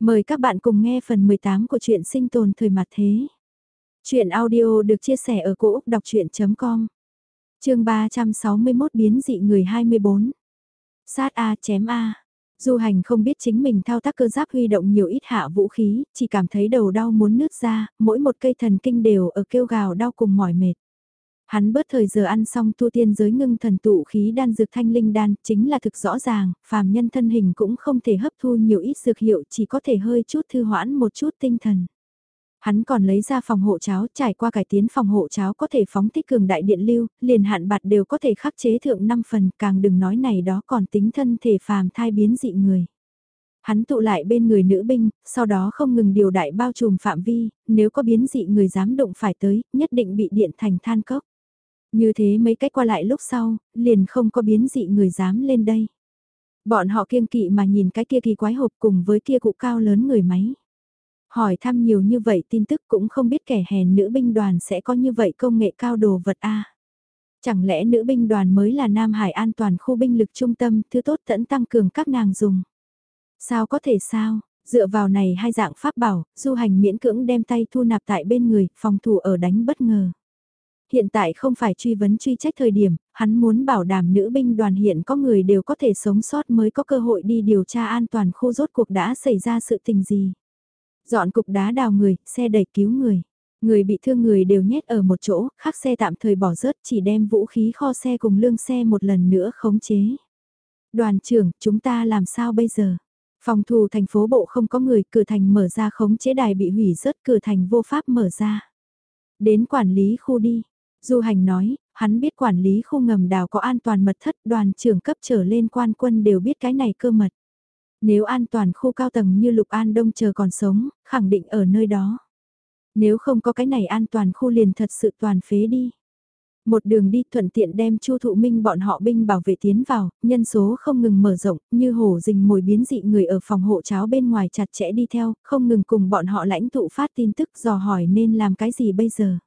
Mời các bạn cùng nghe phần 18 của truyện sinh tồn thời mặt thế. Chuyện audio được chia sẻ ở cỗ đọc chuyện.com Trường 361 biến dị người 24 Sát A chém A Du hành không biết chính mình thao tác cơ giáp huy động nhiều ít hạ vũ khí, chỉ cảm thấy đầu đau muốn nứt ra, mỗi một cây thần kinh đều ở kêu gào đau cùng mỏi mệt. Hắn bớt thời giờ ăn xong tu tiên giới ngưng thần tụ khí đan dược thanh linh đan, chính là thực rõ ràng, phàm nhân thân hình cũng không thể hấp thu nhiều ít dược hiệu, chỉ có thể hơi chút thư hoãn một chút tinh thần. Hắn còn lấy ra phòng hộ cháo, trải qua cải tiến phòng hộ cháo có thể phóng thích cường đại điện lưu, liền hạn bạt đều có thể khắc chế thượng 5 phần, càng đừng nói này đó còn tính thân thể phàm thai biến dị người. Hắn tụ lại bên người nữ binh, sau đó không ngừng điều đại bao trùm phạm vi, nếu có biến dị người dám động phải tới, nhất định bị điện thành than cốc. Như thế mấy cách qua lại lúc sau, liền không có biến dị người dám lên đây. Bọn họ kiêng kỵ mà nhìn cái kia kỳ quái hộp cùng với kia cụ cao lớn người máy. Hỏi thăm nhiều như vậy tin tức cũng không biết kẻ hèn nữ binh đoàn sẽ có như vậy công nghệ cao đồ vật A. Chẳng lẽ nữ binh đoàn mới là Nam Hải an toàn khu binh lực trung tâm thứ tốt tẫn tăng cường các nàng dùng. Sao có thể sao, dựa vào này hai dạng pháp bảo, du hành miễn cưỡng đem tay thu nạp tại bên người, phòng thủ ở đánh bất ngờ. Hiện tại không phải truy vấn truy trách thời điểm, hắn muốn bảo đảm nữ binh đoàn hiện có người đều có thể sống sót mới có cơ hội đi điều tra an toàn khu rốt cuộc đã xảy ra sự tình gì. Dọn cục đá đào người, xe đẩy cứu người. Người bị thương người đều nhét ở một chỗ, khác xe tạm thời bỏ rớt chỉ đem vũ khí kho xe cùng lương xe một lần nữa khống chế. Đoàn trưởng, chúng ta làm sao bây giờ? Phòng thủ thành phố bộ không có người, cửa thành mở ra khống chế đài bị hủy rớt, cửa thành vô pháp mở ra. Đến quản lý khu đi, Du hành nói, hắn biết quản lý khu ngầm đào có an toàn mật thất đoàn trưởng cấp trở lên quan quân đều biết cái này cơ mật. Nếu an toàn khu cao tầng như Lục An Đông chờ còn sống, khẳng định ở nơi đó. Nếu không có cái này an toàn khu liền thật sự toàn phế đi. Một đường đi thuận tiện đem Chu Thụ Minh bọn họ binh bảo vệ tiến vào, nhân số không ngừng mở rộng, như hổ rình mồi biến dị người ở phòng hộ cháo bên ngoài chặt chẽ đi theo, không ngừng cùng bọn họ lãnh tụ phát tin tức dò hỏi nên làm cái gì bây giờ.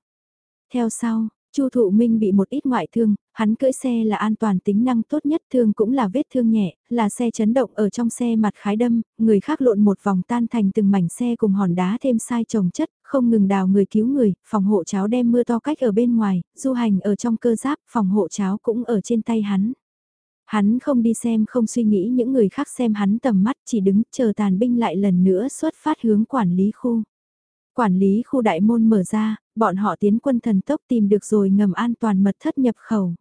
Theo sau, Chu Thụ Minh bị một ít ngoại thương, hắn cưỡi xe là an toàn tính năng tốt nhất thương cũng là vết thương nhẹ, là xe chấn động ở trong xe mặt khái đâm, người khác lộn một vòng tan thành từng mảnh xe cùng hòn đá thêm sai trồng chất, không ngừng đào người cứu người, phòng hộ cháo đem mưa to cách ở bên ngoài, du hành ở trong cơ giáp, phòng hộ cháo cũng ở trên tay hắn. Hắn không đi xem không suy nghĩ những người khác xem hắn tầm mắt chỉ đứng chờ tàn binh lại lần nữa xuất phát hướng quản lý khu. Quản lý khu đại môn mở ra, bọn họ tiến quân thần tốc tìm được rồi ngầm an toàn mật thất nhập khẩu.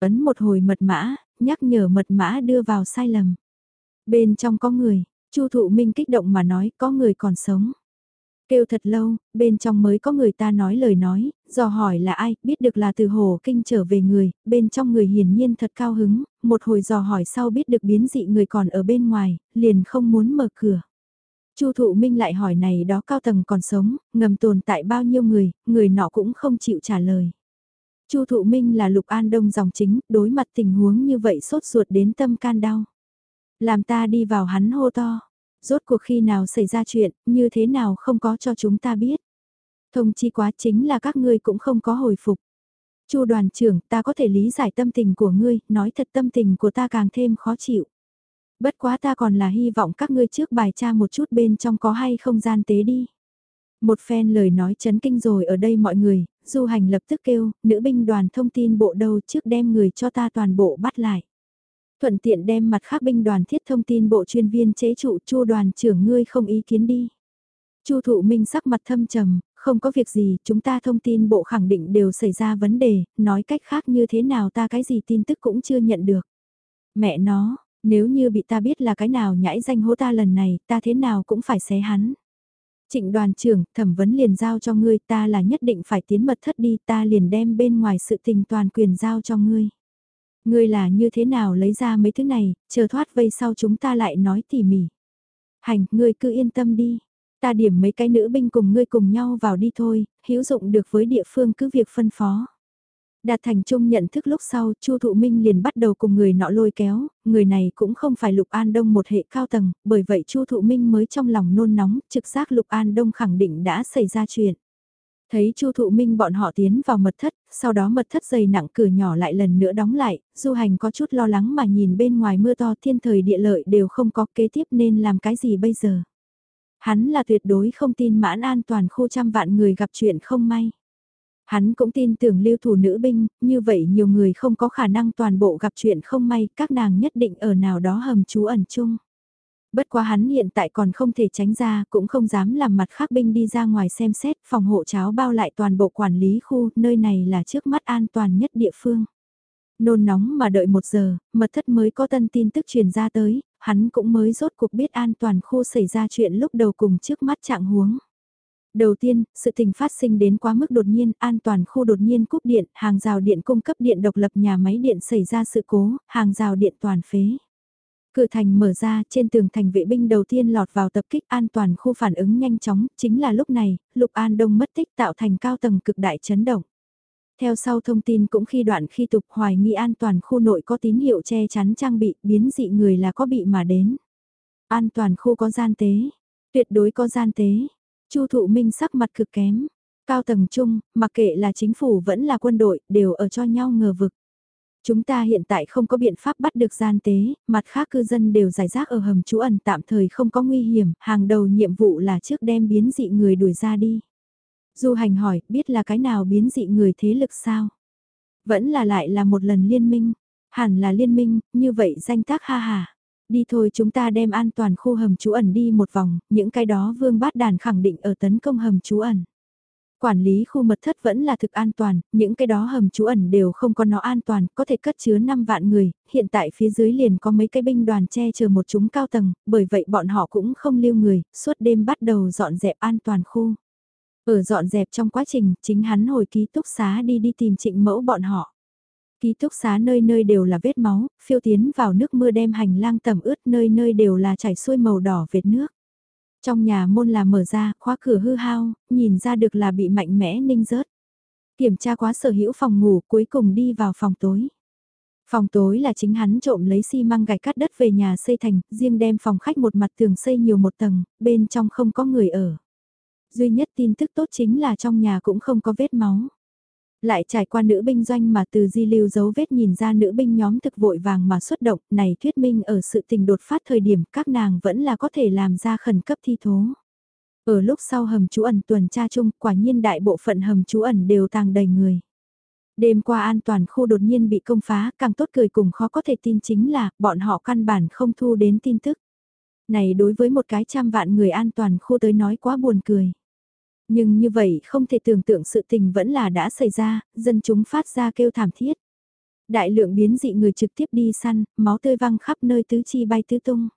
Ấn một hồi mật mã, nhắc nhở mật mã đưa vào sai lầm. Bên trong có người, Chu Thụ Minh kích động mà nói có người còn sống. Kêu thật lâu, bên trong mới có người ta nói lời nói, dò hỏi là ai, biết được là từ hồ kinh trở về người, bên trong người hiển nhiên thật cao hứng, một hồi dò hỏi sau biết được biến dị người còn ở bên ngoài, liền không muốn mở cửa. Chu Thụ Minh lại hỏi này đó cao tầng còn sống, ngầm tồn tại bao nhiêu người, người nọ cũng không chịu trả lời. Chu Thụ Minh là Lục An Đông dòng chính, đối mặt tình huống như vậy sốt ruột đến tâm can đau. Làm ta đi vào hắn hô to. Rốt cuộc khi nào xảy ra chuyện, như thế nào không có cho chúng ta biết. Thông chi quá chính là các ngươi cũng không có hồi phục. Chu đoàn trưởng, ta có thể lý giải tâm tình của ngươi, nói thật tâm tình của ta càng thêm khó chịu. Bất quá ta còn là hy vọng các ngươi trước bài tra một chút bên trong có hay không gian tế đi. Một phen lời nói chấn kinh rồi ở đây mọi người, du hành lập tức kêu, nữ binh đoàn thông tin bộ đâu trước đem người cho ta toàn bộ bắt lại. Thuận tiện đem mặt khác binh đoàn thiết thông tin bộ chuyên viên chế trụ chu đoàn trưởng ngươi không ý kiến đi. Chu thụ minh sắc mặt thâm trầm, không có việc gì, chúng ta thông tin bộ khẳng định đều xảy ra vấn đề, nói cách khác như thế nào ta cái gì tin tức cũng chưa nhận được. Mẹ nó, nếu như bị ta biết là cái nào nhãi danh hố ta lần này, ta thế nào cũng phải xé hắn. Trịnh đoàn trưởng, thẩm vấn liền giao cho ngươi, ta là nhất định phải tiến mật thất đi, ta liền đem bên ngoài sự tình toàn quyền giao cho ngươi. Ngươi là như thế nào lấy ra mấy thứ này, chờ thoát vây sau chúng ta lại nói tỉ mỉ. Hành, ngươi cứ yên tâm đi. Ta điểm mấy cái nữ binh cùng ngươi cùng nhau vào đi thôi, hữu dụng được với địa phương cứ việc phân phó. Đạt thành chung nhận thức lúc sau, Chu Thụ Minh liền bắt đầu cùng người nọ lôi kéo, người này cũng không phải Lục An Đông một hệ cao tầng, bởi vậy Chu Thụ Minh mới trong lòng nôn nóng, trực giác Lục An Đông khẳng định đã xảy ra chuyện. Thấy Chu Thụ Minh bọn họ tiến vào mật thất, sau đó mật thất dày nặng cửa nhỏ lại lần nữa đóng lại, du hành có chút lo lắng mà nhìn bên ngoài mưa to thiên thời địa lợi đều không có kế tiếp nên làm cái gì bây giờ. Hắn là tuyệt đối không tin mãn an toàn khu trăm vạn người gặp chuyện không may. Hắn cũng tin tưởng lưu thủ nữ binh, như vậy nhiều người không có khả năng toàn bộ gặp chuyện không may, các nàng nhất định ở nào đó hầm trú ẩn chung. Bất quá hắn hiện tại còn không thể tránh ra, cũng không dám làm mặt khác binh đi ra ngoài xem xét, phòng hộ cháo bao lại toàn bộ quản lý khu, nơi này là trước mắt an toàn nhất địa phương. Nôn nóng mà đợi một giờ, mật thất mới có tân tin tức truyền ra tới, hắn cũng mới rốt cuộc biết an toàn khu xảy ra chuyện lúc đầu cùng trước mắt trạng huống. Đầu tiên, sự tình phát sinh đến quá mức đột nhiên, an toàn khu đột nhiên cúp điện, hàng rào điện cung cấp điện độc lập nhà máy điện xảy ra sự cố, hàng rào điện toàn phế. Cửa thành mở ra, trên tường thành vệ binh đầu tiên lọt vào tập kích an toàn khu phản ứng nhanh chóng, chính là lúc này, Lục An Đông mất tích tạo thành cao tầng cực đại chấn động. Theo sau thông tin cũng khi đoạn khi tục hoài nghi an toàn khu nội có tín hiệu che chắn trang bị, biến dị người là có bị mà đến. An toàn khu có gian tế, tuyệt đối có gian tế. Chu thụ minh sắc mặt cực kém. Cao tầng chung, mặc kệ là chính phủ vẫn là quân đội, đều ở cho nhau ngờ vực. Chúng ta hiện tại không có biện pháp bắt được gian tế, mặt khác cư dân đều giải rác ở hầm trú ẩn tạm thời không có nguy hiểm, hàng đầu nhiệm vụ là trước đem biến dị người đuổi ra đi. Du hành hỏi, biết là cái nào biến dị người thế lực sao? Vẫn là lại là một lần liên minh, hẳn là liên minh, như vậy danh tác ha hà. Đi thôi chúng ta đem an toàn khu hầm trú ẩn đi một vòng, những cái đó vương bát đàn khẳng định ở tấn công hầm trú ẩn. Quản lý khu mật thất vẫn là thực an toàn, những cái đó hầm trú ẩn đều không có nó an toàn, có thể cất chứa 5 vạn người, hiện tại phía dưới liền có mấy cái binh đoàn che chở một chúng cao tầng, bởi vậy bọn họ cũng không lưu người, suốt đêm bắt đầu dọn dẹp an toàn khu. Ở dọn dẹp trong quá trình, chính hắn hồi ký túc xá đi đi tìm trịnh mẫu bọn họ. Ký túc xá nơi nơi đều là vết máu, phiêu tiến vào nước mưa đem hành lang tầm ướt nơi nơi đều là chảy xuôi màu đỏ vệt nước. Trong nhà môn là mở ra, khóa cửa hư hao, nhìn ra được là bị mạnh mẽ ninh rớt. Kiểm tra quá sở hữu phòng ngủ cuối cùng đi vào phòng tối. Phòng tối là chính hắn trộm lấy xi măng gạch cắt đất về nhà xây thành, riêng đem phòng khách một mặt tường xây nhiều một tầng, bên trong không có người ở. Duy nhất tin tức tốt chính là trong nhà cũng không có vết máu. Lại trải qua nữ binh doanh mà từ di lưu dấu vết nhìn ra nữ binh nhóm thực vội vàng mà xuất động này thuyết minh ở sự tình đột phát thời điểm các nàng vẫn là có thể làm ra khẩn cấp thi thố. Ở lúc sau hầm trú ẩn tuần tra chung quả nhiên đại bộ phận hầm trú ẩn đều tàng đầy người. Đêm qua an toàn khu đột nhiên bị công phá, càng tốt cười cùng khó có thể tin chính là bọn họ căn bản không thu đến tin tức. Này đối với một cái trăm vạn người an toàn khu tới nói quá buồn cười. Nhưng như vậy không thể tưởng tượng sự tình vẫn là đã xảy ra, dân chúng phát ra kêu thảm thiết. Đại lượng biến dị người trực tiếp đi săn, máu tươi văng khắp nơi tứ chi bay tứ tung.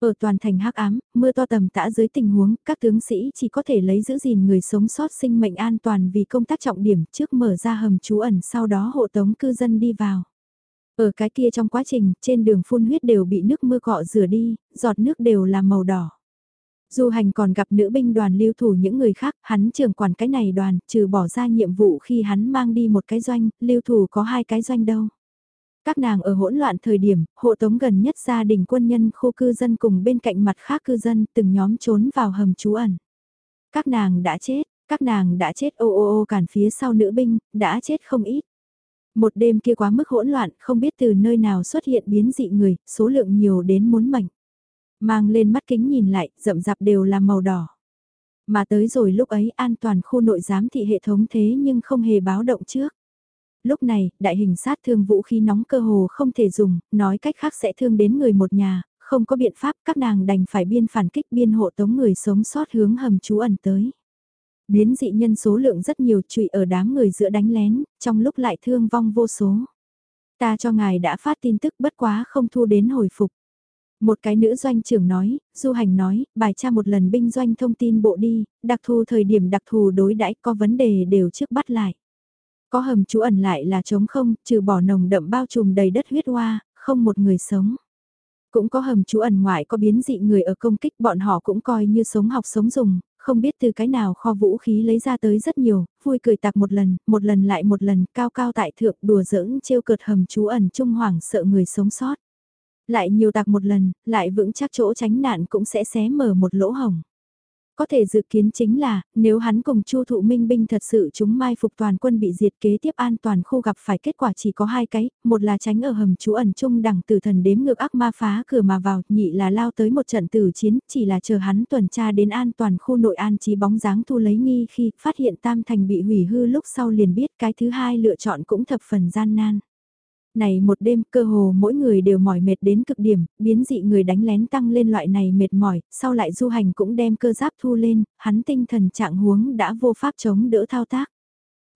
Ở toàn thành hắc ám, mưa to tầm tã dưới tình huống, các tướng sĩ chỉ có thể lấy giữ gìn người sống sót sinh mệnh an toàn vì công tác trọng điểm trước mở ra hầm trú ẩn sau đó hộ tống cư dân đi vào. Ở cái kia trong quá trình, trên đường phun huyết đều bị nước mưa cọ rửa đi, giọt nước đều là màu đỏ. Du hành còn gặp nữ binh đoàn lưu thủ những người khác, hắn trưởng quản cái này đoàn, trừ bỏ ra nhiệm vụ khi hắn mang đi một cái doanh, lưu thủ có hai cái doanh đâu. Các nàng ở hỗn loạn thời điểm, hộ tống gần nhất gia đình quân nhân khu cư dân cùng bên cạnh mặt khác cư dân từng nhóm trốn vào hầm trú ẩn. Các nàng đã chết, các nàng đã chết ô ô ô cản phía sau nữ binh, đã chết không ít. Một đêm kia quá mức hỗn loạn, không biết từ nơi nào xuất hiện biến dị người, số lượng nhiều đến muốn mảnh. Mang lên mắt kính nhìn lại, rậm rạp đều là màu đỏ. Mà tới rồi lúc ấy an toàn khu nội giám thị hệ thống thế nhưng không hề báo động trước. Lúc này, đại hình sát thương vũ khí nóng cơ hồ không thể dùng, nói cách khác sẽ thương đến người một nhà, không có biện pháp các nàng đành phải biên phản kích biên hộ tống người sống sót hướng hầm trú ẩn tới. Biến dị nhân số lượng rất nhiều trụy ở đám người giữa đánh lén, trong lúc lại thương vong vô số. Ta cho ngài đã phát tin tức bất quá không thu đến hồi phục. Một cái nữ doanh trưởng nói, du hành nói, bài tra một lần binh doanh thông tin bộ đi, đặc thù thời điểm đặc thù đối đãi có vấn đề đều trước bắt lại. Có hầm trú ẩn lại là trống không, trừ bỏ nồng đậm bao trùm đầy đất huyết hoa, không một người sống. Cũng có hầm trú ẩn ngoại có biến dị người ở công kích bọn họ cũng coi như sống học sống dùng, không biết từ cái nào kho vũ khí lấy ra tới rất nhiều, vui cười tạc một lần, một lần lại một lần, cao cao tại thượng đùa giỡn trêu cợt hầm trú ẩn trung hoảng sợ người sống sót. Lại nhiều tạc một lần, lại vững chắc chỗ tránh nạn cũng sẽ xé mở một lỗ hồng. Có thể dự kiến chính là, nếu hắn cùng Chu Thụ Minh binh thật sự chúng mai phục toàn quân bị diệt kế tiếp an toàn khu gặp phải kết quả chỉ có hai cái, một là tránh ở hầm trú ẩn chung đẳng tử thần đếm ngược ác ma phá cửa mà vào, nhị là lao tới một trận tử chiến, chỉ là chờ hắn tuần tra đến an toàn khu nội an trí bóng dáng thu lấy nghi khi phát hiện tam thành bị hủy hư lúc sau liền biết cái thứ hai lựa chọn cũng thập phần gian nan này một đêm cơ hồ mỗi người đều mỏi mệt đến cực điểm, biến dị người đánh lén tăng lên loại này mệt mỏi, sau lại du hành cũng đem cơ giáp thu lên, hắn tinh thần trạng huống đã vô pháp chống đỡ thao tác.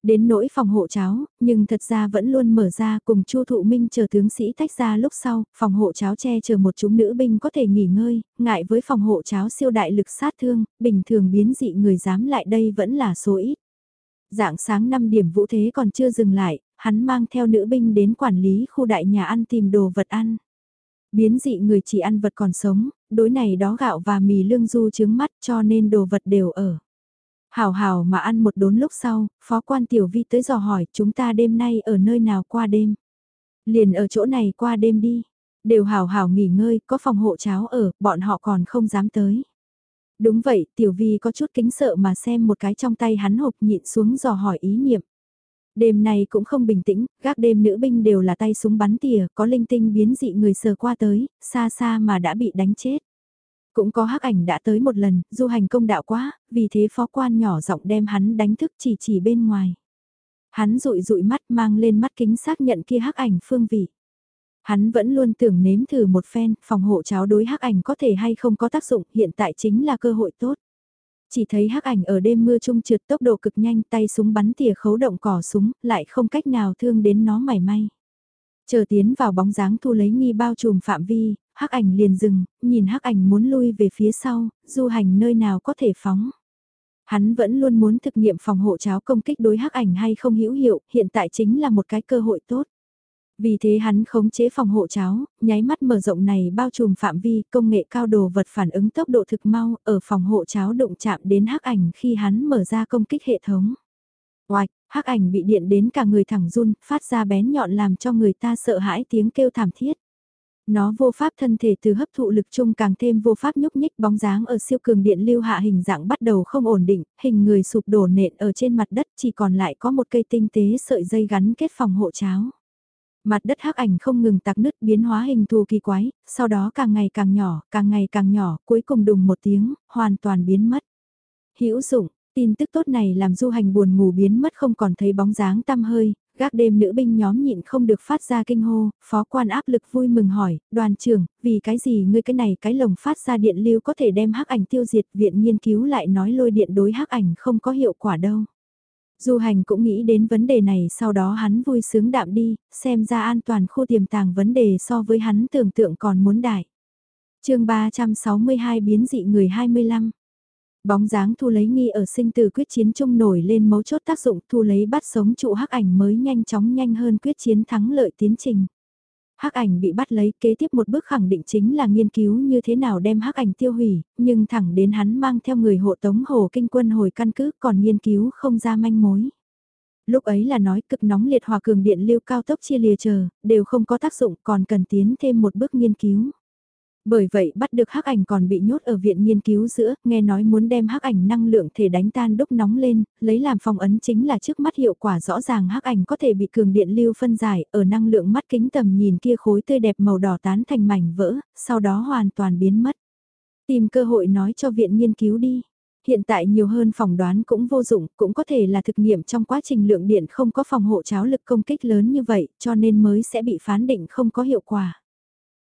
Đến nỗi phòng hộ cháo, nhưng thật ra vẫn luôn mở ra cùng Chu Thụ Minh chờ tướng sĩ tách ra lúc sau, phòng hộ cháo che chờ một chúng nữ binh có thể nghỉ ngơi, ngại với phòng hộ cháo siêu đại lực sát thương, bình thường biến dị người dám lại đây vẫn là số ít. Dạng sáng 5 điểm vũ thế còn chưa dừng lại, hắn mang theo nữ binh đến quản lý khu đại nhà ăn tìm đồ vật ăn. Biến dị người chỉ ăn vật còn sống, đối này đó gạo và mì lương du trứng mắt cho nên đồ vật đều ở. Hảo hảo mà ăn một đốn lúc sau, phó quan tiểu vi tới dò hỏi chúng ta đêm nay ở nơi nào qua đêm. Liền ở chỗ này qua đêm đi. Đều hảo hảo nghỉ ngơi, có phòng hộ cháo ở, bọn họ còn không dám tới. Đúng vậy, tiểu vi có chút kính sợ mà xem một cái trong tay hắn hộp nhịn xuống dò hỏi ý niệm. Đêm này cũng không bình tĩnh, gác đêm nữ binh đều là tay súng bắn tỉa, có linh tinh biến dị người sờ qua tới, xa xa mà đã bị đánh chết. Cũng có hắc ảnh đã tới một lần, du hành công đạo quá, vì thế phó quan nhỏ giọng đem hắn đánh thức chỉ chỉ bên ngoài. Hắn rụi rụi mắt mang lên mắt kính xác nhận kia hắc ảnh phương vị. Hắn vẫn luôn tưởng nếm thử một phen, phòng hộ cháo đối hắc ảnh có thể hay không có tác dụng, hiện tại chính là cơ hội tốt. Chỉ thấy hắc ảnh ở đêm mưa trung trượt tốc độ cực nhanh tay súng bắn tỉa khấu động cỏ súng, lại không cách nào thương đến nó mảy may. Chờ tiến vào bóng dáng thu lấy nghi bao trùm phạm vi, hắc ảnh liền dừng, nhìn hắc ảnh muốn lui về phía sau, du hành nơi nào có thể phóng. Hắn vẫn luôn muốn thực nghiệm phòng hộ cháo công kích đối hắc ảnh hay không hữu hiệu, hiện tại chính là một cái cơ hội tốt. Vì thế hắn khống chế phòng hộ cháo, nháy mắt mở rộng này bao trùm phạm vi công nghệ cao đồ vật phản ứng tốc độ thực mau ở phòng hộ cháo đụng chạm đến hắc ảnh khi hắn mở ra công kích hệ thống. Oạch, hắc ảnh bị điện đến cả người thẳng run, phát ra bén nhọn làm cho người ta sợ hãi tiếng kêu thảm thiết. Nó vô pháp thân thể từ hấp thụ lực chung càng thêm vô pháp nhúc nhích bóng dáng ở siêu cường điện lưu hạ hình dạng bắt đầu không ổn định, hình người sụp đổ nện ở trên mặt đất chỉ còn lại có một cây tinh tế sợi dây gắn kết phòng hộ cháo. Mặt đất hắc ảnh không ngừng tạc nứt biến hóa hình thù kỳ quái, sau đó càng ngày càng nhỏ, càng ngày càng nhỏ, cuối cùng đùng một tiếng, hoàn toàn biến mất. Hữu dụng, tin tức tốt này làm du hành buồn ngủ biến mất không còn thấy bóng dáng tăm hơi, gác đêm nữ binh nhóm nhịn không được phát ra kinh hô, phó quan áp lực vui mừng hỏi, đoàn trưởng, vì cái gì ngươi cái này cái lồng phát ra điện lưu có thể đem hắc ảnh tiêu diệt viện nghiên cứu lại nói lôi điện đối hắc ảnh không có hiệu quả đâu. Du hành cũng nghĩ đến vấn đề này sau đó hắn vui sướng đạm đi, xem ra an toàn khu tiềm tàng vấn đề so với hắn tưởng tượng còn muốn đại. chương 362 biến dị người 25 Bóng dáng thu lấy nghi ở sinh từ quyết chiến chung nổi lên mấu chốt tác dụng thu lấy bắt sống trụ hắc ảnh mới nhanh chóng nhanh hơn quyết chiến thắng lợi tiến trình hắc ảnh bị bắt lấy kế tiếp một bước khẳng định chính là nghiên cứu như thế nào đem hắc ảnh tiêu hủy, nhưng thẳng đến hắn mang theo người hộ tống hồ kinh quân hồi căn cứ còn nghiên cứu không ra manh mối. Lúc ấy là nói cực nóng liệt hòa cường điện lưu cao tốc chia lìa chờ, đều không có tác dụng còn cần tiến thêm một bước nghiên cứu. Bởi vậy bắt được hắc ảnh còn bị nhốt ở viện nghiên cứu giữa, nghe nói muốn đem hắc ảnh năng lượng thể đánh tan đúc nóng lên, lấy làm phong ấn chính là trước mắt hiệu quả rõ ràng hắc ảnh có thể bị cường điện lưu phân giải, ở năng lượng mắt kính tầm nhìn kia khối tươi đẹp màu đỏ tán thành mảnh vỡ, sau đó hoàn toàn biến mất. Tìm cơ hội nói cho viện nghiên cứu đi. Hiện tại nhiều hơn phỏng đoán cũng vô dụng, cũng có thể là thực nghiệm trong quá trình lượng điện không có phòng hộ cháo lực công kích lớn như vậy, cho nên mới sẽ bị phán định không có hiệu quả.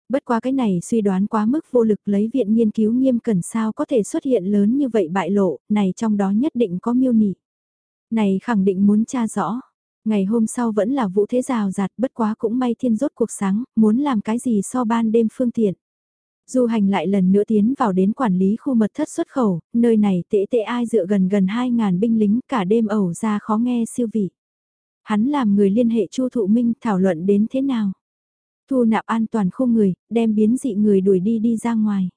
Bất quá cái này suy đoán quá mức vô lực lấy viện nghiên cứu nghiêm cẩn sao có thể xuất hiện lớn như vậy bại lộ, này trong đó nhất định có miêu nị. Này khẳng định muốn tra rõ. Ngày hôm sau vẫn là vũ thế rào rạt bất quá cũng may thiên rốt cuộc sáng, muốn làm cái gì so ban đêm phương tiện. Du hành lại lần nữa tiến vào đến quản lý khu mật thất xuất khẩu, nơi này tệ tệ ai dựa gần gần 2.000 binh lính cả đêm ẩu ra khó nghe siêu vị. Hắn làm người liên hệ Chu Thụ Minh thảo luận đến thế nào. Thu nạp an toàn khu người, đem biến dị người đuổi đi đi ra ngoài.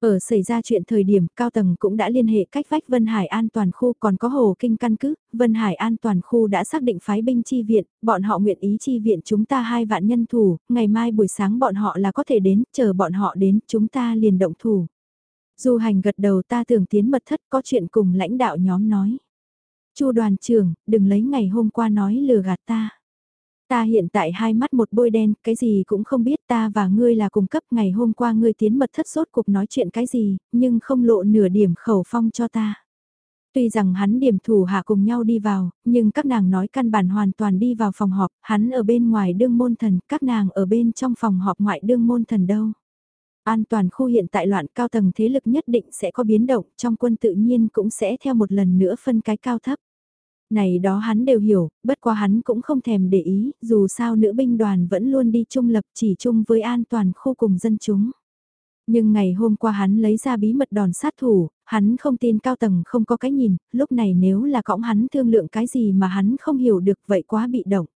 Ở xảy ra chuyện thời điểm cao tầng cũng đã liên hệ cách vách Vân Hải an toàn khu còn có hồ kinh căn cứ, Vân Hải an toàn khu đã xác định phái binh chi viện, bọn họ nguyện ý chi viện chúng ta hai vạn nhân thủ, ngày mai buổi sáng bọn họ là có thể đến, chờ bọn họ đến, chúng ta liền động thủ. Du hành gật đầu ta tưởng tiến mật thất có chuyện cùng lãnh đạo nhóm nói. Chu đoàn trưởng, đừng lấy ngày hôm qua nói lừa gạt ta. Ta hiện tại hai mắt một bôi đen, cái gì cũng không biết ta và ngươi là cùng cấp ngày hôm qua ngươi tiến mật thất sốt cuộc nói chuyện cái gì, nhưng không lộ nửa điểm khẩu phong cho ta. Tuy rằng hắn điểm thủ hạ cùng nhau đi vào, nhưng các nàng nói căn bản hoàn toàn đi vào phòng họp, hắn ở bên ngoài đương môn thần, các nàng ở bên trong phòng họp ngoại đương môn thần đâu. An toàn khu hiện tại loạn cao tầng thế lực nhất định sẽ có biến động, trong quân tự nhiên cũng sẽ theo một lần nữa phân cái cao thấp. Này đó hắn đều hiểu, bất quá hắn cũng không thèm để ý, dù sao nữ binh đoàn vẫn luôn đi trung lập chỉ chung với an toàn khu cùng dân chúng. Nhưng ngày hôm qua hắn lấy ra bí mật đòn sát thủ, hắn không tin cao tầng không có cái nhìn, lúc này nếu là cõng hắn thương lượng cái gì mà hắn không hiểu được vậy quá bị động.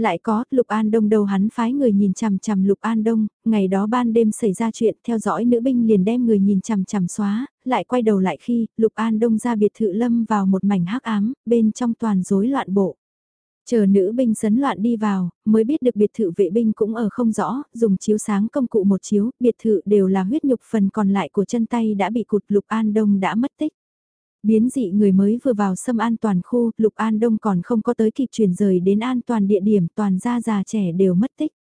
Lại có, Lục An Đông đầu hắn phái người nhìn chằm chằm Lục An Đông, ngày đó ban đêm xảy ra chuyện theo dõi nữ binh liền đem người nhìn chằm chằm xóa, lại quay đầu lại khi Lục An Đông ra biệt thự lâm vào một mảnh hắc ám, bên trong toàn rối loạn bộ. Chờ nữ binh sấn loạn đi vào, mới biết được biệt thự vệ binh cũng ở không rõ, dùng chiếu sáng công cụ một chiếu, biệt thự đều là huyết nhục phần còn lại của chân tay đã bị cụt Lục An Đông đã mất tích. Biến dị người mới vừa vào xâm an toàn khu, Lục An Đông còn không có tới kịp chuyển rời đến an toàn địa điểm, toàn gia già trẻ đều mất tích.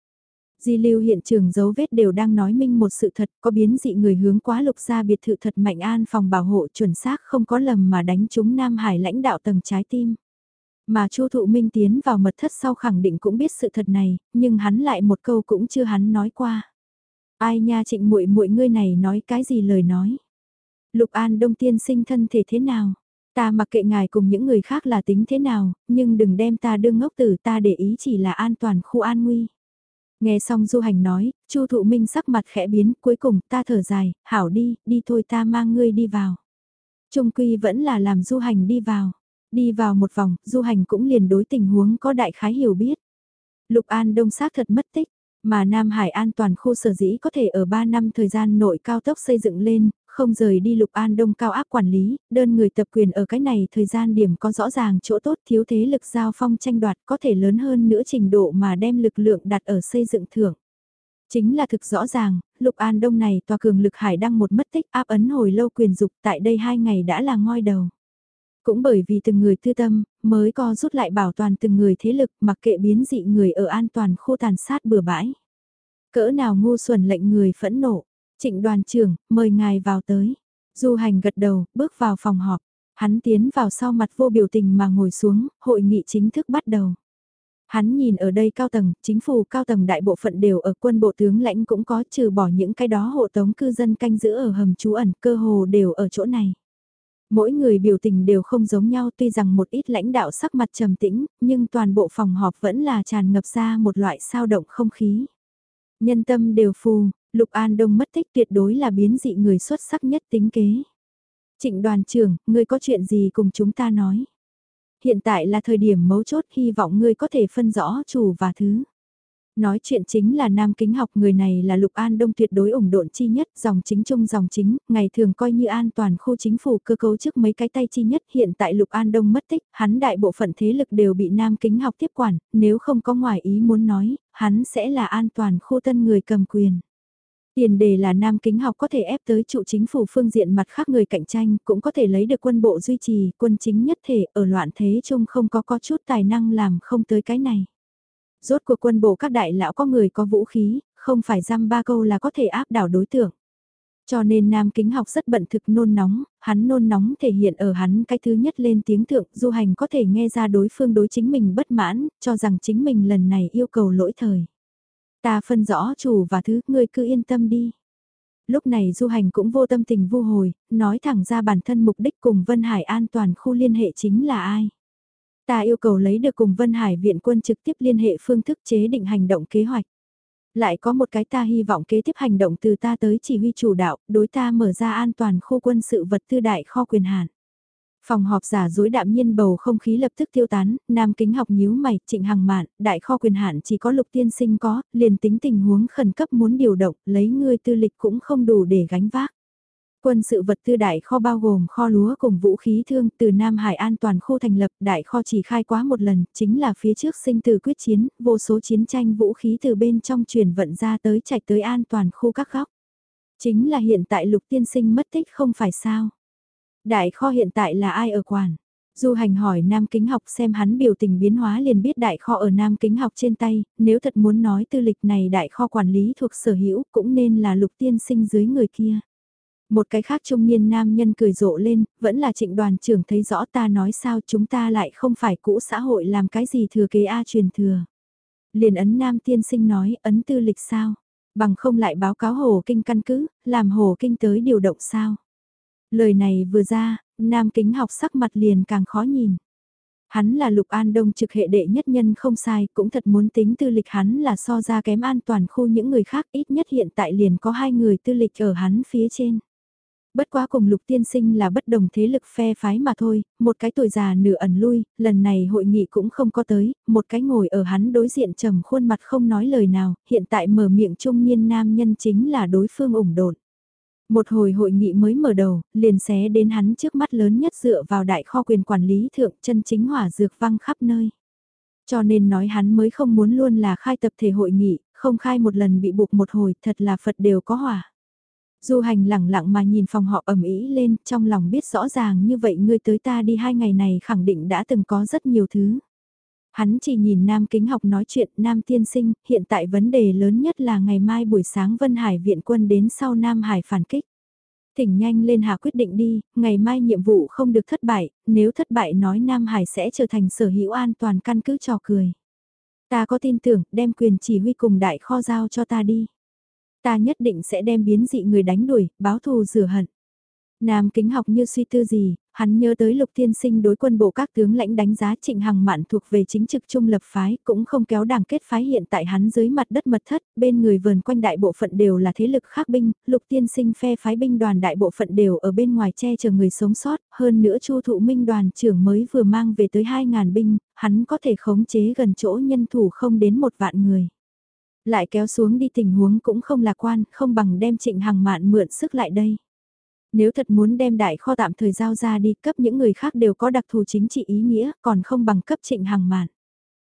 Di lưu hiện trường dấu vết đều đang nói minh một sự thật, có biến dị người hướng quá lục gia biệt thự thật mạnh an phòng bảo hộ chuẩn xác không có lầm mà đánh trúng Nam Hải lãnh đạo tầng trái tim. Mà Chu Thụ Minh tiến vào mật thất sau khẳng định cũng biết sự thật này, nhưng hắn lại một câu cũng chưa hắn nói qua. Ai nha trịnh muội muội ngươi này nói cái gì lời nói. Lục An Đông tiên sinh thân thể thế nào? Ta mặc kệ ngài cùng những người khác là tính thế nào, nhưng đừng đem ta đương ngốc tử ta để ý chỉ là an toàn khu an nguy. Nghe xong du hành nói, Chu Thụ Minh sắc mặt khẽ biến, cuối cùng ta thở dài, hảo đi, đi thôi ta mang ngươi đi vào. Trung quy vẫn là làm du hành đi vào. Đi vào một vòng, du hành cũng liền đối tình huống có đại khái hiểu biết. Lục An Đông xác thật mất tích, mà Nam Hải an toàn khu sở dĩ có thể ở 3 năm thời gian nội cao tốc xây dựng lên, không rời đi Lục An Đông cao áp quản lý, đơn người tập quyền ở cái này thời gian điểm có rõ ràng chỗ tốt thiếu thế lực giao phong tranh đoạt có thể lớn hơn nữa trình độ mà đem lực lượng đặt ở xây dựng thưởng. Chính là thực rõ ràng, Lục An Đông này tòa cường lực hải đang một mất tích áp ấn hồi lâu quyền dục tại đây hai ngày đã là ngoi đầu. Cũng bởi vì từng người tư tâm, mới co rút lại bảo toàn từng người thế lực mặc kệ biến dị người ở an toàn khu tàn sát bừa bãi. Cỡ nào ngu xuẩn lệnh người phẫn nộ, trịnh đoàn trưởng, mời ngài vào tới. Du hành gật đầu, bước vào phòng họp. Hắn tiến vào sau mặt vô biểu tình mà ngồi xuống, hội nghị chính thức bắt đầu. Hắn nhìn ở đây cao tầng, chính phủ cao tầng đại bộ phận đều ở quân bộ tướng lãnh cũng có trừ bỏ những cái đó hộ tống cư dân canh giữ ở hầm trú ẩn cơ hồ đều ở chỗ này. Mỗi người biểu tình đều không giống nhau tuy rằng một ít lãnh đạo sắc mặt trầm tĩnh, nhưng toàn bộ phòng họp vẫn là tràn ngập ra một loại sao động không khí. Nhân tâm đều phù, Lục An Đông mất tích tuyệt đối là biến dị người xuất sắc nhất tính kế. Trịnh đoàn trưởng, ngươi có chuyện gì cùng chúng ta nói? Hiện tại là thời điểm mấu chốt hy vọng ngươi có thể phân rõ chủ và thứ. Nói chuyện chính là nam kính học người này là Lục An Đông tuyệt đối ủng độn chi nhất, dòng chính trung dòng chính, ngày thường coi như an toàn khu chính phủ cơ cấu trước mấy cái tay chi nhất hiện tại Lục An Đông mất tích, hắn đại bộ phận thế lực đều bị nam kính học tiếp quản, nếu không có ngoài ý muốn nói, hắn sẽ là an toàn khu tân người cầm quyền. Tiền đề là Nam Kính học có thể ép tới trụ chính phủ phương diện mặt khác người cạnh tranh, cũng có thể lấy được quân bộ duy trì, quân chính nhất thể ở loạn thế chung không có có chút tài năng làm không tới cái này. Rốt cuộc quân bộ các đại lão có người có vũ khí, không phải giam ba câu là có thể áp đảo đối tượng. Cho nên Nam Kính học rất bận thực nôn nóng, hắn nôn nóng thể hiện ở hắn cái thứ nhất lên tiếng thượng, du hành có thể nghe ra đối phương đối chính mình bất mãn, cho rằng chính mình lần này yêu cầu lỗi thời. Ta phân rõ chủ và thứ, ngươi cứ yên tâm đi. Lúc này du hành cũng vô tâm tình vu hồi, nói thẳng ra bản thân mục đích cùng Vân Hải an toàn khu liên hệ chính là ai. Ta yêu cầu lấy được cùng Vân Hải viện quân trực tiếp liên hệ phương thức chế định hành động kế hoạch. Lại có một cái ta hy vọng kế tiếp hành động từ ta tới chỉ huy chủ đạo, đối ta mở ra an toàn khu quân sự vật tư đại kho quyền hạn. Phòng họp giả dối đạm nhiên bầu không khí lập tức tiêu tán, nam kính học nhíu mày, trịnh hằng mạn, đại kho quyền hạn chỉ có lục tiên sinh có, liền tính tình huống khẩn cấp muốn điều động, lấy ngươi tư lịch cũng không đủ để gánh vác. Quân sự vật tư đại kho bao gồm kho lúa cùng vũ khí thương từ Nam Hải an toàn khu thành lập đại kho chỉ khai quá một lần, chính là phía trước sinh từ quyết chiến, vô số chiến tranh vũ khí từ bên trong truyền vận ra tới chạy tới an toàn khu các góc. Chính là hiện tại lục tiên sinh mất tích không phải sao. Đại kho hiện tại là ai ở quản? Du hành hỏi Nam Kính học xem hắn biểu tình biến hóa liền biết đại kho ở Nam Kính học trên tay, nếu thật muốn nói tư lịch này đại kho quản lý thuộc sở hữu cũng nên là lục tiên sinh dưới người kia. Một cái khác trung niên nam nhân cười rộ lên, vẫn là trịnh đoàn trưởng thấy rõ ta nói sao chúng ta lại không phải cũ xã hội làm cái gì thừa kế A truyền thừa. Liền ấn nam tiên sinh nói ấn tư lịch sao, bằng không lại báo cáo hồ kinh căn cứ, làm hồ kinh tới điều động sao. Lời này vừa ra, nam kính học sắc mặt liền càng khó nhìn. Hắn là Lục An Đông trực hệ đệ nhất nhân không sai, cũng thật muốn tính tư lịch hắn là so ra kém an toàn khu những người khác ít nhất hiện tại liền có hai người tư lịch ở hắn phía trên. Bất quá cùng lục tiên sinh là bất đồng thế lực phe phái mà thôi, một cái tuổi già nửa ẩn lui, lần này hội nghị cũng không có tới, một cái ngồi ở hắn đối diện trầm khuôn mặt không nói lời nào, hiện tại mở miệng trung niên nam nhân chính là đối phương ủng đột. Một hồi hội nghị mới mở đầu, liền xé đến hắn trước mắt lớn nhất dựa vào đại kho quyền quản lý thượng chân chính hỏa dược văng khắp nơi. Cho nên nói hắn mới không muốn luôn là khai tập thể hội nghị, không khai một lần bị buộc một hồi thật là Phật đều có hỏa. Du hành lẳng lặng mà nhìn phòng họ ẩm ý lên, trong lòng biết rõ ràng như vậy ngươi tới ta đi hai ngày này khẳng định đã từng có rất nhiều thứ. Hắn chỉ nhìn Nam Kính học nói chuyện Nam Tiên Sinh, hiện tại vấn đề lớn nhất là ngày mai buổi sáng Vân Hải viện quân đến sau Nam Hải phản kích. Thỉnh nhanh lên hạ quyết định đi, ngày mai nhiệm vụ không được thất bại, nếu thất bại nói Nam Hải sẽ trở thành sở hữu an toàn căn cứ trò cười. Ta có tin tưởng, đem quyền chỉ huy cùng đại kho giao cho ta đi. Ta nhất định sẽ đem biến dị người đánh đuổi, báo thù rửa hận. Nam kính học như suy tư gì, hắn nhớ tới lục tiên sinh đối quân bộ các tướng lãnh đánh giá trịnh hằng mạn thuộc về chính trực trung lập phái, cũng không kéo đảng kết phái hiện tại hắn dưới mặt đất mật thất, bên người vườn quanh đại bộ phận đều là thế lực khác binh, lục tiên sinh phe phái binh đoàn đại bộ phận đều ở bên ngoài che chở người sống sót, hơn nữa chu thụ minh đoàn trưởng mới vừa mang về tới 2.000 binh, hắn có thể khống chế gần chỗ nhân thủ không đến một vạn người. Lại kéo xuống đi tình huống cũng không lạc quan, không bằng đem trịnh hằng mạn mượn sức lại đây. Nếu thật muốn đem đại kho tạm thời giao ra đi cấp những người khác đều có đặc thù chính trị ý nghĩa, còn không bằng cấp trịnh hằng mạn.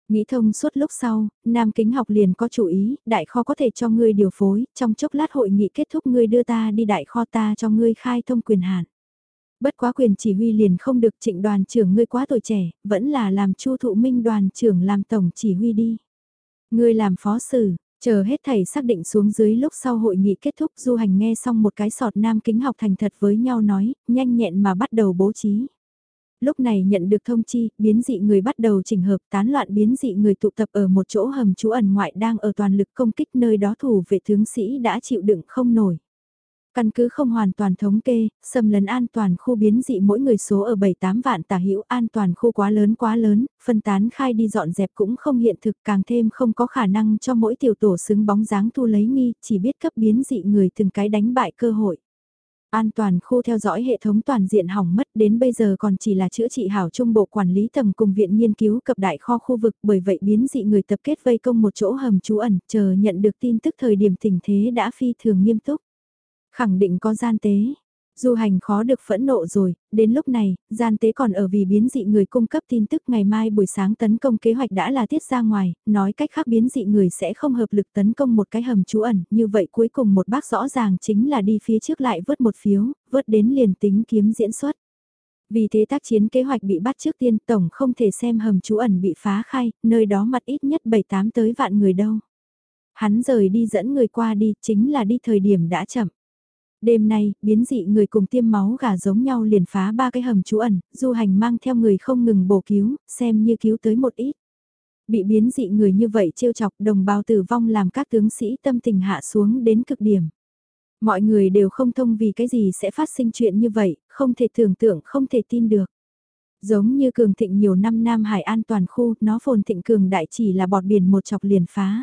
Nghĩ thông suốt lúc sau, Nam Kính học liền có chủ ý, đại kho có thể cho ngươi điều phối, trong chốc lát hội nghị kết thúc ngươi đưa ta đi đại kho ta cho ngươi khai thông quyền hạn. Bất quá quyền chỉ huy liền không được trịnh đoàn trưởng ngươi quá tuổi trẻ, vẫn là làm chu thụ minh đoàn trưởng làm tổng chỉ huy đi. Ngươi làm phó sử, Chờ hết thầy xác định xuống dưới lúc sau hội nghị kết thúc du hành nghe xong một cái sọt nam kính học thành thật với nhau nói, nhanh nhẹn mà bắt đầu bố trí. Lúc này nhận được thông chi, biến dị người bắt đầu chỉnh hợp tán loạn biến dị người tụ tập ở một chỗ hầm trú ẩn ngoại đang ở toàn lực công kích nơi đó thủ vệ tướng sĩ đã chịu đựng không nổi. Căn cứ không hoàn toàn thống kê, xâm lấn an toàn khu biến dị mỗi người số ở 7-8 vạn tả hữu an toàn khu quá lớn quá lớn, phân tán khai đi dọn dẹp cũng không hiện thực càng thêm không có khả năng cho mỗi tiểu tổ xứng bóng dáng thu lấy nghi, chỉ biết cấp biến dị người từng cái đánh bại cơ hội. An toàn khu theo dõi hệ thống toàn diện hỏng mất đến bây giờ còn chỉ là chữa trị hảo trung bộ quản lý tầng cùng viện nghiên cứu cập đại kho khu vực bởi vậy biến dị người tập kết vây công một chỗ hầm trú ẩn chờ nhận được tin tức thời điểm tình thế đã phi thường nghiêm túc. Khẳng định có gian tế. Du hành khó được phẫn nộ rồi, đến lúc này, gian tế còn ở vì biến dị người cung cấp tin tức ngày mai buổi sáng tấn công kế hoạch đã là tiết ra ngoài, nói cách khác biến dị người sẽ không hợp lực tấn công một cái hầm trú ẩn, như vậy cuối cùng một bác rõ ràng chính là đi phía trước lại vớt một phiếu, vớt đến liền tính kiếm diễn xuất. Vì thế tác chiến kế hoạch bị bắt trước tiên tổng không thể xem hầm trú ẩn bị phá khai, nơi đó mặt ít nhất 7-8 tới vạn người đâu. Hắn rời đi dẫn người qua đi chính là đi thời điểm đã chậm. Đêm nay, biến dị người cùng tiêm máu gà giống nhau liền phá ba cái hầm trú ẩn, du hành mang theo người không ngừng bổ cứu, xem như cứu tới một ít. Bị biến dị người như vậy trêu chọc đồng bào tử vong làm các tướng sĩ tâm tình hạ xuống đến cực điểm. Mọi người đều không thông vì cái gì sẽ phát sinh chuyện như vậy, không thể tưởng tượng không thể tin được. Giống như cường thịnh nhiều năm Nam Hải an toàn khu, nó phồn thịnh cường đại chỉ là bọt biển một chọc liền phá.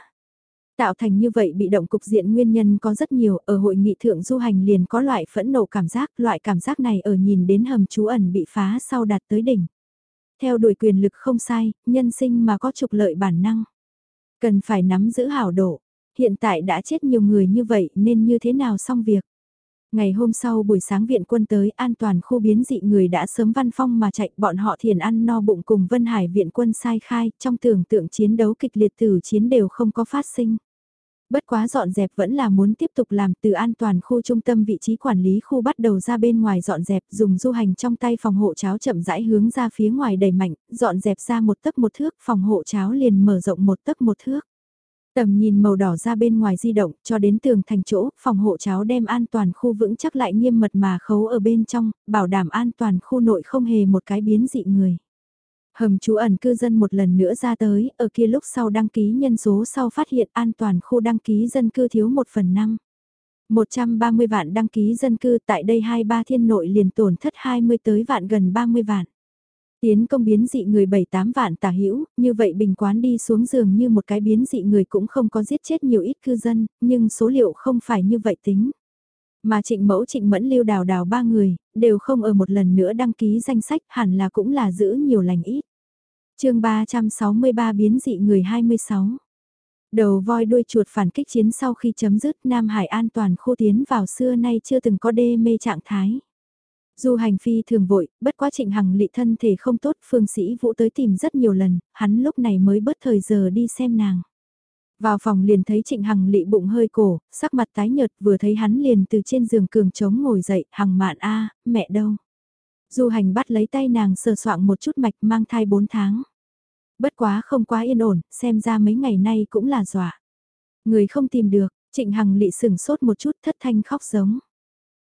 Tạo thành như vậy bị động cục diện nguyên nhân có rất nhiều, ở hội nghị thượng du hành liền có loại phẫn nộ cảm giác, loại cảm giác này ở nhìn đến hầm trú ẩn bị phá sau đạt tới đỉnh. Theo đuổi quyền lực không sai, nhân sinh mà có trục lợi bản năng. Cần phải nắm giữ hảo độ, hiện tại đã chết nhiều người như vậy nên như thế nào xong việc. Ngày hôm sau buổi sáng viện quân tới an toàn khu biến dị người đã sớm văn phong mà chạy bọn họ thiền ăn no bụng cùng Vân Hải viện quân sai khai trong tưởng tượng chiến đấu kịch liệt tử chiến đều không có phát sinh. Bất quá dọn dẹp vẫn là muốn tiếp tục làm từ an toàn khu trung tâm vị trí quản lý khu bắt đầu ra bên ngoài dọn dẹp dùng du hành trong tay phòng hộ cháo chậm rãi hướng ra phía ngoài đầy mạnh, dọn dẹp ra một tấc một thước, phòng hộ cháo liền mở rộng một tấc một thước. Tầm nhìn màu đỏ ra bên ngoài di động cho đến tường thành chỗ, phòng hộ cháo đem an toàn khu vững chắc lại nghiêm mật mà khấu ở bên trong, bảo đảm an toàn khu nội không hề một cái biến dị người. Hầm trú ẩn cư dân một lần nữa ra tới, ở kia lúc sau đăng ký nhân số sau phát hiện an toàn khu đăng ký dân cư thiếu 1 phần 5. 130 vạn đăng ký dân cư tại đây 23 thiên nội liền tổn thất 20 tới vạn gần 30 vạn. Tiến công biến dị người 7-8 vạn tả hữu như vậy bình quán đi xuống giường như một cái biến dị người cũng không có giết chết nhiều ít cư dân, nhưng số liệu không phải như vậy tính. Mà trịnh mẫu trịnh mẫn lưu đào đào ba người, đều không ở một lần nữa đăng ký danh sách hẳn là cũng là giữ nhiều lành ít. chương 363 biến dị người 26 Đầu voi đuôi chuột phản kích chiến sau khi chấm dứt Nam Hải an toàn khu tiến vào xưa nay chưa từng có đê mê trạng thái. Dù hành phi thường vội, bất quá trịnh hằng lị thân thể không tốt, phương sĩ vũ tới tìm rất nhiều lần, hắn lúc này mới bớt thời giờ đi xem nàng. Vào phòng liền thấy Trịnh Hằng lị bụng hơi cổ, sắc mặt tái nhợt vừa thấy hắn liền từ trên giường cường trống ngồi dậy, Hằng mạn a mẹ đâu. Du hành bắt lấy tay nàng sờ soạng một chút mạch mang thai 4 tháng. Bất quá không quá yên ổn, xem ra mấy ngày nay cũng là dọa. Người không tìm được, Trịnh Hằng lị sừng sốt một chút thất thanh khóc giống.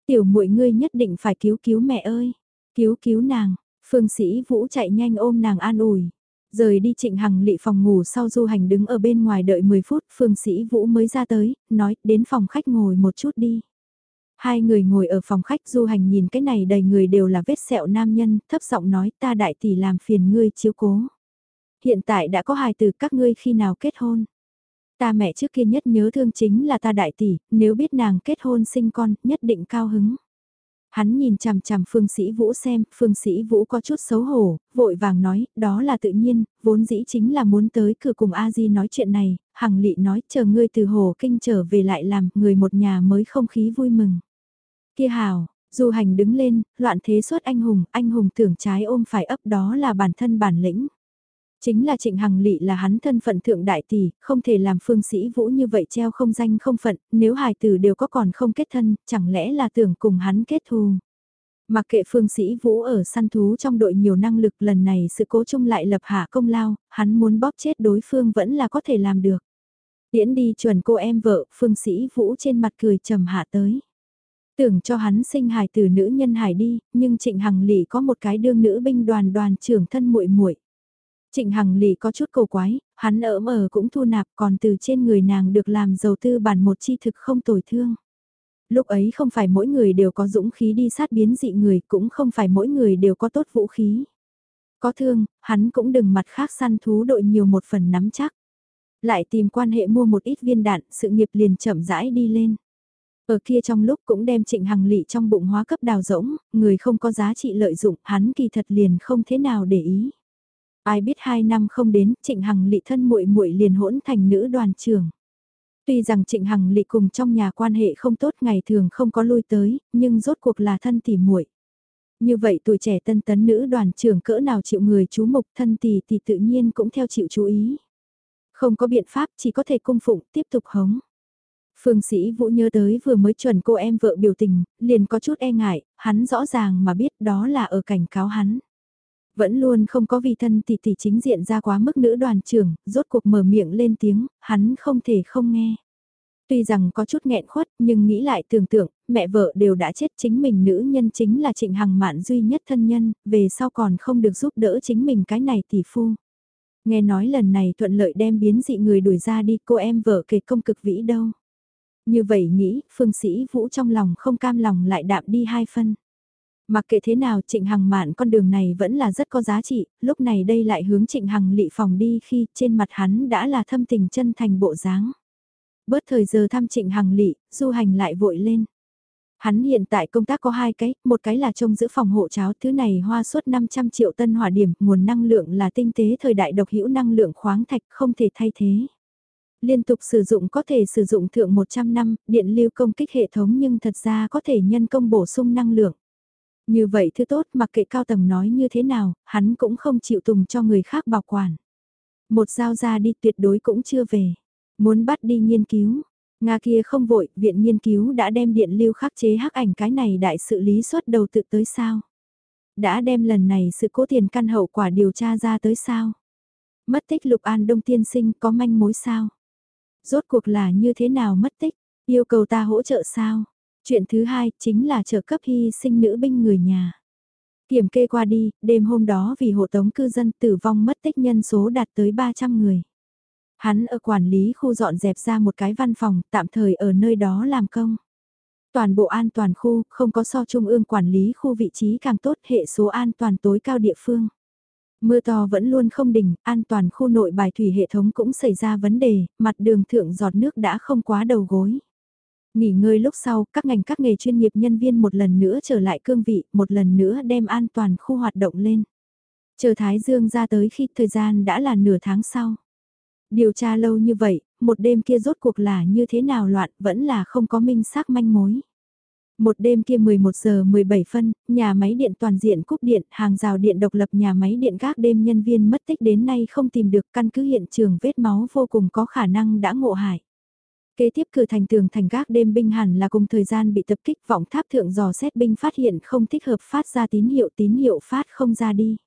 Tiểu muội ngươi nhất định phải cứu cứu mẹ ơi, cứu cứu nàng, phương sĩ vũ chạy nhanh ôm nàng an ủi. Rời đi trịnh hằng lị phòng ngủ sau du hành đứng ở bên ngoài đợi 10 phút, phương sĩ Vũ mới ra tới, nói, đến phòng khách ngồi một chút đi. Hai người ngồi ở phòng khách du hành nhìn cái này đầy người đều là vết sẹo nam nhân, thấp giọng nói ta đại tỷ làm phiền ngươi chiếu cố. Hiện tại đã có hài từ các ngươi khi nào kết hôn. Ta mẹ trước kia nhất nhớ thương chính là ta đại tỷ, nếu biết nàng kết hôn sinh con, nhất định cao hứng. Hắn nhìn chằm chằm Phương Sĩ Vũ xem, Phương Sĩ Vũ có chút xấu hổ, vội vàng nói, đó là tự nhiên, vốn dĩ chính là muốn tới cửa cùng A Di nói chuyện này, Hằng Lị nói chờ ngươi từ hồ kinh trở về lại làm, người một nhà mới không khí vui mừng. Kia hào, Du Hành đứng lên, loạn thế xuất anh hùng, anh hùng tưởng trái ôm phải ấp đó là bản thân bản lĩnh. Chính là Trịnh Hằng Lị là hắn thân phận thượng đại tỷ, không thể làm phương sĩ vũ như vậy treo không danh không phận, nếu hài tử đều có còn không kết thân, chẳng lẽ là tưởng cùng hắn kết thù. Mặc kệ phương sĩ vũ ở săn thú trong đội nhiều năng lực lần này sự cố chung lại lập hạ công lao, hắn muốn bóp chết đối phương vẫn là có thể làm được. Tiễn đi chuẩn cô em vợ, phương sĩ vũ trên mặt cười trầm hạ tới. Tưởng cho hắn sinh hài tử nữ nhân hải đi, nhưng trịnh hằng lị có một cái đương nữ binh đoàn đoàn trưởng thân muội muội Trịnh Hằng lì có chút cầu quái, hắn ở ở cũng thu nạp còn từ trên người nàng được làm giàu tư bản một chi thực không tồi thương. Lúc ấy không phải mỗi người đều có dũng khí đi sát biến dị người, cũng không phải mỗi người đều có tốt vũ khí. Có thương, hắn cũng đừng mặt khác săn thú đội nhiều một phần nắm chắc. Lại tìm quan hệ mua một ít viên đạn, sự nghiệp liền chậm rãi đi lên. Ở kia trong lúc cũng đem trịnh hằng lị trong bụng hóa cấp đào rỗng, người không có giá trị lợi dụng, hắn kỳ thật liền không thế nào để ý. Ai biết hai năm không đến, Trịnh Hằng Lị thân muội muội liền hỗn thành nữ đoàn trưởng. Tuy rằng Trịnh Hằng Lị cùng trong nhà quan hệ không tốt ngày thường không có lui tới, nhưng rốt cuộc là thân tỷ muội. Như vậy tuổi trẻ tân tấn nữ đoàn trưởng cỡ nào chịu người chú mục thân tỷ thì tự nhiên cũng theo chịu chú ý. Không có biện pháp chỉ có thể cung phụng tiếp tục hống. Phương sĩ Vũ nhớ tới vừa mới chuẩn cô em vợ biểu tình, liền có chút e ngại, hắn rõ ràng mà biết đó là ở cảnh cáo hắn vẫn luôn không có vì thân tỷ tỷ chính diện ra quá mức nữ đoàn trưởng, rốt cuộc mở miệng lên tiếng, hắn không thể không nghe. Tuy rằng có chút nghẹn khuất nhưng nghĩ lại tưởng tượng, mẹ vợ đều đã chết chính mình nữ nhân chính là trịnh hằng mạn duy nhất thân nhân, về sau còn không được giúp đỡ chính mình cái này tỷ phu. Nghe nói lần này thuận lợi đem biến dị người đuổi ra đi cô em vợ kể công cực vĩ đâu. Như vậy nghĩ, phương sĩ vũ trong lòng không cam lòng lại đạm đi hai phân. Mặc kệ thế nào Trịnh Hằng mạn con đường này vẫn là rất có giá trị, lúc này đây lại hướng Trịnh Hằng lị phòng đi khi trên mặt hắn đã là thâm tình chân thành bộ dáng. Bớt thời giờ thăm Trịnh Hằng lị, du hành lại vội lên. Hắn hiện tại công tác có hai cái, một cái là trông giữ phòng hộ cháo, thứ này hoa suốt 500 triệu tân hỏa điểm, nguồn năng lượng là tinh tế thời đại độc hữu năng lượng khoáng thạch không thể thay thế. Liên tục sử dụng có thể sử dụng thượng 100 năm, điện lưu công kích hệ thống nhưng thật ra có thể nhân công bổ sung năng lượng. Như vậy thứ tốt mặc kệ cao tầng nói như thế nào, hắn cũng không chịu tùng cho người khác bảo quản. Một giao ra đi tuyệt đối cũng chưa về. Muốn bắt đi nghiên cứu, Nga kia không vội, viện nghiên cứu đã đem điện lưu khắc chế hắc ảnh cái này đại sự lý suất đầu tự tới sao? Đã đem lần này sự cố tiền căn hậu quả điều tra ra tới sao? Mất tích Lục An Đông tiên sinh có manh mối sao? Rốt cuộc là như thế nào mất tích? Yêu cầu ta hỗ trợ sao? Chuyện thứ hai chính là trợ cấp hy sinh nữ binh người nhà. Kiểm kê qua đi, đêm hôm đó vì hộ tống cư dân tử vong mất tích nhân số đạt tới 300 người. Hắn ở quản lý khu dọn dẹp ra một cái văn phòng, tạm thời ở nơi đó làm công. Toàn bộ an toàn khu, không có so trung ương quản lý khu vị trí càng tốt hệ số an toàn tối cao địa phương. Mưa to vẫn luôn không đỉnh, an toàn khu nội bài thủy hệ thống cũng xảy ra vấn đề, mặt đường thượng giọt nước đã không quá đầu gối. Nghỉ ngơi lúc sau, các ngành các nghề chuyên nghiệp nhân viên một lần nữa trở lại cương vị, một lần nữa đem an toàn khu hoạt động lên. Chờ Thái Dương ra tới khi thời gian đã là nửa tháng sau. Điều tra lâu như vậy, một đêm kia rốt cuộc là như thế nào loạn vẫn là không có minh xác manh mối. Một đêm kia 11 giờ 17 phân, nhà máy điện toàn diện cúp điện, hàng rào điện độc lập nhà máy điện các đêm nhân viên mất tích đến nay không tìm được căn cứ hiện trường vết máu vô cùng có khả năng đã ngộ hại. Kế tiếp cửa thành tường thành gác đêm binh hẳn là cùng thời gian bị tập kích vọng tháp thượng dò xét binh phát hiện không thích hợp phát ra tín hiệu tín hiệu phát không ra đi.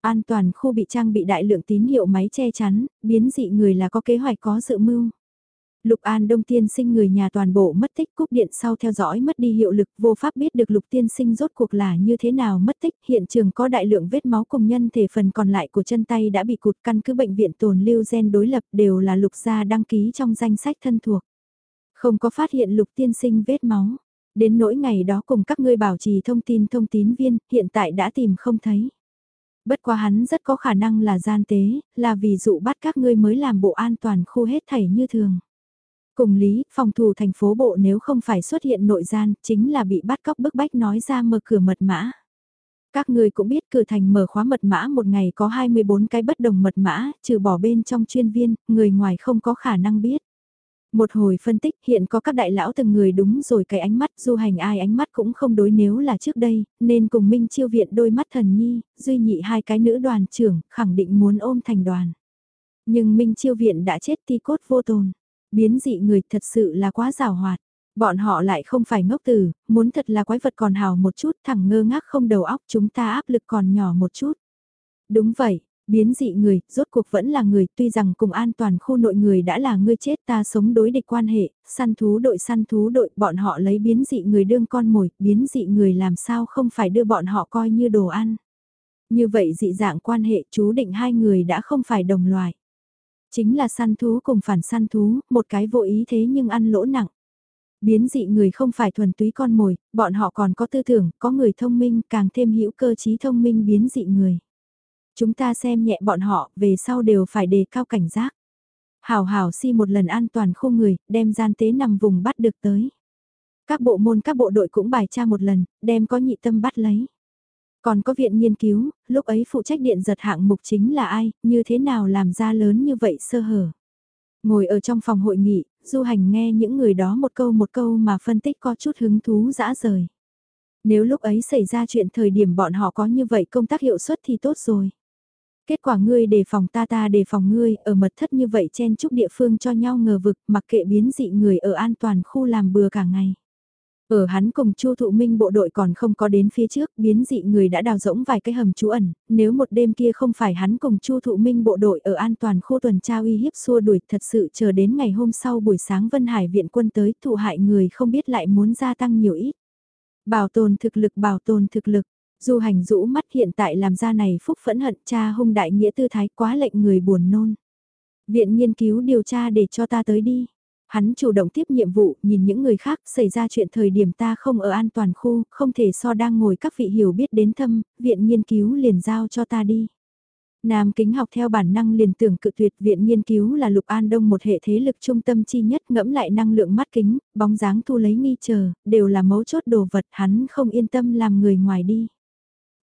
An toàn khu bị trang bị đại lượng tín hiệu máy che chắn, biến dị người là có kế hoạch có dự mưu. Lục An Đông Tiên sinh người nhà toàn bộ mất tích cúp điện sau theo dõi mất đi hiệu lực vô pháp biết được Lục Tiên sinh rốt cuộc là như thế nào mất tích hiện trường có đại lượng vết máu cùng nhân thể phần còn lại của chân tay đã bị cụt căn cứ bệnh viện tồn lưu gen đối lập đều là Lục gia đăng ký trong danh sách thân thuộc. Không có phát hiện Lục Tiên sinh vết máu. Đến nỗi ngày đó cùng các ngươi bảo trì thông tin thông tín viên hiện tại đã tìm không thấy. Bất quá hắn rất có khả năng là gian tế, là vì dụ bắt các ngươi mới làm bộ an toàn khu hết thảy như thường. Cùng lý, phòng thủ thành phố bộ nếu không phải xuất hiện nội gian, chính là bị bắt cóc bức bách nói ra mở cửa mật mã. Các người cũng biết cửa thành mở khóa mật mã một ngày có 24 cái bất đồng mật mã, trừ bỏ bên trong chuyên viên, người ngoài không có khả năng biết. Một hồi phân tích hiện có các đại lão từng người đúng rồi cái ánh mắt du hành ai ánh mắt cũng không đối nếu là trước đây, nên cùng Minh chiêu viện đôi mắt thần nhi, duy nhị hai cái nữ đoàn trưởng, khẳng định muốn ôm thành đoàn. Nhưng Minh chiêu viện đã chết ti cốt vô tồn. Biến dị người thật sự là quá rào hoạt. Bọn họ lại không phải ngốc tử, muốn thật là quái vật còn hào một chút thẳng ngơ ngác không đầu óc chúng ta áp lực còn nhỏ một chút. Đúng vậy, biến dị người, rốt cuộc vẫn là người, tuy rằng cùng an toàn khu nội người đã là ngươi chết ta sống đối địch quan hệ, săn thú đội săn thú đội, bọn họ lấy biến dị người đương con mồi, biến dị người làm sao không phải đưa bọn họ coi như đồ ăn. Như vậy dị dạng quan hệ chú định hai người đã không phải đồng loài. Chính là săn thú cùng phản săn thú, một cái vô ý thế nhưng ăn lỗ nặng. Biến dị người không phải thuần túy con mồi, bọn họ còn có tư tưởng, có người thông minh, càng thêm hữu cơ trí thông minh biến dị người. Chúng ta xem nhẹ bọn họ, về sau đều phải đề cao cảnh giác. Hảo hảo si một lần an toàn khu người, đem gian tế nằm vùng bắt được tới. Các bộ môn các bộ đội cũng bài tra một lần, đem có nhị tâm bắt lấy. Còn có viện nghiên cứu, lúc ấy phụ trách điện giật hạng mục chính là ai, như thế nào làm ra lớn như vậy sơ hở. Ngồi ở trong phòng hội nghị, du hành nghe những người đó một câu một câu mà phân tích có chút hứng thú dã rời. Nếu lúc ấy xảy ra chuyện thời điểm bọn họ có như vậy công tác hiệu suất thì tốt rồi. Kết quả ngươi đề phòng ta ta đề phòng ngươi ở mật thất như vậy chen chúc địa phương cho nhau ngờ vực mặc kệ biến dị người ở an toàn khu làm bừa cả ngày. Ở hắn cùng Chu Thụ Minh bộ đội còn không có đến phía trước, biến dị người đã đào rỗng vài cái hầm trú ẩn, nếu một đêm kia không phải hắn cùng Chu Thụ Minh bộ đội ở an toàn khu tuần tra uy hiếp xua đuổi, thật sự chờ đến ngày hôm sau buổi sáng Vân Hải viện quân tới, thụ hại người không biết lại muốn gia tăng nhiều ít. Bảo tồn thực lực bảo tồn thực lực, du hành rũ mắt hiện tại làm ra này phúc phẫn hận cha hung đại nghĩa tư thái quá lệnh người buồn nôn. Viện nghiên cứu điều tra để cho ta tới đi. Hắn chủ động tiếp nhiệm vụ, nhìn những người khác xảy ra chuyện thời điểm ta không ở an toàn khu, không thể so đang ngồi các vị hiểu biết đến thâm, viện nghiên cứu liền giao cho ta đi. Nam kính học theo bản năng liền tưởng cự tuyệt viện nghiên cứu là lục an đông một hệ thế lực trung tâm chi nhất ngẫm lại năng lượng mắt kính, bóng dáng thu lấy nghi chờ, đều là mấu chốt đồ vật hắn không yên tâm làm người ngoài đi.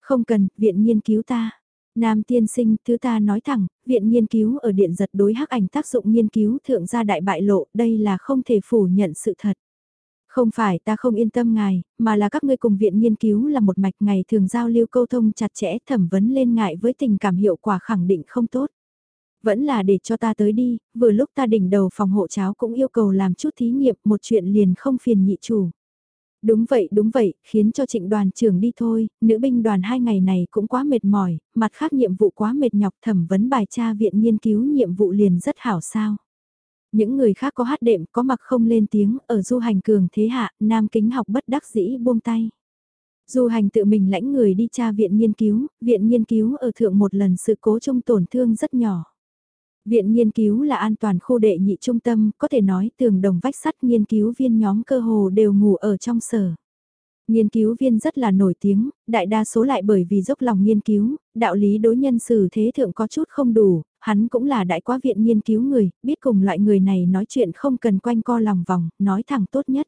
Không cần, viện nghiên cứu ta. Nam tiên sinh, thứ ta nói thẳng, viện nghiên cứu ở điện giật đối hắc ảnh tác dụng nghiên cứu thượng gia đại bại lộ, đây là không thể phủ nhận sự thật. Không phải ta không yên tâm ngài, mà là các ngươi cùng viện nghiên cứu là một mạch ngày thường giao lưu câu thông chặt chẽ thẩm vấn lên ngại với tình cảm hiệu quả khẳng định không tốt. Vẫn là để cho ta tới đi, vừa lúc ta đỉnh đầu phòng hộ cháo cũng yêu cầu làm chút thí nghiệm một chuyện liền không phiền nhị chủ. Đúng vậy, đúng vậy, khiến cho trịnh đoàn trưởng đi thôi, nữ binh đoàn hai ngày này cũng quá mệt mỏi, mặt khác nhiệm vụ quá mệt nhọc thẩm vấn bài tra viện nghiên cứu nhiệm vụ liền rất hảo sao. Những người khác có hát đệm có mặc không lên tiếng ở du hành cường thế hạ, nam kính học bất đắc dĩ buông tay. Du hành tự mình lãnh người đi tra viện nghiên cứu, viện nghiên cứu ở thượng một lần sự cố trong tổn thương rất nhỏ. Viện nghiên cứu là an toàn khu đệ nhị trung tâm, có thể nói tường đồng vách sắt nghiên cứu viên nhóm cơ hồ đều ngủ ở trong sở. Nghiên cứu viên rất là nổi tiếng, đại đa số lại bởi vì dốc lòng nghiên cứu, đạo lý đối nhân xử thế thượng có chút không đủ, hắn cũng là đại quá viện nghiên cứu người, biết cùng loại người này nói chuyện không cần quanh co lòng vòng, nói thẳng tốt nhất.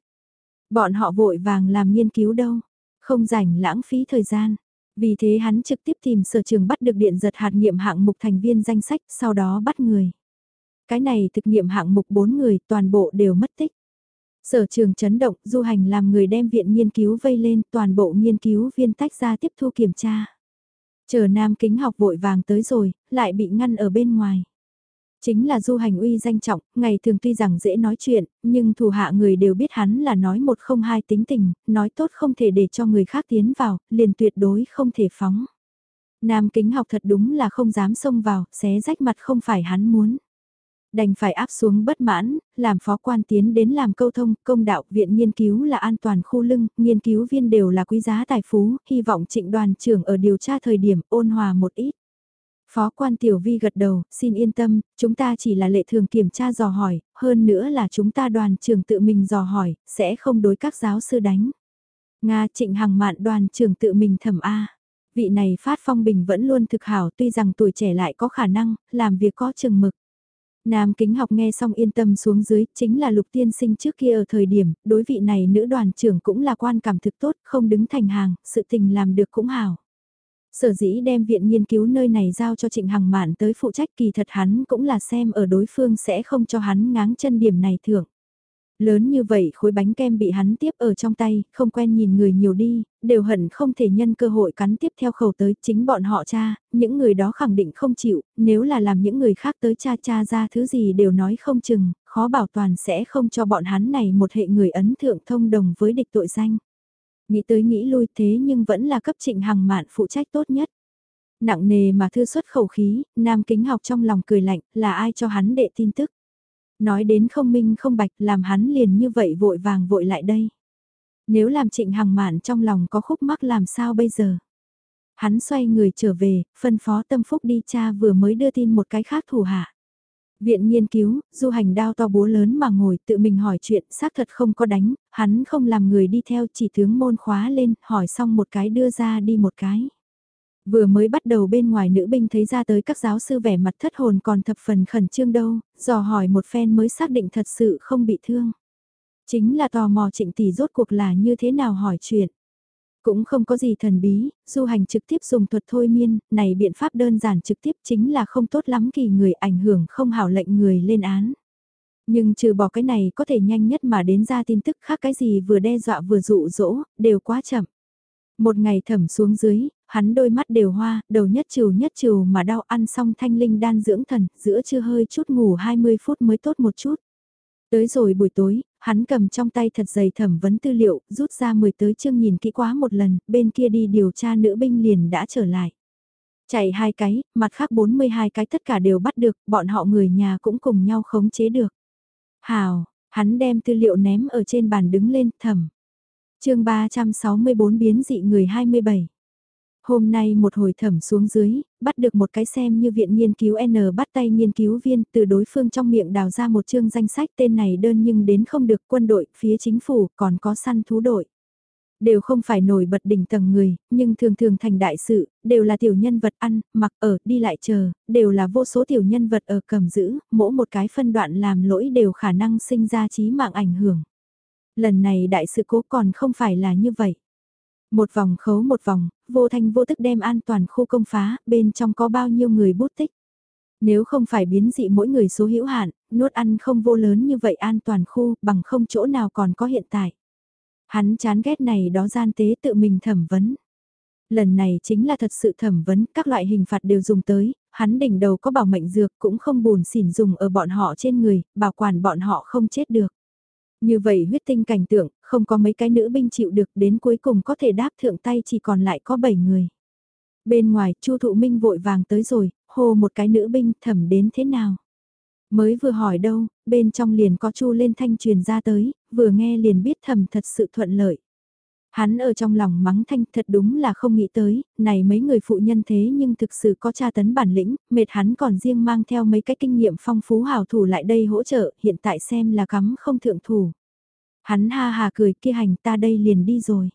Bọn họ vội vàng làm nghiên cứu đâu, không rảnh lãng phí thời gian. Vì thế hắn trực tiếp tìm sở trường bắt được điện giật hạt nghiệm hạng mục thành viên danh sách, sau đó bắt người. Cái này thực nghiệm hạng mục 4 người, toàn bộ đều mất tích. Sở trường chấn động, du hành làm người đem viện nghiên cứu vây lên, toàn bộ nghiên cứu viên tách ra tiếp thu kiểm tra. Chờ nam kính học vội vàng tới rồi, lại bị ngăn ở bên ngoài. Chính là du hành uy danh trọng, ngày thường tuy rằng dễ nói chuyện, nhưng thủ hạ người đều biết hắn là nói một không hai tính tình, nói tốt không thể để cho người khác tiến vào, liền tuyệt đối không thể phóng. Nam kính học thật đúng là không dám xông vào, xé rách mặt không phải hắn muốn đành phải áp xuống bất mãn, làm phó quan tiến đến làm câu thông, công đạo, viện nghiên cứu là an toàn khu lưng, nghiên cứu viên đều là quý giá tài phú, hy vọng trịnh đoàn trưởng ở điều tra thời điểm ôn hòa một ít. Phó quan Tiểu Vi gật đầu, xin yên tâm, chúng ta chỉ là lệ thường kiểm tra dò hỏi, hơn nữa là chúng ta đoàn trưởng tự mình dò hỏi, sẽ không đối các giáo sư đánh. Nga trịnh hằng mạn đoàn trưởng tự mình thẩm A. Vị này phát phong bình vẫn luôn thực hảo tuy rằng tuổi trẻ lại có khả năng, làm việc có chừng mực. Nam kính học nghe xong yên tâm xuống dưới, chính là lục tiên sinh trước kia ở thời điểm, đối vị này nữ đoàn trưởng cũng là quan cảm thực tốt, không đứng thành hàng, sự tình làm được cũng hảo. Sở dĩ đem viện nghiên cứu nơi này giao cho Trịnh Hằng Mạn tới phụ trách kỳ thật hắn cũng là xem ở đối phương sẽ không cho hắn ngáng chân điểm này thưởng. Lớn như vậy khối bánh kem bị hắn tiếp ở trong tay, không quen nhìn người nhiều đi, đều hận không thể nhân cơ hội cắn tiếp theo khẩu tới chính bọn họ cha, những người đó khẳng định không chịu, nếu là làm những người khác tới cha cha ra thứ gì đều nói không chừng, khó bảo toàn sẽ không cho bọn hắn này một hệ người ấn thượng thông đồng với địch tội danh. Nghĩ tới nghĩ lui thế nhưng vẫn là cấp trịnh hằng mạn phụ trách tốt nhất. Nặng nề mà thư xuất khẩu khí, nam kính học trong lòng cười lạnh, là ai cho hắn đệ tin tức. Nói đến không minh không bạch làm hắn liền như vậy vội vàng vội lại đây. Nếu làm trịnh hằng mạn trong lòng có khúc mắc làm sao bây giờ? Hắn xoay người trở về, phân phó tâm phúc đi cha vừa mới đưa tin một cái khác thủ hạ. Viện nghiên cứu, du hành đao to búa lớn mà ngồi tự mình hỏi chuyện xác thật không có đánh, hắn không làm người đi theo chỉ tướng môn khóa lên, hỏi xong một cái đưa ra đi một cái. Vừa mới bắt đầu bên ngoài nữ binh thấy ra tới các giáo sư vẻ mặt thất hồn còn thập phần khẩn trương đâu, dò hỏi một phen mới xác định thật sự không bị thương. Chính là tò mò trịnh tỷ rốt cuộc là như thế nào hỏi chuyện. Cũng không có gì thần bí, du hành trực tiếp dùng thuật thôi miên, này biện pháp đơn giản trực tiếp chính là không tốt lắm kỳ người ảnh hưởng không hảo lệnh người lên án. Nhưng trừ bỏ cái này có thể nhanh nhất mà đến ra tin tức khác cái gì vừa đe dọa vừa dụ dỗ, đều quá chậm. Một ngày thẩm xuống dưới, hắn đôi mắt đều hoa, đầu nhất trừ nhất trừ mà đau ăn xong thanh linh đan dưỡng thần, giữa chưa hơi chút ngủ 20 phút mới tốt một chút. Tới rồi buổi tối, hắn cầm trong tay thật dày thẩm vấn tư liệu, rút ra 10 tới chương nhìn kỹ quá một lần, bên kia đi điều tra nữ binh liền đã trở lại. Chạy hai cái, mặt khác 42 cái tất cả đều bắt được, bọn họ người nhà cũng cùng nhau khống chế được. Hào, hắn đem tư liệu ném ở trên bàn đứng lên, thẩm. chương 364 biến dị người 27. Hôm nay một hồi thẩm xuống dưới, bắt được một cái xem như viện nghiên cứu N bắt tay nghiên cứu viên từ đối phương trong miệng đào ra một chương danh sách tên này đơn nhưng đến không được quân đội, phía chính phủ còn có săn thú đội. Đều không phải nổi bật đỉnh tầng người, nhưng thường thường thành đại sự, đều là tiểu nhân vật ăn, mặc ở, đi lại chờ, đều là vô số tiểu nhân vật ở cầm giữ, mỗi một cái phân đoạn làm lỗi đều khả năng sinh ra chí mạng ảnh hưởng. Lần này đại sự cố còn không phải là như vậy. Một vòng khấu một vòng, vô thanh vô tức đem an toàn khu công phá, bên trong có bao nhiêu người bút tích. Nếu không phải biến dị mỗi người số hữu hạn, nuốt ăn không vô lớn như vậy an toàn khu, bằng không chỗ nào còn có hiện tại. Hắn chán ghét này đó gian tế tự mình thẩm vấn. Lần này chính là thật sự thẩm vấn, các loại hình phạt đều dùng tới, hắn đỉnh đầu có bảo mệnh dược cũng không buồn xỉn dùng ở bọn họ trên người, bảo quản bọn họ không chết được. Như vậy huyết tinh cảnh tượng, không có mấy cái nữ binh chịu được đến cuối cùng có thể đáp thượng tay chỉ còn lại có 7 người. Bên ngoài, Chu Thụ Minh vội vàng tới rồi, hô một cái nữ binh thẩm đến thế nào. Mới vừa hỏi đâu, bên trong liền có Chu lên thanh truyền ra tới, vừa nghe liền biết thẩm thật sự thuận lợi. Hắn ở trong lòng mắng thanh thật đúng là không nghĩ tới, này mấy người phụ nhân thế nhưng thực sự có tra tấn bản lĩnh, mệt hắn còn riêng mang theo mấy cái kinh nghiệm phong phú hào thủ lại đây hỗ trợ, hiện tại xem là cắm không thượng thủ. Hắn ha hà cười kia hành ta đây liền đi rồi.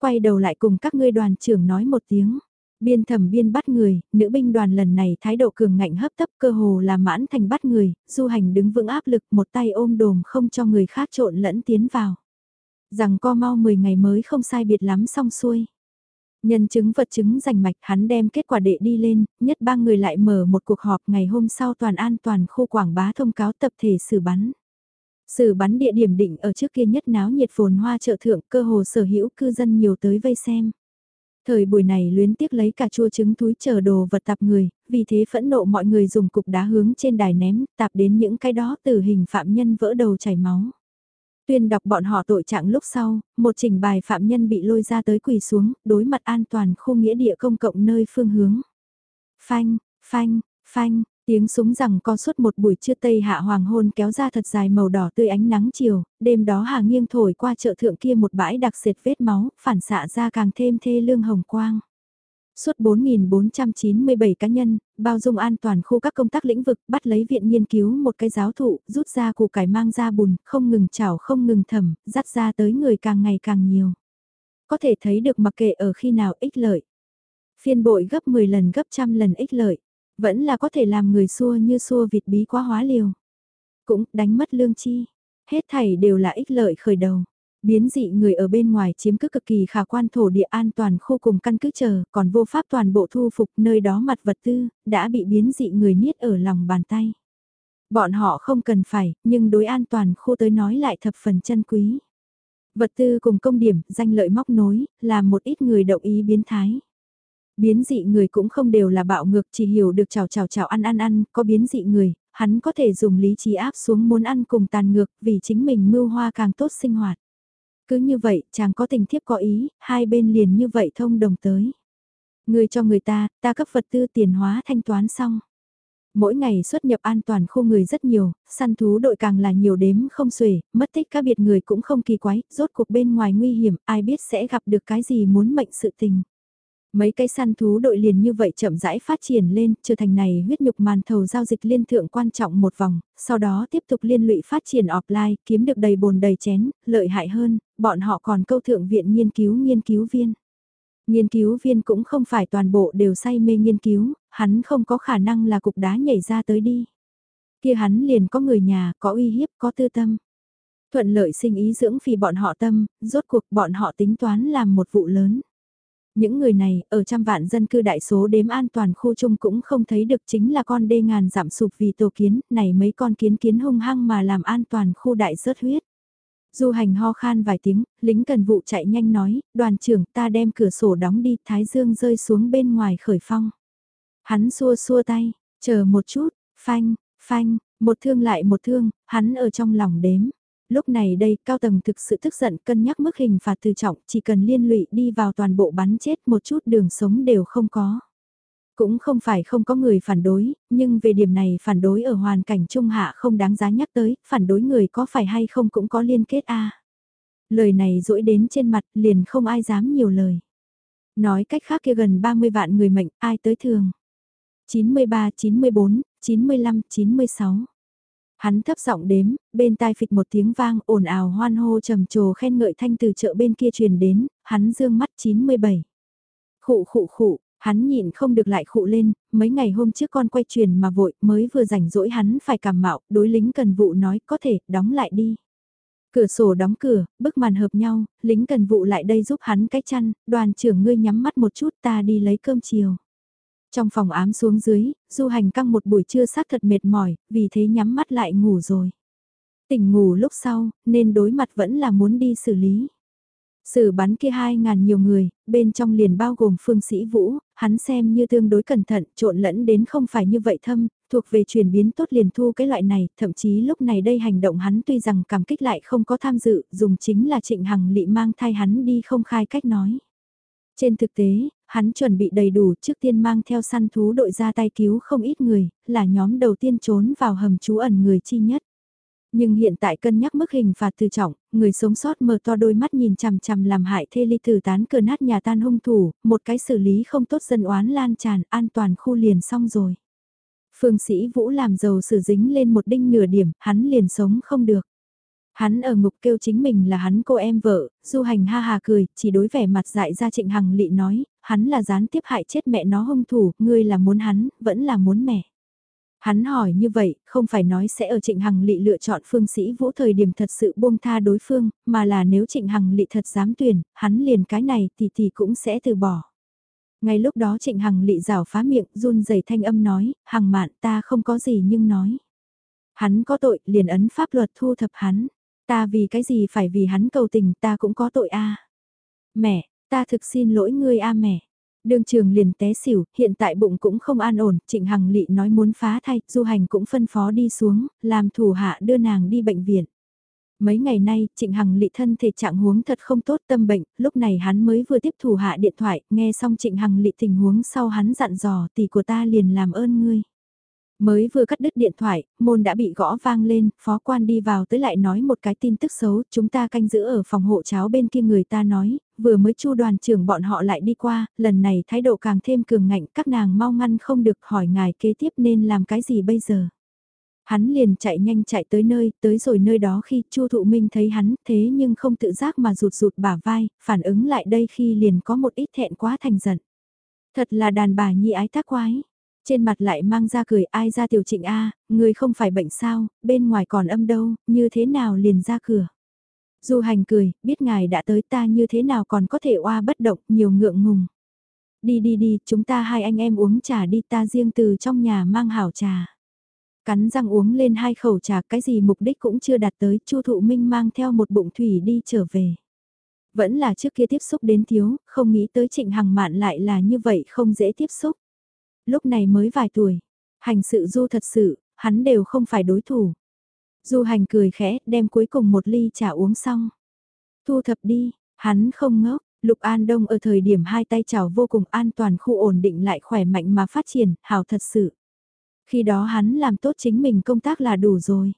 Quay đầu lại cùng các ngươi đoàn trưởng nói một tiếng. Biên thẩm biên bắt người, nữ binh đoàn lần này thái độ cường ngạnh hấp tấp cơ hồ là mãn thành bắt người, du hành đứng vững áp lực một tay ôm đồm không cho người khác trộn lẫn tiến vào. Rằng co mau 10 ngày mới không sai biệt lắm xong xuôi. Nhân chứng vật chứng rành mạch hắn đem kết quả đệ đi lên, nhất ba người lại mở một cuộc họp ngày hôm sau toàn an toàn khu quảng bá thông cáo tập thể xử bắn. Xử bắn địa điểm định ở trước kia nhất náo nhiệt phồn hoa chợ thượng cơ hồ sở hữu cư dân nhiều tới vây xem. Thời buổi này luyến tiếc lấy cả chua trứng túi chờ đồ vật tạp người, vì thế phẫn nộ mọi người dùng cục đá hướng trên đài ném, tạp đến những cái đó từ hình phạm nhân vỡ đầu chảy máu. Tuyên đọc bọn họ tội trạng lúc sau, một trình bài phạm nhân bị lôi ra tới quỳ xuống, đối mặt an toàn khu nghĩa địa công cộng nơi phương hướng. Phanh, phanh, phanh, tiếng súng rằng co suốt một buổi trưa tây hạ hoàng hôn kéo ra thật dài màu đỏ tươi ánh nắng chiều, đêm đó hà nghiêng thổi qua chợ thượng kia một bãi đặc sệt vết máu, phản xạ ra càng thêm thê lương hồng quang. Suốt 4.497 cá nhân, bao dung an toàn khu các công tác lĩnh vực, bắt lấy viện nghiên cứu một cái giáo thụ, rút ra củ cải mang ra bùn, không ngừng chảo không ngừng thẩm, dắt ra tới người càng ngày càng nhiều. Có thể thấy được mặc kệ ở khi nào ích lợi. Phiên bội gấp 10 lần gấp trăm lần ích lợi, vẫn là có thể làm người xua như xua vịt bí quá hóa liều. Cũng đánh mất lương chi, hết thảy đều là ích lợi khởi đầu. Biến dị người ở bên ngoài chiếm cứ cực kỳ khả quan thổ địa an toàn khu cùng căn cứ chờ, còn vô pháp toàn bộ thu phục nơi đó mặt vật tư, đã bị biến dị người niết ở lòng bàn tay. Bọn họ không cần phải, nhưng đối an toàn khu tới nói lại thập phần chân quý. Vật tư cùng công điểm, danh lợi móc nối, là một ít người động ý biến thái. Biến dị người cũng không đều là bạo ngược chỉ hiểu được chào chào chào ăn ăn ăn, có biến dị người, hắn có thể dùng lý trí áp xuống muốn ăn cùng tàn ngược vì chính mình mưu hoa càng tốt sinh hoạt. Cứ như vậy, chàng có tình thiếp có ý, hai bên liền như vậy thông đồng tới. Người cho người ta, ta cấp vật tư tiền hóa thanh toán xong. Mỗi ngày xuất nhập an toàn khu người rất nhiều, săn thú đội càng là nhiều đếm không xuể, mất tích các biệt người cũng không kỳ quái, rốt cuộc bên ngoài nguy hiểm, ai biết sẽ gặp được cái gì muốn mệnh sự tình. Mấy cái săn thú đội liền như vậy chậm rãi phát triển lên, trở thành này huyết nhục màn thầu giao dịch liên thượng quan trọng một vòng, sau đó tiếp tục liên lụy phát triển offline, kiếm được đầy bồn đầy chén, lợi hại hơn, bọn họ còn câu thượng viện nghiên cứu nghiên cứu viên. Nghiên cứu viên cũng không phải toàn bộ đều say mê nghiên cứu, hắn không có khả năng là cục đá nhảy ra tới đi. Kia hắn liền có người nhà, có uy hiếp, có tư tâm. Thuận lợi sinh ý dưỡng vì bọn họ tâm, rốt cuộc bọn họ tính toán làm một vụ lớn. Những người này, ở trăm vạn dân cư đại số đếm an toàn khu chung cũng không thấy được chính là con đê ngàn giảm sụp vì tổ kiến, này mấy con kiến kiến hung hăng mà làm an toàn khu đại rớt huyết. Du hành ho khan vài tiếng, lính cần vụ chạy nhanh nói, đoàn trưởng ta đem cửa sổ đóng đi, thái dương rơi xuống bên ngoài khởi phong. Hắn xua xua tay, chờ một chút, phanh, phanh, một thương lại một thương, hắn ở trong lòng đếm lúc này đây cao tầng thực sự tức giận cân nhắc mức hình phạt từ trọng chỉ cần liên lụy đi vào toàn bộ bắn chết một chút đường sống đều không có. Cũng không phải không có người phản đối, nhưng về điểm này phản đối ở hoàn cảnh trung hạ không đáng giá nhắc tới, phản đối người có phải hay không cũng có liên kết a Lời này dỗi đến trên mặt liền không ai dám nhiều lời. Nói cách khác kia gần 30 vạn người mệnh ai tới thường. 93, 94, 95, 96. Hắn thấp giọng đếm, bên tai phịch một tiếng vang ồn ào hoan hô trầm trồ khen ngợi thanh từ chợ bên kia truyền đến, hắn dương mắt 97. Khụ khụ khụ, hắn nhịn không được lại khụ lên, mấy ngày hôm trước con quay truyền mà vội mới vừa rảnh rỗi hắn phải cảm mạo, đối lính cần vụ nói có thể, đóng lại đi. Cửa sổ đóng cửa, bức màn hợp nhau, lính cần vụ lại đây giúp hắn cái chăn, đoàn trưởng ngươi nhắm mắt một chút ta đi lấy cơm chiều. Trong phòng ám xuống dưới, du hành căng một buổi trưa xác thật mệt mỏi, vì thế nhắm mắt lại ngủ rồi. Tỉnh ngủ lúc sau, nên đối mặt vẫn là muốn đi xử lý. Sử bắn kia hai ngàn nhiều người, bên trong liền bao gồm phương sĩ vũ, hắn xem như tương đối cẩn thận, trộn lẫn đến không phải như vậy thâm, thuộc về chuyển biến tốt liền thu cái loại này, thậm chí lúc này đây hành động hắn tuy rằng cảm kích lại không có tham dự, dùng chính là trịnh hằng lị mang thai hắn đi không khai cách nói. Trên thực tế, hắn chuẩn bị đầy đủ trước tiên mang theo săn thú đội ra tay cứu không ít người, là nhóm đầu tiên trốn vào hầm trú ẩn người chi nhất. Nhưng hiện tại cân nhắc mức hình phạt từ trọng, người sống sót mở to đôi mắt nhìn chằm chằm làm hại thê ly tử tán cờ nát nhà tan hung thủ, một cái xử lý không tốt dân oán lan tràn, an toàn khu liền xong rồi. Phương sĩ Vũ làm giàu sử dính lên một đinh nửa điểm, hắn liền sống không được. Hắn ở ngục kêu chính mình là hắn cô em vợ, du hành ha hà cười, chỉ đối vẻ mặt dại ra trịnh hằng lị nói, hắn là gián tiếp hại chết mẹ nó hung thủ, ngươi là muốn hắn, vẫn là muốn mẹ. Hắn hỏi như vậy, không phải nói sẽ ở Trịnh Hằng Lị lựa chọn phương sĩ vũ thời điểm thật sự buông tha đối phương, mà là nếu Trịnh Hằng Lị thật dám tuyển, hắn liền cái này thì thì cũng sẽ từ bỏ. Ngay lúc đó Trịnh Hằng Lị rào phá miệng, run rẩy thanh âm nói, Hằng mạn ta không có gì nhưng nói. Hắn có tội, liền ấn pháp luật thu thập hắn. Ta vì cái gì phải vì hắn cầu tình ta cũng có tội a Mẹ, ta thực xin lỗi ngươi a mẹ. Đường trường liền té xỉu, hiện tại bụng cũng không an ổn, Trịnh Hằng Lị nói muốn phá thai, du hành cũng phân phó đi xuống, làm thủ hạ đưa nàng đi bệnh viện. Mấy ngày nay, Trịnh Hằng Lị thân thể trạng huống thật không tốt tâm bệnh, lúc này hắn mới vừa tiếp thủ hạ điện thoại, nghe xong Trịnh Hằng Lị tình huống sau hắn dặn dò tỷ của ta liền làm ơn ngươi. Mới vừa cắt đứt điện thoại, môn đã bị gõ vang lên, phó quan đi vào tới lại nói một cái tin tức xấu, chúng ta canh giữ ở phòng hộ cháo bên kia người ta nói, vừa mới chu đoàn trưởng bọn họ lại đi qua, lần này thái độ càng thêm cường ngạnh, các nàng mau ngăn không được hỏi ngài kế tiếp nên làm cái gì bây giờ. Hắn liền chạy nhanh chạy tới nơi, tới rồi nơi đó khi Chu Thụ Minh thấy hắn, thế nhưng không tự giác mà rụt rụt bả vai, phản ứng lại đây khi liền có một ít thẹn quá thành giận. Thật là đàn bà nhi ái tác quái trên mặt lại mang ra cười ai ra tiểu trịnh A, người không phải bệnh sao, bên ngoài còn âm đâu, như thế nào liền ra cửa. Du hành cười, biết ngài đã tới ta như thế nào còn có thể oa bất động, nhiều ngượng ngùng. Đi đi đi, chúng ta hai anh em uống trà đi ta riêng từ trong nhà mang hảo trà. Cắn răng uống lên hai khẩu trà cái gì mục đích cũng chưa đạt tới, chu thụ minh mang theo một bụng thủy đi trở về. Vẫn là trước kia tiếp xúc đến thiếu, không nghĩ tới trịnh hằng mạn lại là như vậy không dễ tiếp xúc lúc này mới vài tuổi, hành sự du thật sự, hắn đều không phải đối thủ. Du hành cười khẽ, đem cuối cùng một ly trà uống xong. Thu thập đi, hắn không ngốc, Lục An Đông ở thời điểm hai tay chảo vô cùng an toàn khu ổn định lại khỏe mạnh mà phát triển, hào thật sự. Khi đó hắn làm tốt chính mình công tác là đủ rồi.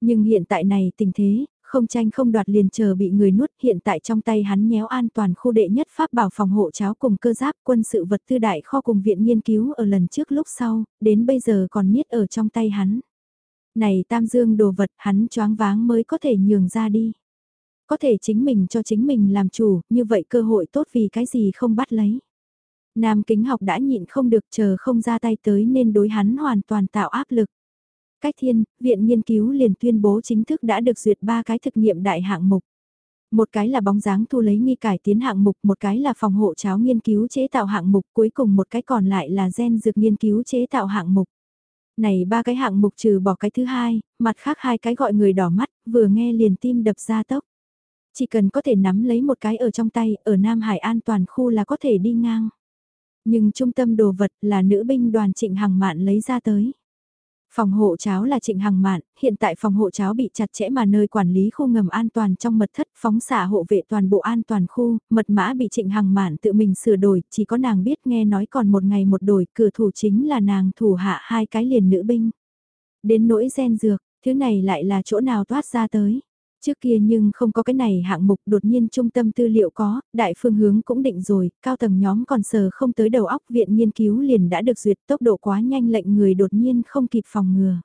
Nhưng hiện tại này tình thế, không tranh không đoạt liền chờ bị người nuốt hiện tại trong tay hắn nhéo an toàn khu đệ nhất pháp bảo phòng hộ cháo cùng cơ giáp quân sự vật tư đại kho cùng viện nghiên cứu ở lần trước lúc sau, đến bây giờ còn niết ở trong tay hắn. Này tam dương đồ vật hắn choáng váng mới có thể nhường ra đi. Có thể chính mình cho chính mình làm chủ, như vậy cơ hội tốt vì cái gì không bắt lấy. Nam kính học đã nhịn không được chờ không ra tay tới nên đối hắn hoàn toàn tạo áp lực. Cách thiên, viện nghiên cứu liền tuyên bố chính thức đã được duyệt ba cái thực nghiệm đại hạng mục. Một cái là bóng dáng thu lấy nghi cải tiến hạng mục, một cái là phòng hộ cháo nghiên cứu chế tạo hạng mục, cuối cùng một cái còn lại là gen dược nghiên cứu chế tạo hạng mục. Này ba cái hạng mục trừ bỏ cái thứ hai, mặt khác hai cái gọi người đỏ mắt, vừa nghe liền tim đập ra tốc. Chỉ cần có thể nắm lấy một cái ở trong tay, ở Nam Hải an toàn khu là có thể đi ngang. Nhưng trung tâm đồ vật là nữ binh đoàn trịnh hàng mạn lấy ra tới. Phòng hộ cháo là trịnh hằng mạn, hiện tại phòng hộ cháo bị chặt chẽ mà nơi quản lý khu ngầm an toàn trong mật thất phóng xạ hộ vệ toàn bộ an toàn khu, mật mã bị trịnh hằng mạn tự mình sửa đổi, chỉ có nàng biết nghe nói còn một ngày một đổi, cửa thủ chính là nàng thủ hạ hai cái liền nữ binh. Đến nỗi gen dược, thứ này lại là chỗ nào toát ra tới. Trước kia nhưng không có cái này hạng mục đột nhiên trung tâm tư liệu có, đại phương hướng cũng định rồi, cao tầng nhóm còn sờ không tới đầu óc viện nghiên cứu liền đã được duyệt tốc độ quá nhanh lệnh người đột nhiên không kịp phòng ngừa.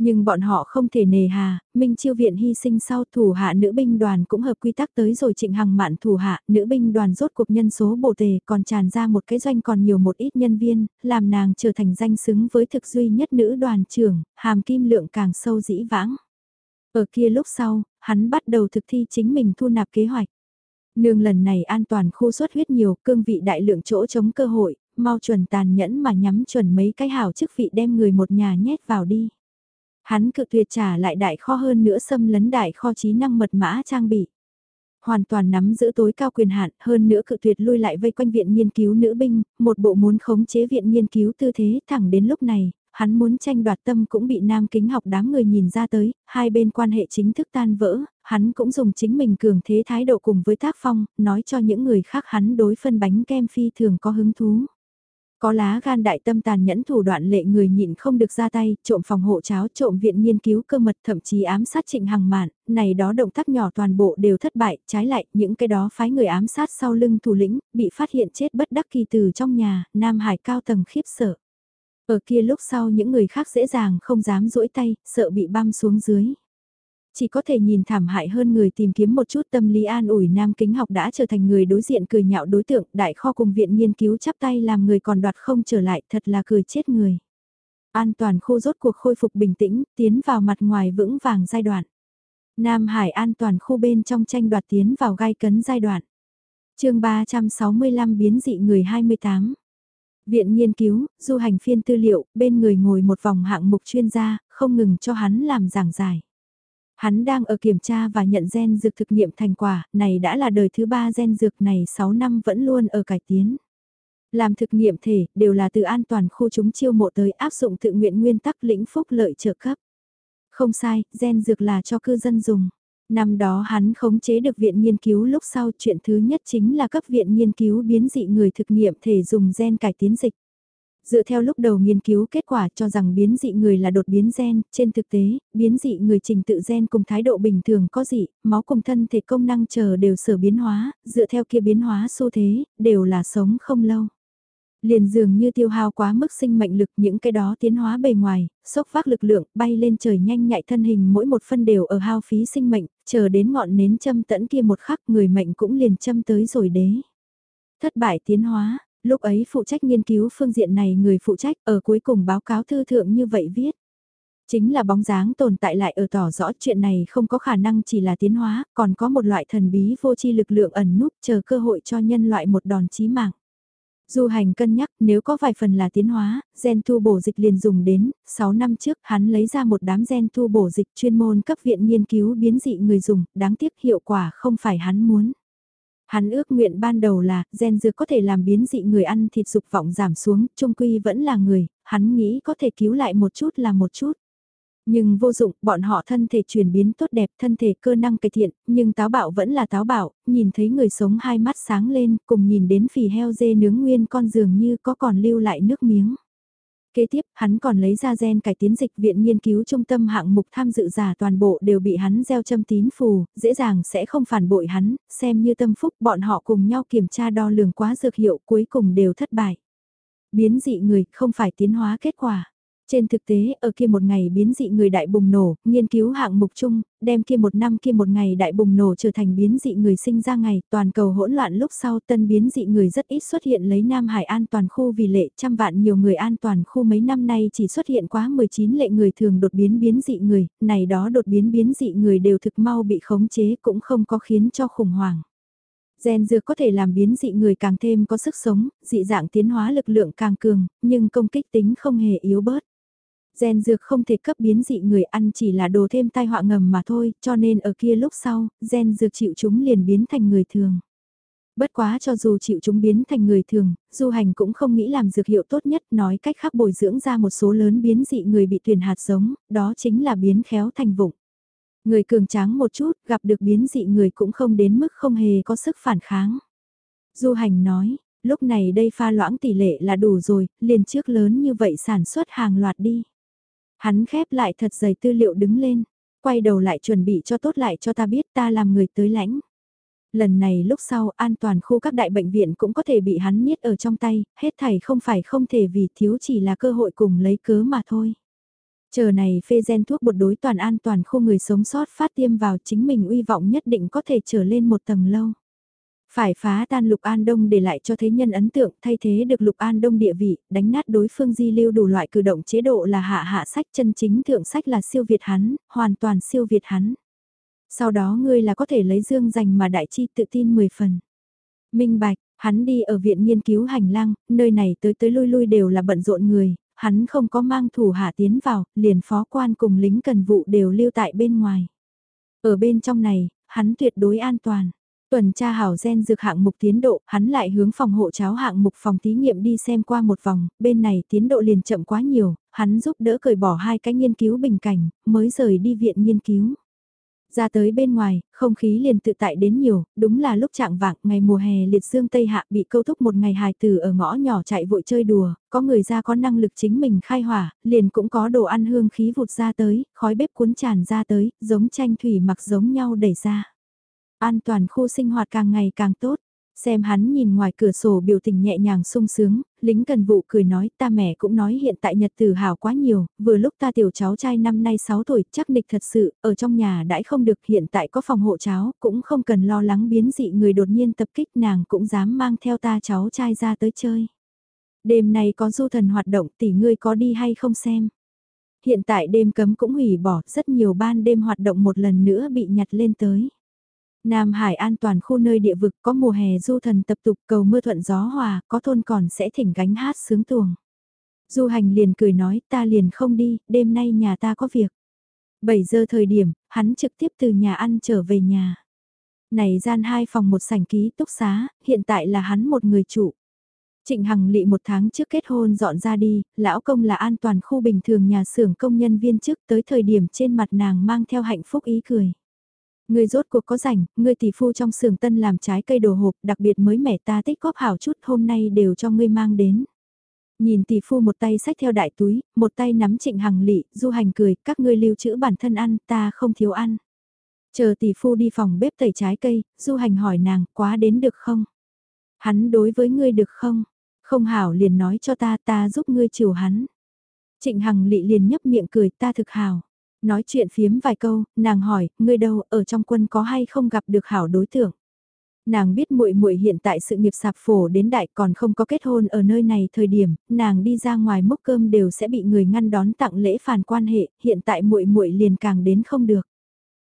Nhưng bọn họ không thể nề hà, Minh Chiêu Viện hy sinh sau thủ hạ nữ binh đoàn cũng hợp quy tắc tới rồi trịnh hằng mạn thủ hạ, nữ binh đoàn rốt cuộc nhân số bộ tề còn tràn ra một cái doanh còn nhiều một ít nhân viên, làm nàng trở thành danh xứng với thực duy nhất nữ đoàn trưởng, hàm kim lượng càng sâu dĩ vãng. Ở kia lúc sau, hắn bắt đầu thực thi chính mình thu nạp kế hoạch. Nương lần này an toàn khu xuất huyết nhiều, cương vị đại lượng chỗ chống cơ hội, mau chuẩn tàn nhẫn mà nhắm chuẩn mấy cái hảo chức vị đem người một nhà nhét vào đi. Hắn cự tuyệt trả lại đại kho hơn nữa xâm lấn đại kho trí năng mật mã trang bị. hoàn toàn nắm giữ tối cao quyền hạn, hơn nữa cự tuyệt lui lại vây quanh viện nghiên cứu nữ binh, một bộ muốn khống chế viện nghiên cứu tư thế thẳng đến lúc này, hắn muốn tranh đoạt tâm cũng bị nam kính học đám người nhìn ra tới, hai bên quan hệ chính thức tan vỡ, hắn cũng dùng chính mình cường thế thái độ cùng với tác phong, nói cho những người khác hắn đối phân bánh kem phi thường có hứng thú. Có lá gan đại tâm tàn nhẫn thủ đoạn lệ người nhịn không được ra tay, trộm phòng hộ cháo, trộm viện nghiên cứu cơ mật thậm chí ám sát trịnh hằng mạn, này đó động tác nhỏ toàn bộ đều thất bại, trái lại, những cái đó phái người ám sát sau lưng thủ lĩnh, bị phát hiện chết bất đắc kỳ từ trong nhà, Nam Hải cao tầng khiếp sợ. Ở kia lúc sau những người khác dễ dàng không dám duỗi tay, sợ bị băm xuống dưới. Chỉ có thể nhìn thảm hại hơn người tìm kiếm một chút tâm lý an ủi nam kính học đã trở thành người đối diện cười nhạo đối tượng, đại kho cùng viện nghiên cứu chắp tay làm người còn đoạt không trở lại, thật là cười chết người. An toàn khu rốt cuộc khôi phục bình tĩnh, tiến vào mặt ngoài vững vàng giai đoạn. Nam Hải an toàn khu bên trong tranh đoạt tiến vào gai cấn giai đoạn. chương 365 biến dị người 28. Viện nghiên cứu, du hành phiên tư liệu, bên người ngồi một vòng hạng mục chuyên gia, không ngừng cho hắn làm giảng giải. Hắn đang ở kiểm tra và nhận gen dược thực nghiệm thành quả, này đã là đời thứ ba gen dược này 6 năm vẫn luôn ở cải tiến. Làm thực nghiệm thể, đều là từ an toàn khu chúng chiêu mộ tới áp dụng tự nguyện nguyên tắc lĩnh phúc lợi trợ cấp. Không sai, gen dược là cho cư dân dùng. Năm đó hắn khống chế được viện nghiên cứu lúc sau chuyện thứ nhất chính là cấp viện nghiên cứu biến dị người thực nghiệm thể dùng gen cải tiến dịch. Dựa theo lúc đầu nghiên cứu kết quả cho rằng biến dị người là đột biến gen, trên thực tế, biến dị người trình tự gen cùng thái độ bình thường có dị, máu cùng thân thể công năng chờ đều sở biến hóa, dựa theo kia biến hóa xu thế, đều là sống không lâu. Liền dường như tiêu hao quá mức sinh mệnh lực những cái đó tiến hóa bề ngoài, sốc vác lực lượng, bay lên trời nhanh nhạy thân hình mỗi một phân đều ở hao phí sinh mệnh, chờ đến ngọn nến châm tẫn kia một khắc người mệnh cũng liền châm tới rồi đế. Thất bại tiến hóa, lúc ấy phụ trách nghiên cứu phương diện này người phụ trách ở cuối cùng báo cáo thư thượng như vậy viết. Chính là bóng dáng tồn tại lại ở tỏ rõ chuyện này không có khả năng chỉ là tiến hóa, còn có một loại thần bí vô tri lực lượng ẩn núp chờ cơ hội cho nhân loại một đòn chí mạng. Du hành cân nhắc nếu có vài phần là tiến hóa, gen thu bổ dịch liền dùng đến, 6 năm trước hắn lấy ra một đám gen thu bổ dịch chuyên môn cấp viện nghiên cứu biến dị người dùng, đáng tiếc hiệu quả không phải hắn muốn. Hắn ước nguyện ban đầu là gen dược có thể làm biến dị người ăn thịt dục vọng giảm xuống, trung quy vẫn là người, hắn nghĩ có thể cứu lại một chút là một chút. Nhưng vô dụng, bọn họ thân thể chuyển biến tốt đẹp, thân thể cơ năng cải thiện, nhưng táo bạo vẫn là táo bạo, nhìn thấy người sống hai mắt sáng lên, cùng nhìn đến phì heo dê nướng nguyên con dường như có còn lưu lại nước miếng. Kế tiếp, hắn còn lấy ra gen cải tiến dịch viện nghiên cứu trung tâm hạng mục tham dự giả toàn bộ đều bị hắn gieo châm tín phù, dễ dàng sẽ không phản bội hắn, xem như tâm phúc bọn họ cùng nhau kiểm tra đo lường quá dược hiệu cuối cùng đều thất bại. Biến dị người không phải tiến hóa kết quả. Trên thực tế, ở kia một ngày biến dị người đại bùng nổ, nghiên cứu hạng mục chung, đem kia một năm kia một ngày đại bùng nổ trở thành biến dị người sinh ra ngày, toàn cầu hỗn loạn lúc sau tân biến dị người rất ít xuất hiện lấy Nam Hải an toàn khu vì lệ, trăm vạn nhiều người an toàn khu mấy năm nay chỉ xuất hiện quá 19 lệ người thường đột biến biến dị người, này đó đột biến biến dị người đều thực mau bị khống chế cũng không có khiến cho khủng hoảng. Gen dược có thể làm biến dị người càng thêm có sức sống, dị dạng tiến hóa lực lượng càng cường, nhưng công kích tính không hề yếu bớt. Gen dược không thể cấp biến dị người ăn chỉ là đồ thêm tai họa ngầm mà thôi, cho nên ở kia lúc sau, gen dược chịu chúng liền biến thành người thường. Bất quá cho dù chịu chúng biến thành người thường, du hành cũng không nghĩ làm dược hiệu tốt nhất nói cách khác bồi dưỡng ra một số lớn biến dị người bị tuyển hạt giống, đó chính là biến khéo thành vụng. Người cường tráng một chút, gặp được biến dị người cũng không đến mức không hề có sức phản kháng. Du hành nói, lúc này đây pha loãng tỷ lệ là đủ rồi, liền trước lớn như vậy sản xuất hàng loạt đi. Hắn khép lại thật dày tư liệu đứng lên, quay đầu lại chuẩn bị cho tốt lại cho ta biết ta làm người tới lãnh. Lần này lúc sau an toàn khu các đại bệnh viện cũng có thể bị hắn niết ở trong tay, hết thảy không phải không thể vì thiếu chỉ là cơ hội cùng lấy cớ mà thôi. Chờ này phê gen thuốc bột đối toàn an toàn khu người sống sót phát tiêm vào chính mình uy vọng nhất định có thể trở lên một tầng lâu. Phải phá tan Lục An Đông để lại cho thế nhân ấn tượng thay thế được Lục An Đông địa vị, đánh nát đối phương di lưu đủ loại cử động chế độ là hạ hạ sách chân chính thượng sách là siêu việt hắn, hoàn toàn siêu việt hắn. Sau đó ngươi là có thể lấy dương dành mà đại chi tự tin 10 phần. Minh Bạch, hắn đi ở viện nghiên cứu hành lang, nơi này tới tới lui lui đều là bận rộn người, hắn không có mang thủ hạ tiến vào, liền phó quan cùng lính cần vụ đều lưu tại bên ngoài. Ở bên trong này, hắn tuyệt đối an toàn. Tuần tra hảo gen dược hạng mục tiến độ, hắn lại hướng phòng hộ cháo hạng mục phòng thí nghiệm đi xem qua một vòng, bên này tiến độ liền chậm quá nhiều, hắn giúp đỡ cởi bỏ hai cái nghiên cứu bình cảnh, mới rời đi viện nghiên cứu. Ra tới bên ngoài, không khí liền tự tại đến nhiều, đúng là lúc trạng vạng ngày mùa hè liệt dương Tây Hạ bị câu thúc một ngày hài tử ở ngõ nhỏ chạy vội chơi đùa, có người ra có năng lực chính mình khai hỏa, liền cũng có đồ ăn hương khí vụt ra tới, khói bếp cuốn tràn ra tới, giống tranh thủy mặc giống nhau đẩy ra. An toàn khu sinh hoạt càng ngày càng tốt. Xem hắn nhìn ngoài cửa sổ biểu tình nhẹ nhàng sung sướng, lính cần vụ cười nói ta mẹ cũng nói hiện tại nhật tử hào quá nhiều, vừa lúc ta tiểu cháu trai năm nay 6 tuổi chắc nịch thật sự, ở trong nhà đãi không được hiện tại có phòng hộ cháu, cũng không cần lo lắng biến dị người đột nhiên tập kích nàng cũng dám mang theo ta cháu trai ra tới chơi. Đêm này có du thần hoạt động tỷ ngươi có đi hay không xem. Hiện tại đêm cấm cũng hủy bỏ, rất nhiều ban đêm hoạt động một lần nữa bị nhặt lên tới. Nam Hải an toàn khu nơi địa vực có mùa hè du thần tập tục cầu mưa thuận gió hòa, có thôn còn sẽ thỉnh gánh hát sướng tuồng. Du hành liền cười nói ta liền không đi, đêm nay nhà ta có việc. 7 giờ thời điểm, hắn trực tiếp từ nhà ăn trở về nhà. Này gian hai phòng một sảnh ký túc xá, hiện tại là hắn một người chủ. Trịnh Hằng lị một tháng trước kết hôn dọn ra đi, lão công là an toàn khu bình thường nhà xưởng công nhân viên chức tới thời điểm trên mặt nàng mang theo hạnh phúc ý cười. Người rốt cuộc có rảnh, người tỷ phu trong xưởng tân làm trái cây đồ hộp, đặc biệt mới mẻ ta tích góp hảo chút hôm nay đều cho ngươi mang đến. Nhìn tỷ phu một tay xách theo đại túi, một tay nắm trịnh hằng lị, du hành cười, các ngươi lưu trữ bản thân ăn, ta không thiếu ăn. Chờ tỷ phu đi phòng bếp tẩy trái cây, du hành hỏi nàng, quá đến được không? Hắn đối với ngươi được không? Không hảo liền nói cho ta, ta giúp ngươi chiều hắn. Trịnh Hằng lị liền nhấp miệng cười, ta thực hảo. Nói chuyện phiếm vài câu, nàng hỏi, ngươi đâu, ở trong quân có hay không gặp được hảo đối tượng? Nàng biết muội muội hiện tại sự nghiệp sạp phổ đến đại còn không có kết hôn ở nơi này thời điểm, nàng đi ra ngoài mốc cơm đều sẽ bị người ngăn đón tặng lễ phản quan hệ, hiện tại muội muội liền càng đến không được.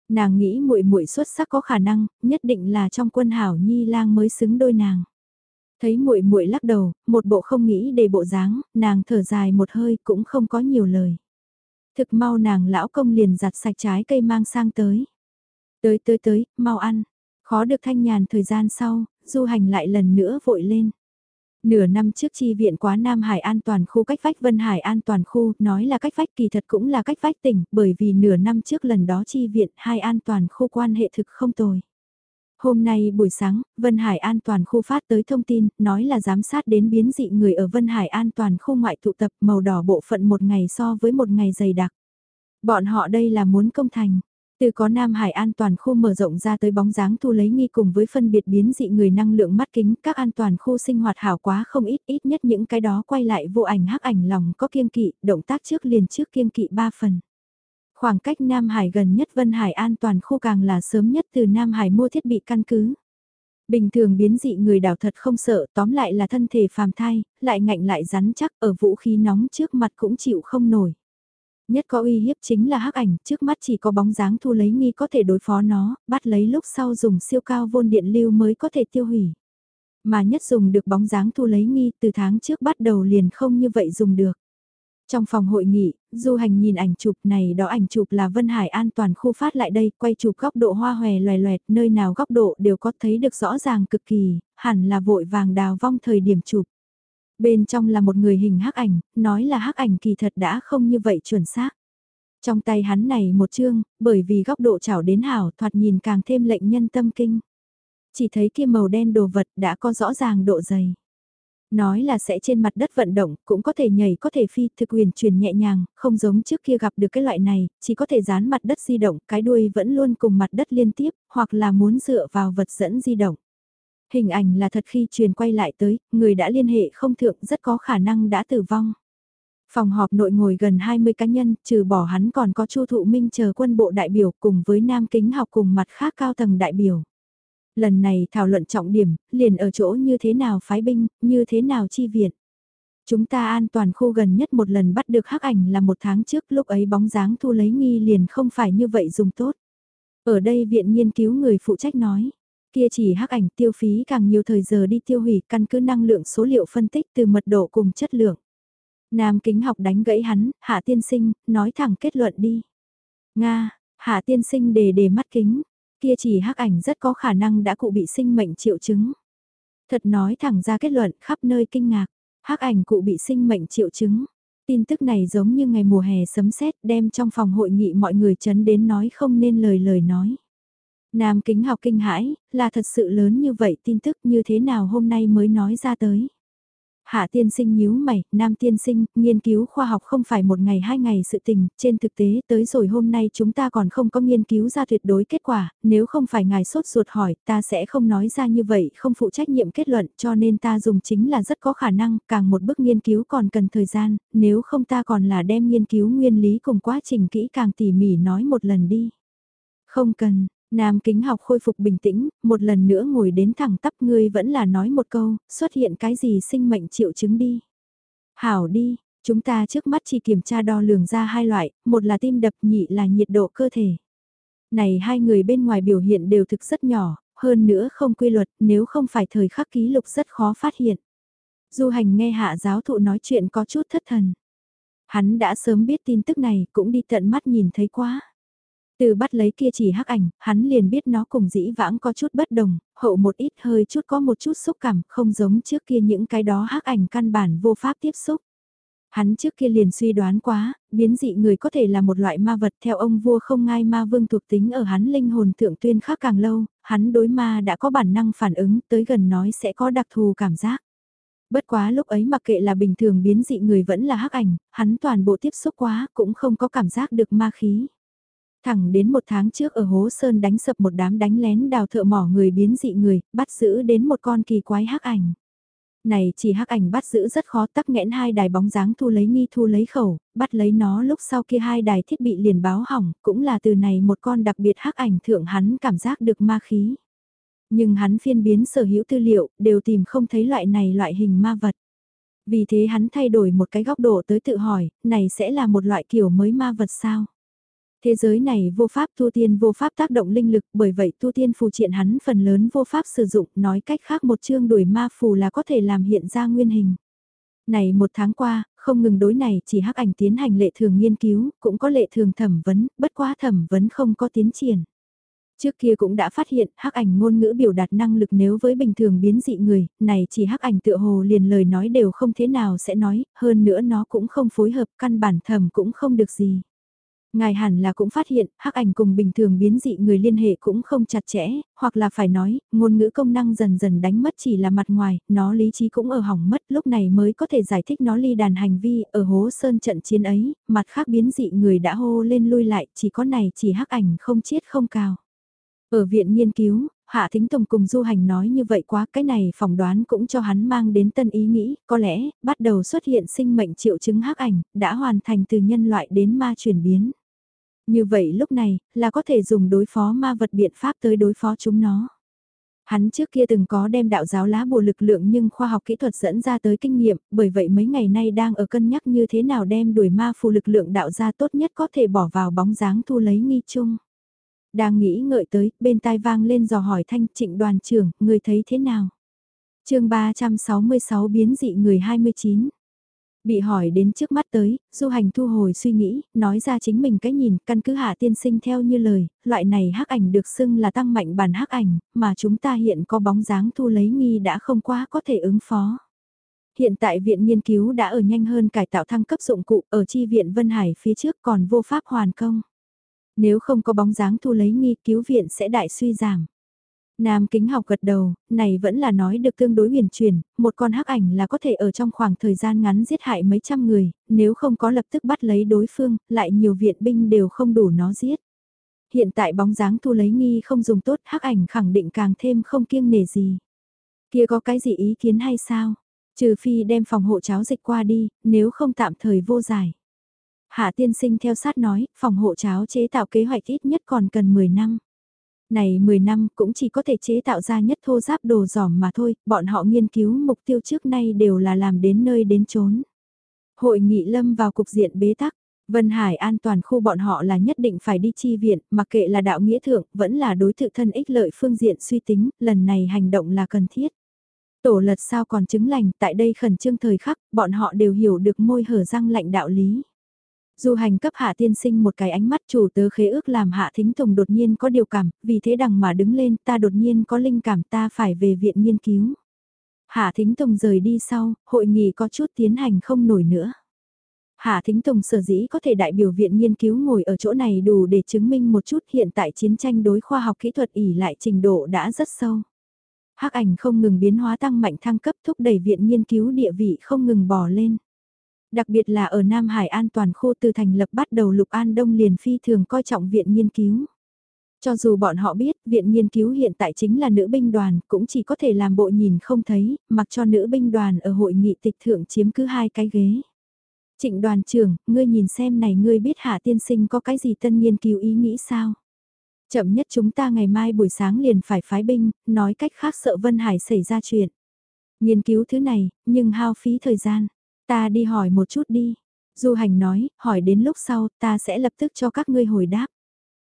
Nàng nghĩ muội muội xuất sắc có khả năng, nhất định là trong quân hảo nhi lang mới xứng đôi nàng. Thấy muội muội lắc đầu, một bộ không nghĩ để bộ dáng, nàng thở dài một hơi cũng không có nhiều lời. Thực mau nàng lão công liền giặt sạch trái cây mang sang tới. Tới tới tới, mau ăn. Khó được thanh nhàn thời gian sau, du hành lại lần nữa vội lên. Nửa năm trước chi viện quá Nam Hải an toàn khu cách vách Vân Hải an toàn khu, nói là cách vách kỳ thật cũng là cách vách tỉnh, bởi vì nửa năm trước lần đó chi viện hai an toàn khu quan hệ thực không tồi. Hôm nay buổi sáng, Vân Hải an toàn khu phát tới thông tin, nói là giám sát đến biến dị người ở Vân Hải an toàn khu ngoại tụ tập màu đỏ bộ phận một ngày so với một ngày dày đặc. Bọn họ đây là muốn công thành. Từ có Nam Hải an toàn khu mở rộng ra tới bóng dáng thu lấy nghi cùng với phân biệt biến dị người năng lượng mắt kính, các an toàn khu sinh hoạt hảo quá không ít ít nhất những cái đó quay lại vô ảnh hắc ảnh lòng có kiêng kỵ, động tác trước liền trước kiêng kỵ 3 phần. Khoảng cách Nam Hải gần nhất Vân Hải an toàn khu càng là sớm nhất từ Nam Hải mua thiết bị căn cứ. Bình thường biến dị người đảo thật không sợ, tóm lại là thân thể phàm thai, lại ngạnh lại rắn chắc ở vũ khí nóng trước mặt cũng chịu không nổi. Nhất có uy hiếp chính là hắc ảnh, trước mắt chỉ có bóng dáng thu lấy nghi có thể đối phó nó, bắt lấy lúc sau dùng siêu cao vôn điện lưu mới có thể tiêu hủy. Mà nhất dùng được bóng dáng thu lấy nghi từ tháng trước bắt đầu liền không như vậy dùng được. Trong phòng hội nghị, du hành nhìn ảnh chụp này đó ảnh chụp là Vân Hải an toàn khu phát lại đây, quay chụp góc độ hoa hòe loè loẹt, nơi nào góc độ đều có thấy được rõ ràng cực kỳ, hẳn là vội vàng đào vong thời điểm chụp. Bên trong là một người hình hắc ảnh, nói là hắc ảnh kỳ thật đã không như vậy chuẩn xác. Trong tay hắn này một chương, bởi vì góc độ chảo đến hảo thoạt nhìn càng thêm lệnh nhân tâm kinh. Chỉ thấy kia màu đen đồ vật đã có rõ ràng độ dày. Nói là sẽ trên mặt đất vận động, cũng có thể nhảy có thể phi, thực quyền truyền nhẹ nhàng, không giống trước kia gặp được cái loại này, chỉ có thể dán mặt đất di động, cái đuôi vẫn luôn cùng mặt đất liên tiếp, hoặc là muốn dựa vào vật dẫn di động. Hình ảnh là thật khi truyền quay lại tới, người đã liên hệ không thượng rất có khả năng đã tử vong. Phòng họp nội ngồi gần 20 cá nhân, trừ bỏ hắn còn có Chu Thụ Minh chờ quân bộ đại biểu cùng với Nam Kính học cùng mặt khác cao tầng đại biểu. Lần này thảo luận trọng điểm, liền ở chỗ như thế nào phái binh, như thế nào chi viện. Chúng ta an toàn khu gần nhất một lần bắt được hắc ảnh là một tháng trước lúc ấy bóng dáng thu lấy nghi liền không phải như vậy dùng tốt. Ở đây viện nghiên cứu người phụ trách nói, kia chỉ hắc ảnh tiêu phí càng nhiều thời giờ đi tiêu hủy căn cứ năng lượng số liệu phân tích từ mật độ cùng chất lượng. Nam kính học đánh gãy hắn, hạ tiên sinh, nói thẳng kết luận đi. Nga, hạ tiên sinh đề đề mắt kính, Kia chỉ hắc ảnh rất có khả năng đã cụ bị sinh mệnh triệu chứng. Thật nói thẳng ra kết luận khắp nơi kinh ngạc, hắc ảnh cụ bị sinh mệnh triệu chứng. Tin tức này giống như ngày mùa hè sấm sét đem trong phòng hội nghị mọi người chấn đến nói không nên lời lời nói. Nam kính học kinh hãi, là thật sự lớn như vậy tin tức như thế nào hôm nay mới nói ra tới. Hạ tiên sinh nhíu mày, nam tiên sinh, nghiên cứu khoa học không phải một ngày hai ngày sự tình, trên thực tế tới rồi hôm nay chúng ta còn không có nghiên cứu ra tuyệt đối kết quả, nếu không phải ngài sốt ruột hỏi, ta sẽ không nói ra như vậy, không phụ trách nhiệm kết luận, cho nên ta dùng chính là rất có khả năng, càng một bước nghiên cứu còn cần thời gian, nếu không ta còn là đem nghiên cứu nguyên lý cùng quá trình kỹ càng tỉ mỉ nói một lần đi. Không cần, Nam kính học khôi phục bình tĩnh, một lần nữa ngồi đến thẳng tắp ngươi vẫn là nói một câu, xuất hiện cái gì sinh mệnh triệu chứng đi. Hảo đi, chúng ta trước mắt chỉ kiểm tra đo lường ra hai loại, một là tim đập nhị là nhiệt độ cơ thể. Này hai người bên ngoài biểu hiện đều thực rất nhỏ, hơn nữa không quy luật nếu không phải thời khắc ký lục rất khó phát hiện. Du hành nghe hạ giáo thụ nói chuyện có chút thất thần. Hắn đã sớm biết tin tức này cũng đi tận mắt nhìn thấy quá. Từ bắt lấy kia chỉ hắc ảnh, hắn liền biết nó cùng dĩ vãng có chút bất đồng, hậu một ít hơi chút có một chút xúc cảm, không giống trước kia những cái đó hắc ảnh căn bản vô pháp tiếp xúc. Hắn trước kia liền suy đoán quá, biến dị người có thể là một loại ma vật theo ông vua không ngai ma vương thuộc tính ở hắn linh hồn thượng tuyên khác càng lâu, hắn đối ma đã có bản năng phản ứng tới gần nói sẽ có đặc thù cảm giác. Bất quá lúc ấy mặc kệ là bình thường biến dị người vẫn là hắc ảnh, hắn toàn bộ tiếp xúc quá cũng không có cảm giác được ma khí. Thẳng đến một tháng trước ở Hố Sơn đánh sập một đám đánh lén đào thợ mỏ người biến dị người, bắt giữ đến một con kỳ quái hắc ảnh. Này chỉ hắc ảnh bắt giữ rất khó tắc nghẽn hai đài bóng dáng thu lấy nghi thu lấy khẩu, bắt lấy nó lúc sau kia hai đài thiết bị liền báo hỏng, cũng là từ này một con đặc biệt hắc ảnh thượng hắn cảm giác được ma khí. Nhưng hắn phiên biến sở hữu tư liệu, đều tìm không thấy loại này loại hình ma vật. Vì thế hắn thay đổi một cái góc độ tới tự hỏi, này sẽ là một loại kiểu mới ma vật sao? Thế giới này vô pháp tu tiên vô pháp tác động linh lực bởi vậy tu tiên phù triện hắn phần lớn vô pháp sử dụng nói cách khác một chương đuổi ma phù là có thể làm hiện ra nguyên hình. Này một tháng qua, không ngừng đối này chỉ hắc ảnh tiến hành lệ thường nghiên cứu, cũng có lệ thường thẩm vấn, bất quá thẩm vấn không có tiến triển. Trước kia cũng đã phát hiện hắc ảnh ngôn ngữ biểu đạt năng lực nếu với bình thường biến dị người, này chỉ hắc ảnh tựa hồ liền lời nói đều không thế nào sẽ nói, hơn nữa nó cũng không phối hợp căn bản thẩm cũng không được gì. Ngài hẳn là cũng phát hiện, hắc ảnh cùng bình thường biến dị người liên hệ cũng không chặt chẽ, hoặc là phải nói, ngôn ngữ công năng dần dần đánh mất chỉ là mặt ngoài, nó lý trí cũng ở hỏng mất, lúc này mới có thể giải thích nó ly đàn hành vi, ở hố sơn trận chiến ấy, mặt khác biến dị người đã hô lên lui lại, chỉ có này chỉ hắc ảnh không chết không cao. Ở viện nghiên cứu, Hạ Thính Tùng cùng du hành nói như vậy quá cái này phỏng đoán cũng cho hắn mang đến tân ý nghĩ, có lẽ, bắt đầu xuất hiện sinh mệnh triệu chứng hắc ảnh, đã hoàn thành từ nhân loại đến ma chuyển biến. Như vậy lúc này, là có thể dùng đối phó ma vật biện pháp tới đối phó chúng nó. Hắn trước kia từng có đem đạo giáo lá bùa lực lượng nhưng khoa học kỹ thuật dẫn ra tới kinh nghiệm, bởi vậy mấy ngày nay đang ở cân nhắc như thế nào đem đuổi ma phù lực lượng đạo ra tốt nhất có thể bỏ vào bóng dáng thu lấy nghi chung. Đang nghĩ ngợi tới, bên tai vang lên dò hỏi thanh trịnh đoàn trưởng, người thấy thế nào? chương 366 biến dị người 29 Bị hỏi đến trước mắt tới, du hành thu hồi suy nghĩ, nói ra chính mình cái nhìn, căn cứ hạ tiên sinh theo như lời, loại này hắc ảnh được xưng là tăng mạnh bản hắc ảnh, mà chúng ta hiện có bóng dáng thu lấy nghi đã không quá có thể ứng phó. Hiện tại viện nghiên cứu đã ở nhanh hơn cải tạo thăng cấp dụng cụ ở chi viện Vân Hải phía trước còn vô pháp hoàn công. Nếu không có bóng dáng thu lấy nghi cứu viện sẽ đại suy giảm. Nam kính học gật đầu, này vẫn là nói được tương đối huyền truyền, một con hắc ảnh là có thể ở trong khoảng thời gian ngắn giết hại mấy trăm người, nếu không có lập tức bắt lấy đối phương, lại nhiều viện binh đều không đủ nó giết. Hiện tại bóng dáng thu lấy nghi không dùng tốt, hắc ảnh khẳng định càng thêm không kiêng nể gì. Kia có cái gì ý kiến hay sao? Trừ phi đem phòng hộ cháo dịch qua đi, nếu không tạm thời vô giải. Hạ tiên sinh theo sát nói, phòng hộ cháo chế tạo kế hoạch ít nhất còn cần 10 năm này 10 năm cũng chỉ có thể chế tạo ra nhất thô giáp đồ giỏm mà thôi, bọn họ nghiên cứu mục tiêu trước nay đều là làm đến nơi đến chốn. Hội nghị lâm vào cục diện bế tắc, Vân Hải an toàn khu bọn họ là nhất định phải đi chi viện, mặc kệ là đạo nghĩa thượng, vẫn là đối tự thân ích lợi phương diện suy tính, lần này hành động là cần thiết. Tổ lật sao còn chứng lành, tại đây khẩn trương thời khắc, bọn họ đều hiểu được môi hở răng lạnh đạo lý. Du hành cấp hạ tiên sinh một cái ánh mắt chủ tớ khế ước làm hạ thính tùng đột nhiên có điều cảm, vì thế đằng mà đứng lên ta đột nhiên có linh cảm ta phải về viện nghiên cứu. Hạ thính tùng rời đi sau, hội nghị có chút tiến hành không nổi nữa. Hạ Thính Tùng sở dĩ có thể đại biểu viện nghiên cứu ngồi ở chỗ này đủ để chứng minh một chút hiện tại chiến tranh đối khoa học kỹ thuật ỉ lại trình độ đã rất sâu. Hắc ảnh không ngừng biến hóa tăng mạnh thăng cấp thúc đẩy viện nghiên cứu địa vị không ngừng bò lên. Đặc biệt là ở Nam Hải an toàn khu từ thành lập bắt đầu Lục An Đông liền phi thường coi trọng viện nghiên cứu. Cho dù bọn họ biết viện nghiên cứu hiện tại chính là nữ binh đoàn cũng chỉ có thể làm bộ nhìn không thấy, mặc cho nữ binh đoàn ở hội nghị tịch thượng chiếm cứ hai cái ghế. Trịnh đoàn trưởng, ngươi nhìn xem này ngươi biết hạ tiên sinh có cái gì tân nghiên cứu ý nghĩ sao? Chậm nhất chúng ta ngày mai buổi sáng liền phải phái binh, nói cách khác sợ Vân Hải xảy ra chuyện. Nghiên cứu thứ này, nhưng hao phí thời gian. Ta đi hỏi một chút đi. Du hành nói, hỏi đến lúc sau, ta sẽ lập tức cho các ngươi hồi đáp.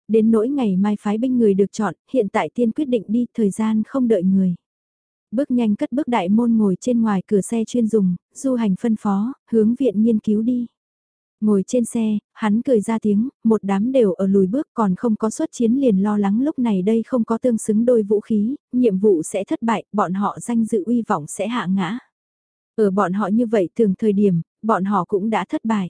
Đến nỗi ngày mai phái binh người được chọn, hiện tại tiên quyết định đi, thời gian không đợi người. Bước nhanh cất bước đại môn ngồi trên ngoài cửa xe chuyên dùng, du hành phân phó, hướng viện nghiên cứu đi. Ngồi trên xe, hắn cười ra tiếng, một đám đều ở lùi bước còn không có xuất chiến liền lo lắng lúc này đây không có tương xứng đôi vũ khí, nhiệm vụ sẽ thất bại, bọn họ danh dự uy vọng sẽ hạ ngã. Ở bọn họ như vậy thường thời điểm, bọn họ cũng đã thất bại.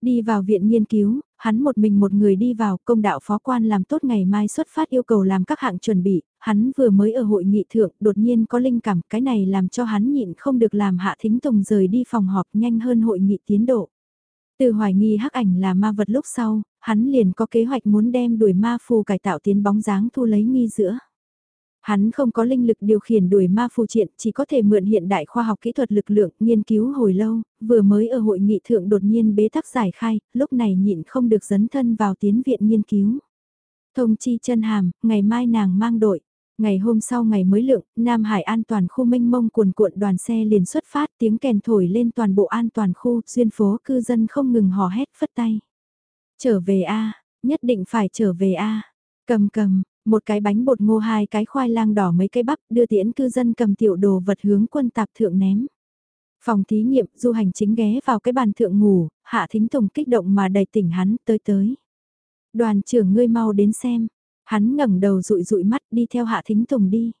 Đi vào viện nghiên cứu, hắn một mình một người đi vào công đạo phó quan làm tốt ngày mai xuất phát yêu cầu làm các hạng chuẩn bị, hắn vừa mới ở hội nghị thượng đột nhiên có linh cảm cái này làm cho hắn nhịn không được làm hạ thính tùng rời đi phòng họp nhanh hơn hội nghị tiến độ. Từ hoài nghi hắc ảnh là ma vật lúc sau, hắn liền có kế hoạch muốn đem đuổi ma phù cải tạo tiến bóng dáng thu lấy nghi giữa. Hắn không có linh lực điều khiển đuổi ma phù triện, chỉ có thể mượn hiện đại khoa học kỹ thuật lực lượng, nghiên cứu hồi lâu, vừa mới ở hội nghị thượng đột nhiên bế tắc giải khai, lúc này nhịn không được dấn thân vào tiến viện nghiên cứu. Thông chi chân hàm, ngày mai nàng mang đội. Ngày hôm sau ngày mới lượng, Nam Hải an toàn khu mênh mông cuồn cuộn đoàn xe liền xuất phát tiếng kèn thổi lên toàn bộ an toàn khu, duyên phố cư dân không ngừng hò hét phất tay. Trở về A, nhất định phải trở về A. Cầm cầm, một cái bánh bột ngô hai cái khoai lang đỏ mấy cái bắp đưa tiễn cư dân cầm tiểu đồ vật hướng quân tạp thượng ném. Phòng thí nghiệm du hành chính ghé vào cái bàn thượng ngủ, hạ thính tùng kích động mà đầy tỉnh hắn tới tới. Đoàn trưởng ngươi mau đến xem, hắn ngẩng đầu rụi rụi mắt đi theo hạ thính tùng đi.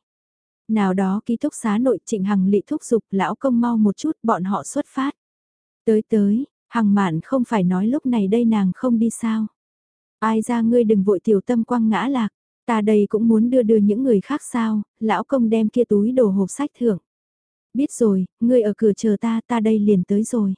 Nào đó ký túc xá nội trịnh hằng lị thúc giục lão công mau một chút bọn họ xuất phát. Tới tới, hằng mạn không phải nói lúc này đây nàng không đi sao. Ai ra ngươi đừng vội tiểu tâm quăng ngã lạc. Ta đây cũng muốn đưa đưa những người khác sao, lão công đem kia túi đồ hộp sách thưởng. Biết rồi, ngươi ở cửa chờ ta, ta đây liền tới rồi.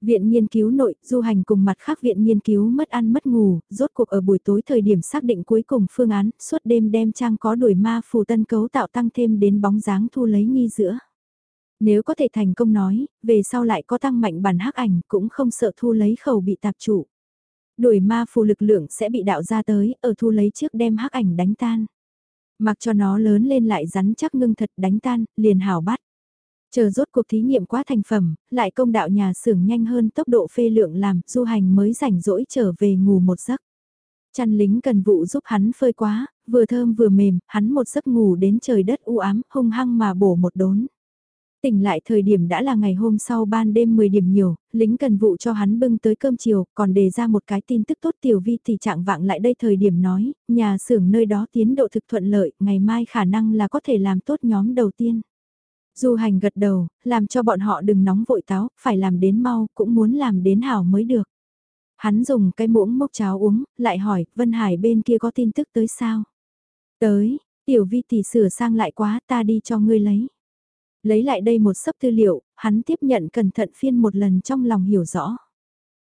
Viện nghiên cứu nội, du hành cùng mặt khác viện nghiên cứu mất ăn mất ngủ, rốt cuộc ở buổi tối thời điểm xác định cuối cùng phương án, suốt đêm đem trang có đuổi ma phù tân cấu tạo tăng thêm đến bóng dáng thu lấy nghi giữa. Nếu có thể thành công nói, về sau lại có tăng mạnh bản hắc ảnh cũng không sợ thu lấy khẩu bị tạp chủ. Đuổi ma phù lực lượng sẽ bị đạo ra tới, ở thu lấy trước đem hắc ảnh đánh tan. Mặc cho nó lớn lên lại rắn chắc ngưng thật đánh tan, liền hào bắt. Chờ rốt cuộc thí nghiệm quá thành phẩm, lại công đạo nhà xưởng nhanh hơn tốc độ phê lượng làm, du hành mới rảnh rỗi trở về ngủ một giấc. Chăn lính cần vụ giúp hắn phơi quá, vừa thơm vừa mềm, hắn một giấc ngủ đến trời đất u ám, hung hăng mà bổ một đốn. Tỉnh lại thời điểm đã là ngày hôm sau ban đêm 10 điểm nhiều, lính cần vụ cho hắn bưng tới cơm chiều, còn đề ra một cái tin tức tốt tiểu vi thì trạng vạng lại đây thời điểm nói, nhà xưởng nơi đó tiến độ thực thuận lợi, ngày mai khả năng là có thể làm tốt nhóm đầu tiên. Du hành gật đầu, làm cho bọn họ đừng nóng vội táo, phải làm đến mau, cũng muốn làm đến hảo mới được. Hắn dùng cái muỗng mốc cháo uống, lại hỏi, Vân Hải bên kia có tin tức tới sao? Tới, tiểu vi tỷ sửa sang lại quá, ta đi cho ngươi lấy. Lấy lại đây một sấp tư liệu, hắn tiếp nhận cẩn thận phiên một lần trong lòng hiểu rõ.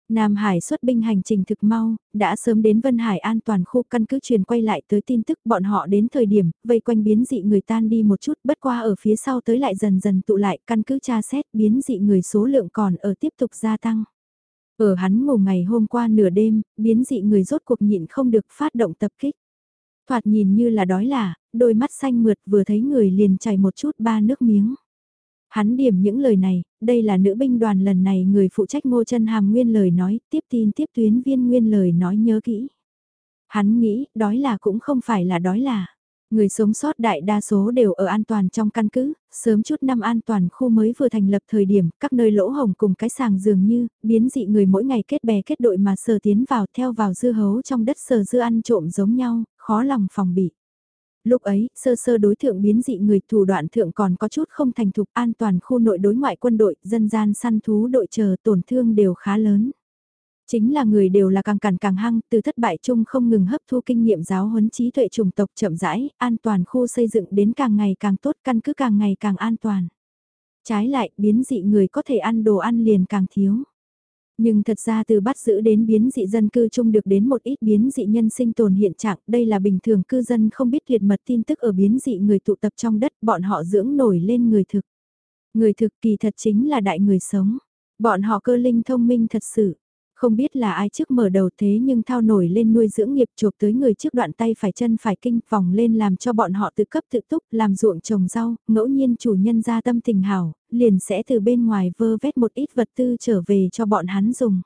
Nam Hải xuất binh hành trình thực mau, đã sớm đến Vân Hải an toàn khu căn cứ truyền quay lại tới tin tức bọn họ đến thời điểm, vây quanh biến dị người tan đi một chút, bất qua ở phía sau tới lại dần dần tụ lại, căn cứ tra xét biến dị người số lượng còn ở tiếp tục gia tăng. Ở hắn ngủ ngày hôm qua nửa đêm, biến dị người rốt cuộc nhịn không được phát động tập kích. Thoạt nhìn như là đói là, đôi mắt xanh mượt vừa thấy người liền chảy một chút ba nước miếng. Hắn điểm những lời này, đây là nữ binh đoàn lần này người phụ trách ngô chân hàm nguyên lời nói, tiếp tin tiếp tuyến viên nguyên lời nói nhớ kỹ. Hắn nghĩ, đói là cũng không phải là đói là. Người sống sót đại đa số đều ở an toàn trong căn cứ, sớm chút năm an toàn khu mới vừa thành lập thời điểm, các nơi lỗ hồng cùng cái sàng dường như, biến dị người mỗi ngày kết bè kết đội mà sờ tiến vào theo vào dưa hấu trong đất sờ dưa ăn trộm giống nhau, khó lòng phòng bị. Lúc ấy, sơ sơ đối thượng biến dị người thủ đoạn thượng còn có chút không thành thục an toàn khu nội đối ngoại quân đội, dân gian săn thú đội chờ tổn thương đều khá lớn. Chính là người đều là càng càng càng hăng, từ thất bại chung không ngừng hấp thu kinh nghiệm giáo huấn trí tuệ chủng tộc chậm rãi, an toàn khu xây dựng đến càng ngày càng tốt, căn cứ càng ngày càng an toàn. Trái lại, biến dị người có thể ăn đồ ăn liền càng thiếu. Nhưng thật ra từ bắt giữ đến biến dị dân cư chung được đến một ít biến dị nhân sinh tồn hiện trạng, đây là bình thường cư dân không biết liệt mật tin tức ở biến dị người tụ tập trong đất, bọn họ dưỡng nổi lên người thực. Người thực kỳ thật chính là đại người sống. Bọn họ cơ linh thông minh thật sự. Không biết là ai trước mở đầu thế nhưng thao nổi lên nuôi dưỡng nghiệp chuộc tới người trước đoạn tay phải chân phải kinh vòng lên làm cho bọn họ tự cấp tự túc làm ruộng trồng rau, ngẫu nhiên chủ nhân ra tâm tình hảo, liền sẽ từ bên ngoài vơ vét một ít vật tư trở về cho bọn hắn dùng.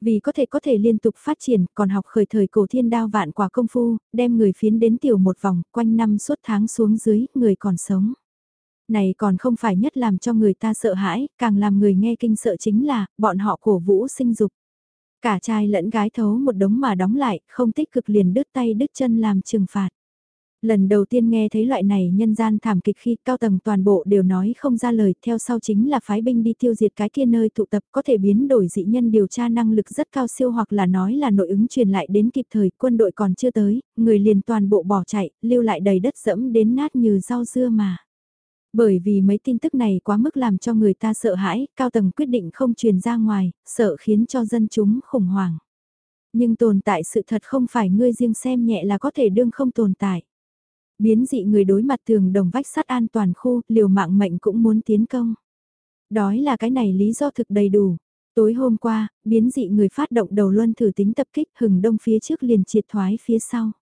Vì có thể có thể liên tục phát triển, còn học khởi thời cổ thiên đao vạn quả công phu, đem người phiến đến tiểu một vòng, quanh năm suốt tháng xuống dưới, người còn sống này còn không phải nhất làm cho người ta sợ hãi, càng làm người nghe kinh sợ chính là, bọn họ cổ vũ sinh dục. Cả trai lẫn gái thấu một đống mà đóng lại, không tích cực liền đứt tay đứt chân làm trừng phạt. Lần đầu tiên nghe thấy loại này nhân gian thảm kịch khi cao tầng toàn bộ đều nói không ra lời, theo sau chính là phái binh đi tiêu diệt cái kia nơi tụ tập có thể biến đổi dị nhân điều tra năng lực rất cao siêu hoặc là nói là nội ứng truyền lại đến kịp thời, quân đội còn chưa tới, người liền toàn bộ bỏ chạy, lưu lại đầy đất dẫm đến nát như rau dưa mà. Bởi vì mấy tin tức này quá mức làm cho người ta sợ hãi, cao tầng quyết định không truyền ra ngoài, sợ khiến cho dân chúng khủng hoảng. Nhưng tồn tại sự thật không phải ngươi riêng xem nhẹ là có thể đương không tồn tại. Biến dị người đối mặt tường đồng vách sắt an toàn khu, liều mạng mệnh cũng muốn tiến công. Đói là cái này lý do thực đầy đủ. Tối hôm qua, biến dị người phát động đầu luân thử tính tập kích hừng đông phía trước liền triệt thoái phía sau.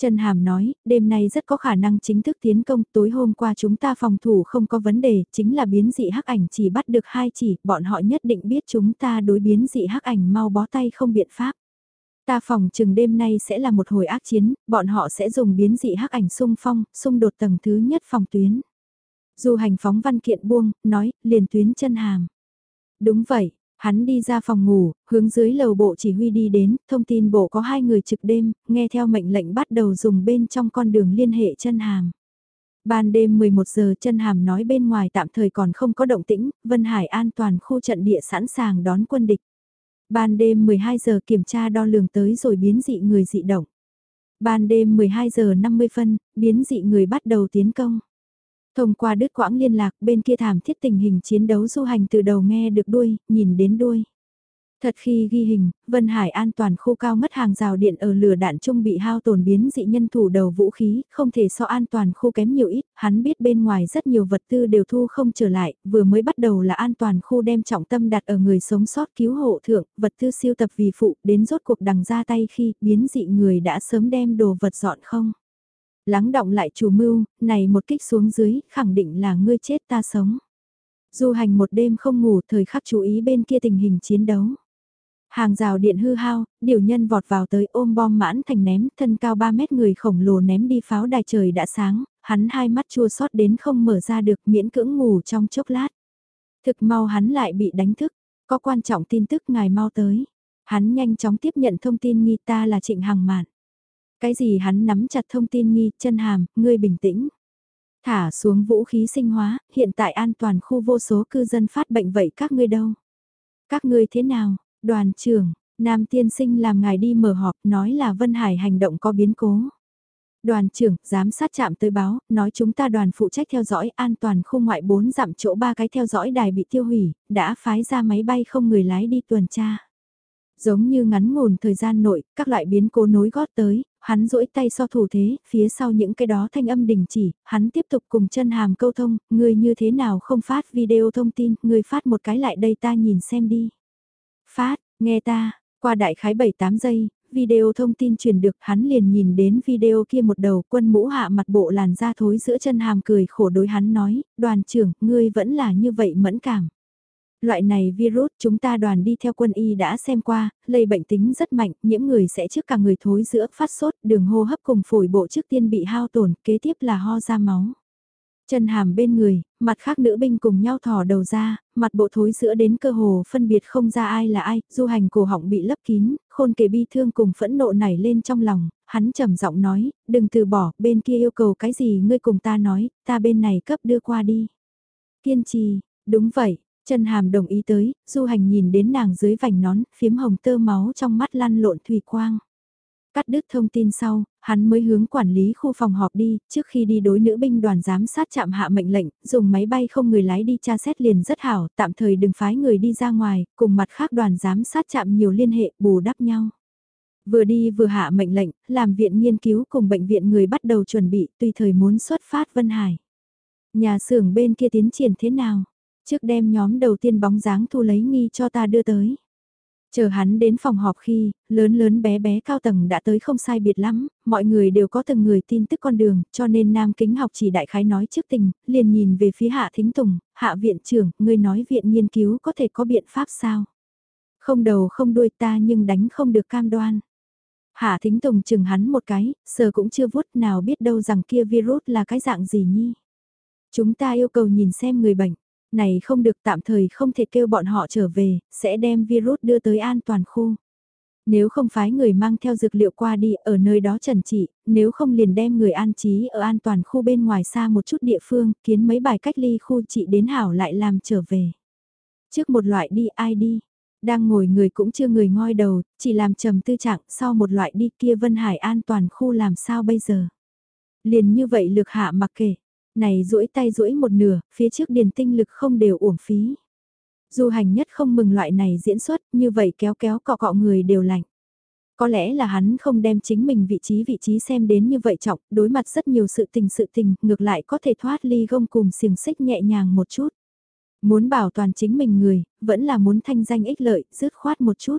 Trần Hàm nói, đêm nay rất có khả năng chính thức tiến công, tối hôm qua chúng ta phòng thủ không có vấn đề, chính là biến dị hắc ảnh chỉ bắt được hai chỉ, bọn họ nhất định biết chúng ta đối biến dị hắc ảnh mau bó tay không biện pháp. Ta phòng chừng đêm nay sẽ là một hồi ác chiến, bọn họ sẽ dùng biến dị hắc ảnh xung phong, xung đột tầng thứ nhất phòng tuyến. Du hành phóng văn kiện buông, nói, liền tuyến chân hàm. Đúng vậy, Hắn đi ra phòng ngủ, hướng dưới lầu bộ chỉ huy đi đến, thông tin bộ có hai người trực đêm, nghe theo mệnh lệnh bắt đầu dùng bên trong con đường liên hệ chân hàm. Ban đêm 11 giờ chân hàm nói bên ngoài tạm thời còn không có động tĩnh, Vân Hải an toàn khu trận địa sẵn sàng đón quân địch. Ban đêm 12 giờ kiểm tra đo lường tới rồi biến dị người dị động. Ban đêm 12 giờ 50 phân, biến dị người bắt đầu tiến công. Thông qua đứt quãng liên lạc bên kia thảm thiết tình hình chiến đấu du hành từ đầu nghe được đuôi, nhìn đến đuôi. Thật khi ghi hình, Vân Hải an toàn khu cao mất hàng rào điện ở lửa đạn trung bị hao tổn biến dị nhân thủ đầu vũ khí, không thể so an toàn khu kém nhiều ít, hắn biết bên ngoài rất nhiều vật tư đều thu không trở lại, vừa mới bắt đầu là an toàn khu đem trọng tâm đặt ở người sống sót cứu hộ thượng, vật tư siêu tập vì phụ, đến rốt cuộc đằng ra tay khi biến dị người đã sớm đem đồ vật dọn không lắng động lại chủ mưu, này một kích xuống dưới, khẳng định là ngươi chết ta sống. Du hành một đêm không ngủ, thời khắc chú ý bên kia tình hình chiến đấu. Hàng rào điện hư hao, điều nhân vọt vào tới ôm bom mãn thành ném, thân cao 3 mét người khổng lồ ném đi pháo đài trời đã sáng, hắn hai mắt chua xót đến không mở ra được miễn cưỡng ngủ trong chốc lát. Thực mau hắn lại bị đánh thức, có quan trọng tin tức ngài mau tới. Hắn nhanh chóng tiếp nhận thông tin nghi ta là Trịnh Hằng Mạn. Cái gì hắn nắm chặt thông tin nghi, chân hàm, ngươi bình tĩnh. Thả xuống vũ khí sinh hóa, hiện tại an toàn khu vô số cư dân phát bệnh vậy các ngươi đâu? Các ngươi thế nào? Đoàn trưởng, Nam tiên sinh làm ngài đi mở họp nói là Vân Hải hành động có biến cố. Đoàn trưởng, giám sát chạm tới báo, nói chúng ta đoàn phụ trách theo dõi an toàn khu ngoại 4 dặm chỗ ba cái theo dõi đài bị tiêu hủy, đã phái ra máy bay không người lái đi tuần tra. Giống như ngắn ngủn thời gian nội, các loại biến cố nối gót tới, hắn duỗi tay so thủ thế, phía sau những cái đó thanh âm đình chỉ, hắn tiếp tục cùng chân hàm câu thông, người như thế nào không phát video thông tin, người phát một cái lại đây ta nhìn xem đi. Phát, nghe ta, qua đại khái 7-8 giây, video thông tin truyền được hắn liền nhìn đến video kia một đầu quân mũ hạ mặt bộ làn da thối giữa chân hàm cười khổ đối hắn nói, đoàn trưởng, ngươi vẫn là như vậy mẫn cảm. Loại này virus chúng ta đoàn đi theo quân y đã xem qua, lây bệnh tính rất mạnh, nhiễm người sẽ trước cả người thối giữa phát sốt, đường hô hấp cùng phổi bộ trước tiên bị hao tổn, kế tiếp là ho ra máu. Chân hàm bên người, mặt khác nữ binh cùng nhau thò đầu ra, mặt bộ thối giữa đến cơ hồ phân biệt không ra ai là ai, du hành cổ họng bị lấp kín, khôn kề bi thương cùng phẫn nộ nảy lên trong lòng, hắn trầm giọng nói, đừng từ bỏ, bên kia yêu cầu cái gì ngươi cùng ta nói, ta bên này cấp đưa qua đi. Kiên trì, đúng vậy, chân hàm đồng ý tới, du hành nhìn đến nàng dưới vành nón, phiếm hồng tơ máu trong mắt lăn lộn thủy quang. Cắt đứt thông tin sau, hắn mới hướng quản lý khu phòng họp đi, trước khi đi đối nữ binh đoàn giám sát chạm hạ mệnh lệnh, dùng máy bay không người lái đi tra xét liền rất hảo, tạm thời đừng phái người đi ra ngoài, cùng mặt khác đoàn giám sát chạm nhiều liên hệ, bù đắp nhau. Vừa đi vừa hạ mệnh lệnh, làm viện nghiên cứu cùng bệnh viện người bắt đầu chuẩn bị, tùy thời muốn xuất phát Vân Hải. Nhà xưởng bên kia tiến triển thế nào? Trước đem nhóm đầu tiên bóng dáng thu lấy nghi cho ta đưa tới. Chờ hắn đến phòng họp khi, lớn lớn bé bé cao tầng đã tới không sai biệt lắm, mọi người đều có từng người tin tức con đường, cho nên Nam Kính học chỉ đại khái nói trước tình, liền nhìn về phía Hạ Thính Tùng, Hạ Viện trưởng, người nói viện nghiên cứu có thể có biện pháp sao? Không đầu không đuôi ta nhưng đánh không được cam đoan. Hạ Thính Tùng chừng hắn một cái, sờ cũng chưa vuốt nào biết đâu rằng kia virus là cái dạng gì nhi. Chúng ta yêu cầu nhìn xem người bệnh. Này không được tạm thời không thể kêu bọn họ trở về, sẽ đem virus đưa tới an toàn khu. Nếu không phái người mang theo dược liệu qua đi ở nơi đó trần trị, nếu không liền đem người an trí ở an toàn khu bên ngoài xa một chút địa phương, kiến mấy bài cách ly khu trị đến hảo lại làm trở về. Trước một loại đi ai đi, đang ngồi người cũng chưa người ngoi đầu, chỉ làm trầm tư trạng sau một loại đi kia Vân Hải an toàn khu làm sao bây giờ. Liền như vậy lược hạ mặc kể, này duỗi tay duỗi một nửa, phía trước điền tinh lực không đều uổng phí. Du hành nhất không mừng loại này diễn xuất, như vậy kéo kéo cọ cọ người đều lạnh. Có lẽ là hắn không đem chính mình vị trí vị trí xem đến như vậy trọng, đối mặt rất nhiều sự tình sự tình, ngược lại có thể thoát ly gông cùng xiềng xích nhẹ nhàng một chút. Muốn bảo toàn chính mình người, vẫn là muốn thanh danh ích lợi, dứt khoát một chút.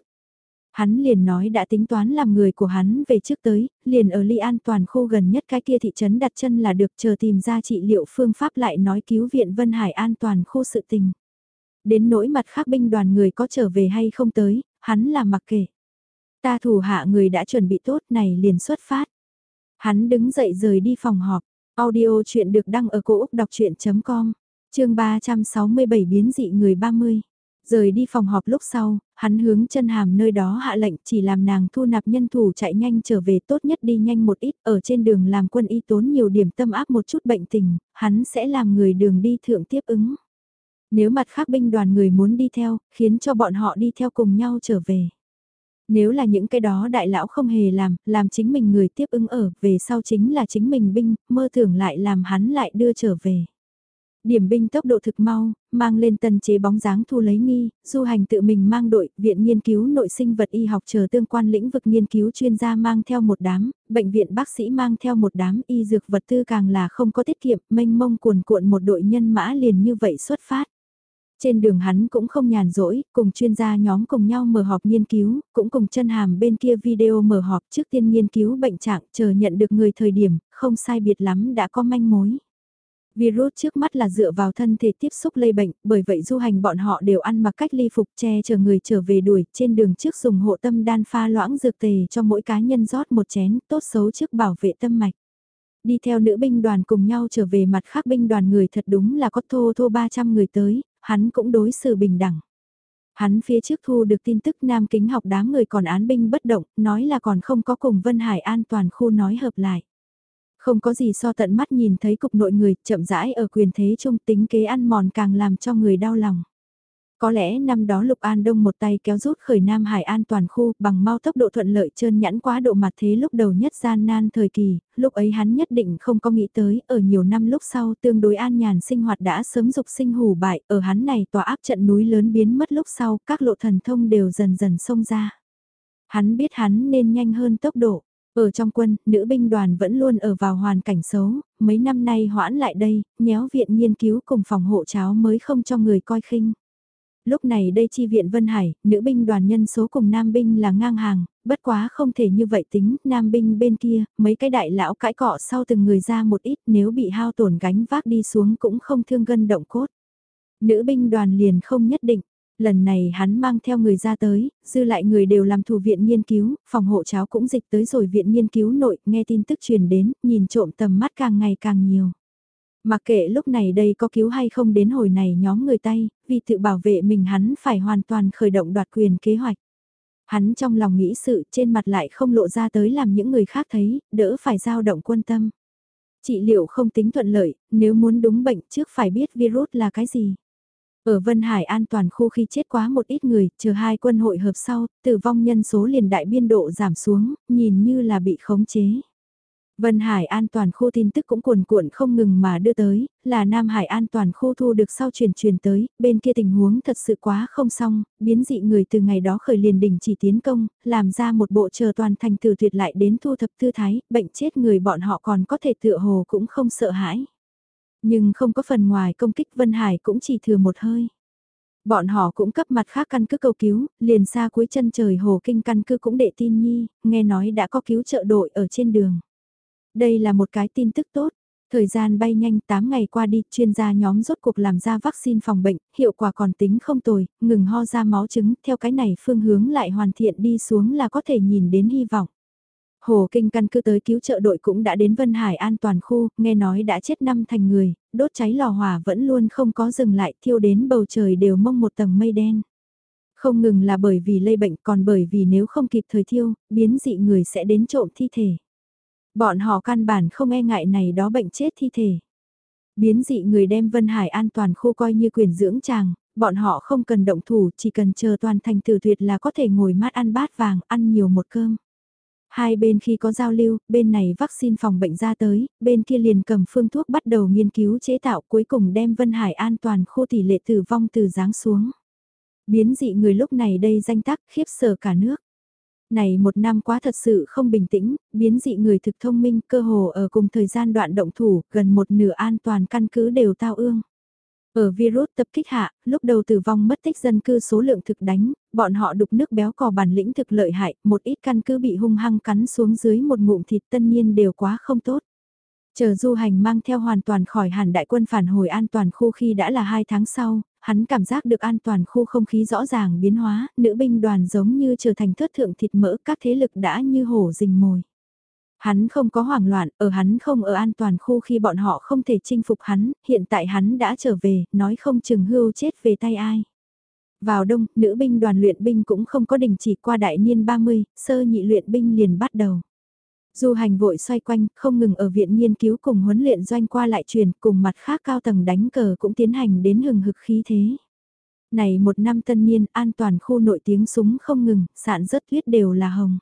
Hắn liền nói đã tính toán làm người của hắn về trước tới, liền ở ly an toàn khu gần nhất cái kia thị trấn đặt chân là được chờ tìm ra trị liệu phương pháp lại nói cứu viện Vân Hải an toàn khu sự tình. Đến nỗi mặt khác binh đoàn người có trở về hay không tới, hắn là mặc kệ. Ta thủ hạ người đã chuẩn bị tốt này liền xuất phát. Hắn đứng dậy rời đi phòng họp. Audio chuyện được đăng ở cổ Úc đọc chuyện.com, chương 367 biến dị người 30. Rời đi phòng họp lúc sau, hắn hướng chân hàm nơi đó hạ lệnh chỉ làm nàng thu nạp nhân thủ chạy nhanh trở về tốt nhất đi nhanh một ít ở trên đường làm quân y tốn nhiều điểm tâm áp một chút bệnh tình, hắn sẽ làm người đường đi thượng tiếp ứng. Nếu mặt khác binh đoàn người muốn đi theo, khiến cho bọn họ đi theo cùng nhau trở về. Nếu là những cái đó đại lão không hề làm, làm chính mình người tiếp ứng ở, về sau chính là chính mình binh, mơ tưởng lại làm hắn lại đưa trở về. Điểm binh tốc độ thực mau, mang lên tần chế bóng dáng thu lấy nghi, du hành tự mình mang đội, viện nghiên cứu nội sinh vật y học chờ tương quan lĩnh vực nghiên cứu chuyên gia mang theo một đám, bệnh viện bác sĩ mang theo một đám y dược vật tư càng là không có tiết kiệm, mênh mông cuồn cuộn một đội nhân mã liền như vậy xuất phát. Trên đường hắn cũng không nhàn rỗi, cùng chuyên gia nhóm cùng nhau mở họp nghiên cứu, cũng cùng chân hàm bên kia video mở họp trước tiên nghiên cứu bệnh trạng, chờ nhận được người thời điểm, không sai biệt lắm đã có manh mối. Virus trước mắt là dựa vào thân thể tiếp xúc lây bệnh, bởi vậy du hành bọn họ đều ăn mặc cách ly phục che chờ người trở về đuổi, trên đường trước dùng hộ tâm đan pha loãng dược tề cho mỗi cá nhân rót một chén, tốt xấu trước bảo vệ tâm mạch. Đi theo nữ binh đoàn cùng nhau trở về mặt khác binh đoàn người thật đúng là có thô thô 300 người tới, hắn cũng đối xử bình đẳng. Hắn phía trước thu được tin tức Nam Kính học đám người còn án binh bất động, nói là còn không có cùng Vân Hải an toàn khu nói hợp lại. Không có gì so tận mắt nhìn thấy cục nội người chậm rãi ở quyền thế trung tính kế ăn mòn càng làm cho người đau lòng. Có lẽ năm đó Lục An Đông một tay kéo rút khởi Nam Hải an toàn khu bằng mau tốc độ thuận lợi trơn nhãn quá độ mặt thế lúc đầu nhất gian nan thời kỳ, lúc ấy hắn nhất định không có nghĩ tới ở nhiều năm lúc sau tương đối an nhàn sinh hoạt đã sớm dục sinh hủ bại ở hắn này tòa áp trận núi lớn biến mất lúc sau các lộ thần thông đều dần dần xông ra. Hắn biết hắn nên nhanh hơn tốc độ, ở trong quân, nữ binh đoàn vẫn luôn ở vào hoàn cảnh xấu, mấy năm nay hoãn lại đây, nhéo viện nghiên cứu cùng phòng hộ cháo mới không cho người coi khinh. Lúc này đây chi viện Vân Hải, nữ binh đoàn nhân số cùng nam binh là ngang hàng, bất quá không thể như vậy tính, nam binh bên kia, mấy cái đại lão cãi cọ sau từng người ra một ít nếu bị hao tổn gánh vác đi xuống cũng không thương gân động cốt. Nữ binh đoàn liền không nhất định, Lần này hắn mang theo người ra tới, dư lại người đều làm thủ viện nghiên cứu, phòng hộ cháo cũng dịch tới rồi viện nghiên cứu nội, nghe tin tức truyền đến, nhìn trộm tầm mắt càng ngày càng nhiều. Mặc kệ lúc này đây có cứu hay không đến hồi này nhóm người tay, vì tự bảo vệ mình hắn phải hoàn toàn khởi động đoạt quyền kế hoạch. Hắn trong lòng nghĩ sự trên mặt lại không lộ ra tới làm những người khác thấy, đỡ phải dao động quân tâm. Trị liệu không tính thuận lợi, nếu muốn đúng bệnh trước phải biết virus là cái gì. Ở Vân Hải an toàn khu khi chết quá một ít người, chờ hai quân hội hợp sau, tử vong nhân số liền đại biên độ giảm xuống, nhìn như là bị khống chế. Vân Hải an toàn khu tin tức cũng cuồn cuộn không ngừng mà đưa tới, là Nam Hải an toàn khu thu được sau truyền truyền tới, bên kia tình huống thật sự quá không xong, biến dị người từ ngày đó khởi liền đỉnh chỉ tiến công, làm ra một bộ chờ toàn thành tử tuyệt lại đến thu thập tư thái, bệnh chết người bọn họ còn có thể tựa hồ cũng không sợ hãi. Nhưng không có phần ngoài công kích Vân Hải cũng chỉ thừa một hơi. Bọn họ cũng cấp mặt khác căn cứ cầu cứu, liền xa cuối chân trời hồ kinh căn cứ cũng đệ tin nhi, nghe nói đã có cứu trợ đội ở trên đường. Đây là một cái tin tức tốt. Thời gian bay nhanh 8 ngày qua đi, chuyên gia nhóm rốt cuộc làm ra vaccine phòng bệnh, hiệu quả còn tính không tồi, ngừng ho ra máu trứng, theo cái này phương hướng lại hoàn thiện đi xuống là có thể nhìn đến hy vọng. Hồ Kinh căn cứ tới cứu trợ đội cũng đã đến Vân Hải an toàn khu, nghe nói đã chết năm thành người, đốt cháy lò hỏa vẫn luôn không có dừng lại, thiêu đến bầu trời đều mông một tầng mây đen. Không ngừng là bởi vì lây bệnh còn bởi vì nếu không kịp thời thiêu, biến dị người sẽ đến trộm thi thể. Bọn họ căn bản không e ngại này đó bệnh chết thi thể. Biến dị người đem Vân Hải an toàn khu coi như quyền dưỡng chàng, bọn họ không cần động thủ, chỉ cần chờ toàn thành tử tuyệt là có thể ngồi mát ăn bát vàng, ăn nhiều một cơm. Hai bên khi có giao lưu, bên này vaccine phòng bệnh ra tới, bên kia liền cầm phương thuốc bắt đầu nghiên cứu chế tạo cuối cùng đem Vân Hải an toàn khu tỷ lệ tử vong từ giáng xuống. Biến dị người lúc này đây danh tác khiếp sợ cả nước. Này một năm quá thật sự không bình tĩnh, biến dị người thực thông minh cơ hồ ở cùng thời gian đoạn động thủ, gần một nửa an toàn căn cứ đều tao ương. Ở virus tập kích hạ, lúc đầu tử vong mất tích dân cư số lượng thực đánh, bọn họ đục nước béo cò bản lĩnh thực lợi hại, một ít căn cứ bị hung hăng cắn xuống dưới một ngụm thịt tân nhiên đều quá không tốt. Chờ du hành mang theo hoàn toàn khỏi hàn đại quân phản hồi an toàn khu khi đã là hai tháng sau, hắn cảm giác được an toàn khu không khí rõ ràng biến hóa, nữ binh đoàn giống như trở thành thất thượng thịt mỡ các thế lực đã như hổ rình mồi. Hắn không có hoảng loạn, ở hắn không ở an toàn khu khi bọn họ không thể chinh phục hắn, hiện tại hắn đã trở về, nói không chừng hưu chết về tay ai. Vào đông, nữ binh đoàn luyện binh cũng không có đình chỉ qua đại niên 30, sơ nhị luyện binh liền bắt đầu. Du hành vội xoay quanh, không ngừng ở viện nghiên cứu cùng huấn luyện doanh qua lại truyền, cùng mặt khác cao tầng đánh cờ cũng tiến hành đến hừng hực khí thế. Này một năm tân niên, an toàn khu nội tiếng súng không ngừng, sạn rất tuyết đều là hồng.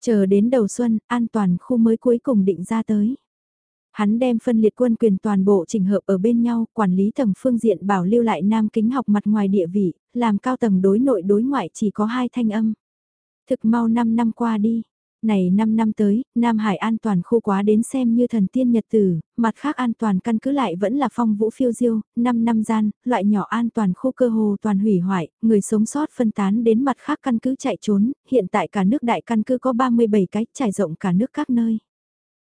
Chờ đến đầu xuân, an toàn khu mới cuối cùng định ra tới. Hắn đem phân liệt quân quyền toàn bộ trình hợp ở bên nhau, quản lý tầng phương diện bảo lưu lại nam kính học mặt ngoài địa vị, làm cao tầng đối nội đối ngoại chỉ có hai thanh âm. Thực mau 5 năm qua đi, này 5 năm tới, Nam Hải an toàn khu quá đến xem như thần tiên nhật tử, mặt khác an toàn căn cứ lại vẫn là phong vũ phiêu diêu, 5 năm gian, loại nhỏ an toàn khu cơ hồ toàn hủy hoại, người sống sót phân tán đến mặt khác căn cứ chạy trốn, hiện tại cả nước đại căn cứ có 37 cái trải rộng cả nước các nơi.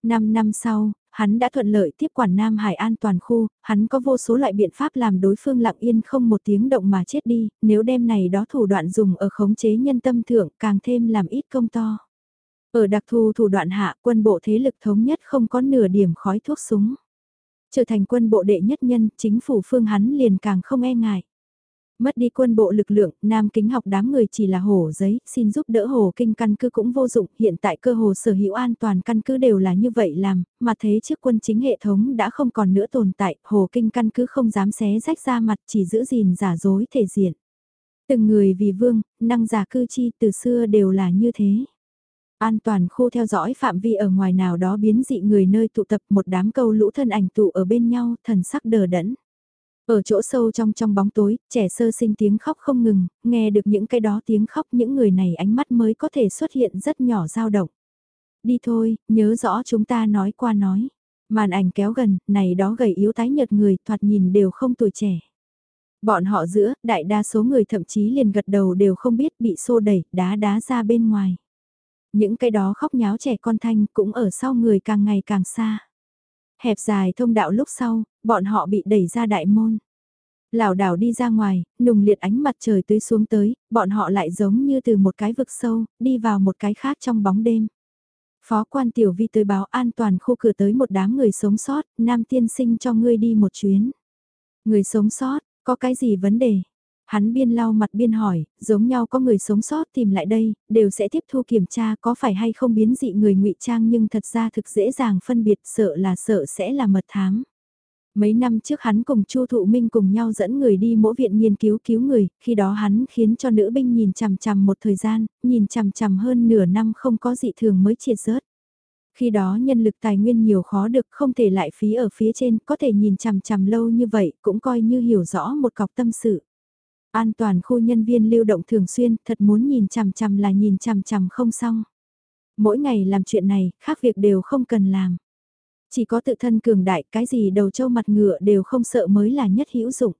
5 năm sau, hắn đã thuận lợi tiếp quản Nam Hải an toàn khu, hắn có vô số loại biện pháp làm đối phương lặng yên không một tiếng động mà chết đi, nếu đem này đó thủ đoạn dùng ở khống chế nhân tâm thượng càng thêm làm ít công to. Ở đặc thù thủ đoạn hạ quân bộ thế lực thống nhất không có nửa điểm khói thuốc súng. Trở thành quân bộ đệ nhất nhân, chính phủ phương hắn liền càng không e ngại. Mất đi quân bộ lực lượng, nam kính học đám người chỉ là hổ giấy, xin giúp đỡ hồ kinh căn cứ cũng vô dụng, hiện tại cơ hồ sở hữu an toàn căn cứ đều là như vậy làm, mà thế trước quân chính hệ thống đã không còn nữa tồn tại, hồ kinh căn cứ không dám xé rách ra mặt chỉ giữ gìn giả dối thể diện. Từng người vì vương, năng giả cư chi từ xưa đều là như thế. An toàn khu theo dõi phạm vi ở ngoài nào đó biến dị người nơi tụ tập một đám câu lũ thân ảnh tụ ở bên nhau, thần sắc đờ đẫn. Ở chỗ sâu trong trong bóng tối, trẻ sơ sinh tiếng khóc không ngừng, nghe được những cái đó tiếng khóc những người này ánh mắt mới có thể xuất hiện rất nhỏ dao động. Đi thôi, nhớ rõ chúng ta nói qua nói. Màn ảnh kéo gần, này đó gầy yếu tái nhợt người, thoạt nhìn đều không tuổi trẻ. Bọn họ giữa, đại đa số người thậm chí liền gật đầu đều không biết bị xô đẩy, đá đá ra bên ngoài. Những cái đó khóc nháo trẻ con thanh cũng ở sau người càng ngày càng xa. Hẹp dài thông đạo lúc sau, bọn họ bị đẩy ra đại môn. lảo đảo đi ra ngoài, nùng liệt ánh mặt trời tưới xuống tới, bọn họ lại giống như từ một cái vực sâu, đi vào một cái khác trong bóng đêm. Phó quan tiểu vi tới báo an toàn khu cửa tới một đám người sống sót, nam tiên sinh cho ngươi đi một chuyến. Người sống sót, có cái gì vấn đề? Hắn biên lau mặt biên hỏi, giống nhau có người sống sót tìm lại đây, đều sẽ tiếp thu kiểm tra có phải hay không biến dị người ngụy trang nhưng thật ra thực dễ dàng phân biệt sợ là sợ sẽ là mật thám. Mấy năm trước hắn cùng Chu Thụ Minh cùng nhau dẫn người đi mỗi viện nghiên cứu cứu người, khi đó hắn khiến cho nữ binh nhìn chằm chằm một thời gian, nhìn chằm chằm hơn nửa năm không có dị thường mới triệt rớt. Khi đó nhân lực tài nguyên nhiều khó được không thể lại phí ở phía trên, có thể nhìn chằm chằm lâu như vậy cũng coi như hiểu rõ một cọc tâm sự. An toàn khu nhân viên lưu động thường xuyên, thật muốn nhìn chằm chằm là nhìn chằm chằm không xong. Mỗi ngày làm chuyện này, khác việc đều không cần làm. Chỉ có tự thân cường đại, cái gì đầu trâu mặt ngựa đều không sợ mới là nhất hữu dụng.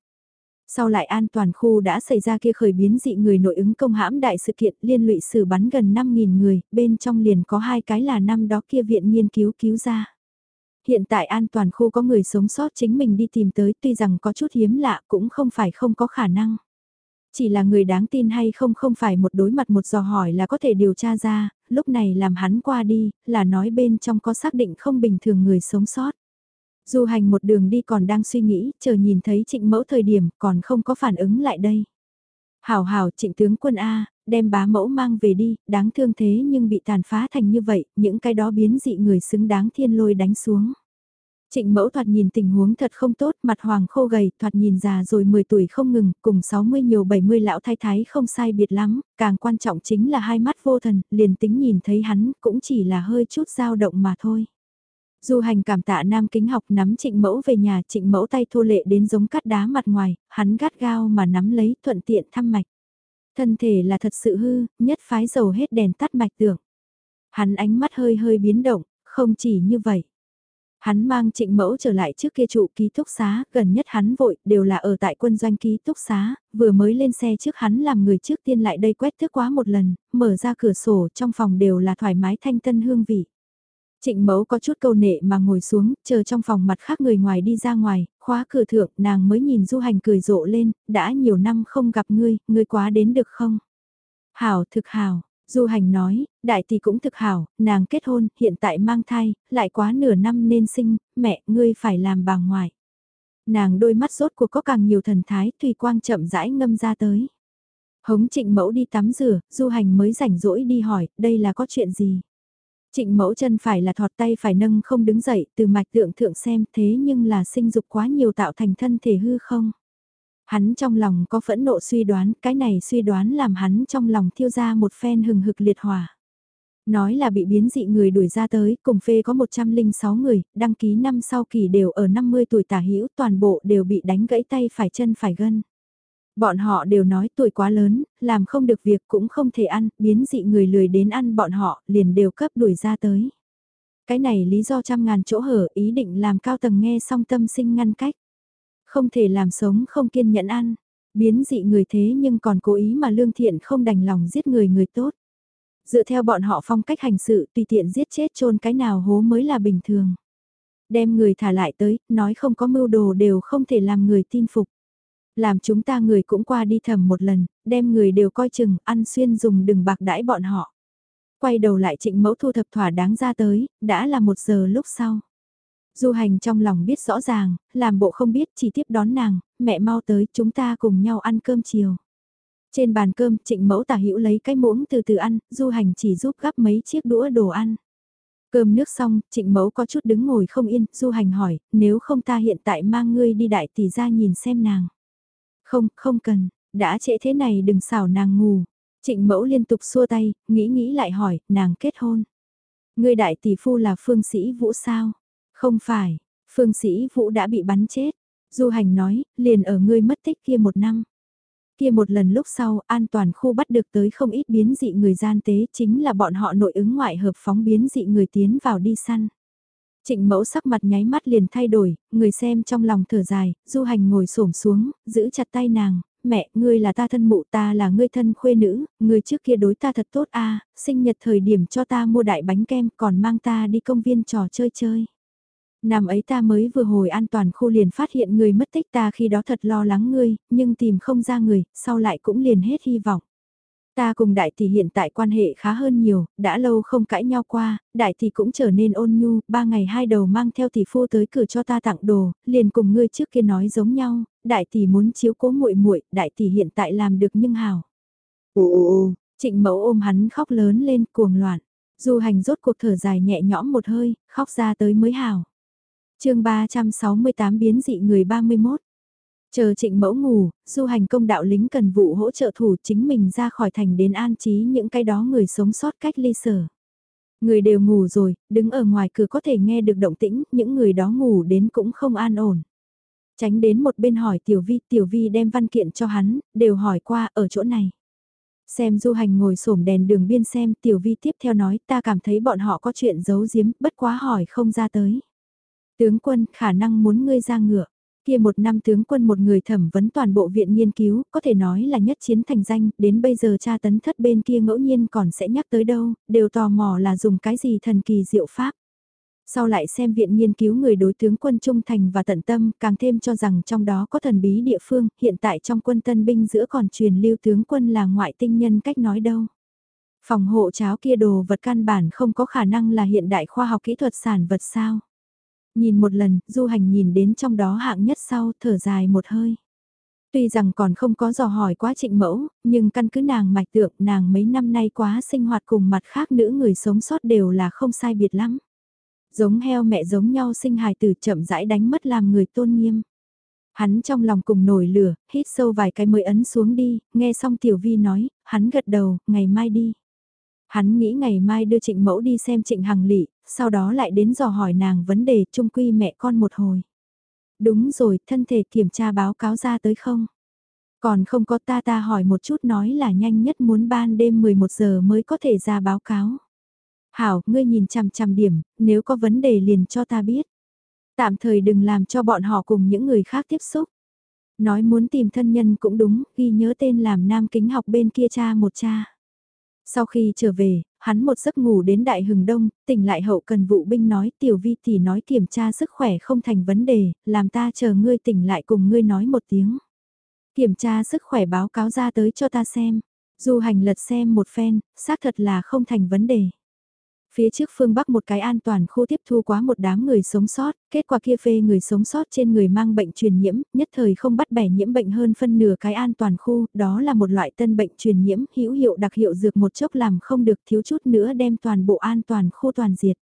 Sau lại an toàn khu đã xảy ra kia khởi biến dị người nội ứng công hãm đại sự kiện liên lụy xử bắn gần 5.000 người, bên trong liền có hai cái là năm đó kia viện nghiên cứu cứu ra. Hiện tại an toàn khu có người sống sót chính mình đi tìm tới tuy rằng có chút hiếm lạ cũng không phải không có khả năng. Chỉ là người đáng tin hay không không phải một đối mặt một dò hỏi là có thể điều tra ra, lúc này làm hắn qua đi, là nói bên trong có xác định không bình thường người sống sót. Du hành một đường đi còn đang suy nghĩ, chờ nhìn thấy trịnh mẫu thời điểm còn không có phản ứng lại đây. Hảo hảo trịnh tướng quân A, đem bá mẫu mang về đi, đáng thương thế nhưng bị tàn phá thành như vậy, những cái đó biến dị người xứng đáng thiên lôi đánh xuống. Trịnh mẫu thoạt nhìn tình huống thật không tốt, mặt hoàng khô gầy, thoạt nhìn già rồi 10 tuổi không ngừng, cùng 60 nhiều 70 lão thái thái không sai biệt lắm, càng quan trọng chính là hai mắt vô thần, liền tính nhìn thấy hắn, cũng chỉ là hơi chút dao động mà thôi. Du hành cảm tạ nam kính học nắm trịnh mẫu về nhà, trịnh mẫu tay thô lệ đến giống cắt đá mặt ngoài, hắn gắt gao mà nắm lấy thuận tiện thăm mạch. Thân thể là thật sự hư, nhất phái dầu hết đèn tắt mạch tưởng. Hắn ánh mắt hơi hơi biến động, không chỉ như vậy. Hắn mang trịnh mẫu trở lại trước kia trụ ký túc xá, gần nhất hắn vội, đều là ở tại quân doanh ký túc xá, vừa mới lên xe trước hắn làm người trước tiên lại đây quét thức quá một lần, mở ra cửa sổ trong phòng đều là thoải mái thanh tân hương vị. Trịnh mẫu có chút câu nệ mà ngồi xuống, chờ trong phòng mặt khác người ngoài đi ra ngoài, khóa cửa thượng, nàng mới nhìn du hành cười rộ lên, đã nhiều năm không gặp ngươi, ngươi quá đến được không? Hảo thực hảo, Du hành nói, đại tỷ cũng thực hảo, nàng kết hôn, hiện tại mang thai, lại quá nửa năm nên sinh, mẹ, ngươi phải làm bà ngoại. Nàng đôi mắt rốt cuộc có càng nhiều thần thái, tùy quang chậm rãi ngâm ra tới. Hống trịnh mẫu đi tắm rửa, du hành mới rảnh rỗi đi hỏi, đây là có chuyện gì? Trịnh mẫu chân phải là thọt tay phải nâng không đứng dậy, từ mạch tượng thượng xem thế nhưng là sinh dục quá nhiều tạo thành thân thể hư không? Hắn trong lòng có phẫn nộ suy đoán, cái này suy đoán làm hắn trong lòng thiêu ra một phen hừng hực liệt hỏa. Nói là bị biến dị người đuổi ra tới, cùng phê có 106 người, đăng ký năm sau kỳ đều ở 50 tuổi tả hữu toàn bộ đều bị đánh gãy tay phải chân phải gân. Bọn họ đều nói tuổi quá lớn, làm không được việc cũng không thể ăn, biến dị người lười đến ăn bọn họ, liền đều cấp đuổi ra tới. Cái này lý do trăm ngàn chỗ hở ý định làm cao tầng nghe xong tâm sinh ngăn cách. Không thể làm sống không kiên nhẫn ăn. Biến dị người thế nhưng còn cố ý mà lương thiện không đành lòng giết người người tốt. Dựa theo bọn họ phong cách hành sự tùy tiện giết chết chôn cái nào hố mới là bình thường. Đem người thả lại tới, nói không có mưu đồ đều không thể làm người tin phục. Làm chúng ta người cũng qua đi thầm một lần, đem người đều coi chừng, ăn xuyên dùng đừng bạc đãi bọn họ. Quay đầu lại trịnh mẫu thu thập thỏa đáng ra tới, đã là một giờ lúc sau. Du hành trong lòng biết rõ ràng, làm bộ không biết chỉ tiếp đón nàng, mẹ mau tới chúng ta cùng nhau ăn cơm chiều. Trên bàn cơm trịnh mẫu tả hữu lấy cái muỗng từ từ ăn, du hành chỉ giúp gắp mấy chiếc đũa đồ ăn. Cơm nước xong, trịnh mẫu có chút đứng ngồi không yên, du hành hỏi, nếu không ta hiện tại mang ngươi đi đại tỷ ra nhìn xem nàng. Không, không cần, đã trễ thế này đừng xảo nàng ngủ. Trịnh mẫu liên tục xua tay, nghĩ nghĩ lại hỏi, nàng kết hôn. Ngươi đại tỷ phu là phương sĩ vũ sao? Không phải, phương sĩ Vũ đã bị bắn chết. Du hành nói, liền ở ngươi mất tích kia một năm. Kia một lần lúc sau, an toàn khu bắt được tới không ít biến dị người gian tế chính là bọn họ nội ứng ngoại hợp phóng biến dị người tiến vào đi săn. Trịnh mẫu sắc mặt nháy mắt liền thay đổi, người xem trong lòng thở dài, du hành ngồi xổm xuống, giữ chặt tay nàng, mẹ, ngươi là ta thân mụ ta là ngươi thân khuê nữ, ngươi trước kia đối ta thật tốt a sinh nhật thời điểm cho ta mua đại bánh kem còn mang ta đi công viên trò chơi chơi. Năm ấy ta mới vừa hồi an toàn khu liền phát hiện người mất tích ta khi đó thật lo lắng ngươi, nhưng tìm không ra người, sau lại cũng liền hết hy vọng. Ta cùng đại tỷ hiện tại quan hệ khá hơn nhiều, đã lâu không cãi nhau qua, đại tỷ cũng trở nên ôn nhu, ba ngày hai đầu mang theo tỷ phu tới cửa cho ta tặng đồ, liền cùng ngươi trước kia nói giống nhau, đại tỷ muốn chiếu cố muội muội, đại tỷ hiện tại làm được nhưng hào. Ồ, trịnh mẫu ôm hắn khóc lớn lên cuồng loạn, du hành rốt cuộc thở dài nhẹ nhõm một hơi, khóc ra tới mới hào chương 368 biến dị người 31 Chờ trịnh mẫu ngủ, du hành công đạo lính cần vụ hỗ trợ thủ chính mình ra khỏi thành đến an trí những cái đó người sống sót cách ly sở. Người đều ngủ rồi, đứng ở ngoài cửa có thể nghe được động tĩnh, những người đó ngủ đến cũng không an ổn. Tránh đến một bên hỏi Tiểu Vi, Tiểu Vi đem văn kiện cho hắn, đều hỏi qua ở chỗ này. Xem du hành ngồi sổm đèn đường biên xem Tiểu Vi tiếp theo nói ta cảm thấy bọn họ có chuyện giấu giếm, bất quá hỏi không ra tới. Tướng quân khả năng muốn ngươi ra ngựa. Kia một năm tướng quân một người thẩm vấn toàn bộ viện nghiên cứu, có thể nói là nhất chiến thành danh, đến bây giờ cha tấn thất bên kia ngẫu nhiên còn sẽ nhắc tới đâu, đều tò mò là dùng cái gì thần kỳ diệu pháp. Sau lại xem viện nghiên cứu người đối tướng quân trung thành và tận tâm, càng thêm cho rằng trong đó có thần bí địa phương, hiện tại trong quân tân binh giữa còn truyền lưu tướng quân là ngoại tinh nhân cách nói đâu. Phòng hộ cháo kia đồ vật căn bản không có khả năng là hiện đại khoa học kỹ thuật sản vật sao. Nhìn một lần, du hành nhìn đến trong đó hạng nhất sau, thở dài một hơi. Tuy rằng còn không có dò hỏi quá trịnh mẫu, nhưng căn cứ nàng mạch tượng nàng mấy năm nay quá sinh hoạt cùng mặt khác nữ người sống sót đều là không sai biệt lắm. Giống heo mẹ giống nhau sinh hài tử chậm rãi đánh mất làm người tôn nghiêm. Hắn trong lòng cùng nổi lửa, hít sâu vài cái mới ấn xuống đi, nghe xong tiểu vi nói, hắn gật đầu, ngày mai đi. Hắn nghĩ ngày mai đưa trịnh mẫu đi xem trịnh hằng lị, sau đó lại đến dò hỏi nàng vấn đề chung quy mẹ con một hồi. Đúng rồi, thân thể kiểm tra báo cáo ra tới không? Còn không có ta ta hỏi một chút nói là nhanh nhất muốn ban đêm 11 giờ mới có thể ra báo cáo. Hảo, ngươi nhìn chằm chằm điểm, nếu có vấn đề liền cho ta biết. Tạm thời đừng làm cho bọn họ cùng những người khác tiếp xúc. Nói muốn tìm thân nhân cũng đúng, ghi nhớ tên làm nam kính học bên kia cha một cha. Sau khi trở về, hắn một giấc ngủ đến đại hừng đông, tỉnh lại hậu cần vụ binh nói tiểu vi thì nói kiểm tra sức khỏe không thành vấn đề, làm ta chờ ngươi tỉnh lại cùng ngươi nói một tiếng. Kiểm tra sức khỏe báo cáo ra tới cho ta xem. Du hành lật xem một phen, xác thật là không thành vấn đề. Phía trước phương Bắc một cái an toàn khu tiếp thu quá một đám người sống sót, kết quả kia phê người sống sót trên người mang bệnh truyền nhiễm, nhất thời không bắt bẻ nhiễm bệnh hơn phân nửa cái an toàn khu, đó là một loại tân bệnh truyền nhiễm hữu hiệu đặc hiệu dược một chốc làm không được thiếu chút nữa đem toàn bộ an toàn khu toàn diệt.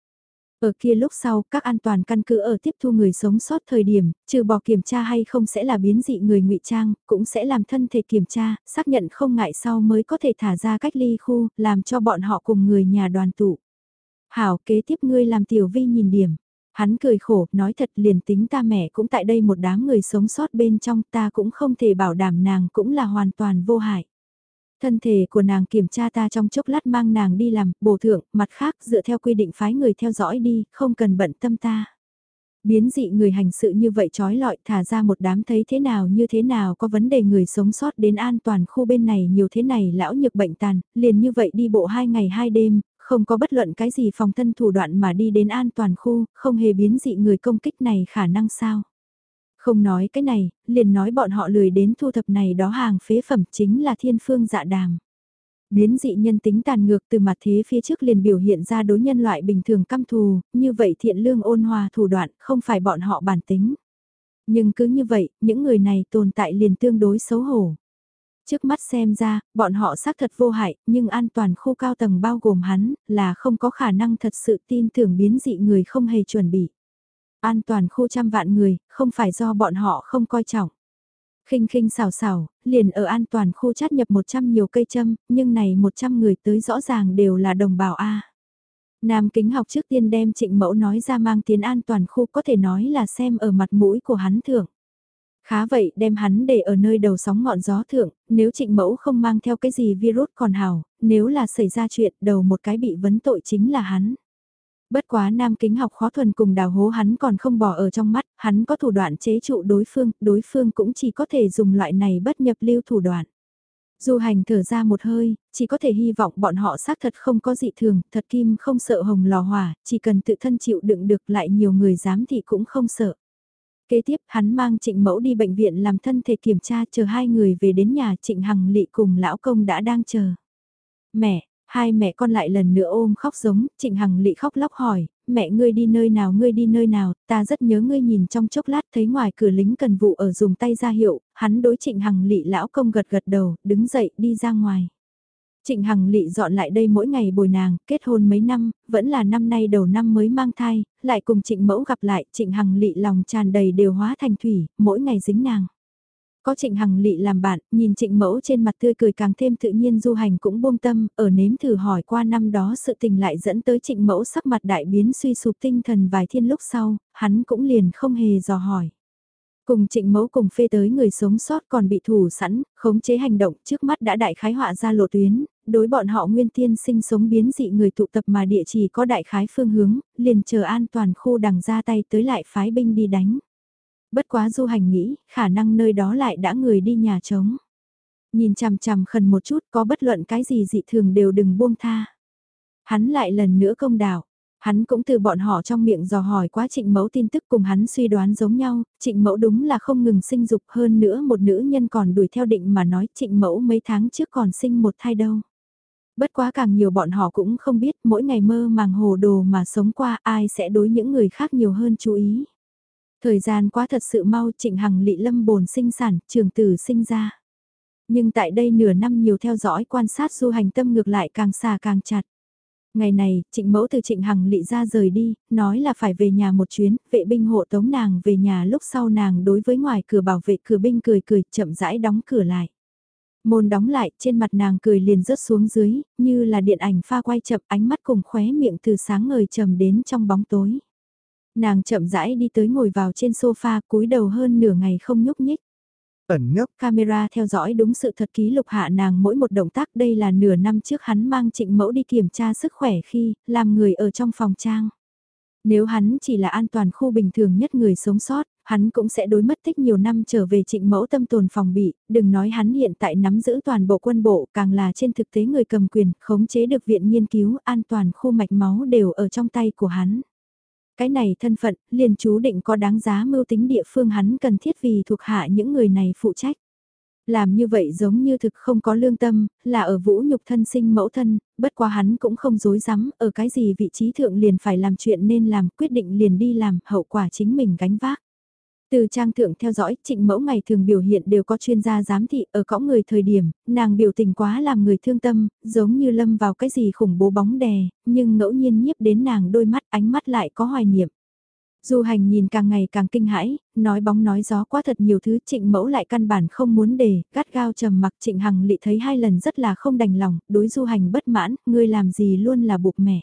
Ở kia lúc sau, các an toàn căn cứ ở tiếp thu người sống sót thời điểm, trừ bỏ kiểm tra hay không sẽ là biến dị người ngụy trang, cũng sẽ làm thân thể kiểm tra, xác nhận không ngại sau mới có thể thả ra cách ly khu, làm cho bọn họ cùng người nhà đoàn tụ. Hảo kế tiếp ngươi làm tiểu vi nhìn điểm. Hắn cười khổ, nói thật liền tính ta mẹ cũng tại đây một đám người sống sót bên trong ta cũng không thể bảo đảm nàng cũng là hoàn toàn vô hại. Thân thể của nàng kiểm tra ta trong chốc lát mang nàng đi làm, bổ thượng, mặt khác dựa theo quy định phái người theo dõi đi, không cần bận tâm ta. Biến dị người hành sự như vậy trói lọi thả ra một đám thấy thế nào như thế nào có vấn đề người sống sót đến an toàn khu bên này nhiều thế này lão nhược bệnh tàn, liền như vậy đi bộ hai ngày hai đêm, không có bất luận cái gì phòng thân thủ đoạn mà đi đến an toàn khu, không hề biến dị người công kích này khả năng sao. Không nói cái này, liền nói bọn họ lười đến thu thập này đó hàng phế phẩm chính là thiên phương dạ đàm. Biến dị nhân tính tàn ngược từ mặt thế phía trước liền biểu hiện ra đối nhân loại bình thường căm thù, như vậy thiện lương ôn hòa thủ đoạn không phải bọn họ bản tính. Nhưng cứ như vậy, những người này tồn tại liền tương đối xấu hổ. Trước mắt xem ra, bọn họ xác thật vô hại, nhưng an toàn khu cao tầng bao gồm hắn, là không có khả năng thật sự tin tưởng biến dị người không hề chuẩn bị. An toàn khu trăm vạn người, không phải do bọn họ không coi trọng. khinh khinh xào xào, liền ở an toàn khu chát nhập 100 nhiều cây châm, nhưng này 100 người tới rõ ràng đều là đồng bào A. Nam kính học trước tiên đem trịnh mẫu nói ra mang tiến an toàn khu có thể nói là xem ở mặt mũi của hắn thưởng. Khá vậy đem hắn để ở nơi đầu sóng ngọn gió thượng, nếu trịnh mẫu không mang theo cái gì virus còn hào, nếu là xảy ra chuyện đầu một cái bị vấn tội chính là hắn. Bất quá nam kính học khó thuần cùng đào hố hắn còn không bỏ ở trong mắt, hắn có thủ đoạn chế trụ đối phương, đối phương cũng chỉ có thể dùng loại này bất nhập lưu thủ đoạn. Du hành thở ra một hơi, chỉ có thể hy vọng bọn họ xác thật không có dị thường, thật kim không sợ hồng lò hỏa, chỉ cần tự thân chịu đựng được lại nhiều người dám thì cũng không sợ. Kế tiếp hắn mang trịnh mẫu đi bệnh viện làm thân thể kiểm tra chờ hai người về đến nhà trịnh hằng lị cùng lão công đã đang chờ. Mẹ, hai mẹ con lại lần nữa ôm khóc giống, trịnh hằng lị khóc lóc hỏi, mẹ ngươi đi nơi nào ngươi đi nơi nào, ta rất nhớ ngươi nhìn trong chốc lát thấy ngoài cửa lính cần vụ ở dùng tay ra hiệu, hắn đối trịnh hằng lị lão công gật gật đầu, đứng dậy đi ra ngoài. Trịnh Hằng Lị dọn lại đây mỗi ngày bồi nàng, kết hôn mấy năm, vẫn là năm nay đầu năm mới mang thai, lại cùng Trịnh Mẫu gặp lại, Trịnh Hằng Lị lòng tràn đầy đều hóa thành thủy, mỗi ngày dính nàng. Có Trịnh Hằng Lị làm bạn, nhìn Trịnh Mẫu trên mặt tươi cười càng thêm tự nhiên du hành cũng buông tâm, ở nếm thử hỏi qua năm đó sự tình lại dẫn tới Trịnh Mẫu sắc mặt đại biến suy sụp tinh thần vài thiên lúc sau, hắn cũng liền không hề dò hỏi. Cùng trịnh mẫu cùng phê tới người sống sót còn bị thủ sẵn, khống chế hành động trước mắt đã đại khái họa ra lộ tuyến, đối bọn họ nguyên tiên sinh sống biến dị người tụ tập mà địa chỉ có đại khái phương hướng, liền chờ an toàn khu đằng ra tay tới lại phái binh đi đánh. Bất quá du hành nghĩ, khả năng nơi đó lại đã người đi nhà trống. Nhìn chằm chằm khẩn một chút có bất luận cái gì dị thường đều đừng buông tha. Hắn lại lần nữa công đảo Hắn cũng từ bọn họ trong miệng dò hỏi quá trịnh mẫu tin tức cùng hắn suy đoán giống nhau, trịnh mẫu đúng là không ngừng sinh dục hơn nữa một nữ nhân còn đuổi theo định mà nói trịnh mẫu mấy tháng trước còn sinh một thai đâu. Bất quá càng nhiều bọn họ cũng không biết mỗi ngày mơ màng hồ đồ mà sống qua ai sẽ đối những người khác nhiều hơn chú ý. Thời gian quá thật sự mau trịnh hằng lị lâm bồn sinh sản, trường tử sinh ra. Nhưng tại đây nửa năm nhiều theo dõi quan sát du hành tâm ngược lại càng xà càng chặt. Ngày này, trịnh mẫu từ trịnh hằng lị ra rời đi, nói là phải về nhà một chuyến, vệ binh hộ tống nàng về nhà lúc sau nàng đối với ngoài cửa bảo vệ cửa binh cười cười chậm rãi đóng cửa lại. Môn đóng lại, trên mặt nàng cười liền rớt xuống dưới, như là điện ảnh pha quay chậm ánh mắt cùng khóe miệng từ sáng ngời trầm đến trong bóng tối. Nàng chậm rãi đi tới ngồi vào trên sofa cúi đầu hơn nửa ngày không nhúc nhích. Ẩn nhấp. Camera theo dõi đúng sự thật ký lục hạ nàng mỗi một động tác đây là nửa năm trước hắn mang trịnh mẫu đi kiểm tra sức khỏe khi làm người ở trong phòng trang. Nếu hắn chỉ là an toàn khu bình thường nhất người sống sót, hắn cũng sẽ đối mất tích nhiều năm trở về trịnh mẫu tâm tồn phòng bị, đừng nói hắn hiện tại nắm giữ toàn bộ quân bộ, càng là trên thực tế người cầm quyền, khống chế được viện nghiên cứu an toàn khu mạch máu đều ở trong tay của hắn. Cái này thân phận, liền chú định có đáng giá mưu tính địa phương hắn cần thiết vì thuộc hạ những người này phụ trách. Làm như vậy giống như thực không có lương tâm, là ở vũ nhục thân sinh mẫu thân, bất quá hắn cũng không dối rắm ở cái gì vị trí thượng liền phải làm chuyện nên làm, quyết định liền đi làm, hậu quả chính mình gánh vác. Từ trang thượng theo dõi, trịnh mẫu ngày thường biểu hiện đều có chuyên gia giám thị ở cõng người thời điểm, nàng biểu tình quá làm người thương tâm, giống như lâm vào cái gì khủng bố bóng đè, nhưng ngẫu nhiên nhiếp đến nàng đôi mắt ánh mắt lại có hoài niệm. Du hành nhìn càng ngày càng kinh hãi, nói bóng nói gió quá thật nhiều thứ trịnh mẫu lại căn bản không muốn để, gắt gao trầm mặc trịnh hằng lị thấy hai lần rất là không đành lòng, đối du hành bất mãn, ngươi làm gì luôn là buộc mẹ.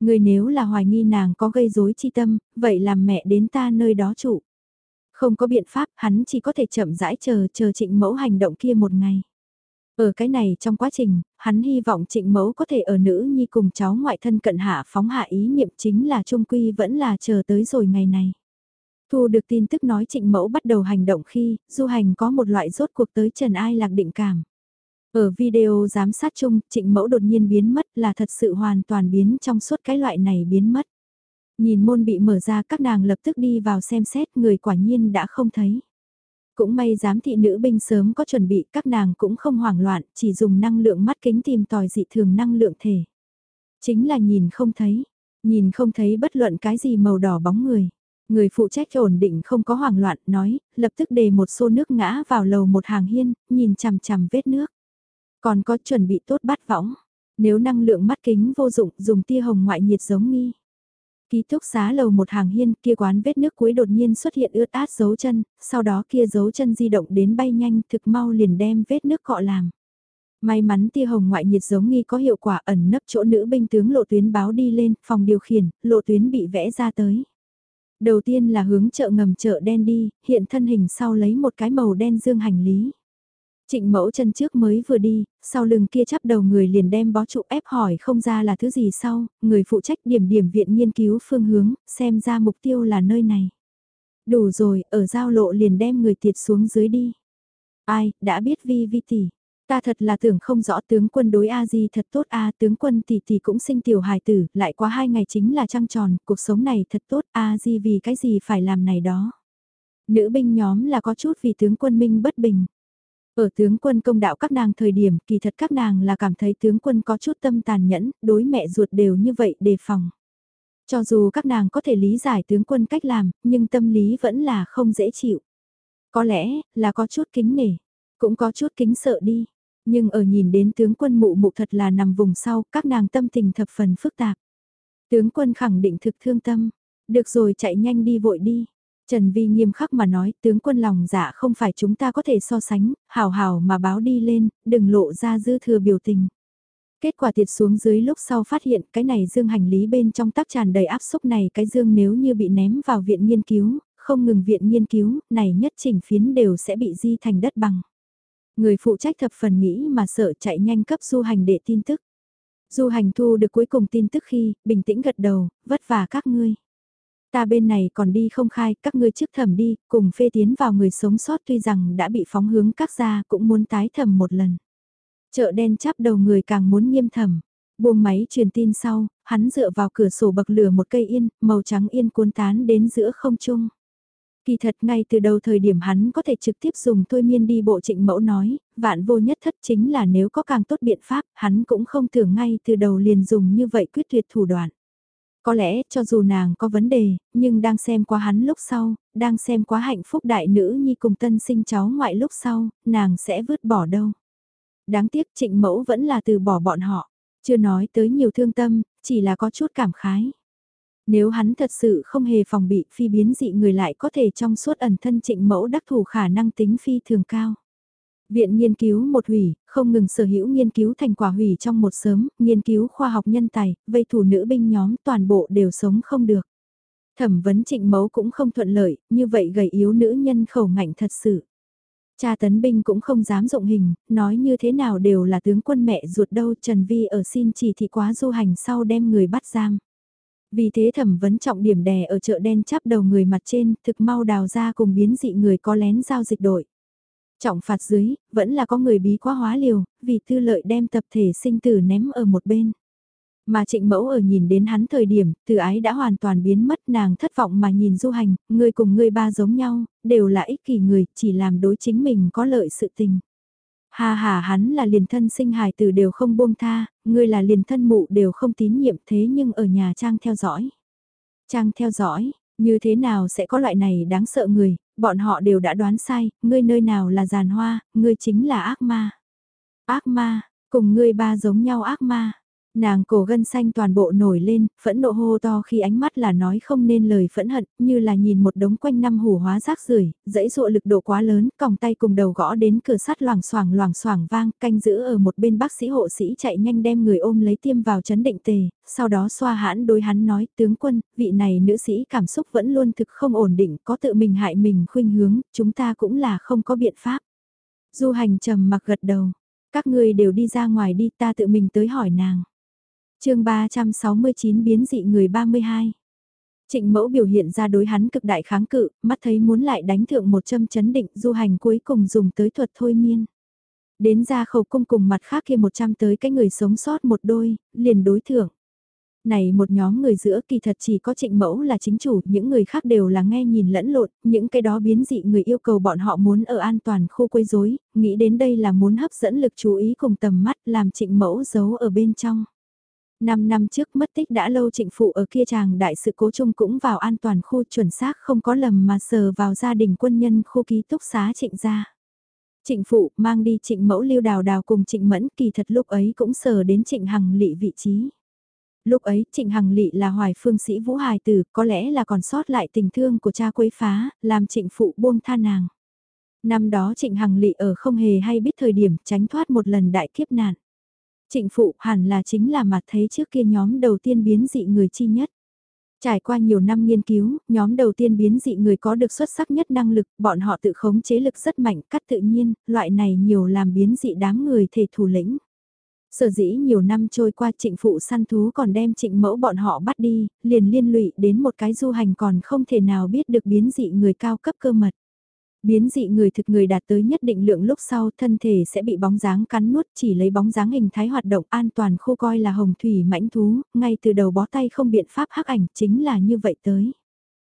Ngươi nếu là hoài nghi nàng có gây rối chi tâm, vậy làm mẹ đến ta nơi đó trụ. Không có biện pháp, hắn chỉ có thể chậm rãi chờ, chờ trịnh mẫu hành động kia một ngày. Ở cái này trong quá trình, hắn hy vọng trịnh mẫu có thể ở nữ nhi cùng cháu ngoại thân cận hạ phóng hạ ý niệm chính là trung quy vẫn là chờ tới rồi ngày này. Thu được tin tức nói trịnh mẫu bắt đầu hành động khi, du hành có một loại rốt cuộc tới trần ai lạc định cảm. Ở video giám sát chung, trịnh mẫu đột nhiên biến mất là thật sự hoàn toàn biến trong suốt cái loại này biến mất. Nhìn môn bị mở ra các nàng lập tức đi vào xem xét người quả nhiên đã không thấy. Cũng may giám thị nữ binh sớm có chuẩn bị các nàng cũng không hoảng loạn, chỉ dùng năng lượng mắt kính tìm tòi dị thường năng lượng thể. Chính là nhìn không thấy, nhìn không thấy bất luận cái gì màu đỏ bóng người. Người phụ trách ổn định không có hoảng loạn, nói, lập tức đề một xô nước ngã vào lầu một hàng hiên, nhìn chằm chằm vết nước. Còn có chuẩn bị tốt bắt võng, nếu năng lượng mắt kính vô dụng dùng tia hồng ngoại nhiệt giống nghi. Ký túc xá lầu một hàng hiên kia quán vết nước cuối đột nhiên xuất hiện ướt át dấu chân, sau đó kia dấu chân di động đến bay nhanh thực mau liền đem vết nước cọ làm. May mắn tia hồng ngoại nhiệt giống nghi có hiệu quả ẩn nấp chỗ nữ binh tướng lộ tuyến báo đi lên, phòng điều khiển, lộ tuyến bị vẽ ra tới. Đầu tiên là hướng chợ ngầm chợ đen đi, hiện thân hình sau lấy một cái màu đen dương hành lý. Trịnh mẫu chân trước mới vừa đi, sau lưng kia chắp đầu người liền đem bó trụ ép hỏi không ra là thứ gì sau, người phụ trách điểm điểm viện nghiên cứu phương hướng, xem ra mục tiêu là nơi này. Đủ rồi, ở giao lộ liền đem người tiệt xuống dưới đi. Ai, đã biết vi vi tỷ. Ta thật là tưởng không rõ tướng quân đối A Di thật tốt A tướng quân tỷ tỷ cũng sinh tiểu hài tử, lại quá hai ngày chính là trăng tròn, cuộc sống này thật tốt A Di vì cái gì phải làm này đó. Nữ binh nhóm là có chút vì tướng quân minh bất bình. Ở tướng quân công đạo các nàng thời điểm kỳ thật các nàng là cảm thấy tướng quân có chút tâm tàn nhẫn, đối mẹ ruột đều như vậy đề phòng. Cho dù các nàng có thể lý giải tướng quân cách làm, nhưng tâm lý vẫn là không dễ chịu. Có lẽ là có chút kính nể, cũng có chút kính sợ đi. Nhưng ở nhìn đến tướng quân mụ mụ thật là nằm vùng sau, các nàng tâm tình thập phần phức tạp. Tướng quân khẳng định thực thương tâm, được rồi chạy nhanh đi vội đi. Trần Vi nghiêm khắc mà nói, tướng quân lòng dạ không phải chúng ta có thể so sánh, hào hào mà báo đi lên, đừng lộ ra dư thừa biểu tình. Kết quả tiệt xuống dưới lúc sau phát hiện cái này dương hành lý bên trong tắc tràn đầy áp xúc này cái dương nếu như bị ném vào viện nghiên cứu, không ngừng viện nghiên cứu, này nhất chỉnh phiến đều sẽ bị di thành đất bằng. Người phụ trách thập phần nghĩ mà sợ chạy nhanh cấp du hành để tin tức. Du hành thu được cuối cùng tin tức khi, bình tĩnh gật đầu, vất vả các ngươi. Ta bên này còn đi không khai, các ngươi trước thẩm đi, cùng phê tiến vào người sống sót tuy rằng đã bị phóng hướng các gia cũng muốn tái thẩm một lần. Chợ đen chắp đầu người càng muốn nghiêm thẩm. Buông máy truyền tin sau, hắn dựa vào cửa sổ bậc lửa một cây yên, màu trắng yên cuốn tán đến giữa không trung. Kỳ thật ngay từ đầu thời điểm hắn có thể trực tiếp dùng thôi miên đi bộ trịnh mẫu nói, vạn vô nhất thất chính là nếu có càng tốt biện pháp, hắn cũng không tưởng ngay từ đầu liền dùng như vậy quyết tuyệt thủ đoạn. Có lẽ cho dù nàng có vấn đề, nhưng đang xem qua hắn lúc sau, đang xem quá hạnh phúc đại nữ nhi cùng tân sinh cháu ngoại lúc sau, nàng sẽ vứt bỏ đâu. Đáng tiếc trịnh mẫu vẫn là từ bỏ bọn họ, chưa nói tới nhiều thương tâm, chỉ là có chút cảm khái. Nếu hắn thật sự không hề phòng bị phi biến dị người lại có thể trong suốt ẩn thân trịnh mẫu đắc thủ khả năng tính phi thường cao. Viện nghiên cứu một hủy, không ngừng sở hữu nghiên cứu thành quả hủy trong một sớm, nghiên cứu khoa học nhân tài, vây thủ nữ binh nhóm toàn bộ đều sống không được. Thẩm vấn trịnh mấu cũng không thuận lợi, như vậy gầy yếu nữ nhân khẩu ngạnh thật sự. Cha tấn binh cũng không dám rộng hình, nói như thế nào đều là tướng quân mẹ ruột đâu Trần Vi ở xin chỉ thị quá du hành sau đem người bắt giam. Vì thế thẩm vấn trọng điểm đè ở chợ đen chắp đầu người mặt trên, thực mau đào ra cùng biến dị người có lén giao dịch đội. Trọng phạt dưới, vẫn là có người bí quá hóa liều, vì tư lợi đem tập thể sinh tử ném ở một bên. Mà trịnh mẫu ở nhìn đến hắn thời điểm, từ ái đã hoàn toàn biến mất nàng thất vọng mà nhìn du hành, người cùng người ba giống nhau, đều là ích kỷ người, chỉ làm đối chính mình có lợi sự tình. Hà hà hắn là liền thân sinh hài tử đều không buông tha, ngươi là liền thân mụ đều không tín nhiệm thế nhưng ở nhà Trang theo dõi. Trang theo dõi, như thế nào sẽ có loại này đáng sợ người, bọn họ đều đã đoán sai, ngươi nơi nào là giàn hoa, ngươi chính là ác ma. Ác ma, cùng ngươi ba giống nhau ác ma. Nàng cổ gân xanh toàn bộ nổi lên, phẫn nộ hô to khi ánh mắt là nói không nên lời phẫn hận, như là nhìn một đống quanh năm hủ hóa rác rưởi dãy dụa lực độ quá lớn, còng tay cùng đầu gõ đến cửa sắt loảng xoảng loảng xoảng vang, canh giữ ở một bên bác sĩ hộ sĩ chạy nhanh đem người ôm lấy tiêm vào chấn định tề, sau đó xoa hãn đối hắn nói, tướng quân, vị này nữ sĩ cảm xúc vẫn luôn thực không ổn định, có tự mình hại mình khuynh hướng, chúng ta cũng là không có biện pháp. Du hành trầm mặc gật đầu, các ngươi đều đi ra ngoài đi ta tự mình tới hỏi nàng chương 369 biến dị người 32. Trịnh mẫu biểu hiện ra đối hắn cực đại kháng cự, mắt thấy muốn lại đánh thượng một châm chấn định du hành cuối cùng dùng tới thuật thôi miên. Đến ra khẩu cung cùng mặt khác kia một trăm tới cái người sống sót một đôi, liền đối thưởng. Này một nhóm người giữa kỳ thật chỉ có trịnh mẫu là chính chủ, những người khác đều là nghe nhìn lẫn lộn, những cái đó biến dị người yêu cầu bọn họ muốn ở an toàn khu quấy rối, nghĩ đến đây là muốn hấp dẫn lực chú ý cùng tầm mắt làm trịnh mẫu giấu ở bên trong. Năm năm trước mất tích đã lâu trịnh phụ ở kia chàng đại sự cố chung cũng vào an toàn khu chuẩn xác không có lầm mà sờ vào gia đình quân nhân khu ký túc xá trịnh gia. Trịnh phụ mang đi trịnh mẫu lưu đào đào cùng trịnh mẫn kỳ thật lúc ấy cũng sờ đến trịnh hằng lị vị trí. Lúc ấy trịnh hằng lị là hoài phương sĩ vũ hài tử có lẽ là còn sót lại tình thương của cha quấy phá, làm trịnh phụ buông tha nàng. Năm đó trịnh hằng lị ở không hề hay biết thời điểm tránh thoát một lần đại kiếp nạn. Trịnh phụ hẳn là chính là mặt thấy trước kia nhóm đầu tiên biến dị người chi nhất. Trải qua nhiều năm nghiên cứu, nhóm đầu tiên biến dị người có được xuất sắc nhất năng lực, bọn họ tự khống chế lực rất mạnh, cắt tự nhiên, loại này nhiều làm biến dị đám người thể thủ lĩnh. Sở dĩ nhiều năm trôi qua trịnh phụ săn thú còn đem trịnh mẫu bọn họ bắt đi, liền liên lụy đến một cái du hành còn không thể nào biết được biến dị người cao cấp cơ mật. Biến dị người thực người đạt tới nhất định lượng lúc sau thân thể sẽ bị bóng dáng cắn nuốt chỉ lấy bóng dáng hình thái hoạt động an toàn khô coi là hồng thủy mãnh thú, ngay từ đầu bó tay không biện pháp hắc ảnh chính là như vậy tới.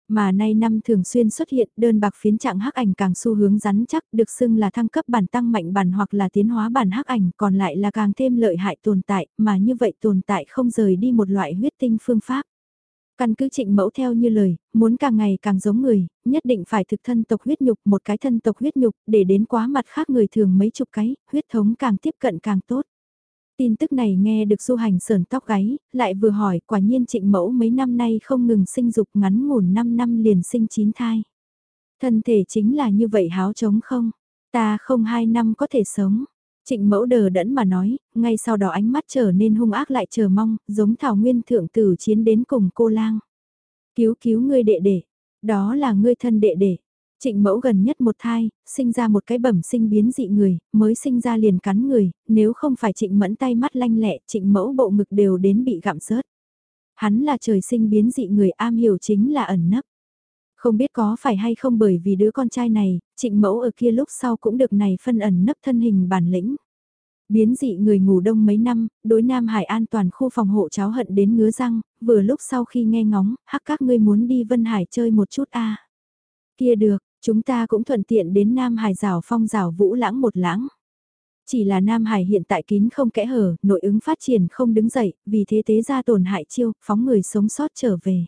Mà nay năm thường xuyên xuất hiện đơn bạc phiến trạng hắc ảnh càng xu hướng rắn chắc được xưng là thăng cấp bản tăng mạnh bản hoặc là tiến hóa bản hắc ảnh còn lại là càng thêm lợi hại tồn tại mà như vậy tồn tại không rời đi một loại huyết tinh phương pháp. Căn cứ trịnh mẫu theo như lời, muốn càng ngày càng giống người, nhất định phải thực thân tộc huyết nhục một cái thân tộc huyết nhục để đến quá mặt khác người thường mấy chục cái, huyết thống càng tiếp cận càng tốt. Tin tức này nghe được du hành sờn tóc gáy, lại vừa hỏi quả nhiên trịnh mẫu mấy năm nay không ngừng sinh dục ngắn ngủn 5 năm liền sinh 9 thai. Thân thể chính là như vậy háo trống không? Ta không 2 năm có thể sống. Trịnh mẫu đờ đẫn mà nói, ngay sau đó ánh mắt trở nên hung ác lại chờ mong, giống thảo nguyên thượng tử chiến đến cùng cô lang. Cứu cứu ngươi đệ đệ, đó là ngươi thân đệ đệ. Trịnh mẫu gần nhất một thai, sinh ra một cái bẩm sinh biến dị người, mới sinh ra liền cắn người, nếu không phải trịnh mẫn tay mắt lanh lẹ, trịnh mẫu bộ ngực đều đến bị gặm rớt. Hắn là trời sinh biến dị người am hiểu chính là ẩn nấp. Không biết có phải hay không bởi vì đứa con trai này, trịnh mẫu ở kia lúc sau cũng được này phân ẩn nấp thân hình bản lĩnh. Biến dị người ngủ đông mấy năm, đối Nam Hải an toàn khu phòng hộ cháu hận đến ngứa răng, vừa lúc sau khi nghe ngóng, hắc các ngươi muốn đi Vân Hải chơi một chút a Kia được, chúng ta cũng thuận tiện đến Nam Hải rào phong rào vũ lãng một lãng. Chỉ là Nam Hải hiện tại kín không kẽ hở, nội ứng phát triển không đứng dậy, vì thế tế ra tổn hại chiêu, phóng người sống sót trở về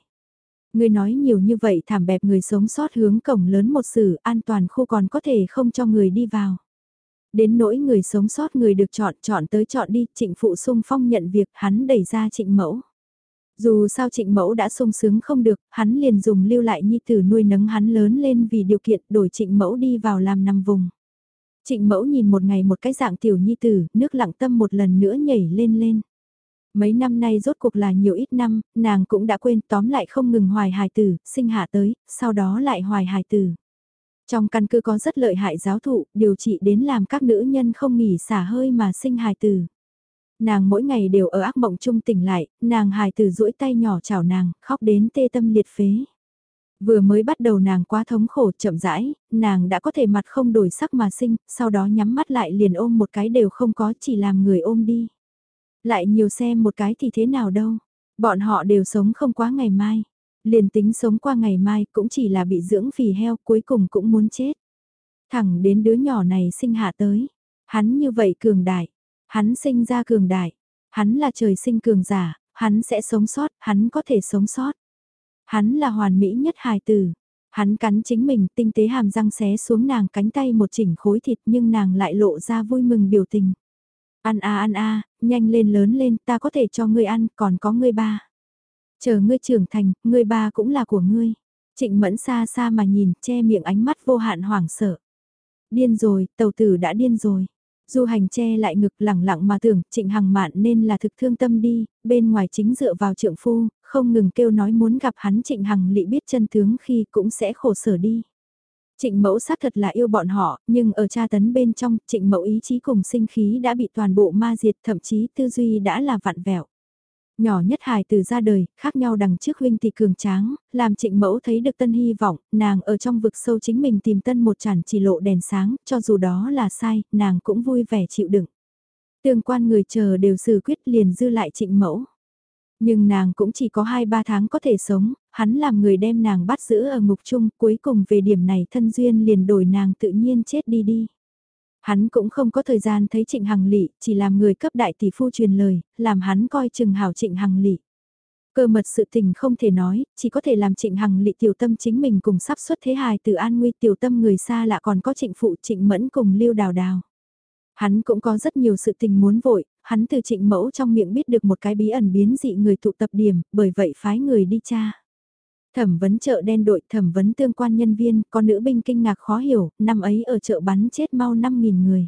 ngươi nói nhiều như vậy thảm bẹp người sống sót hướng cổng lớn một xử an toàn khu còn có thể không cho người đi vào. Đến nỗi người sống sót người được chọn chọn tới chọn đi, trịnh phụ sung phong nhận việc hắn đẩy ra trịnh mẫu. Dù sao trịnh mẫu đã sung sướng không được, hắn liền dùng lưu lại nhi tử nuôi nấng hắn lớn lên vì điều kiện đổi trịnh mẫu đi vào làm nằm vùng. Trịnh mẫu nhìn một ngày một cái dạng tiểu nhi tử, nước lặng tâm một lần nữa nhảy lên lên. Mấy năm nay rốt cuộc là nhiều ít năm, nàng cũng đã quên tóm lại không ngừng hoài hài tử, sinh hạ tới, sau đó lại hoài hài tử. Trong căn cứ có rất lợi hại giáo thụ, điều trị đến làm các nữ nhân không nghỉ xả hơi mà sinh hài tử. Nàng mỗi ngày đều ở ác mộng chung tỉnh lại, nàng hài tử duỗi tay nhỏ chào nàng, khóc đến tê tâm liệt phế. Vừa mới bắt đầu nàng quá thống khổ chậm rãi, nàng đã có thể mặt không đổi sắc mà sinh, sau đó nhắm mắt lại liền ôm một cái đều không có chỉ làm người ôm đi. Lại nhiều xem một cái thì thế nào đâu, bọn họ đều sống không quá ngày mai. Liền tính sống qua ngày mai cũng chỉ là bị dưỡng phì heo cuối cùng cũng muốn chết. Thẳng đến đứa nhỏ này sinh hạ tới. Hắn như vậy cường đại. Hắn sinh ra cường đại. Hắn là trời sinh cường giả. Hắn sẽ sống sót. Hắn có thể sống sót. Hắn là hoàn mỹ nhất hài tử. Hắn cắn chính mình tinh tế hàm răng xé xuống nàng cánh tay một chỉnh khối thịt nhưng nàng lại lộ ra vui mừng biểu tình. Ăn a ăn a, nhanh lên lớn lên ta có thể cho ngươi ăn còn có ngươi ba. Chờ ngươi trưởng thành, ngươi ba cũng là của ngươi. Trịnh mẫn xa xa mà nhìn, che miệng ánh mắt vô hạn hoảng sợ. Điên rồi, tàu tử đã điên rồi. Du hành che lại ngực lẳng lặng mà tưởng trịnh hằng mạn nên là thực thương tâm đi, bên ngoài chính dựa vào trượng phu, không ngừng kêu nói muốn gặp hắn trịnh hằng lị biết chân tướng khi cũng sẽ khổ sở đi. Trịnh mẫu xác thật là yêu bọn họ, nhưng ở tra tấn bên trong, trịnh mẫu ý chí cùng sinh khí đã bị toàn bộ ma diệt thậm chí tư duy đã là vặn vẹo. Nhỏ nhất hài từ ra đời, khác nhau đằng trước huynh thì cường tráng, làm trịnh mẫu thấy được tân hy vọng, nàng ở trong vực sâu chính mình tìm tân một chản chỉ lộ đèn sáng, cho dù đó là sai, nàng cũng vui vẻ chịu đựng. Tương quan người chờ đều xử quyết liền dư lại trịnh mẫu. Nhưng nàng cũng chỉ có 2-3 tháng có thể sống, hắn làm người đem nàng bắt giữ ở ngục chung, cuối cùng về điểm này thân duyên liền đổi nàng tự nhiên chết đi đi. Hắn cũng không có thời gian thấy Trịnh Hằng Lị, chỉ làm người cấp đại tỷ phu truyền lời, làm hắn coi chừng hảo Trịnh Hằng Lị. Cơ mật sự tình không thể nói, chỉ có thể làm Trịnh Hằng Lị tiểu tâm chính mình cùng sắp xuất thế hài từ an nguy tiểu tâm người xa lạ còn có Trịnh phụ Trịnh Mẫn cùng Lưu Đào Đào. Hắn cũng có rất nhiều sự tình muốn vội, hắn từ Trịnh Mẫu trong miệng biết được một cái bí ẩn biến dị người tụ tập điểm, bởi vậy phái người đi tra. Thẩm vấn chợ đen đội thẩm vấn tương quan nhân viên, có nữ binh kinh ngạc khó hiểu, năm ấy ở chợ bắn chết mau 5.000 người.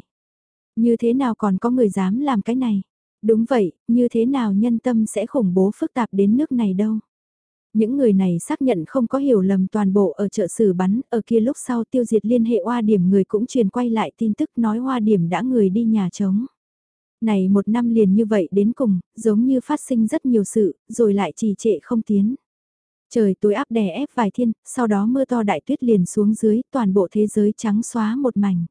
Như thế nào còn có người dám làm cái này? Đúng vậy, như thế nào nhân tâm sẽ khủng bố phức tạp đến nước này đâu? Những người này xác nhận không có hiểu lầm toàn bộ ở chợ xử bắn, ở kia lúc sau tiêu diệt liên hệ hoa điểm người cũng truyền quay lại tin tức nói hoa điểm đã người đi nhà trống. Này một năm liền như vậy đến cùng, giống như phát sinh rất nhiều sự, rồi lại trì trệ không tiến. Trời tối áp đè ép vài thiên, sau đó mưa to đại tuyết liền xuống dưới, toàn bộ thế giới trắng xóa một mảnh.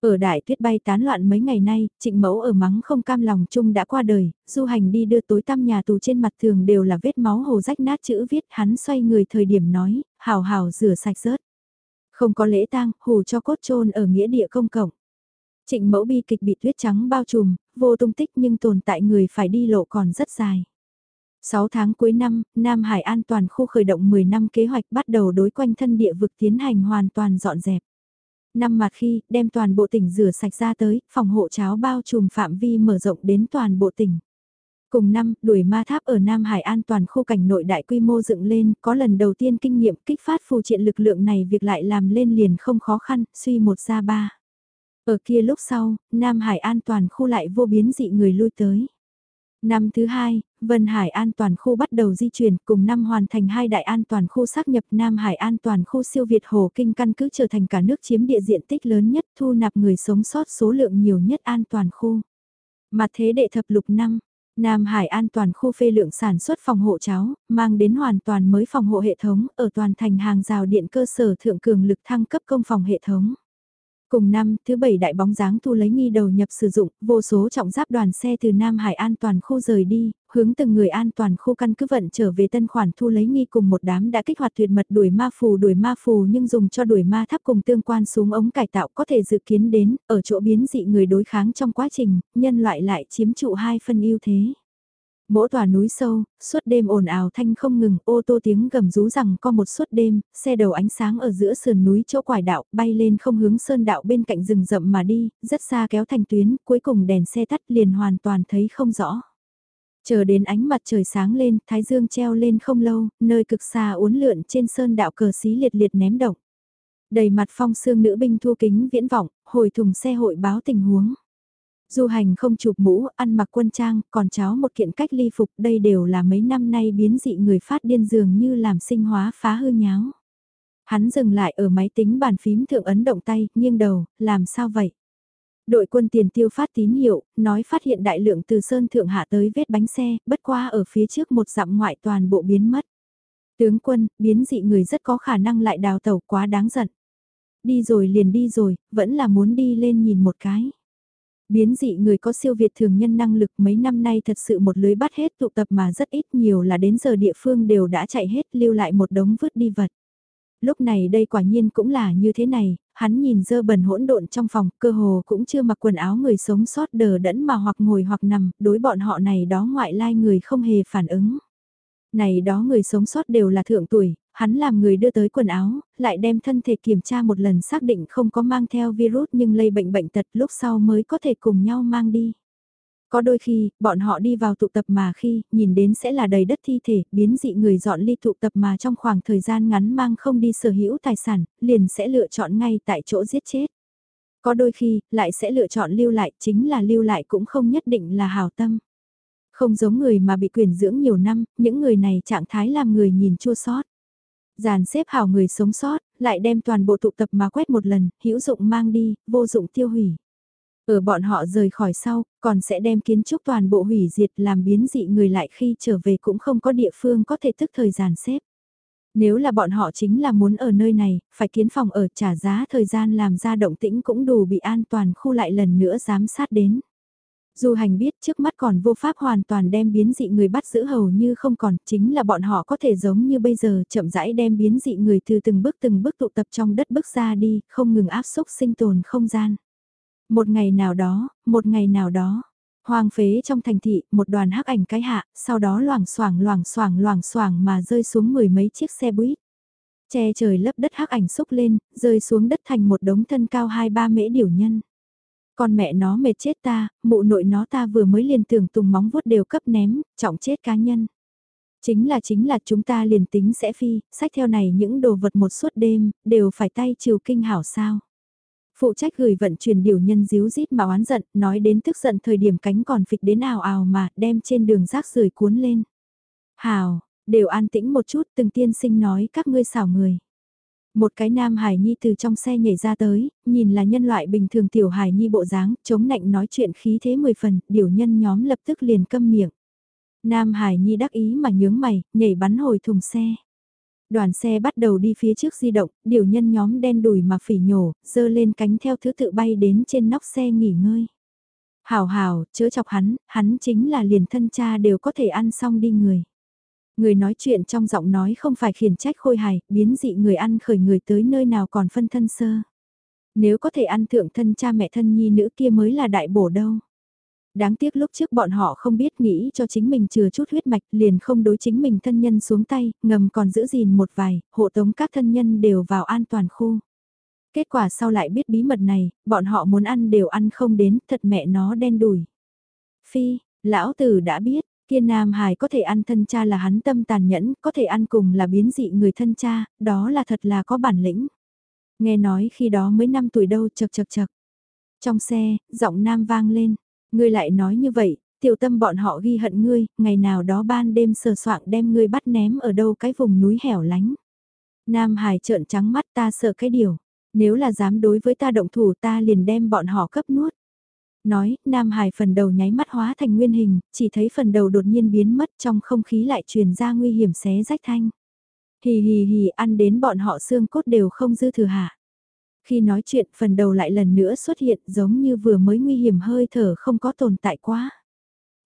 Ở đại tuyết bay tán loạn mấy ngày nay, trịnh mẫu ở mắng không cam lòng chung đã qua đời, du hành đi đưa tối tăm nhà tù trên mặt thường đều là vết máu hồ rách nát chữ viết hắn xoay người thời điểm nói, hào hào rửa sạch rớt. Không có lễ tang, hù cho cốt trôn ở nghĩa địa công cộng. Trịnh mẫu bi kịch bị tuyết trắng bao trùm, vô tung tích nhưng tồn tại người phải đi lộ còn rất dài. 6 tháng cuối năm, Nam Hải an toàn khu khởi động 10 năm kế hoạch bắt đầu đối quanh thân địa vực tiến hành hoàn toàn dọn dẹp. Năm mặt khi, đem toàn bộ tỉnh rửa sạch ra tới, phòng hộ cháo bao trùm phạm vi mở rộng đến toàn bộ tỉnh. Cùng năm, đuổi ma tháp ở Nam Hải an toàn khu cảnh nội đại quy mô dựng lên, có lần đầu tiên kinh nghiệm kích phát phù triện lực lượng này việc lại làm lên liền không khó khăn, suy một ra ba. Ở kia lúc sau, Nam Hải an toàn khu lại vô biến dị người lui tới. Năm thứ hai, Vân Hải an toàn khu bắt đầu di chuyển cùng năm hoàn thành hai đại an toàn khu xác nhập Nam Hải an toàn khu siêu Việt Hồ Kinh căn cứ trở thành cả nước chiếm địa diện tích lớn nhất thu nạp người sống sót số lượng nhiều nhất an toàn khu. Mặt thế đệ thập lục năm, Nam Hải an toàn khu phê lượng sản xuất phòng hộ cháo, mang đến hoàn toàn mới phòng hộ hệ thống ở toàn thành hàng rào điện cơ sở thượng cường lực thăng cấp công phòng hệ thống. Cùng năm, thứ bảy đại bóng dáng thu lấy nghi đầu nhập sử dụng, vô số trọng giáp đoàn xe từ Nam Hải an toàn khu rời đi, hướng từng người an toàn khu căn cứ vận trở về tân khoản thu lấy nghi cùng một đám đã kích hoạt tuyệt mật đuổi ma phù đuổi ma phù nhưng dùng cho đuổi ma tháp cùng tương quan xuống ống cải tạo có thể dự kiến đến, ở chỗ biến dị người đối kháng trong quá trình, nhân loại lại chiếm trụ hai phân ưu thế. Mỗi tòa núi sâu, suốt đêm ồn ào thanh không ngừng, ô tô tiếng gầm rú rằng có một suốt đêm, xe đầu ánh sáng ở giữa sườn núi chỗ quải đạo, bay lên không hướng sơn đạo bên cạnh rừng rậm mà đi, rất xa kéo thành tuyến, cuối cùng đèn xe tắt liền hoàn toàn thấy không rõ. Chờ đến ánh mặt trời sáng lên, thái dương treo lên không lâu, nơi cực xa uốn lượn trên sơn đạo cờ xí liệt liệt ném động. Đầy mặt phong xương nữ binh thu kính viễn vọng, hồi thùng xe hội báo tình huống. Du hành không chụp mũ, ăn mặc quân trang, còn cháu một kiện cách ly phục, đây đều là mấy năm nay biến dị người phát điên dường như làm sinh hóa phá hư nháo. Hắn dừng lại ở máy tính bàn phím thượng ấn động tay, nghiêng đầu, làm sao vậy? Đội quân tiền tiêu phát tín hiệu, nói phát hiện đại lượng từ sơn thượng hạ tới vết bánh xe, bất qua ở phía trước một dặm ngoại toàn bộ biến mất. Tướng quân, biến dị người rất có khả năng lại đào tẩu quá đáng giận. Đi rồi liền đi rồi, vẫn là muốn đi lên nhìn một cái. Biến dị người có siêu việt thường nhân năng lực mấy năm nay thật sự một lưới bắt hết tụ tập mà rất ít nhiều là đến giờ địa phương đều đã chạy hết lưu lại một đống vứt đi vật. Lúc này đây quả nhiên cũng là như thế này, hắn nhìn dơ bẩn hỗn độn trong phòng, cơ hồ cũng chưa mặc quần áo người sống sót đờ đẫn mà hoặc ngồi hoặc nằm, đối bọn họ này đó ngoại lai người không hề phản ứng. Này đó người sống sót đều là thượng tuổi, hắn làm người đưa tới quần áo, lại đem thân thể kiểm tra một lần xác định không có mang theo virus nhưng lây bệnh bệnh tật lúc sau mới có thể cùng nhau mang đi. Có đôi khi, bọn họ đi vào tụ tập mà khi, nhìn đến sẽ là đầy đất thi thể, biến dị người dọn ly tụ tập mà trong khoảng thời gian ngắn mang không đi sở hữu tài sản, liền sẽ lựa chọn ngay tại chỗ giết chết. Có đôi khi, lại sẽ lựa chọn lưu lại, chính là lưu lại cũng không nhất định là hào tâm. Không giống người mà bị quyền dưỡng nhiều năm, những người này trạng thái làm người nhìn chua sót. Giàn xếp hảo người sống sót, lại đem toàn bộ tụ tập mà quét một lần, hữu dụng mang đi, vô dụng tiêu hủy. Ở bọn họ rời khỏi sau, còn sẽ đem kiến trúc toàn bộ hủy diệt làm biến dị người lại khi trở về cũng không có địa phương có thể tức thời giàn xếp. Nếu là bọn họ chính là muốn ở nơi này, phải kiến phòng ở trả giá thời gian làm ra động tĩnh cũng đủ bị an toàn khu lại lần nữa giám sát đến dù hành biết trước mắt còn vô pháp hoàn toàn đem biến dị người bắt giữ hầu như không còn, chính là bọn họ có thể giống như bây giờ chậm rãi đem biến dị người từ từng bước từng bước tụ tập trong đất bước ra đi, không ngừng áp xúc sinh tồn không gian. Một ngày nào đó, một ngày nào đó, hoang phế trong thành thị, một đoàn hắc ảnh cái hạ, sau đó loảng xoảng loảng xoảng loảng xoảng mà rơi xuống mười mấy chiếc xe buýt. Che trời lấp đất hắc ảnh xúc lên, rơi xuống đất thành một đống thân cao hai ba mễ điểu nhân. Con mẹ nó mệt chết ta, mụ nội nó ta vừa mới liền tưởng tùng móng vuốt đều cấp ném, trọng chết cá nhân. Chính là chính là chúng ta liền tính sẽ phi, sách theo này những đồ vật một suốt đêm, đều phải tay chiều kinh hảo sao. Phụ trách gửi vận chuyển điều nhân díu rít mà oán giận, nói đến tức giận thời điểm cánh còn phịch đến ào ào mà đem trên đường rác rưởi cuốn lên. Hào, đều an tĩnh một chút từng tiên sinh nói các ngươi xảo người. Một cái nam hải nhi từ trong xe nhảy ra tới, nhìn là nhân loại bình thường tiểu hải nhi bộ dáng, chống nạnh nói chuyện khí thế mười phần, điều nhân nhóm lập tức liền câm miệng. Nam hải nhi đắc ý mà nhướng mày, nhảy bắn hồi thùng xe. Đoàn xe bắt đầu đi phía trước di động, điều nhân nhóm đen đùi mà phỉ nhổ, dơ lên cánh theo thứ tự bay đến trên nóc xe nghỉ ngơi. Hảo hảo, chớ chọc hắn, hắn chính là liền thân cha đều có thể ăn xong đi người. Người nói chuyện trong giọng nói không phải khiển trách khôi hài, biến dị người ăn khởi người tới nơi nào còn phân thân sơ. Nếu có thể ăn thượng thân cha mẹ thân nhi nữ kia mới là đại bổ đâu. Đáng tiếc lúc trước bọn họ không biết nghĩ cho chính mình chừa chút huyết mạch liền không đối chính mình thân nhân xuống tay, ngầm còn giữ gìn một vài, hộ tống các thân nhân đều vào an toàn khu. Kết quả sau lại biết bí mật này, bọn họ muốn ăn đều ăn không đến, thật mẹ nó đen đùi. Phi, lão tử đã biết, Kiên Nam Hải có thể ăn thân cha là hắn tâm tàn nhẫn, có thể ăn cùng là biến dị người thân cha, đó là thật là có bản lĩnh. Nghe nói khi đó mới 5 tuổi đâu chật chật chật. Trong xe, giọng Nam vang lên, ngươi lại nói như vậy, tiểu tâm bọn họ ghi hận ngươi, ngày nào đó ban đêm sờ soạng đem ngươi bắt ném ở đâu cái vùng núi hẻo lánh. Nam Hải trợn trắng mắt ta sợ cái điều, nếu là dám đối với ta động thủ ta liền đem bọn họ cấp nuốt. Nói, Nam Hải phần đầu nháy mắt hóa thành nguyên hình, chỉ thấy phần đầu đột nhiên biến mất trong không khí lại truyền ra nguy hiểm xé rách thanh. Hì hì hì ăn đến bọn họ xương cốt đều không dư thừa hạ. Khi nói chuyện phần đầu lại lần nữa xuất hiện giống như vừa mới nguy hiểm hơi thở không có tồn tại quá.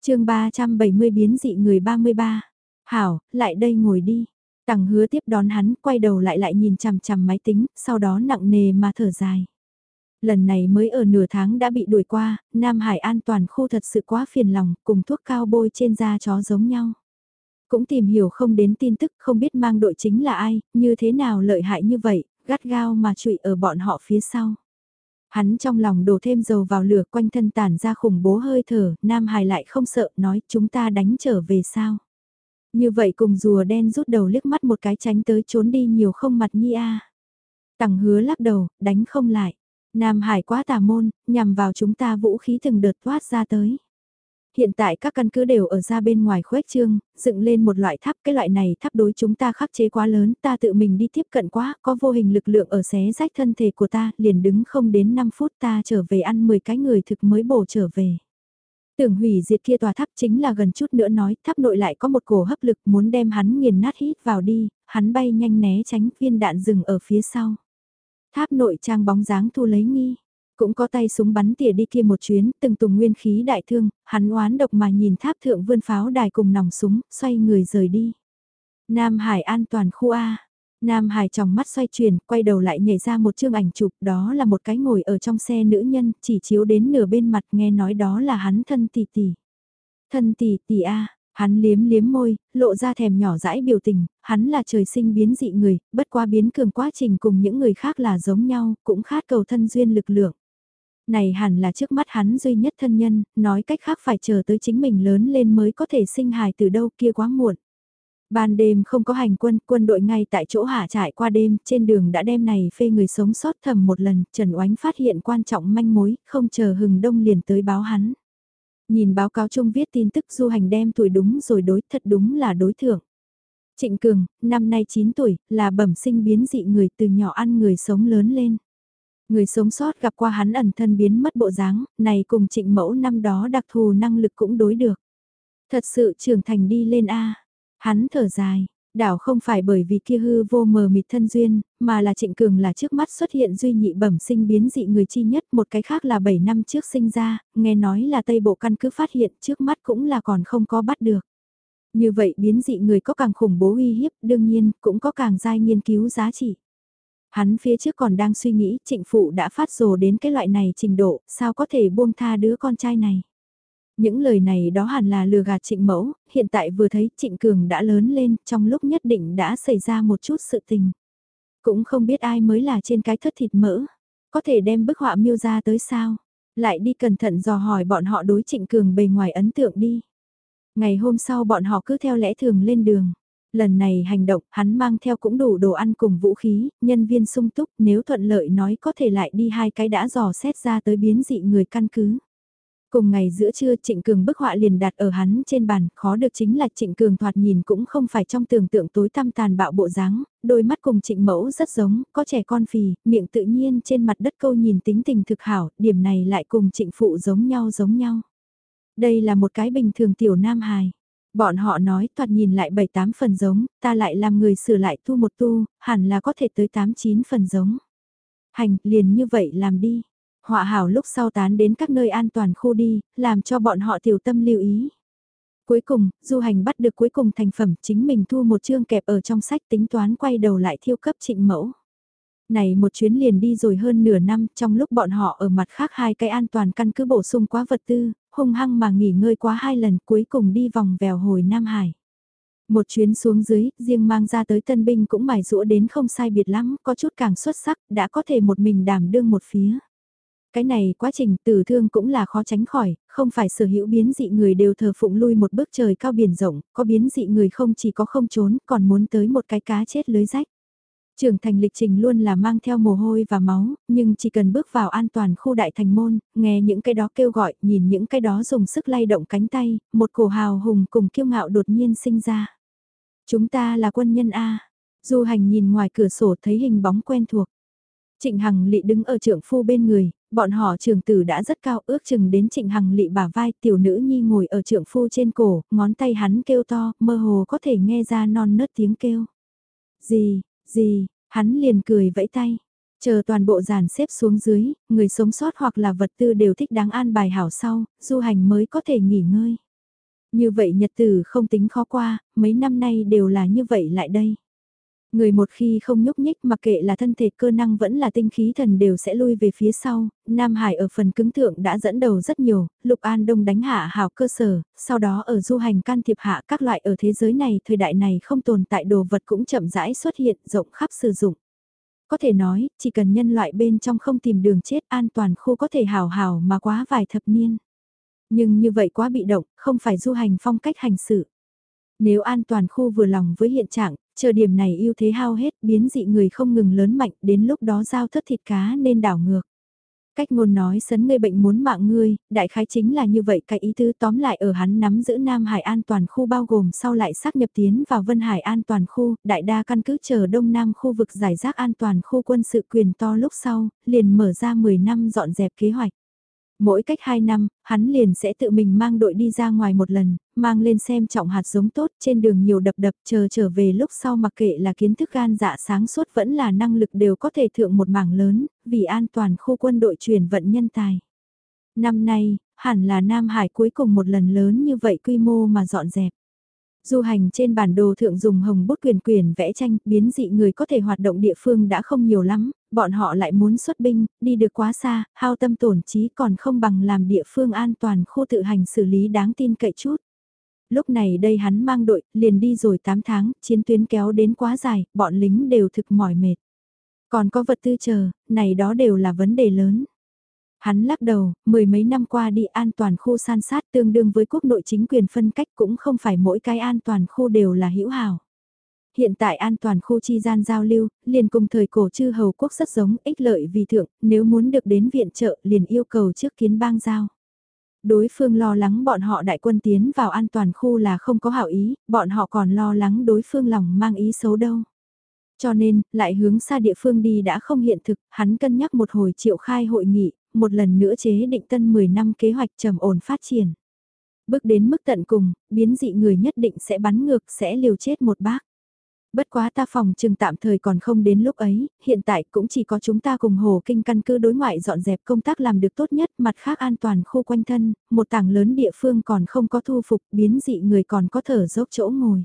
chương 370 biến dị người 33. Hảo, lại đây ngồi đi. Tằng hứa tiếp đón hắn, quay đầu lại lại nhìn chằm chằm máy tính, sau đó nặng nề mà thở dài. Lần này mới ở nửa tháng đã bị đuổi qua, Nam Hải an toàn khu thật sự quá phiền lòng, cùng thuốc cao bôi trên da chó giống nhau. Cũng tìm hiểu không đến tin tức không biết mang đội chính là ai, như thế nào lợi hại như vậy, gắt gao mà trụi ở bọn họ phía sau. Hắn trong lòng đổ thêm dầu vào lửa quanh thân tản ra khủng bố hơi thở, Nam Hải lại không sợ, nói chúng ta đánh trở về sao. Như vậy cùng rùa đen rút đầu liếc mắt một cái tránh tới trốn đi nhiều không mặt nhi a. Tằng hứa lắc đầu, đánh không lại. Nam Hải quá tà môn, nhằm vào chúng ta vũ khí từng đợt thoát ra tới. Hiện tại các căn cứ đều ở ra bên ngoài khuếch trương, dựng lên một loại tháp, cái loại này tháp đối chúng ta khắc chế quá lớn, ta tự mình đi tiếp cận quá, có vô hình lực lượng ở xé rách thân thể của ta, liền đứng không đến 5 phút ta trở về ăn 10 cái người thực mới bổ trở về. Tưởng hủy diệt kia tòa tháp chính là gần chút nữa nói, tháp nội lại có một cổ hấp lực muốn đem hắn nghiền nát hít vào đi, hắn bay nhanh né tránh viên đạn rừng ở phía sau. Tháp nội trang bóng dáng thu lấy nghi. Cũng có tay súng bắn tỉa đi kia một chuyến, từng tùng nguyên khí đại thương, hắn oán độc mà nhìn tháp thượng vươn pháo đài cùng nòng súng, xoay người rời đi. Nam Hải an toàn khu A. Nam Hải trong mắt xoay chuyển, quay đầu lại nhảy ra một chương ảnh chụp, đó là một cái ngồi ở trong xe nữ nhân, chỉ chiếu đến nửa bên mặt nghe nói đó là hắn thân tỷ tỷ. Thân tỷ tỷ A, Hắn liếm liếm môi, lộ ra thèm nhỏ dãi biểu tình, hắn là trời sinh biến dị người, bất qua biến cường quá trình cùng những người khác là giống nhau, cũng khát cầu thân duyên lực lượng. Này hẳn là trước mắt hắn duy nhất thân nhân, nói cách khác phải chờ tới chính mình lớn lên mới có thể sinh hài từ đâu kia quá muộn. Ban đêm không có hành quân, quân đội ngay tại chỗ hạ trại qua đêm, trên đường đã đem này phê người sống sót thầm một lần, Trần Oánh phát hiện quan trọng manh mối, không chờ hừng đông liền tới báo hắn. Nhìn báo cáo chung viết tin tức du hành đem tuổi đúng rồi đối thật đúng là đối thưởng. Trịnh Cường, năm nay 9 tuổi, là bẩm sinh biến dị người từ nhỏ ăn người sống lớn lên. Người sống sót gặp qua hắn ẩn thân biến mất bộ dáng, này cùng trịnh mẫu năm đó đặc thù năng lực cũng đối được. Thật sự trưởng thành đi lên A. Hắn thở dài, Đảo không phải bởi vì kia hư vô mờ mịt thân duyên, mà là trịnh cường là trước mắt xuất hiện duy nhị bẩm sinh biến dị người chi nhất, một cái khác là 7 năm trước sinh ra, nghe nói là Tây Bộ căn cứ phát hiện trước mắt cũng là còn không có bắt được. Như vậy biến dị người có càng khủng bố uy hiếp, đương nhiên cũng có càng dai nghiên cứu giá trị. Hắn phía trước còn đang suy nghĩ trịnh phụ đã phát rồ đến cái loại này trình độ, sao có thể buông tha đứa con trai này. Những lời này đó hẳn là lừa gạt trịnh mẫu, hiện tại vừa thấy trịnh cường đã lớn lên, trong lúc nhất định đã xảy ra một chút sự tình. Cũng không biết ai mới là trên cái thất thịt mỡ, có thể đem bức họa miêu ra tới sao, lại đi cẩn thận dò hỏi bọn họ đối trịnh cường bề ngoài ấn tượng đi. Ngày hôm sau bọn họ cứ theo lẽ thường lên đường. Lần này hành động, hắn mang theo cũng đủ đồ ăn cùng vũ khí, nhân viên sung túc, nếu thuận lợi nói có thể lại đi hai cái đã dò xét ra tới biến dị người căn cứ. Cùng ngày giữa trưa Trịnh Cường bức họa liền đặt ở hắn trên bàn, khó được chính là Trịnh Cường thoạt nhìn cũng không phải trong tưởng tượng tối tăm tàn bạo bộ dáng, đôi mắt cùng Trịnh Mẫu rất giống, có trẻ con phì, miệng tự nhiên trên mặt đất câu nhìn tính tình thực hảo, điểm này lại cùng Trịnh Phụ giống nhau giống nhau. Đây là một cái bình thường tiểu nam hài. Bọn họ nói thoạt nhìn lại 7-8 phần giống, ta lại làm người sửa lại tu một tu, hẳn là có thể tới 8-9 phần giống. Hành, liền như vậy làm đi. Họa hảo lúc sau tán đến các nơi an toàn khu đi, làm cho bọn họ tiểu tâm lưu ý. Cuối cùng, du hành bắt được cuối cùng thành phẩm chính mình thu một chương kẹp ở trong sách tính toán quay đầu lại thiêu cấp trịnh mẫu. Này một chuyến liền đi rồi hơn nửa năm trong lúc bọn họ ở mặt khác hai cái an toàn căn cứ bổ sung quá vật tư, hung hăng mà nghỉ ngơi quá hai lần cuối cùng đi vòng vèo hồi Nam Hải. Một chuyến xuống dưới, riêng mang ra tới tân binh cũng mài rũa đến không sai biệt lắm, có chút càng xuất sắc, đã có thể một mình đảm đương một phía. Cái này quá trình tử thương cũng là khó tránh khỏi, không phải sở hữu biến dị người đều thờ phụng lui một bước trời cao biển rộng, có biến dị người không chỉ có không trốn, còn muốn tới một cái cá chết lưới rách. Trưởng thành lịch trình luôn là mang theo mồ hôi và máu, nhưng chỉ cần bước vào an toàn khu đại thành môn, nghe những cái đó kêu gọi, nhìn những cái đó dùng sức lay động cánh tay, một cổ hào hùng cùng kiêu ngạo đột nhiên sinh ra. Chúng ta là quân nhân A. Du hành nhìn ngoài cửa sổ thấy hình bóng quen thuộc. Trịnh Hằng Lị đứng ở trưởng phu bên người, bọn họ trường tử đã rất cao ước chừng đến Trịnh Hằng Lị bả vai tiểu nữ nhi ngồi ở trượng phu trên cổ, ngón tay hắn kêu to, mơ hồ có thể nghe ra non nớt tiếng kêu. Gì, gì, hắn liền cười vẫy tay. Chờ toàn bộ giàn xếp xuống dưới, người sống sót hoặc là vật tư đều thích đáng an bài hảo sau, du hành mới có thể nghỉ ngơi. Như vậy nhật tử không tính khó qua, mấy năm nay đều là như vậy lại đây. Người một khi không nhúc nhích mặc kệ là thân thể cơ năng vẫn là tinh khí thần đều sẽ lui về phía sau, Nam Hải ở phần cứng thượng đã dẫn đầu rất nhiều, Lục An Đông đánh hạ hào cơ sở, sau đó ở du hành can thiệp hạ các loại ở thế giới này thời đại này không tồn tại đồ vật cũng chậm rãi xuất hiện rộng khắp sử dụng. Có thể nói, chỉ cần nhân loại bên trong không tìm đường chết an toàn khu có thể hào hào mà quá vài thập niên. Nhưng như vậy quá bị động, không phải du hành phong cách hành xử. Nếu an toàn khu vừa lòng với hiện trạng, chờ điểm này ưu thế hao hết, biến dị người không ngừng lớn mạnh, đến lúc đó giao thất thịt cá nên đảo ngược. Cách ngôn nói sấn người bệnh muốn mạng ngươi, đại khái chính là như vậy cái ý tứ tóm lại ở hắn nắm giữ Nam Hải an toàn khu bao gồm sau lại xác nhập tiến vào Vân Hải an toàn khu, đại đa căn cứ chờ Đông Nam khu vực giải rác an toàn khu quân sự quyền to lúc sau, liền mở ra 10 năm dọn dẹp kế hoạch. Mỗi cách 2 năm, hắn liền sẽ tự mình mang đội đi ra ngoài một lần, mang lên xem trọng hạt giống tốt trên đường nhiều đập đập chờ trở về lúc sau mặc kệ là kiến thức gan dạ sáng suốt vẫn là năng lực đều có thể thượng một mảng lớn, vì an toàn khu quân đội truyền vận nhân tài. Năm nay, hẳn là Nam Hải cuối cùng một lần lớn như vậy quy mô mà dọn dẹp. Du hành trên bản đồ thượng dùng hồng bút quyền quyền vẽ tranh, biến dị người có thể hoạt động địa phương đã không nhiều lắm, bọn họ lại muốn xuất binh, đi được quá xa, hao tâm tổn trí còn không bằng làm địa phương an toàn khu tự hành xử lý đáng tin cậy chút. Lúc này đây hắn mang đội, liền đi rồi 8 tháng, chiến tuyến kéo đến quá dài, bọn lính đều thực mỏi mệt. Còn có vật tư chờ, này đó đều là vấn đề lớn. Hắn lắc đầu, mười mấy năm qua đi an toàn khu san sát tương đương với quốc nội chính quyền phân cách cũng không phải mỗi cái an toàn khu đều là hữu hảo. Hiện tại an toàn khu chi gian giao lưu, liền cùng thời cổ chư hầu quốc rất giống, ích lợi vì thượng, nếu muốn được đến viện trợ liền yêu cầu trước kiến bang giao. Đối phương lo lắng bọn họ đại quân tiến vào an toàn khu là không có hảo ý, bọn họ còn lo lắng đối phương lòng mang ý xấu đâu. Cho nên, lại hướng xa địa phương đi đã không hiện thực, hắn cân nhắc một hồi triệu khai hội nghị, một lần nữa chế định tân 10 năm kế hoạch trầm ổn phát triển. Bước đến mức tận cùng, biến dị người nhất định sẽ bắn ngược sẽ liều chết một bác. Bất quá ta phòng trừng tạm thời còn không đến lúc ấy, hiện tại cũng chỉ có chúng ta cùng Hồ Kinh căn cứ đối ngoại dọn dẹp công tác làm được tốt nhất, mặt khác an toàn khu quanh thân, một tảng lớn địa phương còn không có thu phục, biến dị người còn có thở dốc chỗ ngồi.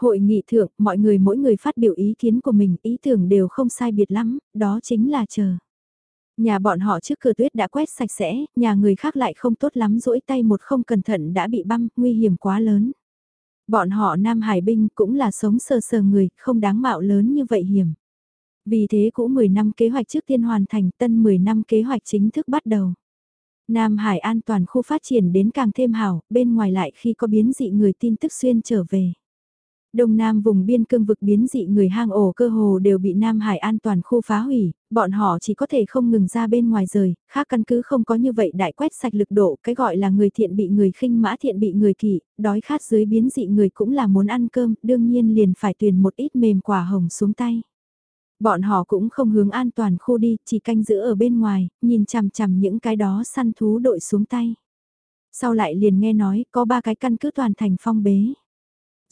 Hội nghị thượng, mọi người mỗi người phát biểu ý kiến của mình, ý tưởng đều không sai biệt lắm, đó chính là chờ. Nhà bọn họ trước cửa tuyết đã quét sạch sẽ, nhà người khác lại không tốt lắm rỗi tay một không cẩn thận đã bị băm, nguy hiểm quá lớn. Bọn họ Nam Hải binh cũng là sống sờ sờ người, không đáng mạo lớn như vậy hiểm. Vì thế cũ 10 năm kế hoạch trước tiên hoàn thành, tân 10 năm kế hoạch chính thức bắt đầu. Nam Hải an toàn khu phát triển đến càng thêm hảo, bên ngoài lại khi có biến dị người tin tức xuyên trở về. Đông Nam vùng biên cương vực biến dị người hang ổ cơ hồ đều bị Nam Hải an toàn khu phá hủy, bọn họ chỉ có thể không ngừng ra bên ngoài rời, khác căn cứ không có như vậy đại quét sạch lực độ, cái gọi là người thiện bị người khinh mã thiện bị người kỷ, đói khát dưới biến dị người cũng là muốn ăn cơm, đương nhiên liền phải tuyển một ít mềm quả hồng xuống tay. Bọn họ cũng không hướng an toàn khu đi, chỉ canh giữ ở bên ngoài, nhìn chằm chằm những cái đó săn thú đội xuống tay. Sau lại liền nghe nói có ba cái căn cứ toàn thành phong bế.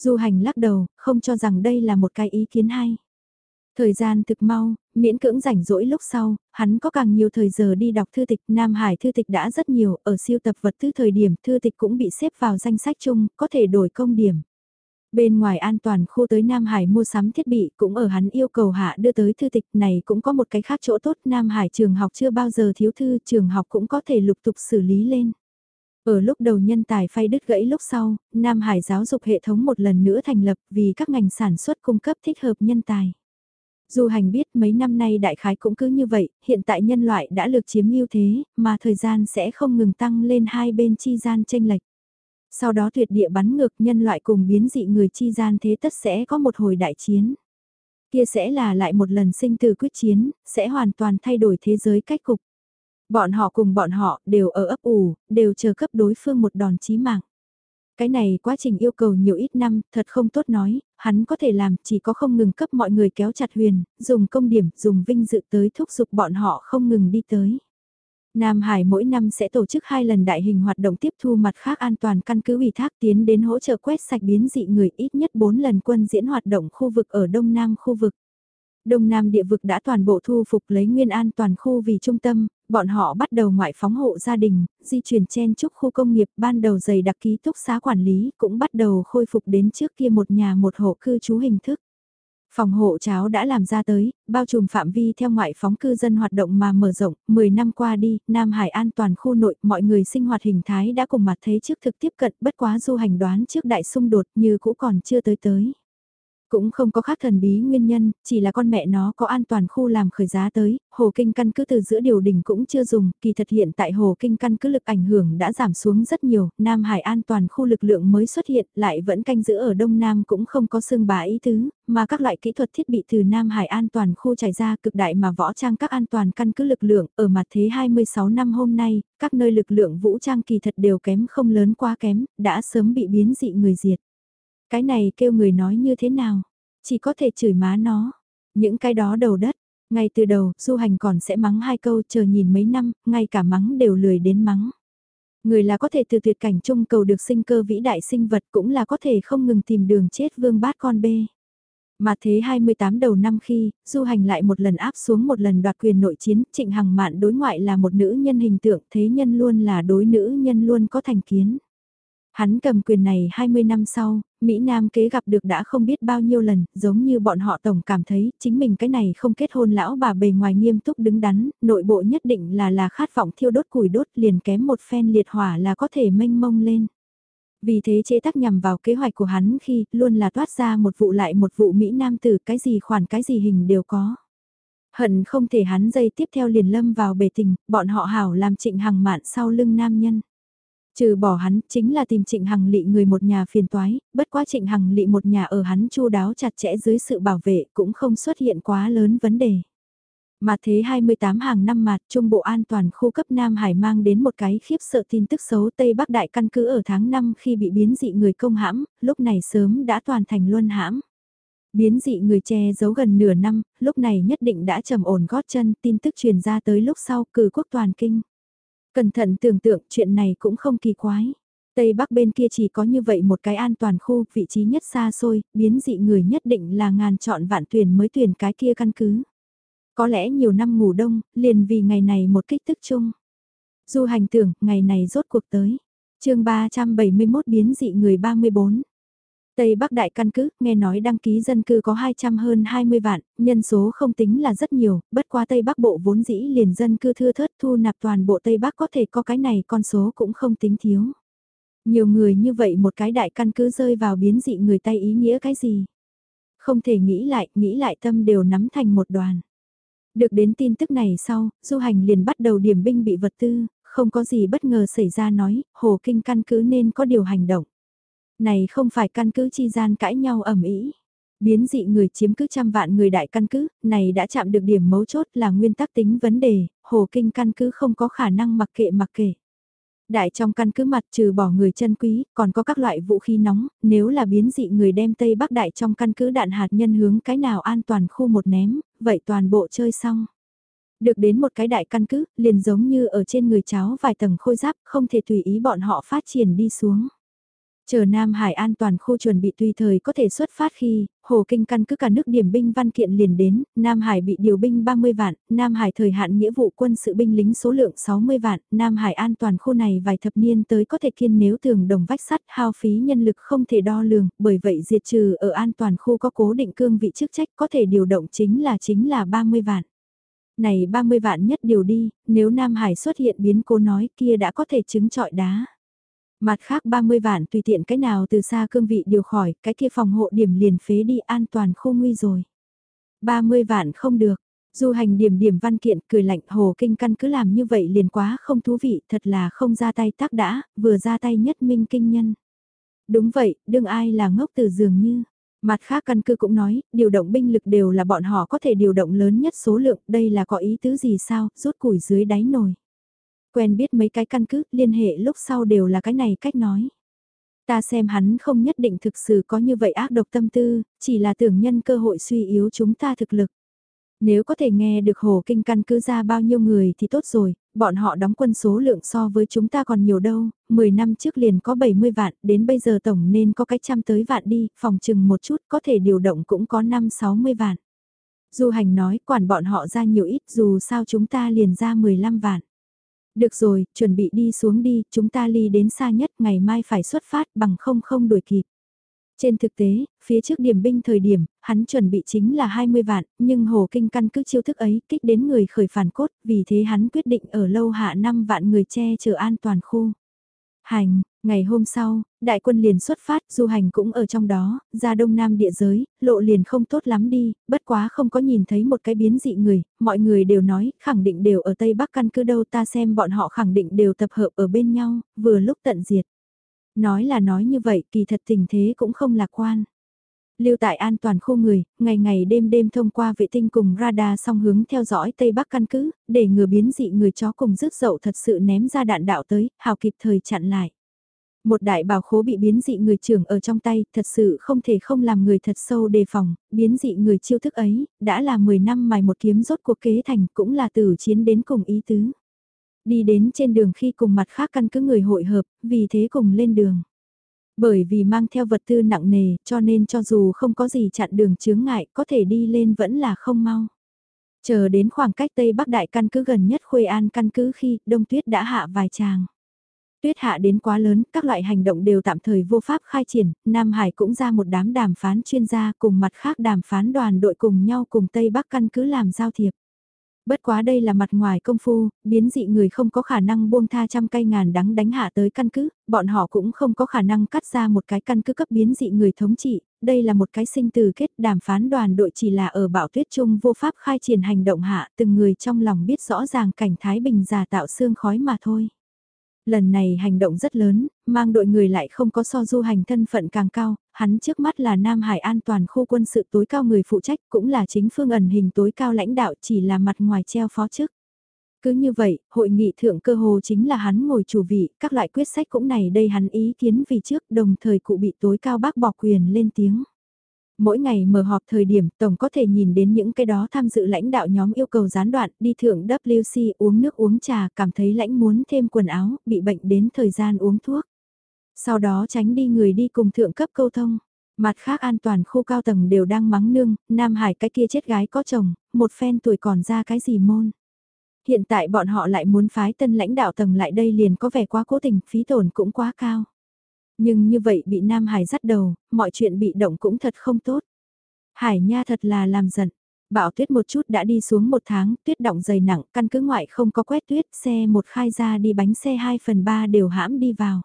Du hành lắc đầu, không cho rằng đây là một cái ý kiến hay. Thời gian thực mau, miễn cưỡng rảnh rỗi lúc sau, hắn có càng nhiều thời giờ đi đọc thư tịch. Nam Hải thư tịch đã rất nhiều, ở siêu tập vật tư thời điểm thư tịch cũng bị xếp vào danh sách chung, có thể đổi công điểm. Bên ngoài an toàn khu tới Nam Hải mua sắm thiết bị cũng ở hắn yêu cầu hạ đưa tới thư tịch này cũng có một cái khác chỗ tốt Nam Hải trường học chưa bao giờ thiếu thư trường học cũng có thể lục tục xử lý lên. Ở lúc đầu nhân tài phay đứt gãy lúc sau, Nam Hải giáo dục hệ thống một lần nữa thành lập vì các ngành sản xuất cung cấp thích hợp nhân tài. Dù hành biết mấy năm nay đại khái cũng cứ như vậy, hiện tại nhân loại đã lược chiếm ưu thế, mà thời gian sẽ không ngừng tăng lên hai bên chi gian tranh lệch. Sau đó tuyệt địa bắn ngược nhân loại cùng biến dị người chi gian thế tất sẽ có một hồi đại chiến. Kia sẽ là lại một lần sinh từ quyết chiến, sẽ hoàn toàn thay đổi thế giới cách cục. Bọn họ cùng bọn họ đều ở ấp ủ, đều chờ cấp đối phương một đòn chí mạng. Cái này quá trình yêu cầu nhiều ít năm, thật không tốt nói, hắn có thể làm chỉ có không ngừng cấp mọi người kéo chặt huyền, dùng công điểm, dùng vinh dự tới thúc giục bọn họ không ngừng đi tới. Nam Hải mỗi năm sẽ tổ chức hai lần đại hình hoạt động tiếp thu mặt khác an toàn căn cứ ủy thác tiến đến hỗ trợ quét sạch biến dị người ít nhất 4 lần quân diễn hoạt động khu vực ở Đông Nam khu vực. Đông Nam địa vực đã toàn bộ thu phục lấy nguyên an toàn khu vì trung tâm, bọn họ bắt đầu ngoại phóng hộ gia đình, di chuyển chen chúc khu công nghiệp ban đầu dày đặc ký túc xá quản lý cũng bắt đầu khôi phục đến trước kia một nhà một hộ cư trú hình thức. Phòng hộ cháo đã làm ra tới, bao trùm phạm vi theo ngoại phóng cư dân hoạt động mà mở rộng, 10 năm qua đi, Nam Hải an toàn khu nội, mọi người sinh hoạt hình thái đã cùng mặt thấy trước thực tiếp cận, bất quá du hành đoán trước đại xung đột như cũ còn chưa tới tới. Cũng không có khác thần bí nguyên nhân, chỉ là con mẹ nó có an toàn khu làm khởi giá tới, hồ kinh căn cứ từ giữa điều đỉnh cũng chưa dùng, kỳ thật hiện tại hồ kinh căn cứ lực ảnh hưởng đã giảm xuống rất nhiều, Nam Hải an toàn khu lực lượng mới xuất hiện, lại vẫn canh giữ ở Đông Nam cũng không có xương bá ý tứ, mà các loại kỹ thuật thiết bị từ Nam Hải an toàn khu trải ra cực đại mà võ trang các an toàn căn cứ lực lượng, ở mặt thế 26 năm hôm nay, các nơi lực lượng vũ trang kỳ thật đều kém không lớn quá kém, đã sớm bị biến dị người diệt. Cái này kêu người nói như thế nào? Chỉ có thể chửi má nó. Những cái đó đầu đất. Ngay từ đầu, du hành còn sẽ mắng hai câu chờ nhìn mấy năm, ngay cả mắng đều lười đến mắng. Người là có thể từ tuyệt cảnh chung cầu được sinh cơ vĩ đại sinh vật cũng là có thể không ngừng tìm đường chết vương bát con bê. Mà thế 28 đầu năm khi, du hành lại một lần áp xuống một lần đoạt quyền nội chiến, trịnh hằng mạn đối ngoại là một nữ nhân hình tượng, thế nhân luôn là đối nữ nhân luôn có thành kiến. Hắn cầm quyền này 20 năm sau, Mỹ Nam kế gặp được đã không biết bao nhiêu lần, giống như bọn họ tổng cảm thấy chính mình cái này không kết hôn lão bà bề ngoài nghiêm túc đứng đắn, nội bộ nhất định là là khát vọng thiêu đốt củi đốt liền kém một phen liệt hỏa là có thể mênh mông lên. Vì thế chế tác nhằm vào kế hoạch của hắn khi luôn là toát ra một vụ lại một vụ Mỹ Nam từ cái gì khoản cái gì hình đều có. Hận không thể hắn dây tiếp theo liền lâm vào bề tình, bọn họ hảo làm trịnh hằng mạn sau lưng nam nhân. Trừ bỏ hắn, chính là tìm Trịnh Hằng Lị người một nhà phiền toái, bất quá Trịnh Hằng Lị một nhà ở hắn chu đáo chặt chẽ dưới sự bảo vệ cũng không xuất hiện quá lớn vấn đề. Mà thế 28 hàng năm mặt Trung Bộ An toàn khu cấp Nam Hải mang đến một cái khiếp sợ tin tức xấu Tây Bắc Đại căn cứ ở tháng 5 khi bị biến dị người công hãm, lúc này sớm đã toàn thành luân hãm. Biến dị người che giấu gần nửa năm, lúc này nhất định đã trầm ổn gót chân, tin tức truyền ra tới lúc sau cử quốc toàn kinh. Cẩn thận tưởng tượng chuyện này cũng không kỳ quái. Tây Bắc bên kia chỉ có như vậy một cái an toàn khu, vị trí nhất xa xôi, biến dị người nhất định là ngàn chọn vạn tuyển mới tuyển cái kia căn cứ. Có lẽ nhiều năm ngủ đông, liền vì ngày này một kích tức chung. Du hành tưởng, ngày này rốt cuộc tới. chương 371 biến dị người 34. Tây Bắc Đại căn cứ, nghe nói đăng ký dân cư có 200 hơn 20 vạn, nhân số không tính là rất nhiều, bất qua Tây Bắc Bộ vốn dĩ liền dân cư thưa thớt thu nạp toàn bộ Tây Bắc có thể có cái này con số cũng không tính thiếu. Nhiều người như vậy một cái đại căn cứ rơi vào biến dị người Tây ý nghĩa cái gì? Không thể nghĩ lại, nghĩ lại tâm đều nắm thành một đoàn. Được đến tin tức này sau, du hành liền bắt đầu điểm binh bị vật tư, không có gì bất ngờ xảy ra nói, hồ kinh căn cứ nên có điều hành động. Này không phải căn cứ chi gian cãi nhau ẩm ý. Biến dị người chiếm cứ trăm vạn người đại căn cứ, này đã chạm được điểm mấu chốt là nguyên tắc tính vấn đề, hồ kinh căn cứ không có khả năng mặc kệ mặc kệ. Đại trong căn cứ mặt trừ bỏ người chân quý, còn có các loại vũ khí nóng, nếu là biến dị người đem Tây Bắc Đại trong căn cứ đạn hạt nhân hướng cái nào an toàn khu một ném, vậy toàn bộ chơi xong. Được đến một cái đại căn cứ, liền giống như ở trên người cháu vài tầng khôi giáp, không thể tùy ý bọn họ phát triển đi xuống. Chờ Nam Hải an toàn khu chuẩn bị tùy thời có thể xuất phát khi, Hồ Kinh căn cứ cả nước điểm binh văn kiện liền đến, Nam Hải bị điều binh 30 vạn, Nam Hải thời hạn nghĩa vụ quân sự binh lính số lượng 60 vạn, Nam Hải an toàn khu này vài thập niên tới có thể kiên nếu thường đồng vách sắt hao phí nhân lực không thể đo lường, bởi vậy diệt trừ ở an toàn khu có cố định cương vị chức trách có thể điều động chính là chính là 30 vạn. Này 30 vạn nhất điều đi, nếu Nam Hải xuất hiện biến cố nói kia đã có thể chứng trọi đá. Mặt khác 30 vạn tùy tiện cái nào từ xa cương vị điều khỏi, cái kia phòng hộ điểm liền phế đi an toàn khu nguy rồi. 30 vạn không được, du hành điểm điểm văn kiện cười lạnh hồ kinh căn cứ làm như vậy liền quá không thú vị, thật là không ra tay tác đã, vừa ra tay nhất minh kinh nhân. Đúng vậy, đương ai là ngốc từ dường như. Mặt khác căn cứ cũng nói, điều động binh lực đều là bọn họ có thể điều động lớn nhất số lượng, đây là có ý tứ gì sao, rút củi dưới đáy nồi. Quen biết mấy cái căn cứ, liên hệ lúc sau đều là cái này cách nói. Ta xem hắn không nhất định thực sự có như vậy ác độc tâm tư, chỉ là tưởng nhân cơ hội suy yếu chúng ta thực lực. Nếu có thể nghe được hồ kinh căn cứ ra bao nhiêu người thì tốt rồi, bọn họ đóng quân số lượng so với chúng ta còn nhiều đâu, 10 năm trước liền có 70 vạn, đến bây giờ tổng nên có cái trăm tới vạn đi, phòng chừng một chút có thể điều động cũng có 5-60 vạn. Du hành nói quản bọn họ ra nhiều ít dù sao chúng ta liền ra 15 vạn. Được rồi, chuẩn bị đi xuống đi, chúng ta ly đến xa nhất, ngày mai phải xuất phát bằng không không đuổi kịp. Trên thực tế, phía trước điểm binh thời điểm, hắn chuẩn bị chính là 20 vạn, nhưng Hồ Kinh căn cứ chiêu thức ấy kích đến người khởi phản cốt, vì thế hắn quyết định ở lâu hạ 5 vạn người che chở an toàn khu. Hành, ngày hôm sau, đại quân liền xuất phát, du hành cũng ở trong đó, ra đông nam địa giới, lộ liền không tốt lắm đi, bất quá không có nhìn thấy một cái biến dị người, mọi người đều nói, khẳng định đều ở Tây Bắc căn cứ đâu ta xem bọn họ khẳng định đều tập hợp ở bên nhau, vừa lúc tận diệt. Nói là nói như vậy, kỳ thật tình thế cũng không lạc quan. Lưu tại an toàn khu người, ngày ngày đêm đêm thông qua vệ tinh cùng radar song hướng theo dõi Tây Bắc căn cứ, để ngừa biến dị người chó cùng rước dậu thật sự ném ra đạn đạo tới, hào kịp thời chặn lại. Một đại bảo khố bị biến dị người trưởng ở trong tay, thật sự không thể không làm người thật sâu đề phòng, biến dị người chiêu thức ấy, đã là 10 năm mài một kiếm rốt cuộc kế thành, cũng là tử chiến đến cùng ý tứ. Đi đến trên đường khi cùng mặt khác căn cứ người hội hợp, vì thế cùng lên đường. Bởi vì mang theo vật tư nặng nề, cho nên cho dù không có gì chặn đường chướng ngại, có thể đi lên vẫn là không mau. Chờ đến khoảng cách Tây Bắc Đại căn cứ gần nhất Khuê An căn cứ khi đông tuyết đã hạ vài tràng. Tuyết hạ đến quá lớn, các loại hành động đều tạm thời vô pháp khai triển, Nam Hải cũng ra một đám đàm phán chuyên gia cùng mặt khác đàm phán đoàn đội cùng nhau cùng Tây Bắc căn cứ làm giao thiệp. Bất quá đây là mặt ngoài công phu, biến dị người không có khả năng buông tha trăm cây ngàn đắng đánh hạ tới căn cứ, bọn họ cũng không có khả năng cắt ra một cái căn cứ cấp biến dị người thống trị, đây là một cái sinh từ kết đàm phán đoàn đội chỉ là ở bảo tuyết chung vô pháp khai triển hành động hạ từng người trong lòng biết rõ ràng cảnh Thái Bình già tạo xương khói mà thôi. Lần này hành động rất lớn, mang đội người lại không có so du hành thân phận càng cao, hắn trước mắt là Nam Hải an toàn khu quân sự tối cao người phụ trách cũng là chính phương ẩn hình tối cao lãnh đạo chỉ là mặt ngoài treo phó chức. Cứ như vậy, hội nghị thượng cơ hồ chính là hắn ngồi chủ vị, các loại quyết sách cũng này đây hắn ý kiến vì trước đồng thời cụ bị tối cao bác bỏ quyền lên tiếng. Mỗi ngày mở họp thời điểm Tổng có thể nhìn đến những cái đó tham dự lãnh đạo nhóm yêu cầu gián đoạn đi thượng WC uống nước uống trà cảm thấy lãnh muốn thêm quần áo, bị bệnh đến thời gian uống thuốc. Sau đó tránh đi người đi cùng thượng cấp câu thông. Mặt khác an toàn khu cao tầng đều đang mắng nương, Nam Hải cái kia chết gái có chồng, một phen tuổi còn ra cái gì môn. Hiện tại bọn họ lại muốn phái tân lãnh đạo tầng lại đây liền có vẻ quá cố tình, phí tổn cũng quá cao. Nhưng như vậy bị Nam Hải dắt đầu, mọi chuyện bị động cũng thật không tốt. Hải Nha thật là làm giận. Bão tuyết một chút đã đi xuống một tháng, tuyết động dày nặng, căn cứ ngoại không có quét tuyết, xe một khai ra đi bánh xe 2 phần 3 đều hãm đi vào.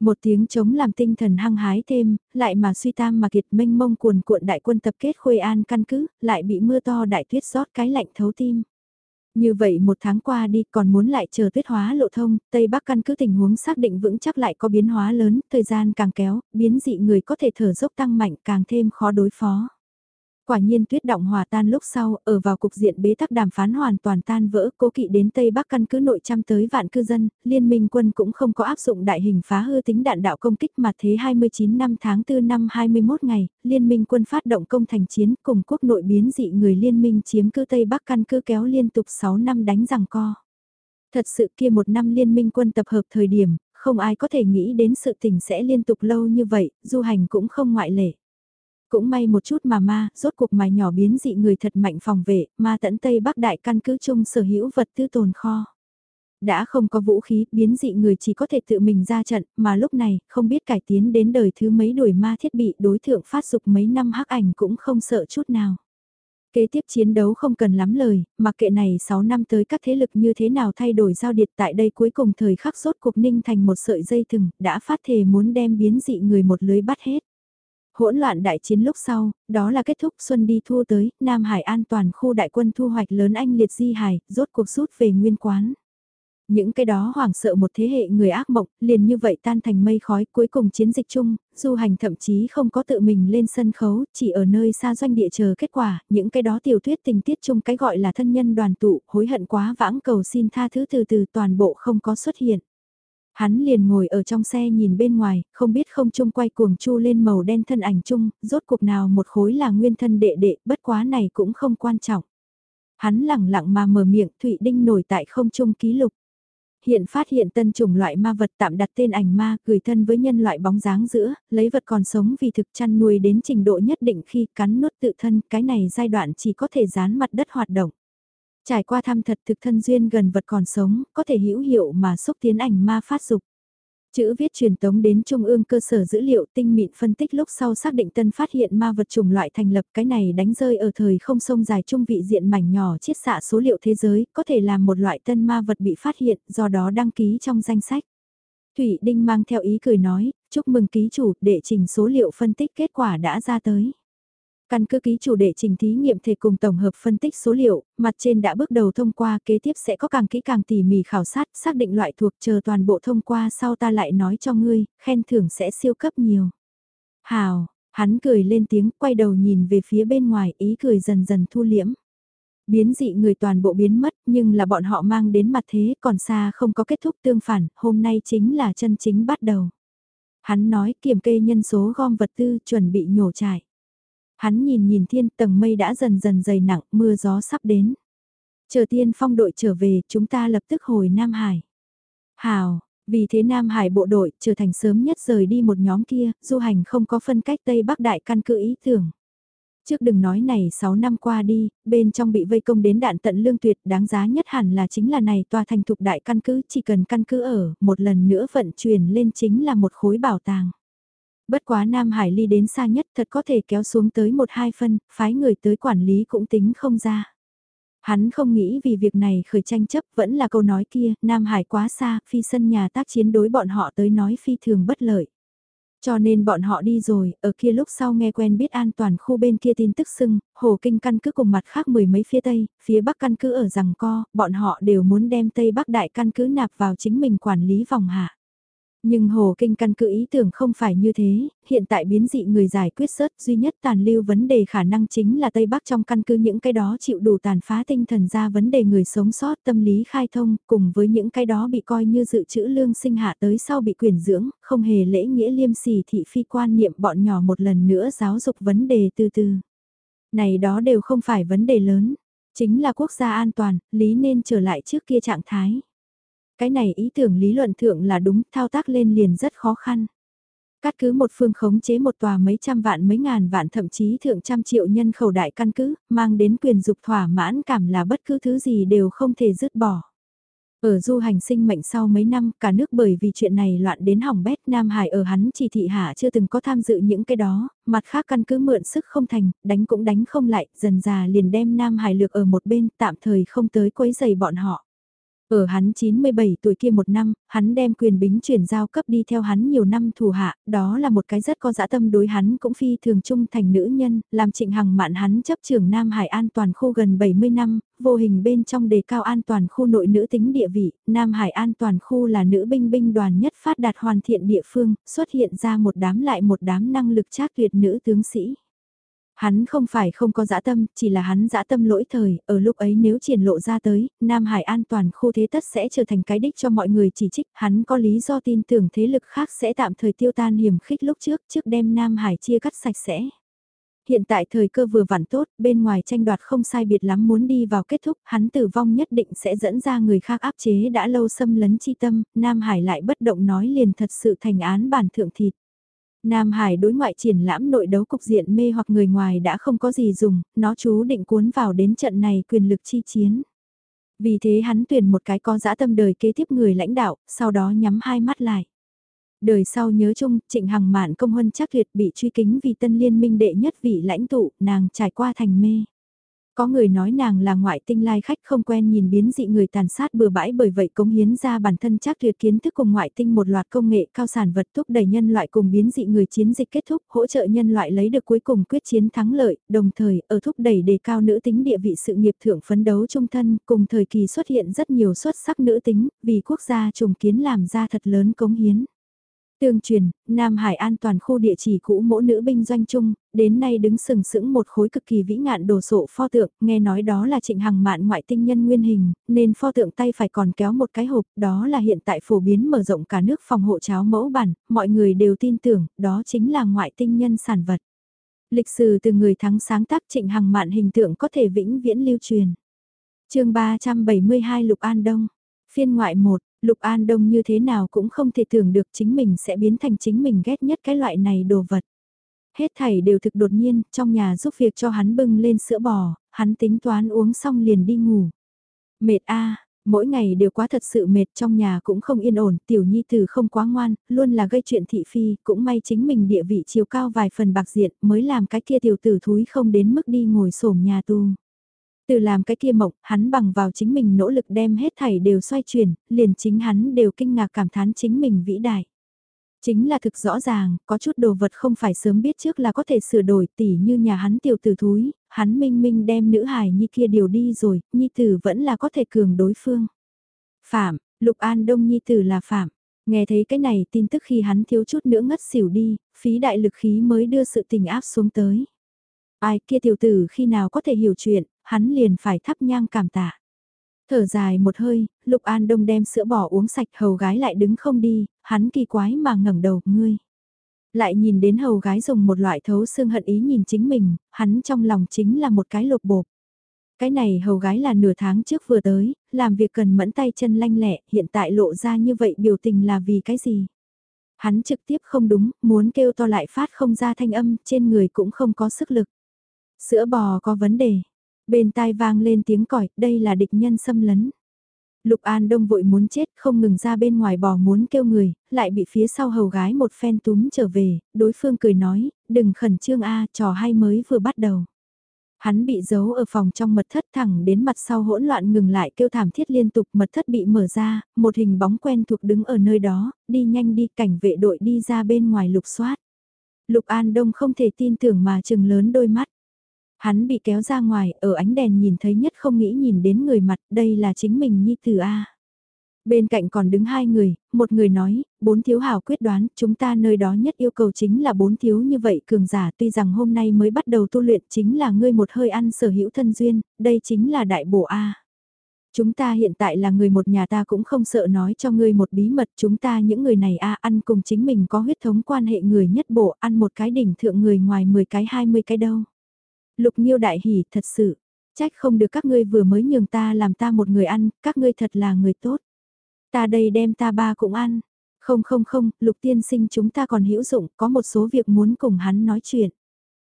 Một tiếng chống làm tinh thần hăng hái thêm, lại mà suy tam mà kiệt mênh mông cuồn cuộn đại quân tập kết khuê an căn cứ, lại bị mưa to đại tuyết rót cái lạnh thấu tim. Như vậy một tháng qua đi còn muốn lại chờ tuyết hóa lộ thông, Tây Bắc căn cứ tình huống xác định vững chắc lại có biến hóa lớn, thời gian càng kéo, biến dị người có thể thở dốc tăng mạnh càng thêm khó đối phó. Quả nhiên tuyết động hòa tan lúc sau, ở vào cục diện bế tắc đàm phán hoàn toàn tan vỡ, cố kỵ đến Tây Bắc căn cứ nội trăm tới vạn cư dân, liên minh quân cũng không có áp dụng đại hình phá hư tính đạn đạo công kích mà thế 29 năm tháng 4 năm 21 ngày, liên minh quân phát động công thành chiến cùng quốc nội biến dị người liên minh chiếm cư Tây Bắc căn cứ kéo liên tục 6 năm đánh rằng co. Thật sự kia một năm liên minh quân tập hợp thời điểm, không ai có thể nghĩ đến sự tình sẽ liên tục lâu như vậy, du hành cũng không ngoại lệ. Cũng may một chút mà ma, rốt cuộc mài nhỏ biến dị người thật mạnh phòng vệ, ma tẫn Tây Bắc Đại căn cứ chung sở hữu vật tư tồn kho. Đã không có vũ khí, biến dị người chỉ có thể tự mình ra trận, mà lúc này, không biết cải tiến đến đời thứ mấy đuổi ma thiết bị đối thượng phát dục mấy năm hắc ảnh cũng không sợ chút nào. Kế tiếp chiến đấu không cần lắm lời, mặc kệ này 6 năm tới các thế lực như thế nào thay đổi giao điệt tại đây cuối cùng thời khắc rốt cuộc ninh thành một sợi dây thừng, đã phát thề muốn đem biến dị người một lưới bắt hết. Hỗn loạn đại chiến lúc sau, đó là kết thúc xuân đi thu tới, Nam Hải an toàn khu đại quân thu hoạch lớn anh liệt di hải, rốt cuộc rút về nguyên quán. Những cái đó hoảng sợ một thế hệ người ác mộng, liền như vậy tan thành mây khói cuối cùng chiến dịch chung, du hành thậm chí không có tự mình lên sân khấu, chỉ ở nơi xa doanh địa chờ kết quả, những cái đó tiểu thuyết tình tiết chung cái gọi là thân nhân đoàn tụ, hối hận quá vãng cầu xin tha thứ từ từ toàn bộ không có xuất hiện. Hắn liền ngồi ở trong xe nhìn bên ngoài, không biết không chung quay cuồng chu lên màu đen thân ảnh chung, rốt cuộc nào một khối là nguyên thân đệ đệ, bất quá này cũng không quan trọng. Hắn lẳng lặng mà mở miệng Thụy Đinh nổi tại không chung ký lục. Hiện phát hiện tân chủng loại ma vật tạm đặt tên ảnh ma, gửi thân với nhân loại bóng dáng giữa, lấy vật còn sống vì thực chăn nuôi đến trình độ nhất định khi cắn nuốt tự thân, cái này giai đoạn chỉ có thể dán mặt đất hoạt động. Trải qua thăm thật thực thân duyên gần vật còn sống, có thể hữu hiệu mà xúc tiến ảnh ma phát dục. Chữ viết truyền tống đến Trung ương cơ sở dữ liệu tinh mịn phân tích lúc sau xác định tân phát hiện ma vật chủng loại thành lập cái này đánh rơi ở thời không sông dài trung vị diện mảnh nhỏ chiết xạ số liệu thế giới, có thể làm một loại tân ma vật bị phát hiện, do đó đăng ký trong danh sách. Thủy Đinh mang theo ý cười nói, chúc mừng ký chủ, đệ trình số liệu phân tích kết quả đã ra tới. Căn cứ ký chủ đệ trình thí nghiệm thể cùng tổng hợp phân tích số liệu, mặt trên đã bước đầu thông qua kế tiếp sẽ có càng kỹ càng tỉ mỉ khảo sát, xác định loại thuộc chờ toàn bộ thông qua sau ta lại nói cho ngươi, khen thưởng sẽ siêu cấp nhiều. Hào, hắn cười lên tiếng, quay đầu nhìn về phía bên ngoài, ý cười dần dần thu liễm. Biến dị người toàn bộ biến mất nhưng là bọn họ mang đến mặt thế còn xa không có kết thúc tương phản, hôm nay chính là chân chính bắt đầu. Hắn nói kiểm kê nhân số gom vật tư chuẩn bị nhổ trải. Hắn nhìn nhìn thiên tầng mây đã dần dần dày nặng, mưa gió sắp đến. Chờ tiên phong đội trở về, chúng ta lập tức hồi Nam Hải. Hào, vì thế Nam Hải bộ đội trở thành sớm nhất rời đi một nhóm kia, du hành không có phân cách Tây Bắc Đại căn cứ ý tưởng. Trước đừng nói này 6 năm qua đi, bên trong bị vây công đến đạn tận lương tuyệt đáng giá nhất hẳn là chính là này tòa thành thục đại căn cứ chỉ cần căn cứ ở, một lần nữa vận chuyển lên chính là một khối bảo tàng. Bất quá Nam Hải ly đến xa nhất thật có thể kéo xuống tới một hai phân, phái người tới quản lý cũng tính không ra. Hắn không nghĩ vì việc này khởi tranh chấp vẫn là câu nói kia, Nam Hải quá xa, phi sân nhà tác chiến đối bọn họ tới nói phi thường bất lợi. Cho nên bọn họ đi rồi, ở kia lúc sau nghe quen biết an toàn khu bên kia tin tức sưng hồ kinh căn cứ cùng mặt khác mười mấy phía tây, phía bắc căn cứ ở rằng co, bọn họ đều muốn đem tây bắc đại căn cứ nạp vào chính mình quản lý vòng hạ. Nhưng Hồ Kinh căn cứ ý tưởng không phải như thế, hiện tại biến dị người giải quyết sớt duy nhất tàn lưu vấn đề khả năng chính là Tây Bắc trong căn cứ những cái đó chịu đủ tàn phá tinh thần ra vấn đề người sống sót tâm lý khai thông, cùng với những cái đó bị coi như dự trữ lương sinh hạ tới sau bị quyển dưỡng, không hề lễ nghĩa liêm sỉ thị phi quan niệm bọn nhỏ một lần nữa giáo dục vấn đề từ từ. Này đó đều không phải vấn đề lớn, chính là quốc gia an toàn, lý nên trở lại trước kia trạng thái. Cái này ý tưởng lý luận thượng là đúng, thao tác lên liền rất khó khăn. Cắt cứ một phương khống chế một tòa mấy trăm vạn mấy ngàn vạn thậm chí thượng trăm triệu nhân khẩu đại căn cứ, mang đến quyền dục thỏa mãn cảm là bất cứ thứ gì đều không thể dứt bỏ. Ở du hành sinh mệnh sau mấy năm, cả nước bởi vì chuyện này loạn đến hỏng bét Nam Hải ở hắn chỉ thị hạ chưa từng có tham dự những cái đó, mặt khác căn cứ mượn sức không thành, đánh cũng đánh không lại, dần già liền đem Nam Hải lược ở một bên, tạm thời không tới quấy giày bọn họ. Ở hắn 97 tuổi kia một năm, hắn đem quyền bính chuyển giao cấp đi theo hắn nhiều năm thủ hạ, đó là một cái rất có dã tâm đối hắn cũng phi thường trung thành nữ nhân, làm trịnh hằng mạn hắn chấp trưởng Nam Hải an toàn khu gần 70 năm, vô hình bên trong đề cao an toàn khu nội nữ tính địa vị, Nam Hải an toàn khu là nữ binh binh đoàn nhất phát đạt hoàn thiện địa phương, xuất hiện ra một đám lại một đám năng lực trác tuyệt nữ tướng sĩ. Hắn không phải không có dã tâm, chỉ là hắn dã tâm lỗi thời, ở lúc ấy nếu triển lộ ra tới, Nam Hải an toàn khu thế tất sẽ trở thành cái đích cho mọi người chỉ trích, hắn có lý do tin tưởng thế lực khác sẽ tạm thời tiêu tan hiểm khích lúc trước, trước đem Nam Hải chia cắt sạch sẽ. Hiện tại thời cơ vừa vặn tốt, bên ngoài tranh đoạt không sai biệt lắm muốn đi vào kết thúc, hắn tử vong nhất định sẽ dẫn ra người khác áp chế đã lâu xâm lấn chi tâm, Nam Hải lại bất động nói liền thật sự thành án bản thượng thịt. Nam Hải đối ngoại triển lãm nội đấu cục diện mê hoặc người ngoài đã không có gì dùng, nó chú định cuốn vào đến trận này quyền lực chi chiến. Vì thế hắn tuyển một cái có dã tâm đời kế tiếp người lãnh đạo, sau đó nhắm hai mắt lại. Đời sau nhớ chung, trịnh hằng mạn công huân chắc liệt bị truy kính vì tân liên minh đệ nhất vị lãnh tụ, nàng trải qua thành mê. Có người nói nàng là ngoại tinh lai khách không quen nhìn biến dị người tàn sát bừa bãi bởi vậy cống hiến ra bản thân chắc tuyệt kiến thức cùng ngoại tinh một loạt công nghệ cao sản vật thúc đẩy nhân loại cùng biến dị người chiến dịch kết thúc hỗ trợ nhân loại lấy được cuối cùng quyết chiến thắng lợi, đồng thời ở thúc đẩy đề cao nữ tính địa vị sự nghiệp thượng phấn đấu trung thân cùng thời kỳ xuất hiện rất nhiều xuất sắc nữ tính vì quốc gia trùng kiến làm ra thật lớn cống hiến. Tương truyền, Nam Hải an toàn khu địa chỉ cũ mỗi nữ binh doanh trung, đến nay đứng sừng sững một khối cực kỳ vĩ ngạn đồ sộ pho tượng, nghe nói đó là trịnh hằng mạn ngoại tinh nhân nguyên hình, nên pho tượng tay phải còn kéo một cái hộp, đó là hiện tại phổ biến mở rộng cả nước phòng hộ cháo mẫu bản, mọi người đều tin tưởng, đó chính là ngoại tinh nhân sản vật. Lịch sử từ người thắng sáng tác trịnh hằng mạn hình tượng có thể vĩnh viễn lưu truyền. chương 372 Lục An Đông, phiên ngoại 1, Lục An Đông như thế nào cũng không thể tưởng được chính mình sẽ biến thành chính mình ghét nhất cái loại này đồ vật. Hết thảy đều thực đột nhiên, trong nhà giúp việc cho hắn bưng lên sữa bò, hắn tính toán uống xong liền đi ngủ. Mệt a mỗi ngày đều quá thật sự mệt trong nhà cũng không yên ổn, tiểu nhi tử không quá ngoan, luôn là gây chuyện thị phi, cũng may chính mình địa vị chiều cao vài phần bạc diện mới làm cái kia tiểu tử thúi không đến mức đi ngồi sổm nhà tu. Từ làm cái kia mộng, hắn bằng vào chính mình nỗ lực đem hết thảy đều xoay chuyển, liền chính hắn đều kinh ngạc cảm thán chính mình vĩ đại. Chính là thực rõ ràng, có chút đồ vật không phải sớm biết trước là có thể sửa đổi tỉ như nhà hắn tiểu tử thúi, hắn minh minh đem nữ hài nhi kia điều đi rồi, nhi tử vẫn là có thể cường đối phương. Phạm, Lục An Đông nhi tử là Phạm. Nghe thấy cái này tin tức khi hắn thiếu chút nữa ngất xỉu đi, phí đại lực khí mới đưa sự tình áp xuống tới. Ai kia tiểu tử khi nào có thể hiểu chuyện, hắn liền phải thắp nhang cảm tạ. Thở dài một hơi, Lục An Đông đem sữa bò uống sạch hầu gái lại đứng không đi, hắn kỳ quái mà ngẩng đầu, ngươi. Lại nhìn đến hầu gái dùng một loại thấu xương hận ý nhìn chính mình, hắn trong lòng chính là một cái lục bộp. Cái này hầu gái là nửa tháng trước vừa tới, làm việc cần mẫn tay chân lanh lẹ, hiện tại lộ ra như vậy biểu tình là vì cái gì? Hắn trực tiếp không đúng, muốn kêu to lại phát không ra thanh âm, trên người cũng không có sức lực. Sữa bò có vấn đề, Bên tai vang lên tiếng còi, đây là địch nhân xâm lấn. Lục An Đông vội muốn chết, không ngừng ra bên ngoài bò muốn kêu người, lại bị phía sau hầu gái một phen túm trở về, đối phương cười nói, đừng khẩn trương a trò hay mới vừa bắt đầu. Hắn bị giấu ở phòng trong mật thất thẳng đến mặt sau hỗn loạn ngừng lại kêu thảm thiết liên tục mật thất bị mở ra, một hình bóng quen thuộc đứng ở nơi đó, đi nhanh đi cảnh vệ đội đi ra bên ngoài lục soát. Lục An Đông không thể tin tưởng mà chừng lớn đôi mắt. Hắn bị kéo ra ngoài, ở ánh đèn nhìn thấy nhất không nghĩ nhìn đến người mặt, đây là chính mình Nhi Tử A. Bên cạnh còn đứng hai người, một người nói, bốn thiếu hào quyết đoán, chúng ta nơi đó nhất yêu cầu chính là bốn thiếu như vậy cường giả tuy rằng hôm nay mới bắt đầu tu luyện chính là ngươi một hơi ăn sở hữu thân duyên, đây chính là đại bổ A. Chúng ta hiện tại là người một nhà ta cũng không sợ nói cho ngươi một bí mật chúng ta những người này A ăn cùng chính mình có huyết thống quan hệ người nhất bộ ăn một cái đỉnh thượng người ngoài 10 cái 20 cái đâu. Lục Nhiêu đại hỉ, thật sự, trách không được các ngươi vừa mới nhường ta làm ta một người ăn, các ngươi thật là người tốt. Ta đây đem ta ba cũng ăn. Không không không, Lục tiên sinh chúng ta còn hữu dụng, có một số việc muốn cùng hắn nói chuyện.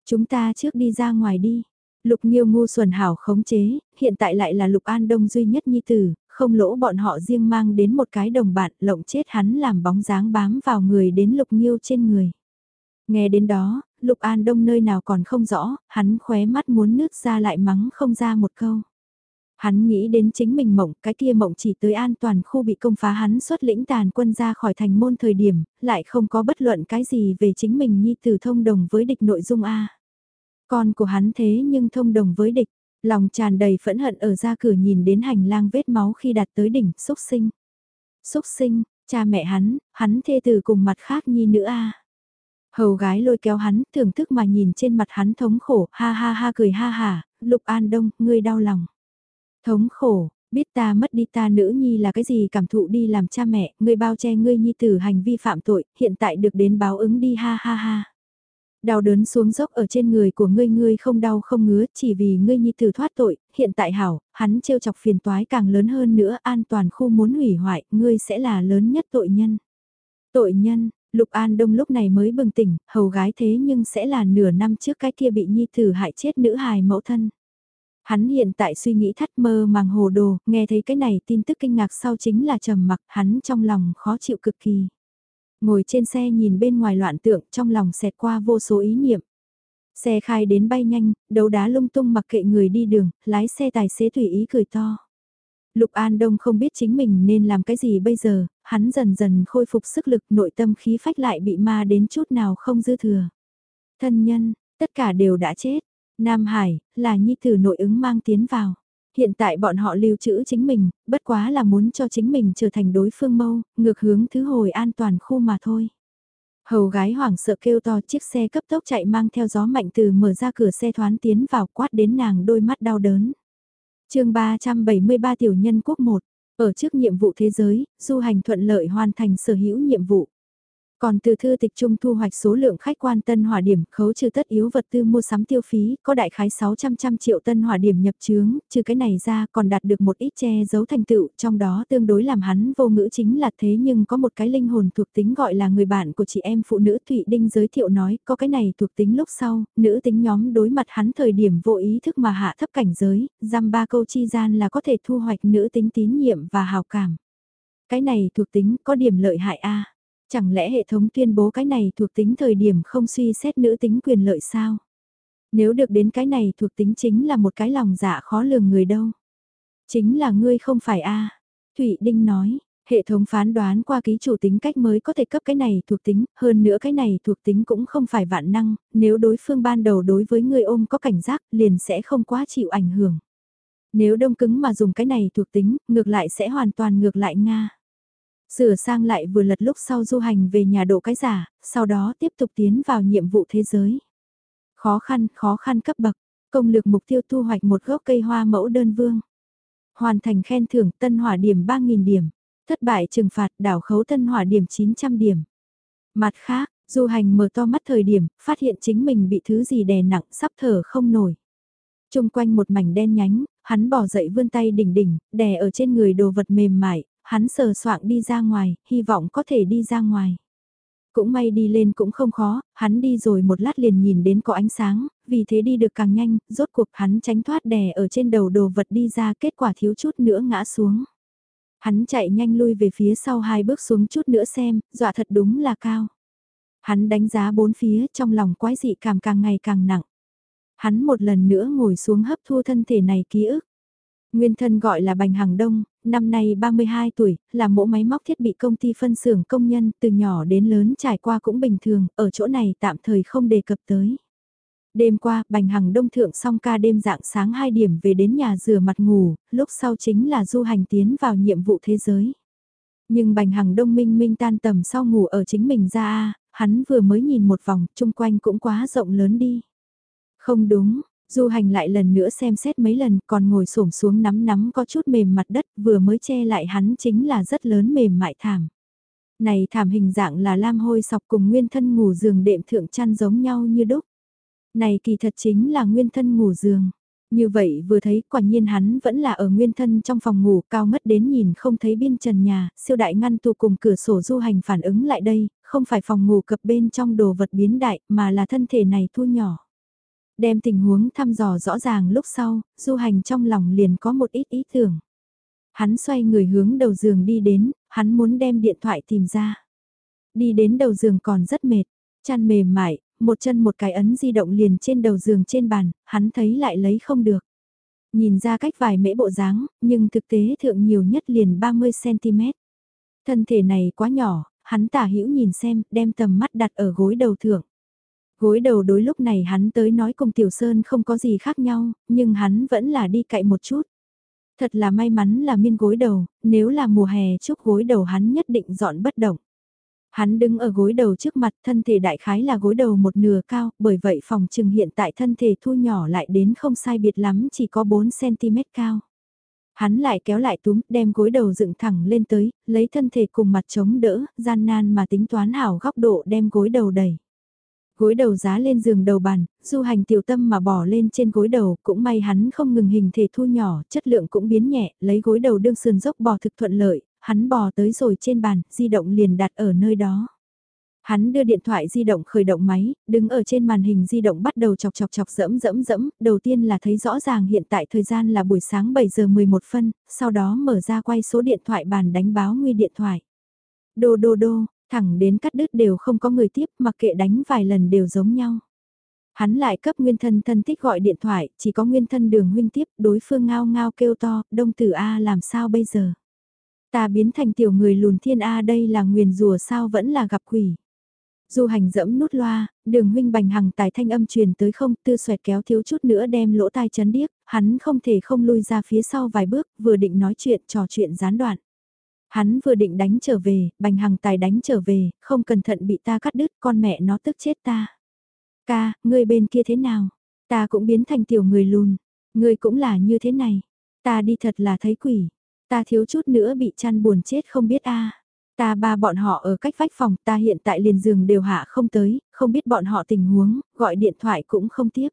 Chúng ta trước đi ra ngoài đi. Lục Nhiêu ngu xuẩn hảo khống chế, hiện tại lại là Lục An Đông duy nhất nhi tử, không lỗ bọn họ riêng mang đến một cái đồng bạn lộng chết hắn làm bóng dáng bám vào người đến Lục Nhiêu trên người. Nghe đến đó, Lục An Đông nơi nào còn không rõ, hắn khóe mắt muốn nước ra lại mắng không ra một câu. Hắn nghĩ đến chính mình mộng, cái kia mộng chỉ tới an toàn khu bị công phá hắn xuất lĩnh tàn quân ra khỏi thành môn thời điểm, lại không có bất luận cái gì về chính mình nhi tử thông đồng với địch nội dung A. Con của hắn thế nhưng thông đồng với địch, lòng tràn đầy phẫn hận ở ra cửa nhìn đến hành lang vết máu khi đạt tới đỉnh, xúc sinh. Xúc sinh, cha mẹ hắn, hắn thê tử cùng mặt khác nhi nữ A. Hầu gái lôi kéo hắn, thưởng thức mà nhìn trên mặt hắn thống khổ, ha ha ha cười ha ha, Lục An Đông, ngươi đau lòng. Thống khổ, biết ta mất đi ta nữ nhi là cái gì cảm thụ đi làm cha mẹ, ngươi bao che ngươi nhi tử hành vi phạm tội, hiện tại được đến báo ứng đi ha ha ha. Đau đớn xuống dốc ở trên người của ngươi ngươi không đau không ngứa chỉ vì ngươi nhi tử thoát tội, hiện tại hảo, hắn trêu chọc phiền toái càng lớn hơn nữa an toàn khu muốn hủy hoại, ngươi sẽ là lớn nhất tội nhân. Tội nhân, Lục An Đông lúc này mới bừng tỉnh, hầu gái thế nhưng sẽ là nửa năm trước cái kia bị nhi tử hại chết nữ hài mẫu thân. Hắn hiện tại suy nghĩ thắt mơ màng hồ đồ, nghe thấy cái này tin tức kinh ngạc sau chính là trầm mặc, hắn trong lòng khó chịu cực kỳ. Ngồi trên xe nhìn bên ngoài loạn tượng trong lòng xẹt qua vô số ý niệm. Xe khai đến bay nhanh, đấu đá lung tung mặc kệ người đi đường, lái xe tài xế tùy ý cười to. Lục An Đông không biết chính mình nên làm cái gì bây giờ, hắn dần dần khôi phục sức lực nội tâm khí phách lại bị ma đến chút nào không dư thừa. Thân nhân, tất cả đều đã chết. Nam Hải, là nhi tử nội ứng mang tiến vào. Hiện tại bọn họ lưu trữ chính mình, bất quá là muốn cho chính mình trở thành đối phương mâu, ngược hướng thứ hồi an toàn khu mà thôi. Hầu gái hoảng sợ kêu to chiếc xe cấp tốc chạy mang theo gió mạnh từ mở ra cửa xe thoán tiến vào quát đến nàng đôi mắt đau đớn chương 373 tiểu nhân quốc 1, ở trước nhiệm vụ thế giới, du hành thuận lợi hoàn thành sở hữu nhiệm vụ. Còn từ thư tịch trung thu hoạch số lượng khách quan tân hỏa điểm khấu trừ tất yếu vật tư mua sắm tiêu phí, có đại khái 600 trăm triệu tân hỏa điểm nhập chướng, trừ cái này ra còn đạt được một ít che giấu thành tựu, trong đó tương đối làm hắn vô ngữ chính là thế nhưng có một cái linh hồn thuộc tính gọi là người bạn của chị em phụ nữ Thụy Đinh giới thiệu nói, có cái này thuộc tính lúc sau, nữ tính nhóm đối mặt hắn thời điểm vô ý thức mà hạ thấp cảnh giới, giam ba câu chi gian là có thể thu hoạch nữ tính tín nhiệm và hào cảm. Cái này thuộc tính có điểm lợi hại a Chẳng lẽ hệ thống tuyên bố cái này thuộc tính thời điểm không suy xét nữ tính quyền lợi sao? Nếu được đến cái này thuộc tính chính là một cái lòng dạ khó lường người đâu. Chính là ngươi không phải a Thụy Đinh nói, hệ thống phán đoán qua ký chủ tính cách mới có thể cấp cái này thuộc tính, hơn nữa cái này thuộc tính cũng không phải vạn năng, nếu đối phương ban đầu đối với người ôm có cảnh giác liền sẽ không quá chịu ảnh hưởng. Nếu đông cứng mà dùng cái này thuộc tính, ngược lại sẽ hoàn toàn ngược lại Nga. Sửa sang lại vừa lật lúc sau du hành về nhà độ cái giả, sau đó tiếp tục tiến vào nhiệm vụ thế giới. Khó khăn, khó khăn cấp bậc, công lược mục tiêu thu hoạch một gốc cây hoa mẫu đơn vương. Hoàn thành khen thưởng tân hỏa điểm 3.000 điểm, thất bại trừng phạt đảo khấu tân hỏa điểm 900 điểm. Mặt khác, du hành mở to mắt thời điểm, phát hiện chính mình bị thứ gì đè nặng sắp thở không nổi. Trung quanh một mảnh đen nhánh, hắn bỏ dậy vươn tay đỉnh đỉnh, đè ở trên người đồ vật mềm mại, hắn sờ soạng đi ra ngoài, hy vọng có thể đi ra ngoài. Cũng may đi lên cũng không khó, hắn đi rồi một lát liền nhìn đến có ánh sáng, vì thế đi được càng nhanh, rốt cuộc hắn tránh thoát đè ở trên đầu đồ vật đi ra kết quả thiếu chút nữa ngã xuống. Hắn chạy nhanh lui về phía sau hai bước xuống chút nữa xem, dọa thật đúng là cao. Hắn đánh giá bốn phía trong lòng quái dị cảm càng ngày càng nặng. Hắn một lần nữa ngồi xuống hấp thu thân thể này ký ức. Nguyên thân gọi là Bành Hằng Đông, năm nay 32 tuổi, là mẫu máy móc thiết bị công ty phân xưởng công nhân, từ nhỏ đến lớn trải qua cũng bình thường, ở chỗ này tạm thời không đề cập tới. Đêm qua, Bành Hằng Đông thượng xong ca đêm dạng sáng 2 điểm về đến nhà rửa mặt ngủ, lúc sau chính là du hành tiến vào nhiệm vụ thế giới. Nhưng Bành Hằng Đông minh minh tan tầm sau ngủ ở chính mình ra, hắn vừa mới nhìn một vòng, chung quanh cũng quá rộng lớn đi. Không đúng, Du hành lại lần nữa xem xét mấy lần còn ngồi xổm xuống nắm nắm có chút mềm mặt đất vừa mới che lại hắn chính là rất lớn mềm mại thảm. Này thảm hình dạng là lam hôi sọc cùng nguyên thân ngủ giường đệm thượng chăn giống nhau như đúc. Này kỳ thật chính là nguyên thân ngủ giường. Như vậy vừa thấy quả nhiên hắn vẫn là ở nguyên thân trong phòng ngủ cao mất đến nhìn không thấy biên trần nhà, siêu đại ngăn tù cùng cửa sổ du hành phản ứng lại đây, không phải phòng ngủ cập bên trong đồ vật biến đại mà là thân thể này thu nhỏ. Đem tình huống thăm dò rõ ràng lúc sau, du hành trong lòng liền có một ít ý tưởng. Hắn xoay người hướng đầu giường đi đến, hắn muốn đem điện thoại tìm ra. Đi đến đầu giường còn rất mệt, chăn mềm mại, một chân một cái ấn di động liền trên đầu giường trên bàn, hắn thấy lại lấy không được. Nhìn ra cách vài mễ bộ dáng, nhưng thực tế thượng nhiều nhất liền 30cm. Thân thể này quá nhỏ, hắn tả hữu nhìn xem, đem tầm mắt đặt ở gối đầu thượng. Gối đầu đối lúc này hắn tới nói cùng Tiểu Sơn không có gì khác nhau, nhưng hắn vẫn là đi cậy một chút. Thật là may mắn là miên gối đầu, nếu là mùa hè chúc gối đầu hắn nhất định dọn bất động. Hắn đứng ở gối đầu trước mặt thân thể đại khái là gối đầu một nửa cao, bởi vậy phòng trừng hiện tại thân thể thu nhỏ lại đến không sai biệt lắm chỉ có 4cm cao. Hắn lại kéo lại túm, đem gối đầu dựng thẳng lên tới, lấy thân thể cùng mặt chống đỡ, gian nan mà tính toán hảo góc độ đem gối đầu đẩy. Gối đầu giá lên giường đầu bàn, du hành tiểu tâm mà bỏ lên trên gối đầu, cũng may hắn không ngừng hình thể thu nhỏ, chất lượng cũng biến nhẹ, lấy gối đầu đương sườn dốc bò thực thuận lợi, hắn bò tới rồi trên bàn, di động liền đặt ở nơi đó. Hắn đưa điện thoại di động khởi động máy, đứng ở trên màn hình di động bắt đầu chọc chọc chọc dẫm dẫm dẫm, đầu tiên là thấy rõ ràng hiện tại thời gian là buổi sáng 7 giờ 11 phân, sau đó mở ra quay số điện thoại bàn đánh báo nguy điện thoại. Đô đô đô, thẳng đến cắt đứt đều không có người tiếp mặc kệ đánh vài lần đều giống nhau. Hắn lại cấp nguyên thân thân thích gọi điện thoại, chỉ có nguyên thân đường huynh tiếp, đối phương ngao ngao kêu to, đông tử A làm sao bây giờ. Ta biến thành tiểu người lùn thiên A đây là nguyền rùa sao vẫn là gặp quỷ. Du hành dẫm nút loa, đường huynh bành hằng tài thanh âm truyền tới không tư xoẹt kéo thiếu chút nữa đem lỗ tai chấn điếc, hắn không thể không lui ra phía sau vài bước, vừa định nói chuyện trò chuyện gián đoạn. Hắn vừa định đánh trở về, bành hằng tài đánh trở về, không cẩn thận bị ta cắt đứt, con mẹ nó tức chết ta. Ca, ngươi bên kia thế nào? Ta cũng biến thành tiểu người lùn, ngươi cũng là như thế này. Ta đi thật là thấy quỷ, ta thiếu chút nữa bị chăn buồn chết không biết a. Ta ba bọn họ ở cách vách phòng, ta hiện tại liền giường đều hạ không tới, không biết bọn họ tình huống, gọi điện thoại cũng không tiếp.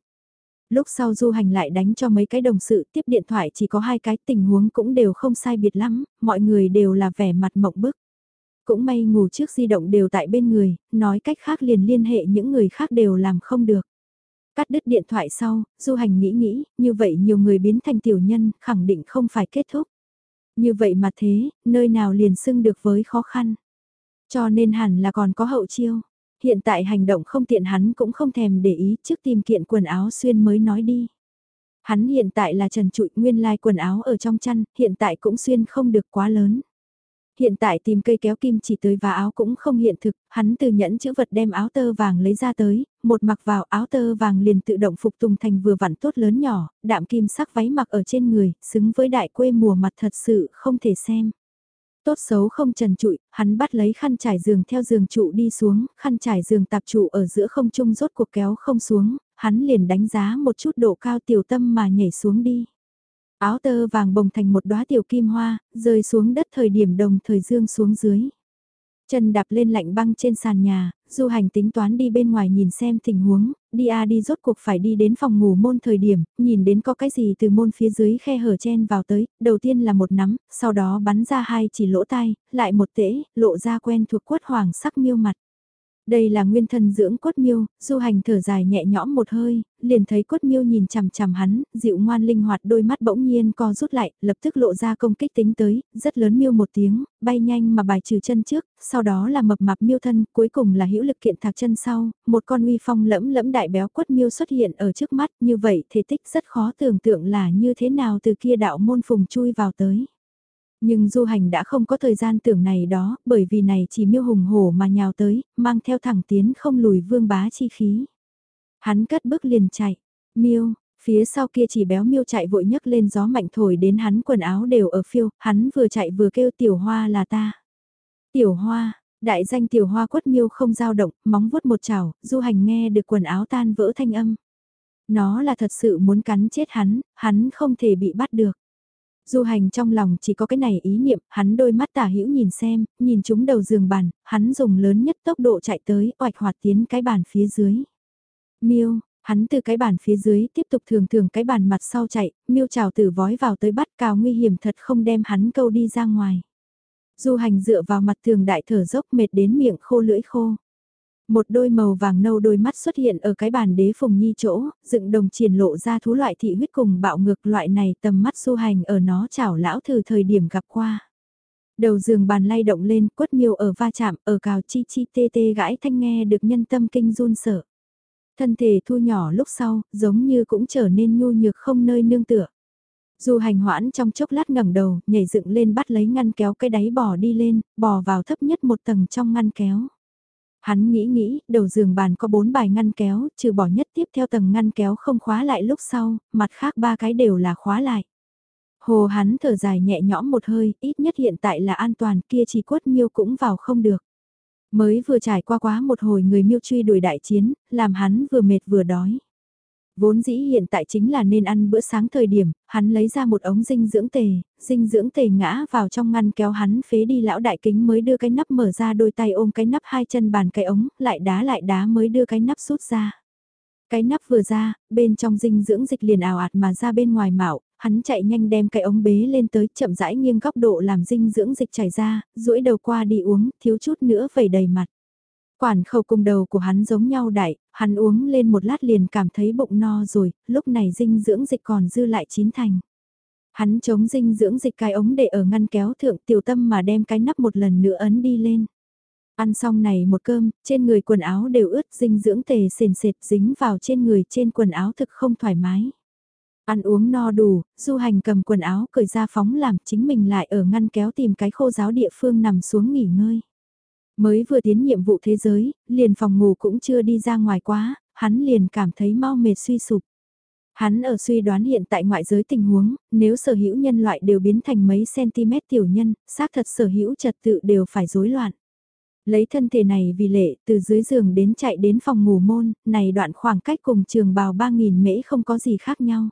Lúc sau du hành lại đánh cho mấy cái đồng sự tiếp điện thoại chỉ có hai cái tình huống cũng đều không sai biệt lắm, mọi người đều là vẻ mặt mộng bức. Cũng may ngủ trước di động đều tại bên người, nói cách khác liền liên hệ những người khác đều làm không được. Cắt đứt điện thoại sau, du hành nghĩ nghĩ, như vậy nhiều người biến thành tiểu nhân, khẳng định không phải kết thúc. Như vậy mà thế, nơi nào liền xưng được với khó khăn. Cho nên hẳn là còn có hậu chiêu. Hiện tại hành động không tiện hắn cũng không thèm để ý trước tìm kiện quần áo xuyên mới nói đi. Hắn hiện tại là trần trụi nguyên lai quần áo ở trong chăn, hiện tại cũng xuyên không được quá lớn hiện tại tìm cây kéo kim chỉ tới và áo cũng không hiện thực, hắn từ nhẫn chữ vật đem áo tơ vàng lấy ra tới, một mặc vào áo tơ vàng liền tự động phục tùng thành vừa vặn tốt lớn nhỏ, đạm kim sắc váy mặc ở trên người, xứng với đại quê mùa mặt thật sự không thể xem. Tốt xấu không trần trụi, hắn bắt lấy khăn trải giường theo giường trụ đi xuống, khăn trải giường tạp trụ ở giữa không trung rốt cuộc kéo không xuống, hắn liền đánh giá một chút độ cao tiểu tâm mà nhảy xuống đi. Áo tơ vàng bồng thành một đóa tiểu kim hoa, rơi xuống đất thời điểm đồng thời dương xuống dưới. Chân đạp lên lạnh băng trên sàn nhà, du hành tính toán đi bên ngoài nhìn xem tình huống, đi a đi rốt cuộc phải đi đến phòng ngủ môn thời điểm, nhìn đến có cái gì từ môn phía dưới khe hở chen vào tới, đầu tiên là một nắm, sau đó bắn ra hai chỉ lỗ tai, lại một tễ, lộ ra quen thuộc quất hoàng sắc miêu mặt. Đây là nguyên thân dưỡng cốt miêu, du hành thở dài nhẹ nhõm một hơi, liền thấy cốt miêu nhìn chằm chằm hắn, dịu ngoan linh hoạt đôi mắt bỗng nhiên co rút lại, lập tức lộ ra công kích tính tới, rất lớn miêu một tiếng, bay nhanh mà bài trừ chân trước, sau đó là mập mạp miêu thân, cuối cùng là hữu lực kiện thạc chân sau, một con uy phong lẫm lẫm đại béo quất miêu xuất hiện ở trước mắt, như vậy thể tích rất khó tưởng tượng là như thế nào từ kia đạo môn phùng chui vào tới. Nhưng du hành đã không có thời gian tưởng này đó, bởi vì này chỉ miêu hùng hổ mà nhào tới, mang theo thẳng tiến không lùi vương bá chi khí. Hắn cất bước liền chạy, miêu, phía sau kia chỉ béo miêu chạy vội nhấc lên gió mạnh thổi đến hắn quần áo đều ở phiêu, hắn vừa chạy vừa kêu tiểu hoa là ta. Tiểu hoa, đại danh tiểu hoa quất miêu không dao động, móng vuốt một chảo, du hành nghe được quần áo tan vỡ thanh âm. Nó là thật sự muốn cắn chết hắn, hắn không thể bị bắt được. Du hành trong lòng chỉ có cái này ý niệm, hắn đôi mắt tả hữu nhìn xem, nhìn chúng đầu giường bàn, hắn dùng lớn nhất tốc độ chạy tới, oạch hoạt tiến cái bàn phía dưới. Miêu, hắn từ cái bàn phía dưới tiếp tục thường thường cái bàn mặt sau chạy, miêu trào tử vói vào tới bắt cao nguy hiểm thật không đem hắn câu đi ra ngoài. Du hành dựa vào mặt tường đại thở dốc mệt đến miệng khô lưỡi khô. Một đôi màu vàng nâu đôi mắt xuất hiện ở cái bàn đế phùng nhi chỗ, dựng đồng triển lộ ra thú loại thị huyết cùng bạo ngược loại này tầm mắt du hành ở nó chảo lão thử thời điểm gặp qua. Đầu giường bàn lay động lên, quất miêu ở va chạm, ở cào chi chi tê tê gãi thanh nghe được nhân tâm kinh run sợ. Thân thể thu nhỏ lúc sau, giống như cũng trở nên nhu nhược không nơi nương tựa. dù hành hoãn trong chốc lát ngẩng đầu, nhảy dựng lên bắt lấy ngăn kéo cái đáy bò đi lên, bò vào thấp nhất một tầng trong ngăn kéo. Hắn nghĩ nghĩ, đầu giường bàn có bốn bài ngăn kéo, trừ bỏ nhất tiếp theo tầng ngăn kéo không khóa lại lúc sau, mặt khác ba cái đều là khóa lại. Hồ hắn thở dài nhẹ nhõm một hơi, ít nhất hiện tại là an toàn kia chỉ quất miêu cũng vào không được. Mới vừa trải qua quá một hồi người miêu truy đuổi đại chiến, làm hắn vừa mệt vừa đói. Vốn dĩ hiện tại chính là nên ăn bữa sáng thời điểm, hắn lấy ra một ống dinh dưỡng tề, dinh dưỡng tề ngã vào trong ngăn kéo hắn phế đi lão đại kính mới đưa cái nắp mở ra đôi tay ôm cái nắp hai chân bàn cái ống, lại đá lại đá mới đưa cái nắp rút ra. Cái nắp vừa ra, bên trong dinh dưỡng dịch liền ảo ạt mà ra bên ngoài mạo, hắn chạy nhanh đem cái ống bế lên tới chậm rãi nghiêng góc độ làm dinh dưỡng dịch chảy ra, duỗi đầu qua đi uống, thiếu chút nữa vẩy đầy mặt. Quản khẩu cùng đầu của hắn giống nhau đại, hắn uống lên một lát liền cảm thấy bụng no rồi, lúc này dinh dưỡng dịch còn dư lại chín thành. Hắn chống dinh dưỡng dịch cái ống để ở ngăn kéo thượng tiểu tâm mà đem cái nắp một lần nữa ấn đi lên. Ăn xong này một cơm, trên người quần áo đều ướt dinh dưỡng tề sền sệt dính vào trên người trên quần áo thực không thoải mái. Ăn uống no đủ, du hành cầm quần áo cởi ra phóng làm chính mình lại ở ngăn kéo tìm cái khô giáo địa phương nằm xuống nghỉ ngơi. Mới vừa tiến nhiệm vụ thế giới, liền phòng ngủ cũng chưa đi ra ngoài quá, hắn liền cảm thấy mau mệt suy sụp. Hắn ở suy đoán hiện tại ngoại giới tình huống, nếu sở hữu nhân loại đều biến thành mấy cm tiểu nhân, xác thật sở hữu trật tự đều phải rối loạn. Lấy thân thể này vì lệ, từ dưới giường đến chạy đến phòng ngủ môn, này đoạn khoảng cách cùng trường bào 3.000 mễ không có gì khác nhau.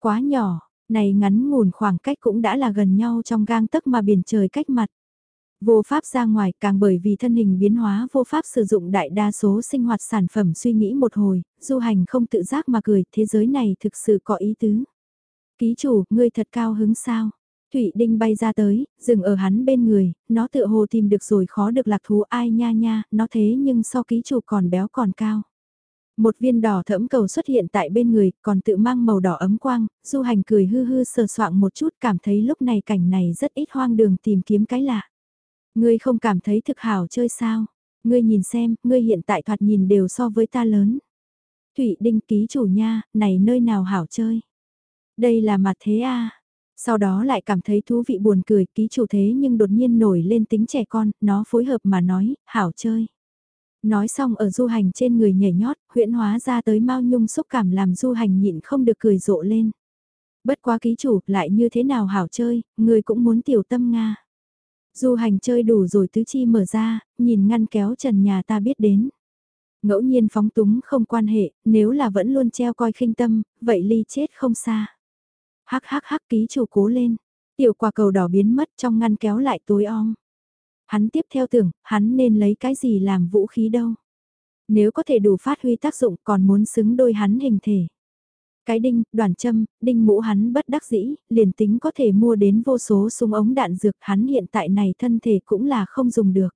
Quá nhỏ, này ngắn ngủn khoảng cách cũng đã là gần nhau trong gang tấc mà biển trời cách mặt. Vô pháp ra ngoài càng bởi vì thân hình biến hóa vô pháp sử dụng đại đa số sinh hoạt sản phẩm suy nghĩ một hồi, du hành không tự giác mà cười, thế giới này thực sự có ý tứ. Ký chủ, ngươi thật cao hứng sao? Thủy Đinh bay ra tới, dừng ở hắn bên người, nó tựa hồ tìm được rồi khó được lạc thú ai nha nha, nó thế nhưng so ký chủ còn béo còn cao. Một viên đỏ thẫm cầu xuất hiện tại bên người, còn tự mang màu đỏ ấm quang, du hành cười hư hư sờ soạng một chút cảm thấy lúc này cảnh này rất ít hoang đường tìm kiếm cái lạ. Ngươi không cảm thấy thực hảo chơi sao? Ngươi nhìn xem, ngươi hiện tại thoạt nhìn đều so với ta lớn. Thủy Đinh ký chủ nha, này nơi nào hảo chơi? Đây là mặt thế à? Sau đó lại cảm thấy thú vị buồn cười, ký chủ thế nhưng đột nhiên nổi lên tính trẻ con, nó phối hợp mà nói, hảo chơi. Nói xong ở du hành trên người nhảy nhót, huyễn hóa ra tới mau nhung xúc cảm làm du hành nhịn không được cười rộ lên. Bất quá ký chủ, lại như thế nào hảo chơi, người cũng muốn tiểu tâm Nga. Du hành chơi đủ rồi tứ chi mở ra, nhìn ngăn kéo trần nhà ta biết đến. Ngẫu nhiên phóng túng không quan hệ, nếu là vẫn luôn treo coi khinh tâm, vậy ly chết không xa. Hắc hắc hắc ký chủ cố lên, tiểu quả cầu đỏ biến mất trong ngăn kéo lại tối om. Hắn tiếp theo tưởng, hắn nên lấy cái gì làm vũ khí đâu. Nếu có thể đủ phát huy tác dụng còn muốn xứng đôi hắn hình thể. Cái đinh, đoàn châm, đinh mũ hắn bất đắc dĩ, liền tính có thể mua đến vô số súng ống đạn dược hắn hiện tại này thân thể cũng là không dùng được.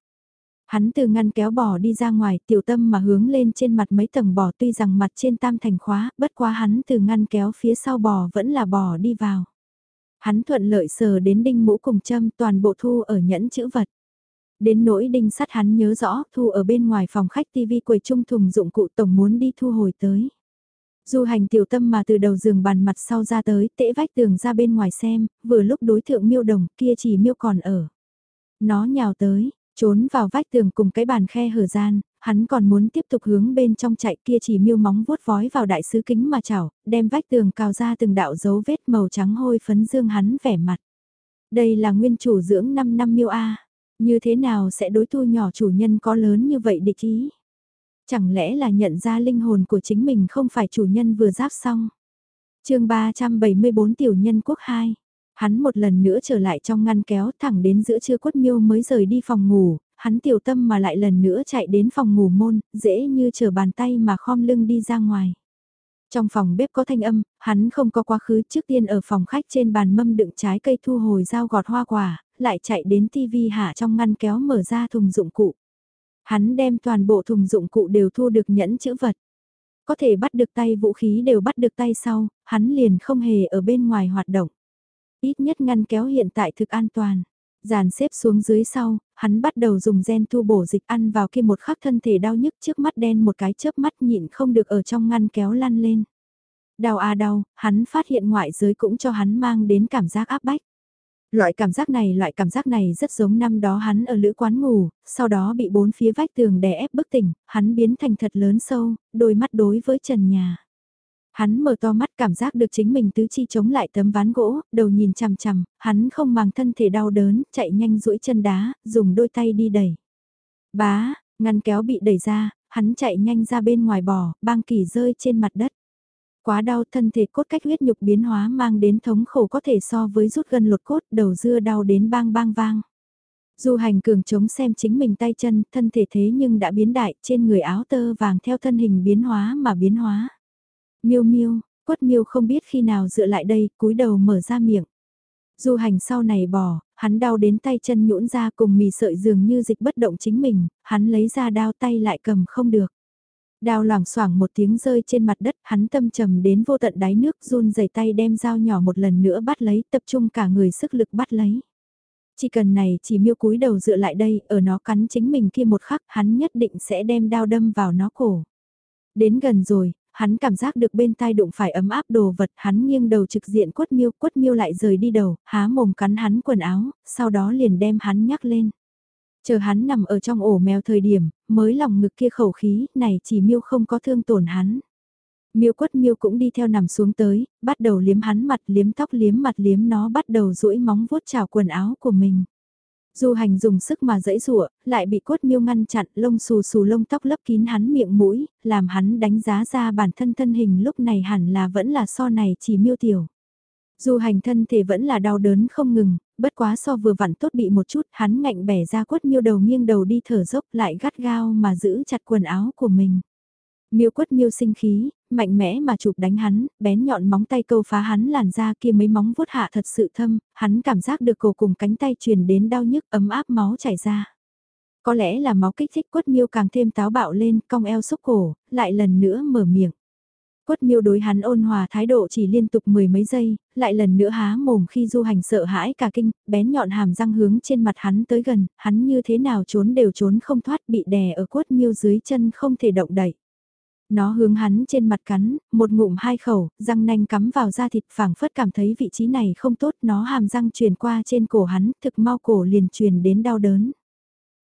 Hắn từ ngăn kéo bò đi ra ngoài tiểu tâm mà hướng lên trên mặt mấy tầng bò tuy rằng mặt trên tam thành khóa, bất quá hắn từ ngăn kéo phía sau bò vẫn là bò đi vào. Hắn thuận lợi sờ đến đinh mũ cùng châm toàn bộ thu ở nhẫn chữ vật. Đến nỗi đinh sắt hắn nhớ rõ thu ở bên ngoài phòng khách tivi quầy trung thùng dụng cụ tổng muốn đi thu hồi tới. Du hành tiểu tâm mà từ đầu giường bàn mặt sau ra tới, tễ vách tường ra bên ngoài xem, vừa lúc đối thượng miêu đồng, kia chỉ miêu còn ở. Nó nhào tới, trốn vào vách tường cùng cái bàn khe hở gian, hắn còn muốn tiếp tục hướng bên trong chạy kia chỉ miêu móng vuốt vói vào đại sứ kính mà chảo, đem vách tường cào ra từng đạo dấu vết màu trắng hôi phấn dương hắn vẻ mặt. Đây là nguyên chủ dưỡng 5 năm miêu A, như thế nào sẽ đối thu nhỏ chủ nhân có lớn như vậy địch ý? Chẳng lẽ là nhận ra linh hồn của chính mình không phải chủ nhân vừa giáp xong? chương 374 tiểu nhân quốc 2 Hắn một lần nữa trở lại trong ngăn kéo thẳng đến giữa trưa quất miêu mới rời đi phòng ngủ, hắn tiểu tâm mà lại lần nữa chạy đến phòng ngủ môn, dễ như chờ bàn tay mà khom lưng đi ra ngoài. Trong phòng bếp có thanh âm, hắn không có quá khứ trước tiên ở phòng khách trên bàn mâm đựng trái cây thu hồi dao gọt hoa quả, lại chạy đến tivi hạ trong ngăn kéo mở ra thùng dụng cụ. Hắn đem toàn bộ thùng dụng cụ đều thu được nhẫn chữ vật. Có thể bắt được tay vũ khí đều bắt được tay sau, hắn liền không hề ở bên ngoài hoạt động. Ít nhất ngăn kéo hiện tại thực an toàn. Giàn xếp xuống dưới sau, hắn bắt đầu dùng gen tu bổ dịch ăn vào kia một khắc thân thể đau nhức trước mắt đen một cái chớp mắt nhịn không được ở trong ngăn kéo lăn lên. Đau à đau, hắn phát hiện ngoại giới cũng cho hắn mang đến cảm giác áp bách. Loại cảm giác này loại cảm giác này rất giống năm đó hắn ở lữ quán ngủ, sau đó bị bốn phía vách tường đè ép bức tỉnh, hắn biến thành thật lớn sâu, đôi mắt đối với trần nhà. Hắn mở to mắt cảm giác được chính mình tứ chi chống lại tấm ván gỗ, đầu nhìn chằm chằm, hắn không màng thân thể đau đớn, chạy nhanh duỗi chân đá, dùng đôi tay đi đẩy. Bá, ngăn kéo bị đẩy ra, hắn chạy nhanh ra bên ngoài bò, băng kỳ rơi trên mặt đất. Quá đau thân thể cốt cách huyết nhục biến hóa mang đến thống khổ có thể so với rút gân lột cốt đầu dưa đau đến bang bang vang. Du hành cường chống xem chính mình tay chân, thân thể thế nhưng đã biến đại, trên người áo tơ vàng theo thân hình biến hóa mà biến hóa. Miêu miêu, quất miêu không biết khi nào dựa lại đây, cúi đầu mở ra miệng. Du hành sau này bỏ, hắn đau đến tay chân nhũn ra cùng mì sợi dường như dịch bất động chính mình, hắn lấy ra đao tay lại cầm không được. Đao loảng xoảng một tiếng rơi trên mặt đất, hắn tâm trầm đến vô tận đáy nước run rẩy tay đem dao nhỏ một lần nữa bắt lấy, tập trung cả người sức lực bắt lấy. Chỉ cần này chỉ miêu cúi đầu dựa lại đây, ở nó cắn chính mình kia một khắc, hắn nhất định sẽ đem đao đâm vào nó cổ. Đến gần rồi, hắn cảm giác được bên tai đụng phải ấm áp đồ vật, hắn nghiêng đầu trực diện quất miêu, quất miêu lại rời đi đầu, há mồm cắn hắn quần áo, sau đó liền đem hắn nhắc lên. Chờ hắn nằm ở trong ổ mèo thời điểm, mới lòng ngực kia khẩu khí, này chỉ miêu không có thương tổn hắn. Miêu quất miêu cũng đi theo nằm xuống tới, bắt đầu liếm hắn mặt liếm tóc liếm mặt liếm nó bắt đầu duỗi móng vuốt trào quần áo của mình. Du hành dùng sức mà dẫy rụa, lại bị quất miêu ngăn chặn lông xù xù lông tóc lấp kín hắn miệng mũi, làm hắn đánh giá ra bản thân thân hình lúc này hẳn là vẫn là so này chỉ miêu tiểu dù hành thân thể vẫn là đau đớn không ngừng, bất quá so vừa vặn tốt bị một chút, hắn ngạnh bẻ ra quất miêu đầu nghiêng đầu đi thở dốc lại gắt gao mà giữ chặt quần áo của mình. Miêu quất miêu sinh khí, mạnh mẽ mà chụp đánh hắn, bén nhọn móng tay câu phá hắn làn da kia mấy móng vuốt hạ thật sự thâm, hắn cảm giác được cổ cùng cánh tay truyền đến đau nhức ấm áp máu chảy ra. Có lẽ là máu kích thích quất miêu càng thêm táo bạo lên, cong eo xúc cổ, lại lần nữa mở miệng. Quất miêu đối hắn ôn hòa thái độ chỉ liên tục mười mấy giây, lại lần nữa há mồm khi du hành sợ hãi cả kinh, bén nhọn hàm răng hướng trên mặt hắn tới gần, hắn như thế nào trốn đều trốn không thoát bị đè ở quất miêu dưới chân không thể động đậy. Nó hướng hắn trên mặt cắn, một ngụm hai khẩu, răng nanh cắm vào da thịt phảng phất cảm thấy vị trí này không tốt, nó hàm răng truyền qua trên cổ hắn, thực mau cổ liền truyền đến đau đớn.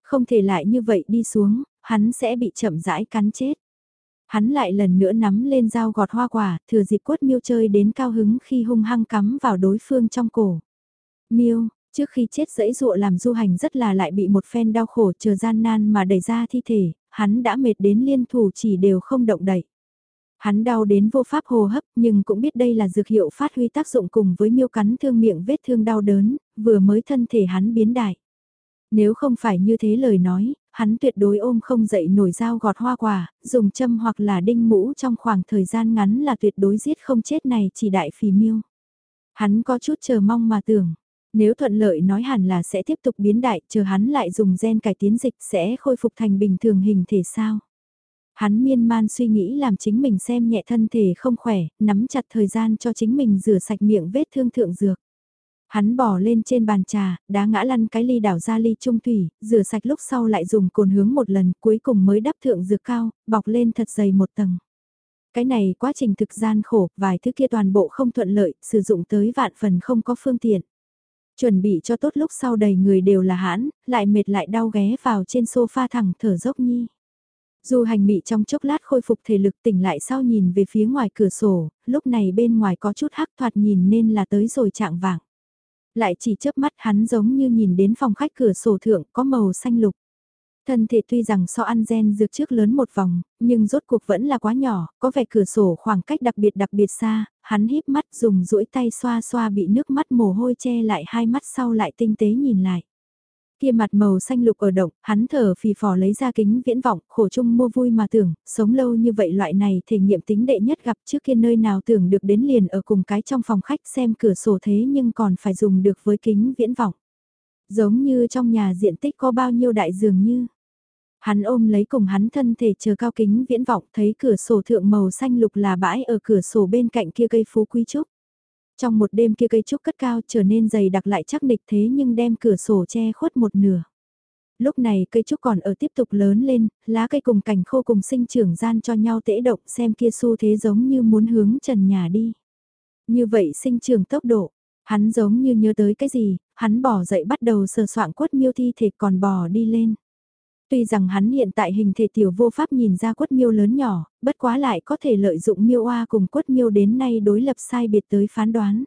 Không thể lại như vậy đi xuống, hắn sẽ bị chậm rãi cắn chết. Hắn lại lần nữa nắm lên dao gọt hoa quả, thừa dịp quất miêu chơi đến cao hứng khi hung hăng cắm vào đối phương trong cổ. Miêu, trước khi chết dẫy dụa làm du hành rất là lại bị một phen đau khổ chờ gian nan mà đẩy ra thi thể, hắn đã mệt đến liên thủ chỉ đều không động đậy. Hắn đau đến vô pháp hô hấp nhưng cũng biết đây là dược hiệu phát huy tác dụng cùng với miêu cắn thương miệng vết thương đau đớn, vừa mới thân thể hắn biến đại. Nếu không phải như thế lời nói, hắn tuyệt đối ôm không dậy nổi dao gọt hoa quả, dùng châm hoặc là đinh mũ trong khoảng thời gian ngắn là tuyệt đối giết không chết này chỉ đại phì miêu. Hắn có chút chờ mong mà tưởng, nếu thuận lợi nói hẳn là sẽ tiếp tục biến đại, chờ hắn lại dùng gen cải tiến dịch sẽ khôi phục thành bình thường hình thể sao. Hắn miên man suy nghĩ làm chính mình xem nhẹ thân thể không khỏe, nắm chặt thời gian cho chính mình rửa sạch miệng vết thương thượng dược. Hắn bỏ lên trên bàn trà, đá ngã lăn cái ly đảo ra ly trung thủy, rửa sạch lúc sau lại dùng cồn hướng một lần cuối cùng mới đắp thượng dược cao, bọc lên thật dày một tầng. Cái này quá trình thực gian khổ, vài thứ kia toàn bộ không thuận lợi, sử dụng tới vạn phần không có phương tiện. Chuẩn bị cho tốt lúc sau đầy người đều là hãn, lại mệt lại đau ghé vào trên sofa thẳng thở dốc nhi. Dù hành mị trong chốc lát khôi phục thể lực tỉnh lại sau nhìn về phía ngoài cửa sổ, lúc này bên ngoài có chút hắc thoạt nhìn nên là tới rồi trạng vạng. Lại chỉ chớp mắt hắn giống như nhìn đến phòng khách cửa sổ thượng có màu xanh lục. Thân thể tuy rằng so ăn gen dược trước lớn một vòng, nhưng rốt cuộc vẫn là quá nhỏ, có vẻ cửa sổ khoảng cách đặc biệt đặc biệt xa, hắn híp mắt dùng duỗi tay xoa xoa bị nước mắt mồ hôi che lại hai mắt sau lại tinh tế nhìn lại. Kia mặt màu xanh lục ở động, hắn thở phì phò lấy ra kính viễn vọng, khổ chung mua vui mà tưởng, sống lâu như vậy loại này thể nghiệm tính đệ nhất gặp trước kia nơi nào tưởng được đến liền ở cùng cái trong phòng khách xem cửa sổ thế nhưng còn phải dùng được với kính viễn vọng. Giống như trong nhà diện tích có bao nhiêu đại dường như. Hắn ôm lấy cùng hắn thân thể chờ cao kính viễn vọng thấy cửa sổ thượng màu xanh lục là bãi ở cửa sổ bên cạnh kia cây phú quý trúc. Trong một đêm kia cây trúc cất cao trở nên dày đặc lại chắc nịch thế nhưng đem cửa sổ che khuất một nửa. Lúc này cây trúc còn ở tiếp tục lớn lên, lá cây cùng cành khô cùng sinh trưởng gian cho nhau tễ động xem kia xu thế giống như muốn hướng trần nhà đi. Như vậy sinh trưởng tốc độ, hắn giống như nhớ tới cái gì, hắn bỏ dậy bắt đầu sờ soạn quất miêu thi thể còn bò đi lên. Tuy rằng hắn hiện tại hình thể tiểu vô pháp nhìn ra quất miêu lớn nhỏ, bất quá lại có thể lợi dụng miêu oa cùng quất miêu đến nay đối lập sai biệt tới phán đoán.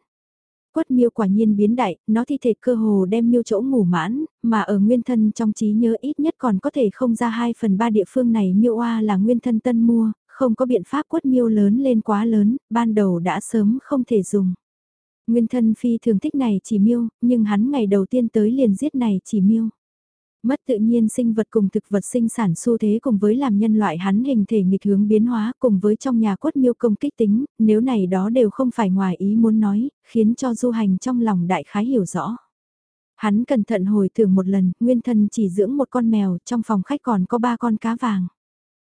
Quất miêu quả nhiên biến đại, nó thi thể cơ hồ đem miêu chỗ ngủ mãn, mà ở nguyên thân trong trí nhớ ít nhất còn có thể không ra 2 phần 3 địa phương này miêu oa là nguyên thân tân mua, không có biện pháp quất miêu lớn lên quá lớn, ban đầu đã sớm không thể dùng. Nguyên thân phi thường thích này chỉ miêu, nhưng hắn ngày đầu tiên tới liền giết này chỉ miêu. Mất tự nhiên sinh vật cùng thực vật sinh sản xu thế cùng với làm nhân loại hắn hình thể nghịch hướng biến hóa cùng với trong nhà quất miêu công kích tính, nếu này đó đều không phải ngoài ý muốn nói, khiến cho du hành trong lòng đại khái hiểu rõ. Hắn cẩn thận hồi tưởng một lần, nguyên thân chỉ dưỡng một con mèo, trong phòng khách còn có ba con cá vàng.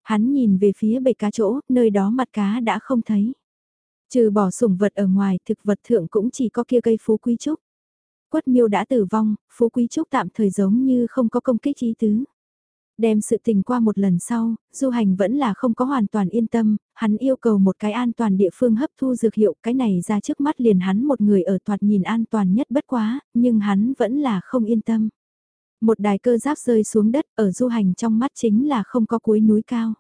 Hắn nhìn về phía bể cá chỗ, nơi đó mặt cá đã không thấy. Trừ bỏ sủng vật ở ngoài, thực vật thượng cũng chỉ có kia cây phú quý trúc. Quất miêu đã tử vong, phú quý trúc tạm thời giống như không có công kích ý tứ. Đem sự tình qua một lần sau, du hành vẫn là không có hoàn toàn yên tâm, hắn yêu cầu một cái an toàn địa phương hấp thu dược hiệu, cái này ra trước mắt liền hắn một người ở toạt nhìn an toàn nhất bất quá, nhưng hắn vẫn là không yên tâm. Một đài cơ giáp rơi xuống đất ở du hành trong mắt chính là không có cuối núi cao.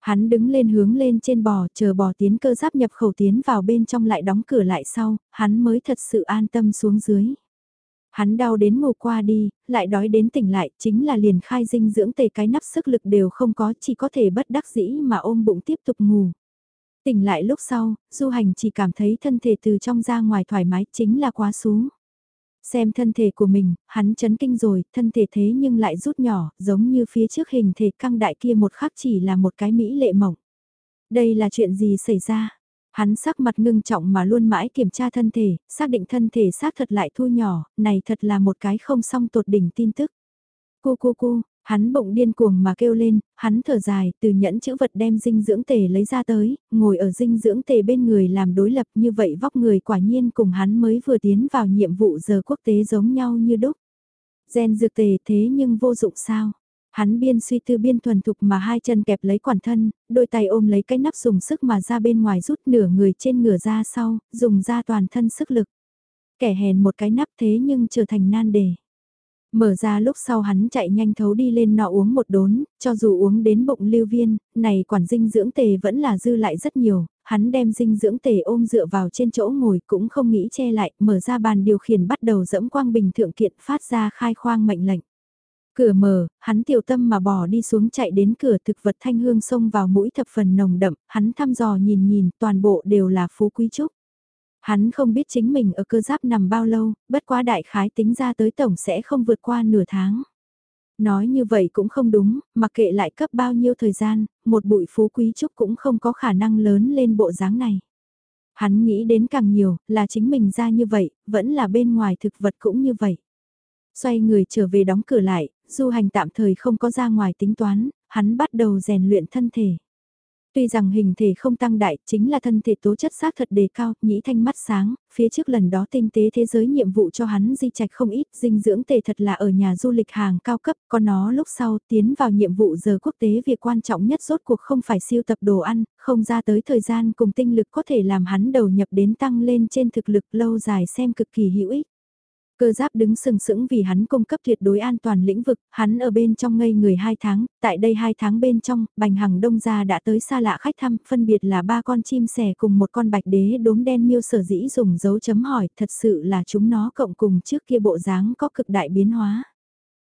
Hắn đứng lên hướng lên trên bò chờ bò tiến cơ giáp nhập khẩu tiến vào bên trong lại đóng cửa lại sau, hắn mới thật sự an tâm xuống dưới. Hắn đau đến ngủ qua đi, lại đói đến tỉnh lại, chính là liền khai dinh dưỡng tề cái nắp sức lực đều không có, chỉ có thể bất đắc dĩ mà ôm bụng tiếp tục ngủ. Tỉnh lại lúc sau, du hành chỉ cảm thấy thân thể từ trong ra ngoài thoải mái chính là quá xuống. Xem thân thể của mình, hắn chấn kinh rồi, thân thể thế nhưng lại rút nhỏ, giống như phía trước hình thể căng đại kia một khắc chỉ là một cái mỹ lệ mỏng. Đây là chuyện gì xảy ra? Hắn sắc mặt ngưng trọng mà luôn mãi kiểm tra thân thể, xác định thân thể xác thật lại thu nhỏ, này thật là một cái không song tột đỉnh tin tức. Cu cu cu, hắn bụng điên cuồng mà kêu lên, hắn thở dài, từ nhẫn chữ vật đem dinh dưỡng tề lấy ra tới, ngồi ở dinh dưỡng tề bên người làm đối lập như vậy vóc người quả nhiên cùng hắn mới vừa tiến vào nhiệm vụ giờ quốc tế giống nhau như đúc. Gen dược tề thế nhưng vô dụng sao? Hắn biên suy tư biên thuần thục mà hai chân kẹp lấy quản thân, đôi tay ôm lấy cái nắp dùng sức mà ra bên ngoài rút nửa người trên ngửa ra sau, dùng ra toàn thân sức lực. Kẻ hèn một cái nắp thế nhưng trở thành nan đề. Mở ra lúc sau hắn chạy nhanh thấu đi lên nọ uống một đốn, cho dù uống đến bụng lưu viên, này quản dinh dưỡng tề vẫn là dư lại rất nhiều, hắn đem dinh dưỡng tề ôm dựa vào trên chỗ ngồi cũng không nghĩ che lại, mở ra bàn điều khiển bắt đầu dẫm quang bình thượng kiện phát ra khai khoang mệnh lệnh. Cửa mở, hắn tiểu tâm mà bỏ đi xuống chạy đến cửa thực vật thanh hương xông vào mũi thập phần nồng đậm, hắn thăm dò nhìn nhìn, toàn bộ đều là phú quý trúc. Hắn không biết chính mình ở cơ giáp nằm bao lâu, bất quá đại khái tính ra tới tổng sẽ không vượt qua nửa tháng. Nói như vậy cũng không đúng, mặc kệ lại cấp bao nhiêu thời gian, một bụi phú quý trúc cũng không có khả năng lớn lên bộ dáng này. Hắn nghĩ đến càng nhiều, là chính mình ra như vậy, vẫn là bên ngoài thực vật cũng như vậy. Xoay người trở về đóng cửa lại, du hành tạm thời không có ra ngoài tính toán, hắn bắt đầu rèn luyện thân thể. Tuy rằng hình thể không tăng đại, chính là thân thể tố chất xác thật đề cao, nhĩ thanh mắt sáng, phía trước lần đó tinh tế thế giới nhiệm vụ cho hắn di trạch không ít, dinh dưỡng tề thật là ở nhà du lịch hàng cao cấp, còn nó lúc sau tiến vào nhiệm vụ giờ quốc tế việc quan trọng nhất rốt cuộc không phải siêu tập đồ ăn, không ra tới thời gian cùng tinh lực có thể làm hắn đầu nhập đến tăng lên trên thực lực lâu dài xem cực kỳ hữu ích. Cơ giáp đứng sừng sững vì hắn cung cấp tuyệt đối an toàn lĩnh vực, hắn ở bên trong ngây người 2 tháng, tại đây 2 tháng bên trong, Bành Hằng Đông gia đã tới xa lạ khách thăm, phân biệt là ba con chim sẻ cùng một con bạch đế đốm đen miêu sở dĩ dùng dấu chấm hỏi, thật sự là chúng nó cộng cùng trước kia bộ dáng có cực đại biến hóa.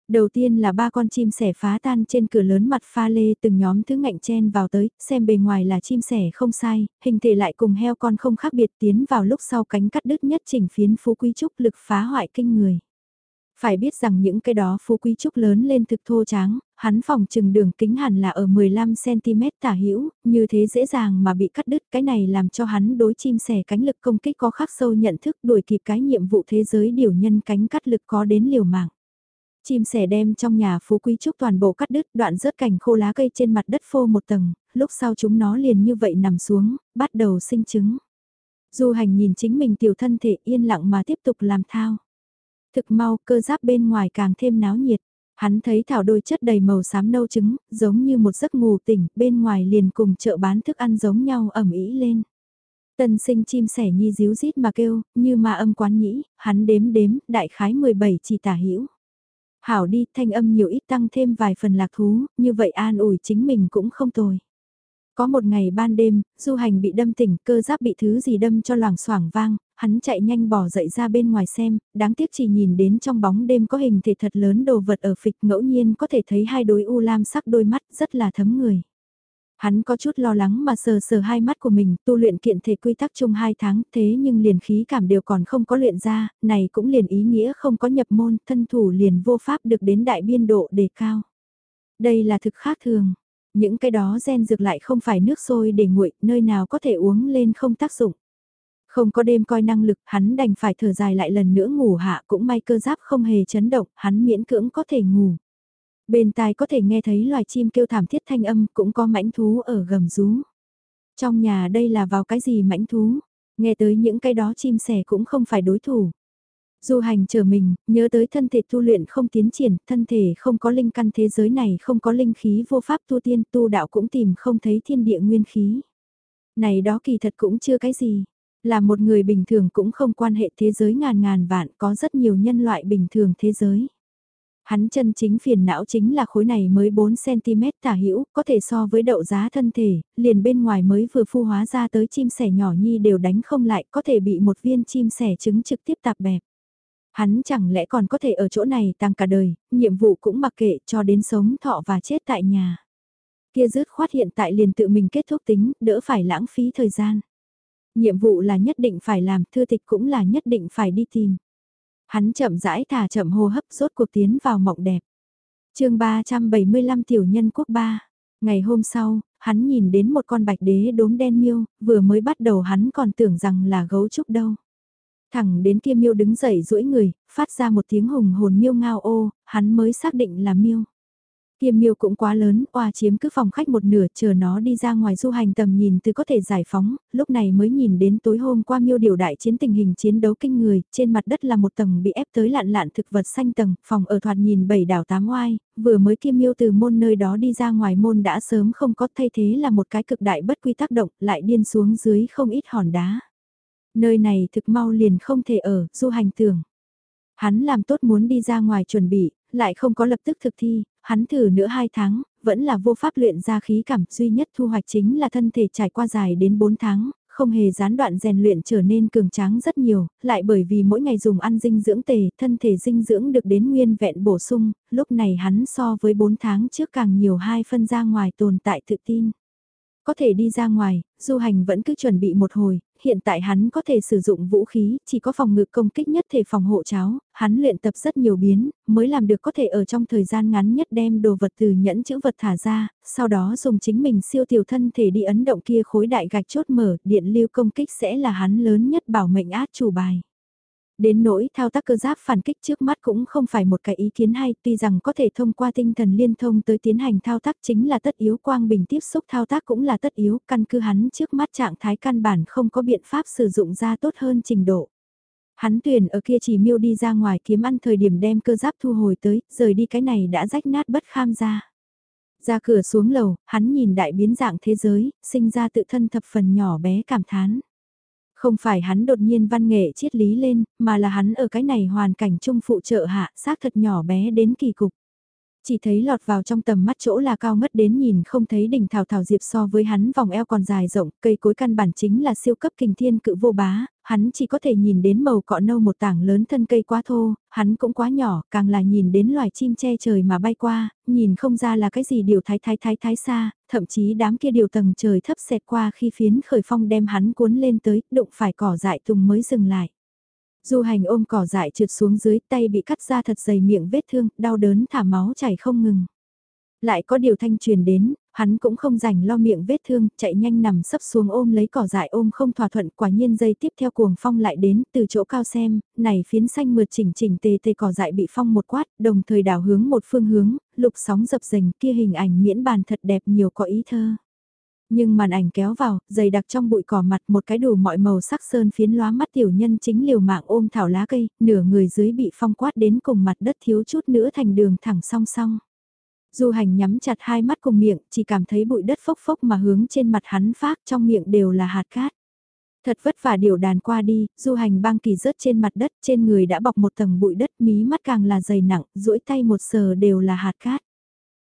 Đầu tiên là ba con chim sẻ phá tan trên cửa lớn mặt pha lê từng nhóm thứ ngạnh chen vào tới, xem bề ngoài là chim sẻ không sai, hình thể lại cùng heo con không khác biệt tiến vào lúc sau cánh cắt đứt nhất chỉnh phiến phú quý trúc lực phá hoại kinh người. Phải biết rằng những cái đó phú quý trúc lớn lên thực thô tráng, hắn phòng trừng đường kính hẳn là ở 15cm tả hữu như thế dễ dàng mà bị cắt đứt cái này làm cho hắn đối chim sẻ cánh lực công kích có khắc sâu nhận thức đuổi kịp cái nhiệm vụ thế giới điều nhân cánh cắt lực có đến liều mạng. Chim sẻ đem trong nhà phú quý trúc toàn bộ cắt đứt đoạn rớt cành khô lá cây trên mặt đất phô một tầng, lúc sau chúng nó liền như vậy nằm xuống, bắt đầu sinh trứng. Du hành nhìn chính mình tiểu thân thể yên lặng mà tiếp tục làm thao. Thực mau cơ giáp bên ngoài càng thêm náo nhiệt. Hắn thấy thảo đôi chất đầy màu xám nâu trứng, giống như một giấc ngủ tỉnh, bên ngoài liền cùng chợ bán thức ăn giống nhau ẩm ý lên. Tân sinh chim sẻ nhi díu rít mà kêu, như mà âm quán nhĩ, hắn đếm đếm, đại khái 17 chỉ tả hữu Hảo đi, thanh âm nhiều ít tăng thêm vài phần lạc thú, như vậy an ủi chính mình cũng không tồi. Có một ngày ban đêm, du hành bị đâm tỉnh, cơ giáp bị thứ gì đâm cho loảng xoảng vang, hắn chạy nhanh bỏ dậy ra bên ngoài xem, đáng tiếc chỉ nhìn đến trong bóng đêm có hình thể thật lớn đồ vật ở phịch ngẫu nhiên có thể thấy hai đôi u lam sắc đôi mắt rất là thấm người. Hắn có chút lo lắng mà sờ sờ hai mắt của mình, tu luyện kiện thể quy tắc chung hai tháng, thế nhưng liền khí cảm đều còn không có luyện ra, này cũng liền ý nghĩa không có nhập môn, thân thủ liền vô pháp được đến đại biên độ đề cao. Đây là thực khác thường, những cái đó gen dược lại không phải nước sôi để nguội, nơi nào có thể uống lên không tác dụng. Không có đêm coi năng lực, hắn đành phải thở dài lại lần nữa ngủ hạ cũng may cơ giáp không hề chấn động, hắn miễn cưỡng có thể ngủ. Bên tai có thể nghe thấy loài chim kêu thảm thiết thanh âm, cũng có mãnh thú ở gầm rú. Trong nhà đây là vào cái gì mãnh thú? Nghe tới những cái đó chim sẻ cũng không phải đối thủ. Du hành chờ mình, nhớ tới thân thể tu luyện không tiến triển, thân thể không có linh căn thế giới này không có linh khí vô pháp tu tiên tu đạo cũng tìm không thấy thiên địa nguyên khí. Này đó kỳ thật cũng chưa cái gì, là một người bình thường cũng không quan hệ thế giới ngàn ngàn vạn có rất nhiều nhân loại bình thường thế giới. Hắn chân chính phiền não chính là khối này mới 4cm tả hữu có thể so với đậu giá thân thể, liền bên ngoài mới vừa phu hóa ra tới chim sẻ nhỏ nhi đều đánh không lại có thể bị một viên chim sẻ trứng trực tiếp tạp bẹp. Hắn chẳng lẽ còn có thể ở chỗ này tăng cả đời, nhiệm vụ cũng mặc kệ cho đến sống thọ và chết tại nhà. Kia dứt khoát hiện tại liền tự mình kết thúc tính, đỡ phải lãng phí thời gian. Nhiệm vụ là nhất định phải làm, thư tịch cũng là nhất định phải đi tìm. Hắn chậm rãi thả chậm hô hấp rốt cuộc tiến vào mộng đẹp. chương 375 tiểu nhân quốc ba Ngày hôm sau, hắn nhìn đến một con bạch đế đốm đen miêu, vừa mới bắt đầu hắn còn tưởng rằng là gấu trúc đâu. Thẳng đến kia miêu đứng dậy duỗi người, phát ra một tiếng hùng hồn miêu ngao ô, hắn mới xác định là miêu. Kiêm miêu cũng quá lớn, oa chiếm cứ phòng khách một nửa chờ nó đi ra ngoài du hành tầm nhìn từ có thể giải phóng, lúc này mới nhìn đến tối hôm qua miêu điều đại chiến tình hình chiến đấu kinh người, trên mặt đất là một tầng bị ép tới lạn lạn thực vật xanh tầng, phòng ở thoạt nhìn bảy đảo tám oai, vừa mới kiêm miêu từ môn nơi đó đi ra ngoài môn đã sớm không có thay thế là một cái cực đại bất quy tác động, lại điên xuống dưới không ít hòn đá. Nơi này thực mau liền không thể ở, du hành tưởng. Hắn làm tốt muốn đi ra ngoài chuẩn bị, lại không có lập tức thực thi, hắn thử nữa 2 tháng, vẫn là vô pháp luyện ra khí cảm, duy nhất thu hoạch chính là thân thể trải qua dài đến 4 tháng, không hề gián đoạn rèn luyện trở nên cường tráng rất nhiều, lại bởi vì mỗi ngày dùng ăn dinh dưỡng tề, thân thể dinh dưỡng được đến nguyên vẹn bổ sung, lúc này hắn so với 4 tháng trước càng nhiều hai phân ra ngoài tồn tại tự tin. Có thể đi ra ngoài, du hành vẫn cứ chuẩn bị một hồi, hiện tại hắn có thể sử dụng vũ khí, chỉ có phòng ngự công kích nhất thể phòng hộ cháo, hắn luyện tập rất nhiều biến, mới làm được có thể ở trong thời gian ngắn nhất đem đồ vật từ nhẫn chữ vật thả ra, sau đó dùng chính mình siêu tiểu thân thể đi ấn động kia khối đại gạch chốt mở, điện lưu công kích sẽ là hắn lớn nhất bảo mệnh át chủ bài. Đến nỗi thao tác cơ giáp phản kích trước mắt cũng không phải một cái ý kiến hay, tuy rằng có thể thông qua tinh thần liên thông tới tiến hành thao tác chính là tất yếu quang bình tiếp xúc thao tác cũng là tất yếu, căn cứ hắn trước mắt trạng thái căn bản không có biện pháp sử dụng ra tốt hơn trình độ. Hắn tuyển ở kia chỉ miêu đi ra ngoài kiếm ăn thời điểm đem cơ giáp thu hồi tới, rời đi cái này đã rách nát bất kham ra. Ra cửa xuống lầu, hắn nhìn đại biến dạng thế giới, sinh ra tự thân thập phần nhỏ bé cảm thán. Không phải hắn đột nhiên văn nghệ triết lý lên, mà là hắn ở cái này hoàn cảnh chung phụ trợ hạ, xác thật nhỏ bé đến kỳ cục. Chỉ thấy lọt vào trong tầm mắt chỗ là cao mất đến nhìn không thấy đỉnh thảo thảo diệp so với hắn vòng eo còn dài rộng, cây cối căn bản chính là siêu cấp kình thiên cự vô bá, hắn chỉ có thể nhìn đến màu cọ nâu một tảng lớn thân cây quá thô, hắn cũng quá nhỏ, càng là nhìn đến loài chim che trời mà bay qua, nhìn không ra là cái gì điều thái thái thái thái xa, thậm chí đám kia điều tầng trời thấp xẹt qua khi phiến khởi phong đem hắn cuốn lên tới, đụng phải cỏ dại tùng mới dừng lại. Du hành ôm cỏ dại trượt xuống dưới tay bị cắt ra thật dày miệng vết thương, đau đớn thả máu chảy không ngừng. Lại có điều thanh truyền đến, hắn cũng không rảnh lo miệng vết thương, chạy nhanh nằm sấp xuống ôm lấy cỏ dại ôm không thỏa thuận, quả nhiên dây tiếp theo cuồng phong lại đến, từ chỗ cao xem, này phiến xanh mượt chỉnh chỉnh tề tề cỏ dại bị phong một quát, đồng thời đảo hướng một phương hướng, lục sóng dập dềnh kia hình ảnh miễn bàn thật đẹp nhiều có ý thơ. Nhưng màn ảnh kéo vào, dày đặc trong bụi cỏ mặt một cái đủ mọi màu sắc sơn phiến lóa mắt tiểu nhân chính liều mạng ôm thảo lá cây, nửa người dưới bị phong quát đến cùng mặt đất thiếu chút nữa thành đường thẳng song song. Du hành nhắm chặt hai mắt cùng miệng, chỉ cảm thấy bụi đất phốc phốc mà hướng trên mặt hắn phát trong miệng đều là hạt cát. Thật vất vả điều đàn qua đi, du hành băng kỳ rớt trên mặt đất, trên người đã bọc một tầng bụi đất mí mắt càng là dày nặng, duỗi tay một sờ đều là hạt cát.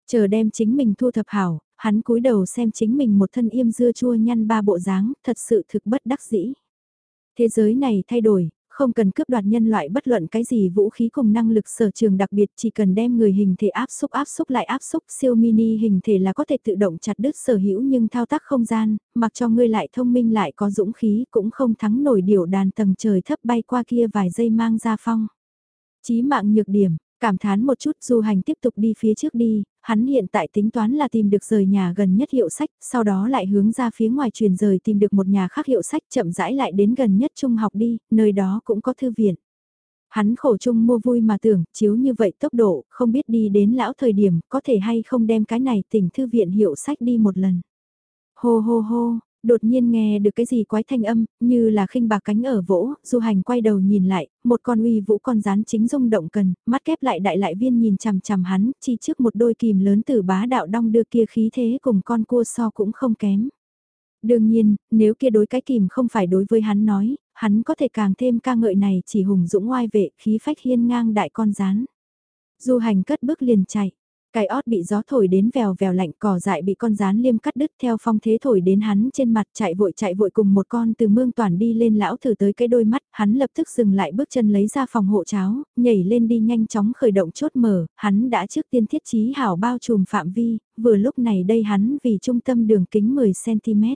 Chờ đem chính mình thu thập hảo, hắn cúi đầu xem chính mình một thân yêm dưa chua nhăn ba bộ dáng, thật sự thực bất đắc dĩ. Thế giới này thay đổi, không cần cướp đoạt nhân loại bất luận cái gì vũ khí cùng năng lực sở trường đặc biệt chỉ cần đem người hình thể áp xúc áp xúc lại áp xúc siêu mini hình thể là có thể tự động chặt đứt sở hữu nhưng thao tác không gian, mặc cho ngươi lại thông minh lại có dũng khí cũng không thắng nổi điều đàn tầng trời thấp bay qua kia vài giây mang ra phong. Chí mạng nhược điểm, Cảm thán một chút du hành tiếp tục đi phía trước đi, hắn hiện tại tính toán là tìm được rời nhà gần nhất hiệu sách, sau đó lại hướng ra phía ngoài truyền rời tìm được một nhà khác hiệu sách chậm rãi lại đến gần nhất trung học đi, nơi đó cũng có thư viện. Hắn khổ chung mua vui mà tưởng, chiếu như vậy tốc độ, không biết đi đến lão thời điểm, có thể hay không đem cái này tỉnh thư viện hiệu sách đi một lần. Hô hô hô, đột nhiên nghe được cái gì quái thanh âm, như là khinh bạc cánh ở vỗ, du hành quay đầu nhìn lại, một con uy vũ con rán chính rung động cần, mắt kép lại đại lại viên nhìn chằm chằm hắn, chi trước một đôi kìm lớn từ bá đạo đong đưa kia khí thế cùng con cua so cũng không kém. Đương nhiên, nếu kia đối cái kìm không phải đối với hắn nói, hắn có thể càng thêm ca ngợi này chỉ hùng dũng oai vệ khí phách hiên ngang đại con rán. Du hành cất bước liền chạy. Cái ót bị gió thổi đến vèo vèo lạnh cỏ dại bị con rán liêm cắt đứt theo phong thế thổi đến hắn trên mặt chạy vội chạy vội cùng một con từ mương toàn đi lên lão thử tới cái đôi mắt, hắn lập tức dừng lại bước chân lấy ra phòng hộ cháo, nhảy lên đi nhanh chóng khởi động chốt mở, hắn đã trước tiên thiết trí hảo bao trùm phạm vi, vừa lúc này đây hắn vì trung tâm đường kính 10cm.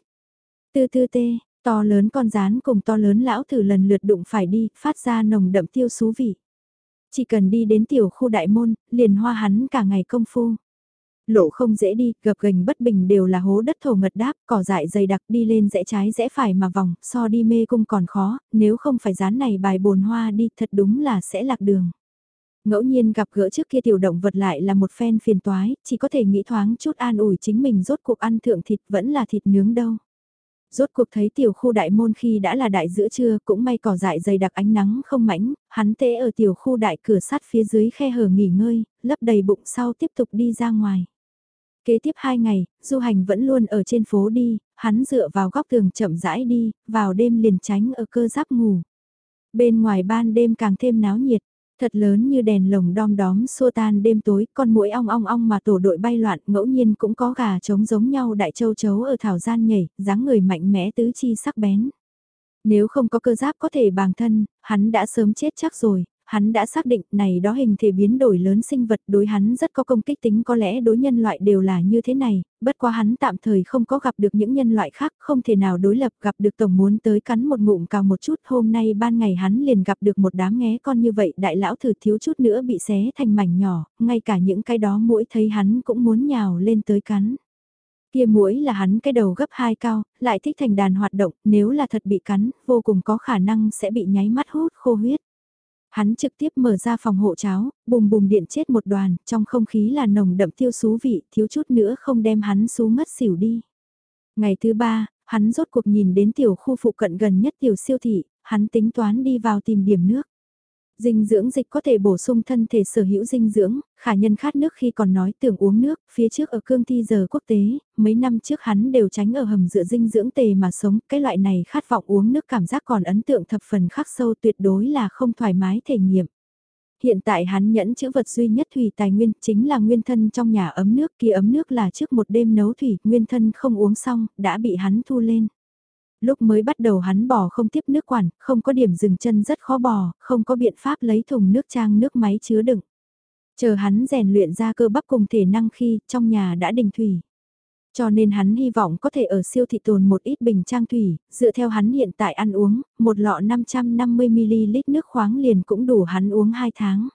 Tư tư tê, to lớn con rán cùng to lớn lão thử lần lượt đụng phải đi, phát ra nồng đậm tiêu xú vị. Chỉ cần đi đến tiểu khu đại môn, liền hoa hắn cả ngày công phu. Lộ không dễ đi, gập gành bất bình đều là hố đất thổ ngật đáp, cỏ dại dày đặc đi lên rẽ trái rẽ phải mà vòng, so đi mê cung còn khó, nếu không phải dán này bài bồn hoa đi thật đúng là sẽ lạc đường. Ngẫu nhiên gặp gỡ trước kia tiểu động vật lại là một phen phiền toái, chỉ có thể nghĩ thoáng chút an ủi chính mình rốt cuộc ăn thượng thịt vẫn là thịt nướng đâu. Rốt cuộc thấy tiểu khu đại môn khi đã là đại giữa trưa, cũng may cỏ dại dày đặc ánh nắng không mảnh, hắn tễ ở tiểu khu đại cửa sắt phía dưới khe hở nghỉ ngơi, lấp đầy bụng sau tiếp tục đi ra ngoài. Kế tiếp hai ngày, du hành vẫn luôn ở trên phố đi, hắn dựa vào góc tường chậm rãi đi, vào đêm liền tránh ở cơ giáp ngủ. Bên ngoài ban đêm càng thêm náo nhiệt, Thật lớn như đèn lồng đom đóm xua tan đêm tối, con muỗi ong ong ong mà tổ đội bay loạn, ngẫu nhiên cũng có gà trống giống nhau đại châu chấu ở thảo gian nhảy, dáng người mạnh mẽ tứ chi sắc bén. Nếu không có cơ giáp có thể bàng thân, hắn đã sớm chết chắc rồi, hắn đã xác định này đó hình thể biến đổi lớn sinh vật đối hắn rất có công kích tính có lẽ đối nhân loại đều là như thế này, bất quá hắn tạm thời không có gặp được những nhân loại khác, không thể nào đối lập gặp được tổng muốn tới cắn một ngụm cào một chút, hôm nay ban ngày hắn liền gặp được một đám nghé con như vậy, đại lão thử thiếu chút nữa bị xé thành mảnh nhỏ, ngay cả những cái đó mũi thấy hắn cũng muốn nhào lên tới cắn. Kia mũi là hắn cái đầu gấp hai cao, lại thích thành đàn hoạt động, nếu là thật bị cắn, vô cùng có khả năng sẽ bị nháy mắt hút khô huyết. Hắn trực tiếp mở ra phòng hộ cháo, bùm bùm điện chết một đoàn, trong không khí là nồng đậm tiêu xú vị, thiếu chút nữa không đem hắn xú ngất xỉu đi. Ngày thứ ba, hắn rốt cuộc nhìn đến tiểu khu phụ cận gần nhất tiểu siêu thị, hắn tính toán đi vào tìm điểm nước. Dinh dưỡng dịch có thể bổ sung thân thể sở hữu dinh dưỡng, khả nhân khát nước khi còn nói tưởng uống nước, phía trước ở cương thi giờ quốc tế, mấy năm trước hắn đều tránh ở hầm dựa dinh dưỡng tề mà sống, cái loại này khát vọng uống nước cảm giác còn ấn tượng thập phần khắc sâu tuyệt đối là không thoải mái thể nghiệm. Hiện tại hắn nhẫn chữ vật duy nhất thủy tài nguyên chính là nguyên thân trong nhà ấm nước kia ấm nước là trước một đêm nấu thủy, nguyên thân không uống xong, đã bị hắn thu lên. Lúc mới bắt đầu hắn bỏ không tiếp nước quản, không có điểm dừng chân rất khó bò, không có biện pháp lấy thùng nước trang nước máy chứa đựng. Chờ hắn rèn luyện ra cơ bắp cùng thể năng khi trong nhà đã đình thủy. Cho nên hắn hy vọng có thể ở siêu thị tồn một ít bình trang thủy, dựa theo hắn hiện tại ăn uống, một lọ 550ml nước khoáng liền cũng đủ hắn uống 2 tháng.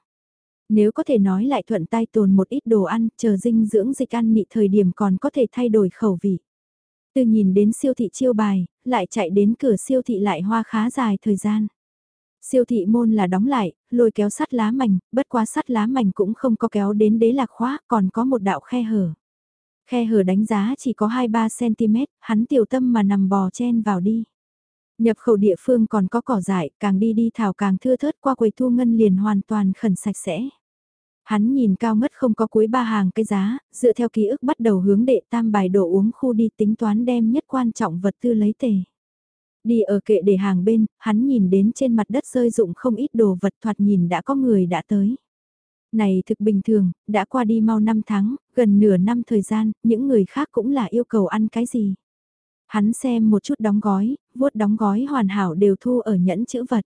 Nếu có thể nói lại thuận tay tồn một ít đồ ăn, chờ dinh dưỡng dịch ăn nị thời điểm còn có thể thay đổi khẩu vị. Từ nhìn đến siêu thị chiêu bài, lại chạy đến cửa siêu thị lại hoa khá dài thời gian. Siêu thị môn là đóng lại, lôi kéo sắt lá mảnh, bất quá sắt lá mảnh cũng không có kéo đến đế lạc khóa, còn có một đạo khe hở. Khe hở đánh giá chỉ có 2-3cm, hắn tiểu tâm mà nằm bò chen vào đi. Nhập khẩu địa phương còn có cỏ dại, càng đi đi thảo càng thưa thớt qua quầy thu ngân liền hoàn toàn khẩn sạch sẽ. Hắn nhìn cao ngất không có cuối ba hàng cái giá, dựa theo ký ức bắt đầu hướng đệ tam bài đồ uống khu đi tính toán đem nhất quan trọng vật tư lấy tề. Đi ở kệ để hàng bên, hắn nhìn đến trên mặt đất rơi dụng không ít đồ vật thoạt nhìn đã có người đã tới. Này thực bình thường, đã qua đi mau 5 tháng, gần nửa năm thời gian, những người khác cũng là yêu cầu ăn cái gì. Hắn xem một chút đóng gói, vuốt đóng gói hoàn hảo đều thu ở nhẫn chữ vật.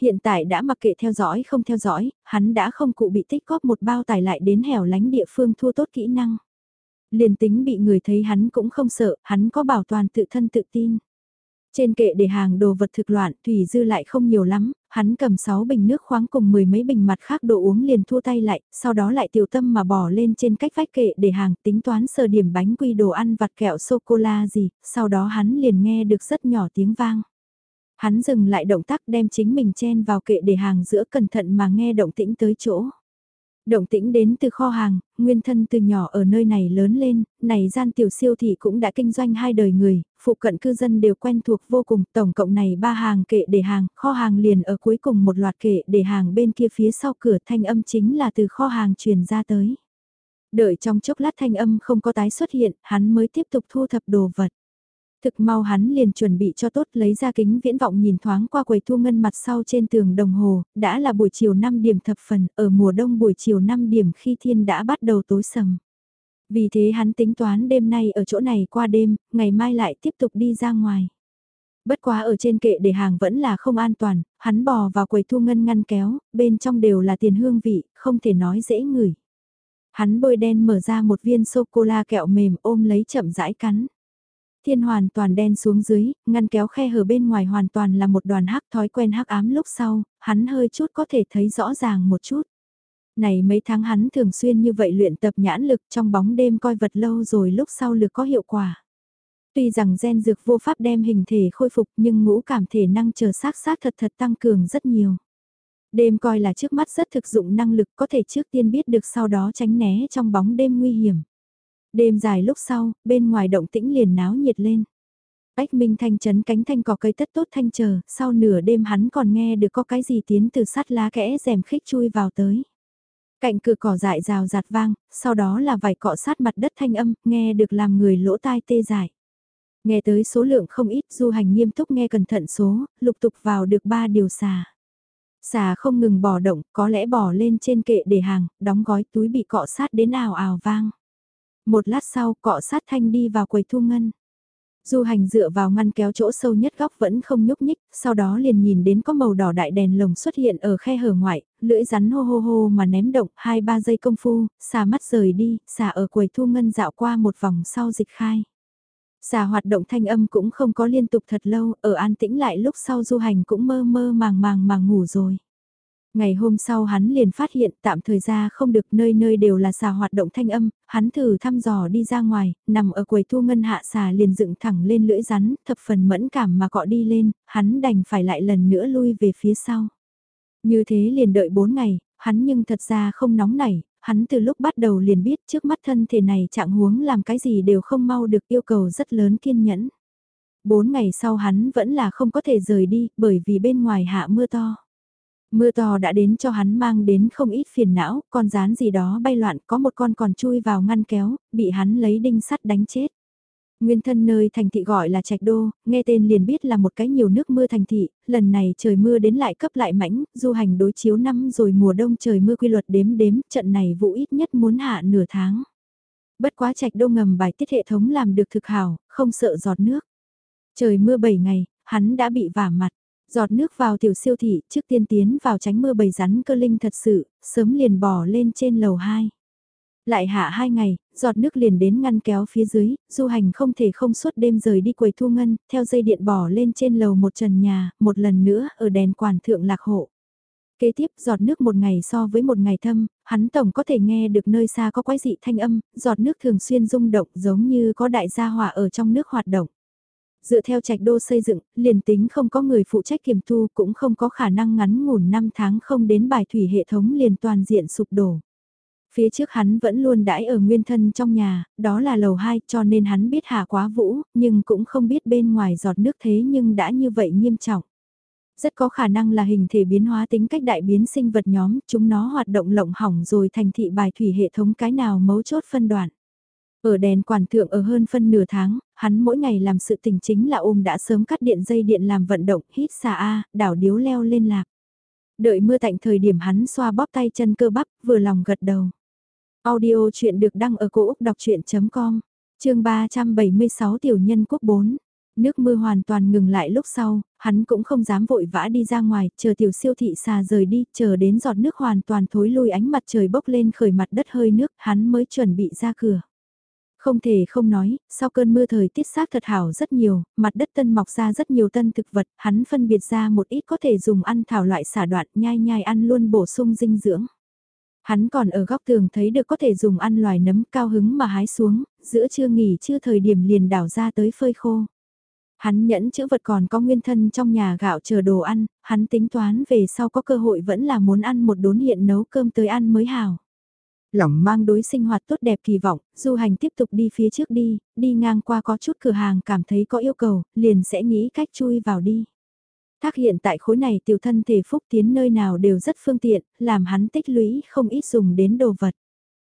Hiện tại đã mặc kệ theo dõi không theo dõi, hắn đã không cụ bị tích góp một bao tài lại đến hẻo lánh địa phương thua tốt kỹ năng. Liền tính bị người thấy hắn cũng không sợ, hắn có bảo toàn tự thân tự tin. Trên kệ để hàng đồ vật thực loạn, thủy dư lại không nhiều lắm, hắn cầm 6 bình nước khoáng cùng mười mấy bình mặt khác đồ uống liền thua tay lại, sau đó lại tiểu tâm mà bỏ lên trên cách vách kệ để hàng tính toán sờ điểm bánh quy đồ ăn vặt kẹo sô-cô-la gì, sau đó hắn liền nghe được rất nhỏ tiếng vang. Hắn dừng lại động tác đem chính mình chen vào kệ để hàng giữa cẩn thận mà nghe động tĩnh tới chỗ. Động tĩnh đến từ kho hàng, nguyên thân từ nhỏ ở nơi này lớn lên, này gian tiểu siêu thị cũng đã kinh doanh hai đời người, phụ cận cư dân đều quen thuộc vô cùng, tổng cộng này ba hàng kệ để hàng, kho hàng liền ở cuối cùng một loạt kệ để hàng bên kia phía sau cửa thanh âm chính là từ kho hàng truyền ra tới. Đợi trong chốc lát thanh âm không có tái xuất hiện, hắn mới tiếp tục thu thập đồ vật. Thực mau hắn liền chuẩn bị cho tốt lấy ra kính viễn vọng nhìn thoáng qua quầy thu ngân mặt sau trên tường đồng hồ, đã là buổi chiều 5 điểm thập phần, ở mùa đông buổi chiều 5 điểm khi thiên đã bắt đầu tối sầm. Vì thế hắn tính toán đêm nay ở chỗ này qua đêm, ngày mai lại tiếp tục đi ra ngoài. Bất quá ở trên kệ để hàng vẫn là không an toàn, hắn bò vào quầy thu ngân ngăn kéo, bên trong đều là tiền hương vị, không thể nói dễ ngửi. Hắn bôi đen mở ra một viên sô-cô-la kẹo mềm ôm lấy chậm rãi cắn. Thiên hoàn toàn đen xuống dưới, ngăn kéo khe hở bên ngoài hoàn toàn là một đoàn hắc thói quen hắc ám lúc sau, hắn hơi chút có thể thấy rõ ràng một chút. Này mấy tháng hắn thường xuyên như vậy luyện tập nhãn lực trong bóng đêm coi vật lâu rồi lúc sau lực có hiệu quả. Tuy rằng gen dược vô pháp đem hình thể khôi phục nhưng ngũ cảm thể năng chờ sát sát thật thật tăng cường rất nhiều. Đêm coi là trước mắt rất thực dụng năng lực có thể trước tiên biết được sau đó tránh né trong bóng đêm nguy hiểm. Đêm dài lúc sau, bên ngoài động tĩnh liền náo nhiệt lên. Ách Minh Thanh chấn cánh thanh cỏ cây tất tốt thanh chờ, sau nửa đêm hắn còn nghe được có cái gì tiến từ sắt lá kẽ rèm khích chui vào tới. Cạnh cửa cỏ dại rào rạt vang, sau đó là vài cọ sát mặt đất thanh âm, nghe được làm người lỗ tai tê dại. Nghe tới số lượng không ít du hành nghiêm túc nghe cẩn thận số, lục tục vào được ba điều xà. Xà không ngừng bỏ động, có lẽ bỏ lên trên kệ để hàng, đóng gói túi bị cọ sát đến ào ào vang. Một lát sau cọ sát thanh đi vào quầy thu ngân. Du hành dựa vào ngăn kéo chỗ sâu nhất góc vẫn không nhúc nhích, sau đó liền nhìn đến có màu đỏ đại đèn lồng xuất hiện ở khe hở ngoại, lưỡi rắn hô hô hô mà ném động, hai ba giây công phu, xà mắt rời đi, xà ở quầy thu ngân dạo qua một vòng sau dịch khai. Xà hoạt động thanh âm cũng không có liên tục thật lâu, ở an tĩnh lại lúc sau du hành cũng mơ mơ màng màng màng ngủ rồi. Ngày hôm sau hắn liền phát hiện tạm thời ra không được nơi nơi đều là xà hoạt động thanh âm, hắn thử thăm dò đi ra ngoài, nằm ở quầy thu ngân hạ xà liền dựng thẳng lên lưỡi rắn, thập phần mẫn cảm mà cọ đi lên, hắn đành phải lại lần nữa lui về phía sau. Như thế liền đợi 4 ngày, hắn nhưng thật ra không nóng nảy, hắn từ lúc bắt đầu liền biết trước mắt thân thể này trạng huống làm cái gì đều không mau được yêu cầu rất lớn kiên nhẫn. 4 ngày sau hắn vẫn là không có thể rời đi bởi vì bên ngoài hạ mưa to. Mưa to đã đến cho hắn mang đến không ít phiền não, con rán gì đó bay loạn có một con còn chui vào ngăn kéo, bị hắn lấy đinh sắt đánh chết. Nguyên thân nơi thành thị gọi là Trạch Đô, nghe tên liền biết là một cái nhiều nước mưa thành thị, lần này trời mưa đến lại cấp lại mãnh, du hành đối chiếu năm rồi mùa đông trời mưa quy luật đếm đếm, trận này vụ ít nhất muốn hạ nửa tháng. Bất quá Trạch Đô ngầm bài tiết hệ thống làm được thực hảo, không sợ giọt nước. Trời mưa 7 ngày, hắn đã bị vả mặt. Giọt nước vào tiểu siêu thị trước tiên tiến vào tránh mưa bầy rắn cơ linh thật sự, sớm liền bỏ lên trên lầu 2. Lại hạ hai ngày, giọt nước liền đến ngăn kéo phía dưới, du hành không thể không suốt đêm rời đi quầy thu ngân, theo dây điện bỏ lên trên lầu một trần nhà, một lần nữa ở đèn quản thượng lạc hộ. Kế tiếp giọt nước một ngày so với một ngày thâm, hắn tổng có thể nghe được nơi xa có quái dị thanh âm, giọt nước thường xuyên rung động giống như có đại gia hỏa ở trong nước hoạt động. Dựa theo trạch đô xây dựng, liền tính không có người phụ trách kiểm thu cũng không có khả năng ngắn ngủn 5 tháng không đến bài thủy hệ thống liền toàn diện sụp đổ. Phía trước hắn vẫn luôn đãi ở nguyên thân trong nhà, đó là lầu 2 cho nên hắn biết hạ quá vũ, nhưng cũng không biết bên ngoài giọt nước thế nhưng đã như vậy nghiêm trọng. Rất có khả năng là hình thể biến hóa tính cách đại biến sinh vật nhóm, chúng nó hoạt động lộng hỏng rồi thành thị bài thủy hệ thống cái nào mấu chốt phân đoạn. Ở đèn quản thượng ở hơn phân nửa tháng, hắn mỗi ngày làm sự tình chính là ôm đã sớm cắt điện dây điện làm vận động, hít xà A, đảo điếu leo lên lạc. Đợi mưa tạnh thời điểm hắn xoa bóp tay chân cơ bắp, vừa lòng gật đầu. Audio chuyện được đăng ở cổ Úc đọc chuyện.com, chương 376 tiểu nhân quốc 4. Nước mưa hoàn toàn ngừng lại lúc sau, hắn cũng không dám vội vã đi ra ngoài, chờ tiểu siêu thị xà rời đi, chờ đến giọt nước hoàn toàn thối lui ánh mặt trời bốc lên khởi mặt đất hơi nước, hắn mới chuẩn bị ra cửa. Không thể không nói, sau cơn mưa thời tiết xác thật hảo rất nhiều, mặt đất tân mọc ra rất nhiều tân thực vật, hắn phân biệt ra một ít có thể dùng ăn thảo loại xả đoạn nhai nhai ăn luôn bổ sung dinh dưỡng. Hắn còn ở góc tường thấy được có thể dùng ăn loài nấm cao hứng mà hái xuống, giữa trưa nghỉ chưa thời điểm liền đảo ra tới phơi khô. Hắn nhẫn chữ vật còn có nguyên thân trong nhà gạo chờ đồ ăn, hắn tính toán về sau có cơ hội vẫn là muốn ăn một đốn hiện nấu cơm tới ăn mới hảo. Lòng mang đối sinh hoạt tốt đẹp kỳ vọng, du hành tiếp tục đi phía trước đi, đi ngang qua có chút cửa hàng cảm thấy có yêu cầu, liền sẽ nghĩ cách chui vào đi. Thác hiện tại khối này tiểu thân thể phúc tiến nơi nào đều rất phương tiện, làm hắn tích lũy không ít dùng đến đồ vật.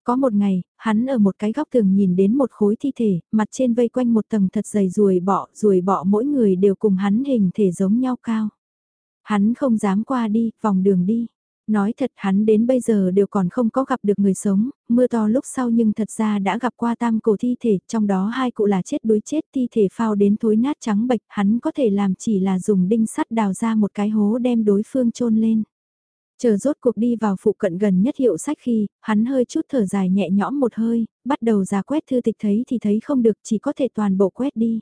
Có một ngày, hắn ở một cái góc tường nhìn đến một khối thi thể, mặt trên vây quanh một tầng thật dày ruồi bọ, ruồi bọ mỗi người đều cùng hắn hình thể giống nhau cao. Hắn không dám qua đi, vòng đường đi. Nói thật hắn đến bây giờ đều còn không có gặp được người sống, mưa to lúc sau nhưng thật ra đã gặp qua tam cổ thi thể, trong đó hai cụ là chết đuối chết thi thể phao đến thối nát trắng bệch, hắn có thể làm chỉ là dùng đinh sắt đào ra một cái hố đem đối phương chôn lên. Chờ rốt cuộc đi vào phụ cận gần nhất hiệu sách khi, hắn hơi chút thở dài nhẹ nhõm một hơi, bắt đầu ra quét thư tịch thấy thì thấy không được chỉ có thể toàn bộ quét đi.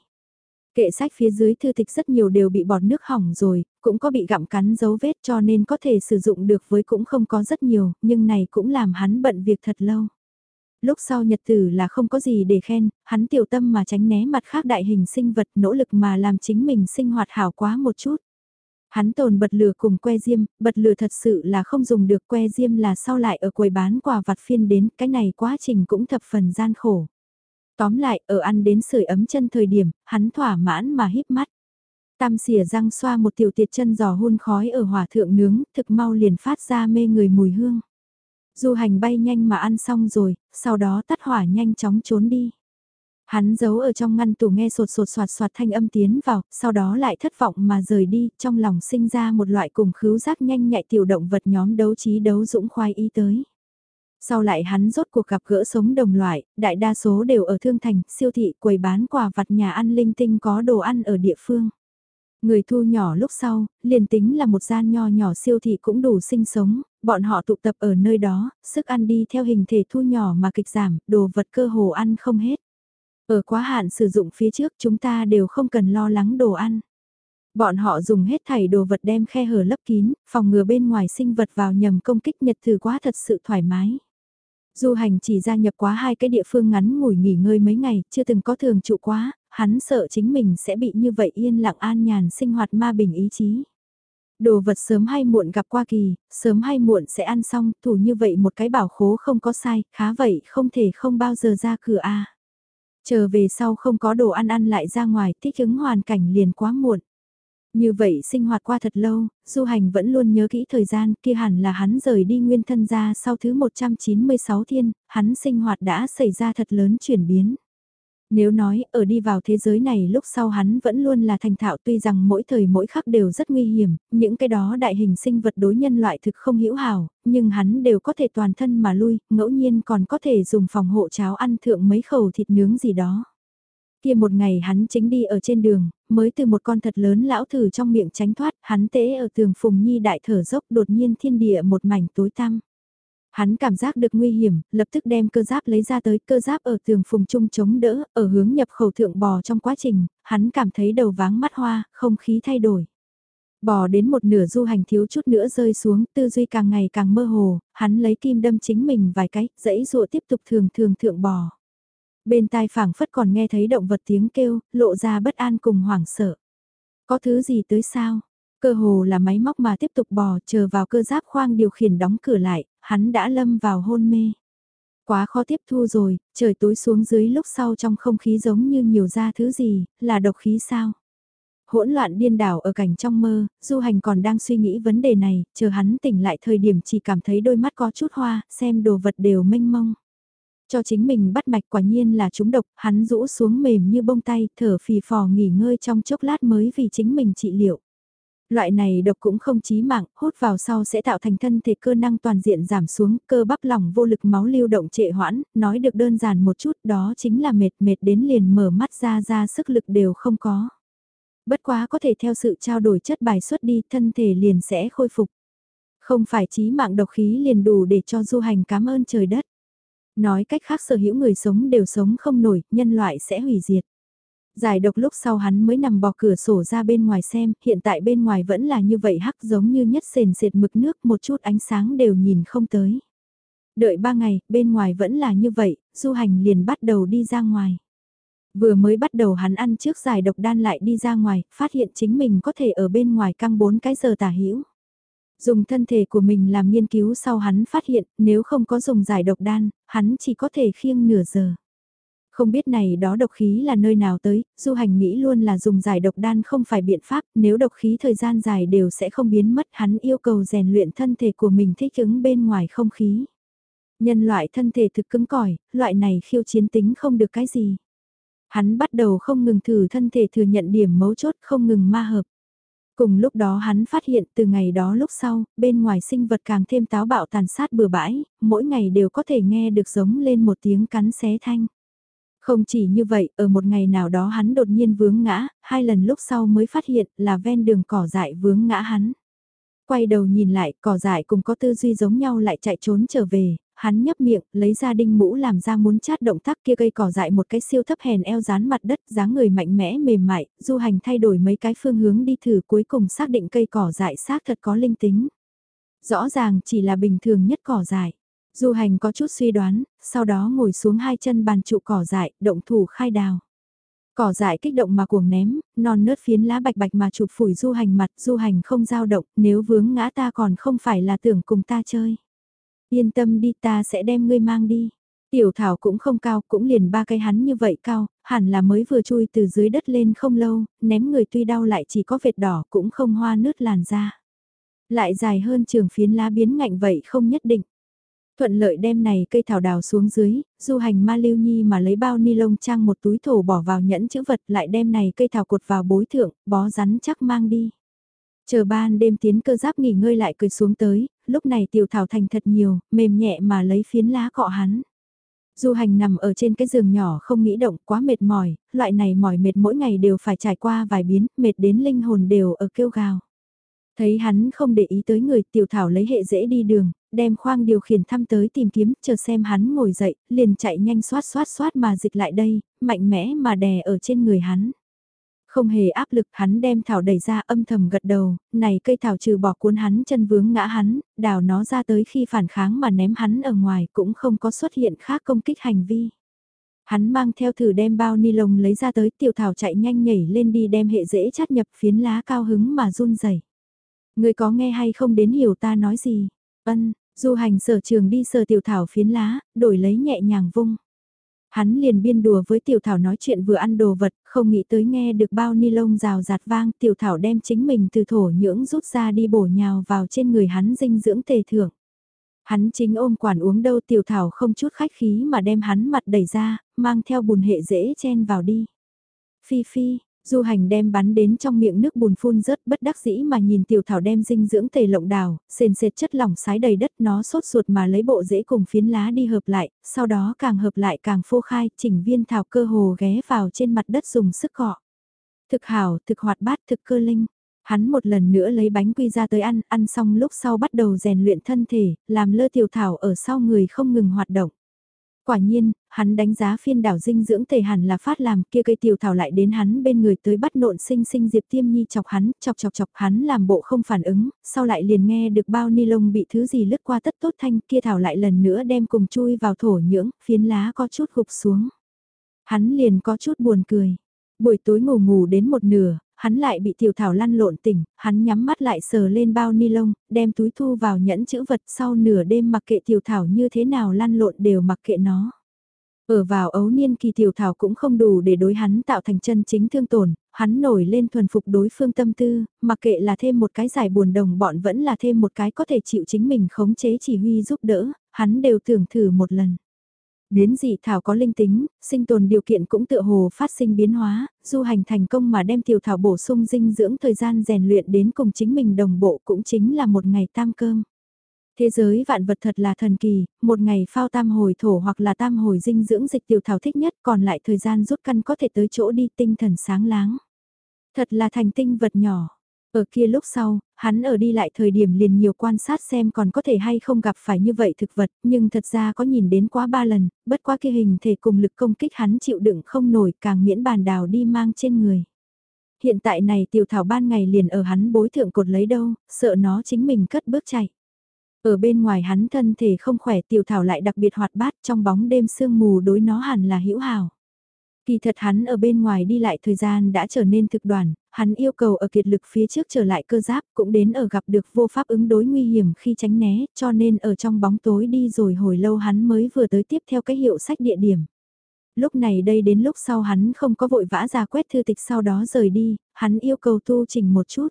Kệ sách phía dưới thư tịch rất nhiều đều bị bọt nước hỏng rồi, cũng có bị gặm cắn dấu vết cho nên có thể sử dụng được với cũng không có rất nhiều, nhưng này cũng làm hắn bận việc thật lâu. Lúc sau nhật tử là không có gì để khen, hắn tiểu tâm mà tránh né mặt khác đại hình sinh vật nỗ lực mà làm chính mình sinh hoạt hảo quá một chút. Hắn tồn bật lửa cùng que diêm, bật lửa thật sự là không dùng được que diêm là sau lại ở quầy bán quà vặt phiên đến, cái này quá trình cũng thập phần gian khổ. Tóm lại, ở ăn đến sưởi ấm chân thời điểm, hắn thỏa mãn mà híp mắt. Tam xỉa răng xoa một tiểu tiệt chân giò hun khói ở hỏa thượng nướng, thực mau liền phát ra mê người mùi hương. Du hành bay nhanh mà ăn xong rồi, sau đó tắt hỏa nhanh chóng trốn đi. Hắn giấu ở trong ngăn tủ nghe sột sột soạt soạt thanh âm tiến vào, sau đó lại thất vọng mà rời đi, trong lòng sinh ra một loại cùng khứu giác nhanh nhạy tiểu động vật nhóm đấu trí đấu dũng khoai ý tới. Sau lại hắn rốt cuộc gặp gỡ sống đồng loại, đại đa số đều ở thương thành, siêu thị, quầy bán quà vặt nhà ăn linh tinh có đồ ăn ở địa phương. Người thu nhỏ lúc sau, liền tính là một gian nho nhỏ siêu thị cũng đủ sinh sống, bọn họ tụ tập ở nơi đó, sức ăn đi theo hình thể thu nhỏ mà kịch giảm, đồ vật cơ hồ ăn không hết. Ở quá hạn sử dụng phía trước chúng ta đều không cần lo lắng đồ ăn. Bọn họ dùng hết thảy đồ vật đem khe hở lấp kín, phòng ngừa bên ngoài sinh vật vào nhầm công kích nhật thử quá thật sự thoải mái. Du hành chỉ gia nhập quá hai cái địa phương ngắn ngủi nghỉ ngơi mấy ngày, chưa từng có thường trụ quá, hắn sợ chính mình sẽ bị như vậy yên lặng an nhàn sinh hoạt ma bình ý chí. Đồ vật sớm hay muộn gặp qua kỳ, sớm hay muộn sẽ ăn xong, thủ như vậy một cái bảo khố không có sai, khá vậy không thể không bao giờ ra cửa a. Chờ về sau không có đồ ăn ăn lại ra ngoài, thích ứng hoàn cảnh liền quá muộn. Như vậy sinh hoạt qua thật lâu, du hành vẫn luôn nhớ kỹ thời gian kia hẳn là hắn rời đi nguyên thân ra sau thứ 196 thiên, hắn sinh hoạt đã xảy ra thật lớn chuyển biến. Nếu nói ở đi vào thế giới này lúc sau hắn vẫn luôn là thành thạo tuy rằng mỗi thời mỗi khắc đều rất nguy hiểm, những cái đó đại hình sinh vật đối nhân loại thực không hữu hảo, nhưng hắn đều có thể toàn thân mà lui, ngẫu nhiên còn có thể dùng phòng hộ cháo ăn thượng mấy khẩu thịt nướng gì đó. Kia một ngày hắn chính đi ở trên đường, mới từ một con thật lớn lão thử trong miệng tránh thoát, hắn tế ở tường phùng nhi đại thở dốc đột nhiên thiên địa một mảnh tối tăm. Hắn cảm giác được nguy hiểm, lập tức đem cơ giáp lấy ra tới cơ giáp ở tường phùng trung chống đỡ, ở hướng nhập khẩu thượng bò trong quá trình, hắn cảm thấy đầu váng mắt hoa, không khí thay đổi. Bò đến một nửa du hành thiếu chút nữa rơi xuống, tư duy càng ngày càng mơ hồ, hắn lấy kim đâm chính mình vài cái, dãy dụa tiếp tục thường thường thượng bò. Bên tai phảng phất còn nghe thấy động vật tiếng kêu, lộ ra bất an cùng hoảng sợ. Có thứ gì tới sao? Cơ hồ là máy móc mà tiếp tục bò chờ vào cơ giáp khoang điều khiển đóng cửa lại, hắn đã lâm vào hôn mê. Quá khó tiếp thu rồi, trời tối xuống dưới lúc sau trong không khí giống như nhiều ra thứ gì, là độc khí sao? Hỗn loạn điên đảo ở cảnh trong mơ, du hành còn đang suy nghĩ vấn đề này, chờ hắn tỉnh lại thời điểm chỉ cảm thấy đôi mắt có chút hoa, xem đồ vật đều mênh mông. Cho chính mình bắt mạch quả nhiên là chúng độc, hắn rũ xuống mềm như bông tay, thở phì phò nghỉ ngơi trong chốc lát mới vì chính mình trị liệu. Loại này độc cũng không chí mạng, hút vào sau sẽ tạo thành thân thể cơ năng toàn diện giảm xuống, cơ bắp lỏng vô lực máu lưu động trệ hoãn, nói được đơn giản một chút đó chính là mệt mệt đến liền mở mắt ra ra sức lực đều không có. Bất quá có thể theo sự trao đổi chất bài xuất đi thân thể liền sẽ khôi phục. Không phải chí mạng độc khí liền đủ để cho du hành cảm ơn trời đất. Nói cách khác sở hữu người sống đều sống không nổi, nhân loại sẽ hủy diệt. Giải độc lúc sau hắn mới nằm bò cửa sổ ra bên ngoài xem, hiện tại bên ngoài vẫn là như vậy hắc giống như nhất sền sệt mực nước một chút ánh sáng đều nhìn không tới. Đợi ba ngày, bên ngoài vẫn là như vậy, du hành liền bắt đầu đi ra ngoài. Vừa mới bắt đầu hắn ăn trước giải độc đan lại đi ra ngoài, phát hiện chính mình có thể ở bên ngoài căng 4 cái giờ tả hữu Dùng thân thể của mình làm nghiên cứu sau hắn phát hiện nếu không có dùng giải độc đan, hắn chỉ có thể khiêng nửa giờ. Không biết này đó độc khí là nơi nào tới, du hành nghĩ luôn là dùng giải độc đan không phải biện pháp, nếu độc khí thời gian dài đều sẽ không biến mất hắn yêu cầu rèn luyện thân thể của mình thích ứng bên ngoài không khí. Nhân loại thân thể thực cứng cỏi, loại này khiêu chiến tính không được cái gì. Hắn bắt đầu không ngừng thử thân thể thừa nhận điểm mấu chốt không ngừng ma hợp. Cùng lúc đó hắn phát hiện từ ngày đó lúc sau, bên ngoài sinh vật càng thêm táo bạo tàn sát bừa bãi, mỗi ngày đều có thể nghe được giống lên một tiếng cắn xé thanh. Không chỉ như vậy, ở một ngày nào đó hắn đột nhiên vướng ngã, hai lần lúc sau mới phát hiện là ven đường cỏ dại vướng ngã hắn. Quay đầu nhìn lại, cỏ dại cùng có tư duy giống nhau lại chạy trốn trở về, hắn nhấp miệng, lấy ra đinh mũ làm ra muốn chát động tác kia cây cỏ dại một cái siêu thấp hèn eo dán mặt đất, dáng người mạnh mẽ mềm mại, du hành thay đổi mấy cái phương hướng đi thử cuối cùng xác định cây cỏ dại xác thật có linh tính. Rõ ràng chỉ là bình thường nhất cỏ dại. Du hành có chút suy đoán, sau đó ngồi xuống hai chân bàn trụ cỏ dại, động thủ khai đào. Cỏ dại kích động mà cuồng ném, non nớt phiến lá bạch bạch mà chụp phủi du hành mặt, du hành không dao động, nếu vướng ngã ta còn không phải là tưởng cùng ta chơi. Yên tâm đi ta sẽ đem ngươi mang đi. Tiểu thảo cũng không cao, cũng liền ba cây hắn như vậy cao, hẳn là mới vừa chui từ dưới đất lên không lâu, ném người tuy đau lại chỉ có vệt đỏ cũng không hoa nứt làn da. Lại dài hơn trường phiến lá biến ngạnh vậy không nhất định. Thuận lợi đem này cây thảo đào xuống dưới, du hành ma lưu nhi mà lấy bao ni lông trang một túi thổ bỏ vào nhẫn chữ vật lại đem này cây thảo cột vào bối thượng, bó rắn chắc mang đi. Chờ ban đêm tiến cơ giáp nghỉ ngơi lại cười xuống tới, lúc này tiểu thảo thành thật nhiều, mềm nhẹ mà lấy phiến lá cọ hắn. Du hành nằm ở trên cái giường nhỏ không nghĩ động quá mệt mỏi, loại này mỏi mệt mỗi ngày đều phải trải qua vài biến, mệt đến linh hồn đều ở kêu gào. Thấy hắn không để ý tới người tiểu thảo lấy hệ dễ đi đường, đem khoang điều khiển thăm tới tìm kiếm, chờ xem hắn ngồi dậy, liền chạy nhanh xoát xoát xoát mà dịch lại đây, mạnh mẽ mà đè ở trên người hắn. Không hề áp lực hắn đem thảo đẩy ra âm thầm gật đầu, này cây thảo trừ bỏ cuốn hắn chân vướng ngã hắn, đào nó ra tới khi phản kháng mà ném hắn ở ngoài cũng không có xuất hiện khác công kích hành vi. Hắn mang theo thử đem bao ni lông lấy ra tới tiểu thảo chạy nhanh nhảy lên đi đem hệ dễ chát nhập phiến lá cao hứng mà run rẩy Người có nghe hay không đến hiểu ta nói gì? Ân, du hành sở trường đi sờ tiểu thảo phiến lá, đổi lấy nhẹ nhàng vung. Hắn liền biên đùa với tiểu thảo nói chuyện vừa ăn đồ vật, không nghĩ tới nghe được bao ni lông rào rạt vang, tiểu thảo đem chính mình từ thổ nhưỡng rút ra đi bổ nhào vào trên người hắn dinh dưỡng tề thưởng. Hắn chính ôm quản uống đâu tiểu thảo không chút khách khí mà đem hắn mặt đẩy ra, mang theo bùn hệ dễ chen vào đi. Phi phi, Du hành đem bắn đến trong miệng nước bùn phun rớt bất đắc dĩ mà nhìn tiểu thảo đem dinh dưỡng tề lộng đào, sền sệt chất lỏng sái đầy đất nó sốt ruột mà lấy bộ rễ cùng phiến lá đi hợp lại, sau đó càng hợp lại càng phô khai, chỉnh viên thảo cơ hồ ghé vào trên mặt đất dùng sức cọ. Thực hảo, thực hoạt bát, thực cơ linh. Hắn một lần nữa lấy bánh quy ra tới ăn, ăn xong lúc sau bắt đầu rèn luyện thân thể, làm lơ tiểu thảo ở sau người không ngừng hoạt động. Quả nhiên, hắn đánh giá phiên đảo dinh dưỡng tề hẳn là phát làm kia cây tiểu thảo lại đến hắn bên người tới bắt nộn sinh sinh Diệp Tiêm Nhi chọc hắn, chọc chọc chọc hắn làm bộ không phản ứng, sau lại liền nghe được bao ni lông bị thứ gì lướt qua tất tốt thanh kia thảo lại lần nữa đem cùng chui vào thổ nhưỡng, phiến lá có chút gục xuống. Hắn liền có chút buồn cười. Buổi tối ngủ ngủ đến một nửa, hắn lại bị tiểu thảo lăn lộn tỉnh, hắn nhắm mắt lại sờ lên bao ni lông, đem túi thu vào nhẫn chữ vật sau nửa đêm mặc kệ tiểu thảo như thế nào lăn lộn đều mặc kệ nó. Ở vào ấu niên kỳ tiểu thảo cũng không đủ để đối hắn tạo thành chân chính thương tổn, hắn nổi lên thuần phục đối phương tâm tư, mặc kệ là thêm một cái giải buồn đồng bọn vẫn là thêm một cái có thể chịu chính mình khống chế chỉ huy giúp đỡ, hắn đều tưởng thử một lần. Biến dị thảo có linh tính, sinh tồn điều kiện cũng tựa hồ phát sinh biến hóa, du hành thành công mà đem tiểu thảo bổ sung dinh dưỡng thời gian rèn luyện đến cùng chính mình đồng bộ cũng chính là một ngày tam cơm. Thế giới vạn vật thật là thần kỳ, một ngày phao tam hồi thổ hoặc là tam hồi dinh dưỡng dịch tiểu thảo thích nhất còn lại thời gian rút căn có thể tới chỗ đi tinh thần sáng láng. Thật là thành tinh vật nhỏ. Ở kia lúc sau, hắn ở đi lại thời điểm liền nhiều quan sát xem còn có thể hay không gặp phải như vậy thực vật, nhưng thật ra có nhìn đến quá ba lần, bất quá kia hình thể cùng lực công kích hắn chịu đựng không nổi càng miễn bàn đào đi mang trên người. Hiện tại này tiểu thảo ban ngày liền ở hắn bối thượng cột lấy đâu, sợ nó chính mình cất bước chạy. Ở bên ngoài hắn thân thể không khỏe tiểu thảo lại đặc biệt hoạt bát trong bóng đêm sương mù đối nó hẳn là hữu hảo. Kỳ thật hắn ở bên ngoài đi lại thời gian đã trở nên thực đoàn, hắn yêu cầu ở kiệt lực phía trước trở lại cơ giáp cũng đến ở gặp được vô pháp ứng đối nguy hiểm khi tránh né cho nên ở trong bóng tối đi rồi hồi lâu hắn mới vừa tới tiếp theo cái hiệu sách địa điểm. Lúc này đây đến lúc sau hắn không có vội vã ra quét thư tịch sau đó rời đi, hắn yêu cầu tu chỉnh một chút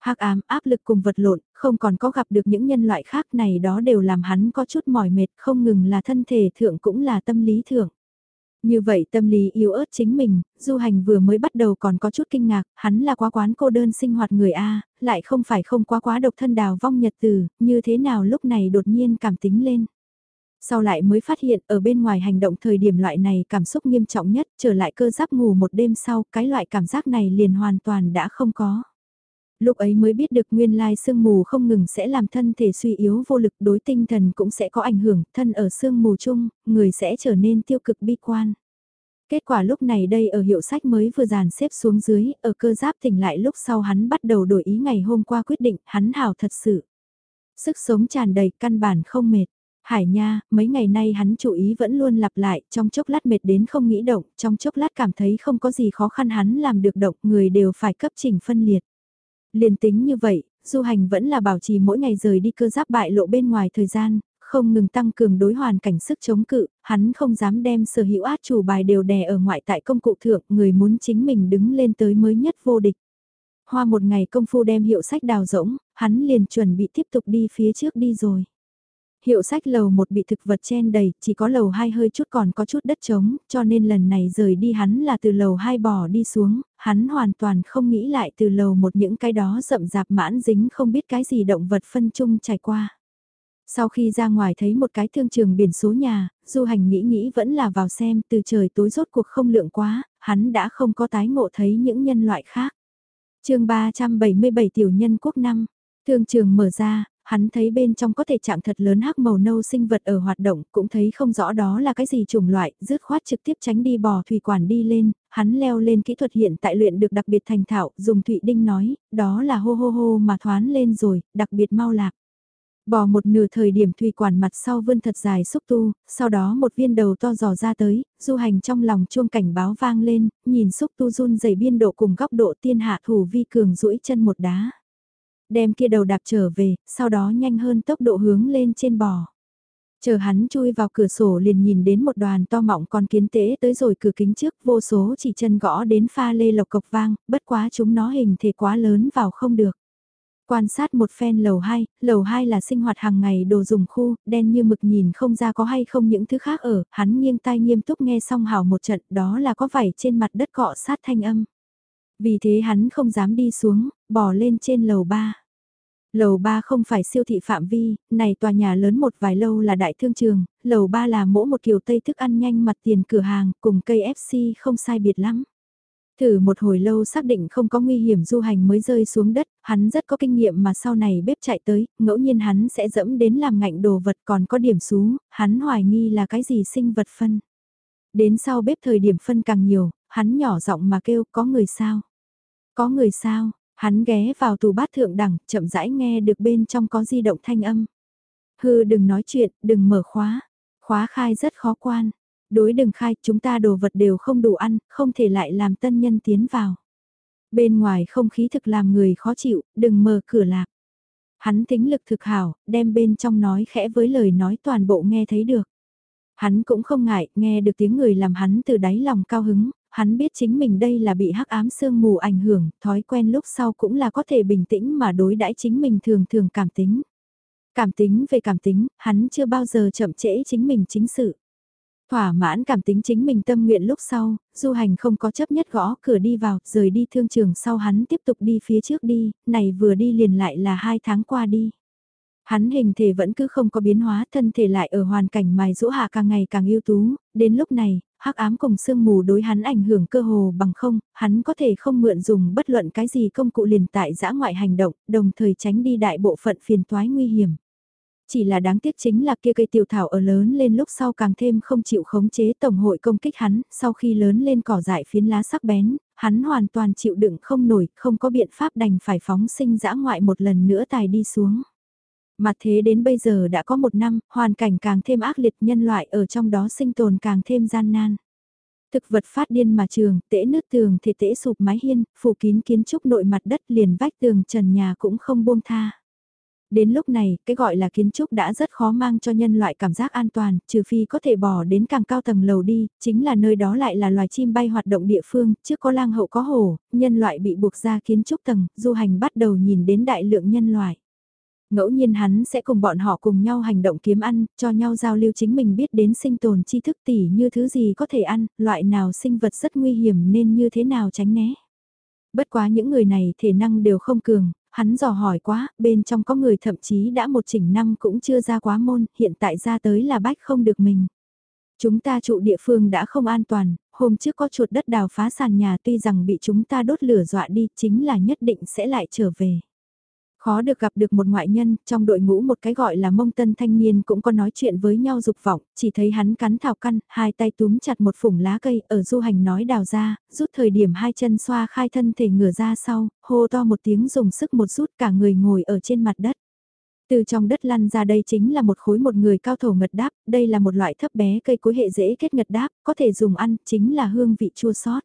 hắc ám áp lực cùng vật lộn, không còn có gặp được những nhân loại khác này đó đều làm hắn có chút mỏi mệt không ngừng là thân thể thượng cũng là tâm lý thượng. Như vậy tâm lý yếu ớt chính mình, du hành vừa mới bắt đầu còn có chút kinh ngạc, hắn là quá quán cô đơn sinh hoạt người A, lại không phải không quá quá độc thân đào vong nhật từ, như thế nào lúc này đột nhiên cảm tính lên. Sau lại mới phát hiện ở bên ngoài hành động thời điểm loại này cảm xúc nghiêm trọng nhất, trở lại cơ giáp ngủ một đêm sau, cái loại cảm giác này liền hoàn toàn đã không có. Lúc ấy mới biết được nguyên lai sương mù không ngừng sẽ làm thân thể suy yếu vô lực đối tinh thần cũng sẽ có ảnh hưởng, thân ở sương mù chung, người sẽ trở nên tiêu cực bi quan. Kết quả lúc này đây ở hiệu sách mới vừa dàn xếp xuống dưới, ở cơ giáp tỉnh lại lúc sau hắn bắt đầu đổi ý ngày hôm qua quyết định, hắn hào thật sự. Sức sống tràn đầy, căn bản không mệt. Hải nha, mấy ngày nay hắn chủ ý vẫn luôn lặp lại, trong chốc lát mệt đến không nghĩ động, trong chốc lát cảm thấy không có gì khó khăn hắn làm được động, người đều phải cấp chỉnh phân liệt. Liền tính như vậy, du hành vẫn là bảo trì mỗi ngày rời đi cơ giáp bại lộ bên ngoài thời gian, không ngừng tăng cường đối hoàn cảnh sức chống cự, hắn không dám đem sở hữu át chủ bài đều đè ở ngoại tại công cụ thượng, người muốn chính mình đứng lên tới mới nhất vô địch. Hoa một ngày công phu đem hiệu sách đào rỗng, hắn liền chuẩn bị tiếp tục đi phía trước đi rồi hiệu sách lầu một bị thực vật chen đầy, chỉ có lầu hai hơi chút còn có chút đất trống, cho nên lần này rời đi hắn là từ lầu hai bỏ đi xuống, hắn hoàn toàn không nghĩ lại từ lầu một những cái đó rậm rạp mãn dính không biết cái gì động vật phân chung trải qua. Sau khi ra ngoài thấy một cái thương trường biển số nhà, du hành nghĩ nghĩ vẫn là vào xem từ trời tối rốt cuộc không lượng quá, hắn đã không có tái ngộ thấy những nhân loại khác. chương 377 tiểu nhân quốc năm, thương trường mở ra, hắn thấy bên trong có thể trạng thật lớn hắc màu nâu sinh vật ở hoạt động, cũng thấy không rõ đó là cái gì chủng loại, dứt khoát trực tiếp tránh đi bò thủy quản đi lên, hắn leo lên kỹ thuật hiện tại luyện được đặc biệt thành thạo, dùng thụy đinh nói, đó là hô hô hô mà thoán lên rồi, đặc biệt mau lạc. Bò một nửa thời điểm thủy quản mặt sau vươn thật dài xúc tu, sau đó một viên đầu to dò ra tới, du hành trong lòng chuông cảnh báo vang lên, nhìn xúc tu run dày biên độ cùng góc độ tiên hạ thủ vi cường duỗi chân một đá đem kia đầu đạp trở về, sau đó nhanh hơn tốc độ hướng lên trên bò. Chờ hắn chui vào cửa sổ liền nhìn đến một đoàn to mọng con kiến tế tới rồi cửa kính trước vô số chỉ chân gõ đến pha lê lộc cộc vang, bất quá chúng nó hình thể quá lớn vào không được. Quan sát một phen lầu 2, lầu 2 là sinh hoạt hàng ngày đồ dùng khu, đen như mực nhìn không ra có hay không những thứ khác ở, hắn nghiêng tai nghiêm túc nghe xong hào một trận đó là có vảy trên mặt đất cọ sát thanh âm. Vì thế hắn không dám đi xuống, bỏ lên trên lầu 3. Lầu 3 không phải siêu thị phạm vi, này tòa nhà lớn một vài lâu là đại thương trường, lầu 3 là mỗi một kiểu tây thức ăn nhanh mặt tiền cửa hàng, cùng cây FC không sai biệt lắm. Thử một hồi lâu xác định không có nguy hiểm du hành mới rơi xuống đất, hắn rất có kinh nghiệm mà sau này bếp chạy tới, ngẫu nhiên hắn sẽ dẫm đến làm ngạnh đồ vật còn có điểm xú, hắn hoài nghi là cái gì sinh vật phân. Đến sau bếp thời điểm phân càng nhiều, hắn nhỏ giọng mà kêu có người sao? Có người sao? Hắn ghé vào tủ bát thượng đẳng, chậm rãi nghe được bên trong có di động thanh âm. Hư đừng nói chuyện, đừng mở khóa. Khóa khai rất khó quan. Đối đừng khai, chúng ta đồ vật đều không đủ ăn, không thể lại làm tân nhân tiến vào. Bên ngoài không khí thực làm người khó chịu, đừng mở cửa lạc. Hắn tính lực thực hảo, đem bên trong nói khẽ với lời nói toàn bộ nghe thấy được. Hắn cũng không ngại, nghe được tiếng người làm hắn từ đáy lòng cao hứng, hắn biết chính mình đây là bị hắc ám sương mù ảnh hưởng, thói quen lúc sau cũng là có thể bình tĩnh mà đối đãi chính mình thường thường cảm tính. Cảm tính về cảm tính, hắn chưa bao giờ chậm trễ chính mình chính sự. Thỏa mãn cảm tính chính mình tâm nguyện lúc sau, du hành không có chấp nhất gõ cửa đi vào, rời đi thương trường sau hắn tiếp tục đi phía trước đi, này vừa đi liền lại là hai tháng qua đi. Hắn hình thể vẫn cứ không có biến hóa, thân thể lại ở hoàn cảnh mài rũ hạ càng ngày càng ưu tú, đến lúc này, hắc ám cùng sương mù đối hắn ảnh hưởng cơ hồ bằng không, hắn có thể không mượn dùng bất luận cái gì công cụ liền tại giã ngoại hành động, đồng thời tránh đi đại bộ phận phiền toái nguy hiểm. Chỉ là đáng tiếc chính là kia cây tiểu thảo ở lớn lên lúc sau càng thêm không chịu khống chế tổng hội công kích hắn, sau khi lớn lên cỏ dại phiến lá sắc bén, hắn hoàn toàn chịu đựng không nổi, không có biện pháp đành phải phóng sinh dã ngoại một lần nữa tài đi xuống. Mặt thế đến bây giờ đã có một năm, hoàn cảnh càng thêm ác liệt nhân loại ở trong đó sinh tồn càng thêm gian nan. Thực vật phát điên mà trường, tễ nước tường thì tễ sụp mái hiên, phủ kín kiến trúc nội mặt đất liền vách tường trần nhà cũng không buông tha. Đến lúc này, cái gọi là kiến trúc đã rất khó mang cho nhân loại cảm giác an toàn, trừ phi có thể bỏ đến càng cao tầng lầu đi, chính là nơi đó lại là loài chim bay hoạt động địa phương, trước có lang hậu có hồ nhân loại bị buộc ra kiến trúc tầng, du hành bắt đầu nhìn đến đại lượng nhân loại. Ngẫu nhiên hắn sẽ cùng bọn họ cùng nhau hành động kiếm ăn, cho nhau giao lưu chính mình biết đến sinh tồn tri thức tỉ như thứ gì có thể ăn, loại nào sinh vật rất nguy hiểm nên như thế nào tránh né. Bất quá những người này thể năng đều không cường, hắn dò hỏi quá, bên trong có người thậm chí đã một chỉnh năm cũng chưa ra quá môn, hiện tại ra tới là bách không được mình. Chúng ta trụ địa phương đã không an toàn, hôm trước có chuột đất đào phá sàn nhà tuy rằng bị chúng ta đốt lửa dọa đi chính là nhất định sẽ lại trở về. Khó được gặp được một ngoại nhân, trong đội ngũ một cái gọi là mông tân thanh niên cũng có nói chuyện với nhau dục vọng, chỉ thấy hắn cắn thảo căn, hai tay túm chặt một phủng lá cây, ở du hành nói đào ra, rút thời điểm hai chân xoa khai thân thể ngửa ra sau, hô to một tiếng dùng sức một rút cả người ngồi ở trên mặt đất. Từ trong đất lăn ra đây chính là một khối một người cao thổ ngật đáp, đây là một loại thấp bé cây cối hệ dễ kết ngật đáp, có thể dùng ăn, chính là hương vị chua sót.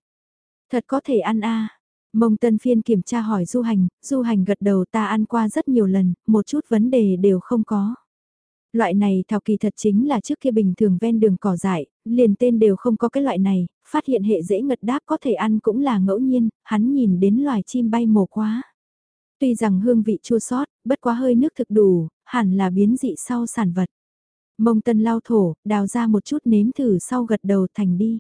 Thật có thể ăn a Mông tân phiên kiểm tra hỏi du hành, du hành gật đầu ta ăn qua rất nhiều lần, một chút vấn đề đều không có. Loại này thảo kỳ thật chính là trước kia bình thường ven đường cỏ dại, liền tên đều không có cái loại này, phát hiện hệ dễ ngật đáp có thể ăn cũng là ngẫu nhiên, hắn nhìn đến loài chim bay mồ quá. Tuy rằng hương vị chua sót, bất quá hơi nước thực đủ, hẳn là biến dị sau sản vật. Mông tân lao thổ, đào ra một chút nếm thử sau gật đầu thành đi.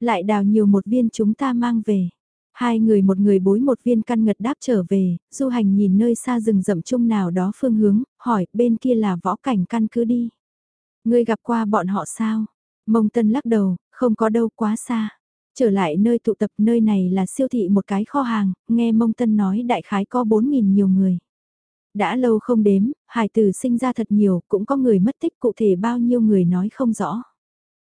Lại đào nhiều một viên chúng ta mang về. Hai người một người bối một viên căn ngật đáp trở về, du hành nhìn nơi xa rừng rậm chung nào đó phương hướng, hỏi bên kia là võ cảnh căn cứ đi. Ngươi gặp qua bọn họ sao? Mông Tân lắc đầu, không có đâu quá xa. Trở lại nơi tụ tập nơi này là siêu thị một cái kho hàng, nghe Mông Tân nói đại khái có 4.000 nhiều người. Đã lâu không đếm, hải tử sinh ra thật nhiều, cũng có người mất tích cụ thể bao nhiêu người nói không rõ.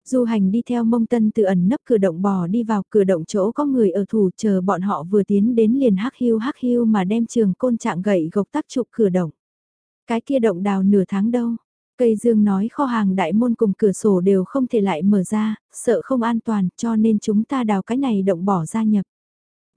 Du hành đi theo mông tân từ ẩn nấp cửa động bò đi vào cửa động chỗ có người ở thủ chờ bọn họ vừa tiến đến liền hắc hiu hắc hiu mà đem trường côn trạng gậy gộc tắc trục cửa động. Cái kia động đào nửa tháng đâu. Cây dương nói kho hàng đại môn cùng cửa sổ đều không thể lại mở ra, sợ không an toàn cho nên chúng ta đào cái này động bỏ ra nhập.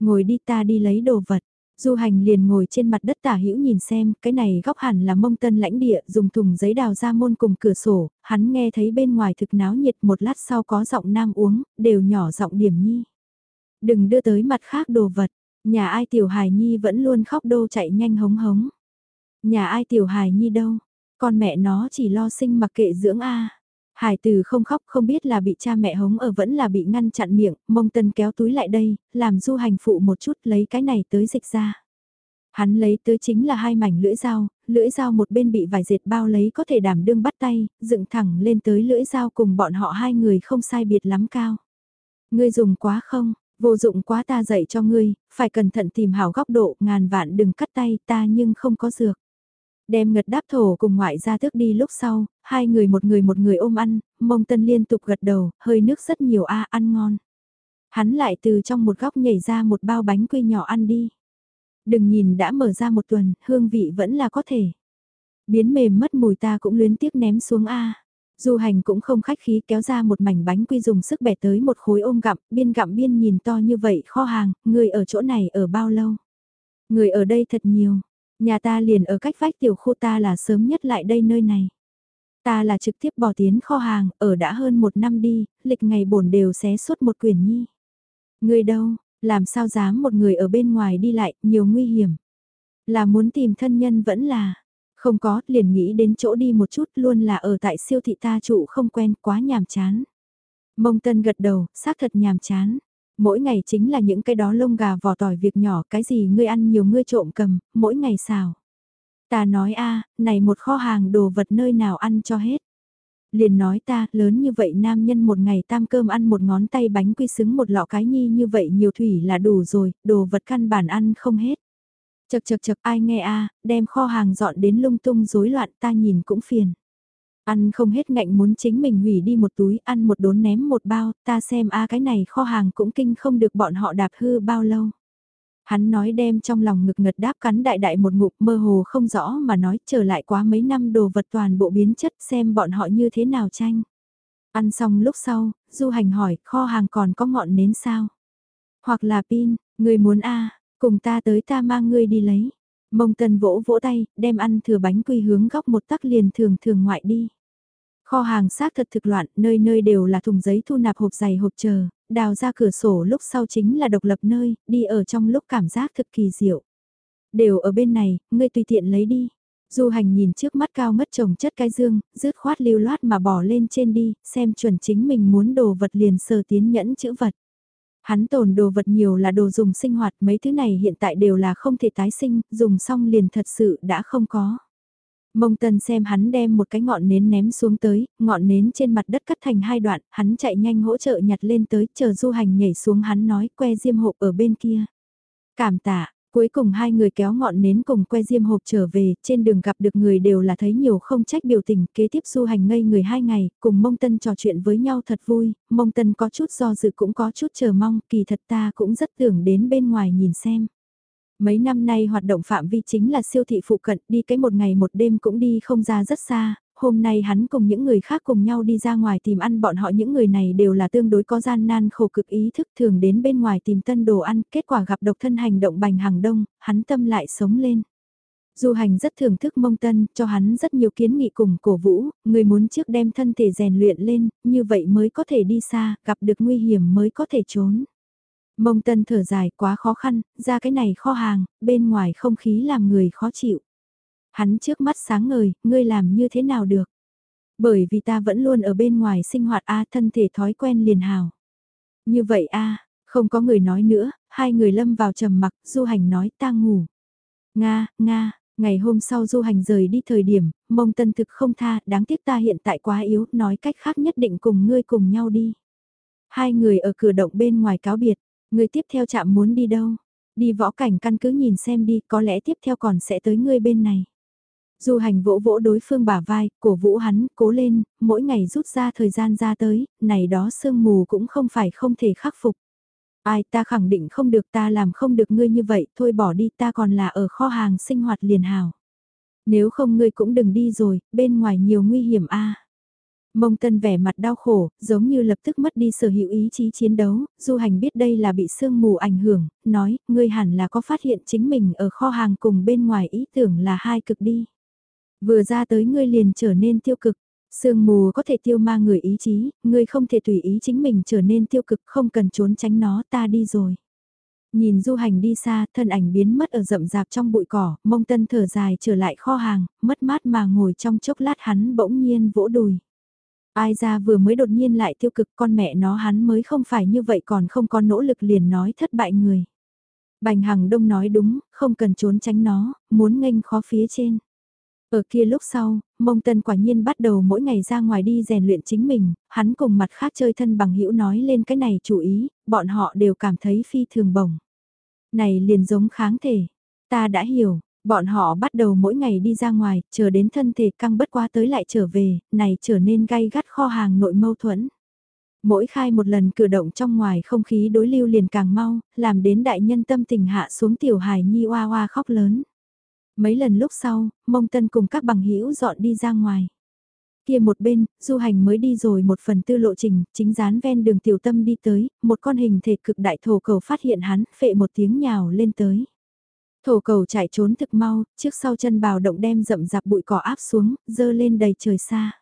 Ngồi đi ta đi lấy đồ vật. Du hành liền ngồi trên mặt đất tả hữu nhìn xem, cái này góc hẳn là mông tân lãnh địa, dùng thùng giấy đào ra môn cùng cửa sổ, hắn nghe thấy bên ngoài thực náo nhiệt một lát sau có giọng nam uống, đều nhỏ giọng điểm nhi. Đừng đưa tới mặt khác đồ vật, nhà ai tiểu hài nhi vẫn luôn khóc đô chạy nhanh hống hống. Nhà ai tiểu hài nhi đâu, con mẹ nó chỉ lo sinh mặc kệ dưỡng A. Hải từ không khóc không biết là bị cha mẹ hống ở vẫn là bị ngăn chặn miệng, mông tân kéo túi lại đây, làm du hành phụ một chút lấy cái này tới dịch ra. Hắn lấy tới chính là hai mảnh lưỡi dao, lưỡi dao một bên bị vải dệt bao lấy có thể đảm đương bắt tay, dựng thẳng lên tới lưỡi dao cùng bọn họ hai người không sai biệt lắm cao. Ngươi dùng quá không, vô dụng quá ta dạy cho ngươi, phải cẩn thận tìm hảo góc độ, ngàn vạn đừng cắt tay ta nhưng không có dược. Đem ngật đáp thổ cùng ngoại ra thức đi lúc sau, hai người một người một người ôm ăn, mông tân liên tục gật đầu, hơi nước rất nhiều a ăn ngon. Hắn lại từ trong một góc nhảy ra một bao bánh quy nhỏ ăn đi. Đừng nhìn đã mở ra một tuần, hương vị vẫn là có thể. Biến mềm mất mùi ta cũng luyến tiếc ném xuống a. Du hành cũng không khách khí kéo ra một mảnh bánh quy dùng sức bẻ tới một khối ôm gặm, biên gặm biên nhìn to như vậy kho hàng, người ở chỗ này ở bao lâu? Người ở đây thật nhiều, Nhà ta liền ở cách vách tiểu khu ta là sớm nhất lại đây nơi này. Ta là trực tiếp bỏ tiến kho hàng, ở đã hơn một năm đi, lịch ngày bổn đều xé suốt một quyển nhi. Người đâu, làm sao dám một người ở bên ngoài đi lại, nhiều nguy hiểm. Là muốn tìm thân nhân vẫn là, không có, liền nghĩ đến chỗ đi một chút luôn là ở tại siêu thị ta trụ không quen quá nhàm chán. Mông Tân gật đầu, xác thật nhàm chán. Mỗi ngày chính là những cái đó lông gà vỏ tỏi việc nhỏ, cái gì ngươi ăn nhiều ngươi trộm cầm, mỗi ngày xào. Ta nói a, này một kho hàng đồ vật nơi nào ăn cho hết. Liền nói ta, lớn như vậy nam nhân một ngày tam cơm ăn một ngón tay bánh quy xứng một lọ cái nhi như vậy nhiều thủy là đủ rồi, đồ vật căn bản ăn không hết. Chật chật chật ai nghe a đem kho hàng dọn đến lung tung rối loạn ta nhìn cũng phiền. Ăn không hết ngạnh muốn chính mình hủy đi một túi, ăn một đốn ném một bao, ta xem a cái này kho hàng cũng kinh không được bọn họ đạp hư bao lâu. Hắn nói đem trong lòng ngực ngật đáp cắn đại đại một ngụm mơ hồ không rõ mà nói trở lại quá mấy năm đồ vật toàn bộ biến chất xem bọn họ như thế nào tranh. Ăn xong lúc sau, du hành hỏi kho hàng còn có ngọn nến sao? Hoặc là pin, người muốn a cùng ta tới ta mang ngươi đi lấy. Mông tần vỗ vỗ tay, đem ăn thừa bánh quy hướng góc một tắc liền thường thường ngoại đi. Kho hàng xác thật thực loạn, nơi nơi đều là thùng giấy thu nạp hộp giày hộp chờ, đào ra cửa sổ lúc sau chính là độc lập nơi, đi ở trong lúc cảm giác thực kỳ diệu. Đều ở bên này, ngươi tùy tiện lấy đi. Du hành nhìn trước mắt cao mất trồng chất cái dương, rứt khoát lưu loát mà bỏ lên trên đi, xem chuẩn chính mình muốn đồ vật liền sờ tiến nhẫn chữ vật. Hắn tồn đồ vật nhiều là đồ dùng sinh hoạt, mấy thứ này hiện tại đều là không thể tái sinh, dùng xong liền thật sự đã không có. Mông Tân xem hắn đem một cái ngọn nến ném xuống tới, ngọn nến trên mặt đất cắt thành hai đoạn, hắn chạy nhanh hỗ trợ nhặt lên tới, chờ du hành nhảy xuống hắn nói que diêm hộp ở bên kia. Cảm tạ, cuối cùng hai người kéo ngọn nến cùng que diêm hộp trở về, trên đường gặp được người đều là thấy nhiều không trách biểu tình, kế tiếp du hành ngây người hai ngày, cùng Mông Tân trò chuyện với nhau thật vui, Mông Tân có chút do dự cũng có chút chờ mong, kỳ thật ta cũng rất tưởng đến bên ngoài nhìn xem. Mấy năm nay hoạt động phạm vi chính là siêu thị phụ cận, đi cái một ngày một đêm cũng đi không ra rất xa, hôm nay hắn cùng những người khác cùng nhau đi ra ngoài tìm ăn bọn họ những người này đều là tương đối có gian nan khổ cực ý thức thường đến bên ngoài tìm tân đồ ăn, kết quả gặp độc thân hành động bành hàng đông, hắn tâm lại sống lên. Du hành rất thưởng thức mông tân, cho hắn rất nhiều kiến nghị cùng cổ vũ, người muốn trước đem thân thể rèn luyện lên, như vậy mới có thể đi xa, gặp được nguy hiểm mới có thể trốn. Mông tân thở dài quá khó khăn, ra cái này kho hàng, bên ngoài không khí làm người khó chịu. Hắn trước mắt sáng ngời, ngươi làm như thế nào được? Bởi vì ta vẫn luôn ở bên ngoài sinh hoạt A thân thể thói quen liền hào. Như vậy A, không có người nói nữa, hai người lâm vào trầm mặc, du hành nói ta ngủ. Nga, Nga, ngày hôm sau du hành rời đi thời điểm, mông tân thực không tha, đáng tiếc ta hiện tại quá yếu, nói cách khác nhất định cùng ngươi cùng nhau đi. Hai người ở cửa động bên ngoài cáo biệt, Người tiếp theo chạm muốn đi đâu? Đi võ cảnh căn cứ nhìn xem đi, có lẽ tiếp theo còn sẽ tới ngươi bên này. Du hành vỗ vỗ đối phương bả vai, cổ vũ hắn, cố lên, mỗi ngày rút ra thời gian ra tới, này đó sương mù cũng không phải không thể khắc phục. Ai ta khẳng định không được ta làm không được ngươi như vậy, thôi bỏ đi ta còn là ở kho hàng sinh hoạt liền hào. Nếu không ngươi cũng đừng đi rồi, bên ngoài nhiều nguy hiểm a. Mông Tân vẻ mặt đau khổ, giống như lập tức mất đi sở hữu ý chí chiến đấu, Du Hành biết đây là bị sương mù ảnh hưởng, nói, ngươi hẳn là có phát hiện chính mình ở kho hàng cùng bên ngoài ý tưởng là hai cực đi. Vừa ra tới ngươi liền trở nên tiêu cực, sương mù có thể tiêu ma người ý chí, ngươi không thể tùy ý chính mình trở nên tiêu cực, không cần trốn tránh nó, ta đi rồi. Nhìn du hành đi xa, thân ảnh biến mất ở rậm rạp trong bụi cỏ, mông tân thở dài trở lại kho hàng, mất mát mà ngồi trong chốc lát hắn bỗng nhiên vỗ đùi. Ai ra vừa mới đột nhiên lại tiêu cực con mẹ nó hắn mới không phải như vậy còn không có nỗ lực liền nói thất bại người. Bành Hằng Đông nói đúng, không cần trốn tránh nó, muốn nghênh khó phía trên. Ở kia lúc sau, Mông Tân quả nhiên bắt đầu mỗi ngày ra ngoài đi rèn luyện chính mình, hắn cùng mặt khác chơi thân bằng hữu nói lên cái này chú ý, bọn họ đều cảm thấy phi thường bổng. Này liền giống kháng thể, ta đã hiểu, Bọn họ bắt đầu mỗi ngày đi ra ngoài, chờ đến thân thể căng bất qua tới lại trở về, này trở nên gay gắt kho hàng nội mâu thuẫn. Mỗi khai một lần cử động trong ngoài không khí đối lưu liền càng mau, làm đến đại nhân tâm tình hạ xuống tiểu hài nhi oa oa khóc lớn. Mấy lần lúc sau, mông tân cùng các bằng hữu dọn đi ra ngoài. Kia một bên, du hành mới đi rồi một phần tư lộ trình, chính dán ven đường tiểu tâm đi tới, một con hình thể cực đại thổ cầu phát hiện hắn, phệ một tiếng nhào lên tới. Thổ cầu chạy trốn thực mau, trước sau chân bào động đem rậm rạp bụi cỏ áp xuống, dơ lên đầy trời xa.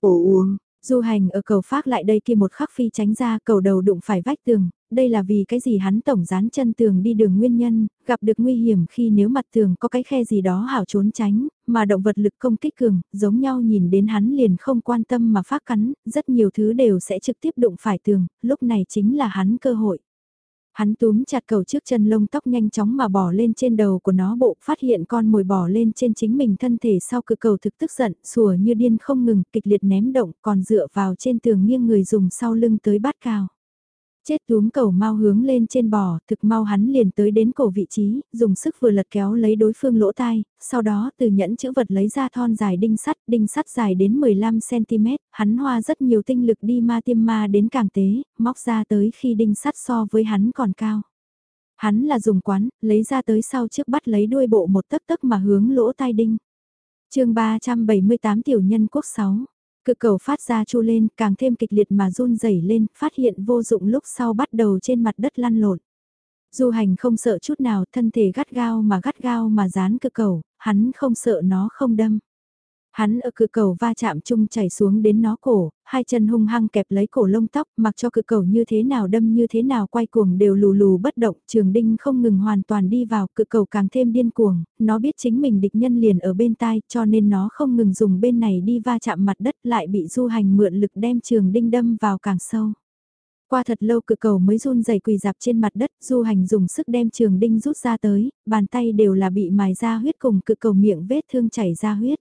Ồ uống, du hành ở cầu phát lại đây kia một khắc phi tránh ra cầu đầu đụng phải vách tường, đây là vì cái gì hắn tổng dán chân tường đi đường nguyên nhân, gặp được nguy hiểm khi nếu mặt tường có cái khe gì đó hảo trốn tránh, mà động vật lực công kích cường, giống nhau nhìn đến hắn liền không quan tâm mà phát cắn, rất nhiều thứ đều sẽ trực tiếp đụng phải tường, lúc này chính là hắn cơ hội. Hắn túm chặt cầu trước chân lông tóc nhanh chóng mà bỏ lên trên đầu của nó bộ phát hiện con mồi bỏ lên trên chính mình thân thể sau cự cầu thực tức giận, sủa như điên không ngừng, kịch liệt ném động còn dựa vào trên tường nghiêng người dùng sau lưng tới bát cao. Chết túm cầu mau hướng lên trên bò, thực mau hắn liền tới đến cổ vị trí, dùng sức vừa lật kéo lấy đối phương lỗ tai, sau đó từ nhẫn chữ vật lấy ra thon dài đinh sắt, đinh sắt dài đến 15cm, hắn hoa rất nhiều tinh lực đi ma tiêm ma đến càng tế, móc ra tới khi đinh sắt so với hắn còn cao. Hắn là dùng quán, lấy ra tới sau trước bắt lấy đuôi bộ một tấc tấc mà hướng lỗ tai đinh. chương 378 tiểu nhân quốc 6 cự cầu phát ra chu lên, càng thêm kịch liệt mà run rẩy lên, phát hiện vô dụng lúc sau bắt đầu trên mặt đất lăn lộn. Du hành không sợ chút nào, thân thể gắt gao mà gắt gao mà dán cự cầu, hắn không sợ nó không đâm. Hắn ở cự cầu va chạm chung chảy xuống đến nó cổ, hai chân hung hăng kẹp lấy cổ lông tóc, mặc cho cự cầu như thế nào đâm như thế nào quay cuồng đều lù lù bất động, trường đinh không ngừng hoàn toàn đi vào, cự cầu càng thêm điên cuồng, nó biết chính mình địch nhân liền ở bên tai, cho nên nó không ngừng dùng bên này đi va chạm mặt đất lại bị du hành mượn lực đem trường đinh đâm vào càng sâu. Qua thật lâu cự cầu mới run dày quỳ dạp trên mặt đất, du hành dùng sức đem trường đinh rút ra tới, bàn tay đều là bị mài ra huyết cùng cự cầu miệng vết thương chảy ra huyết.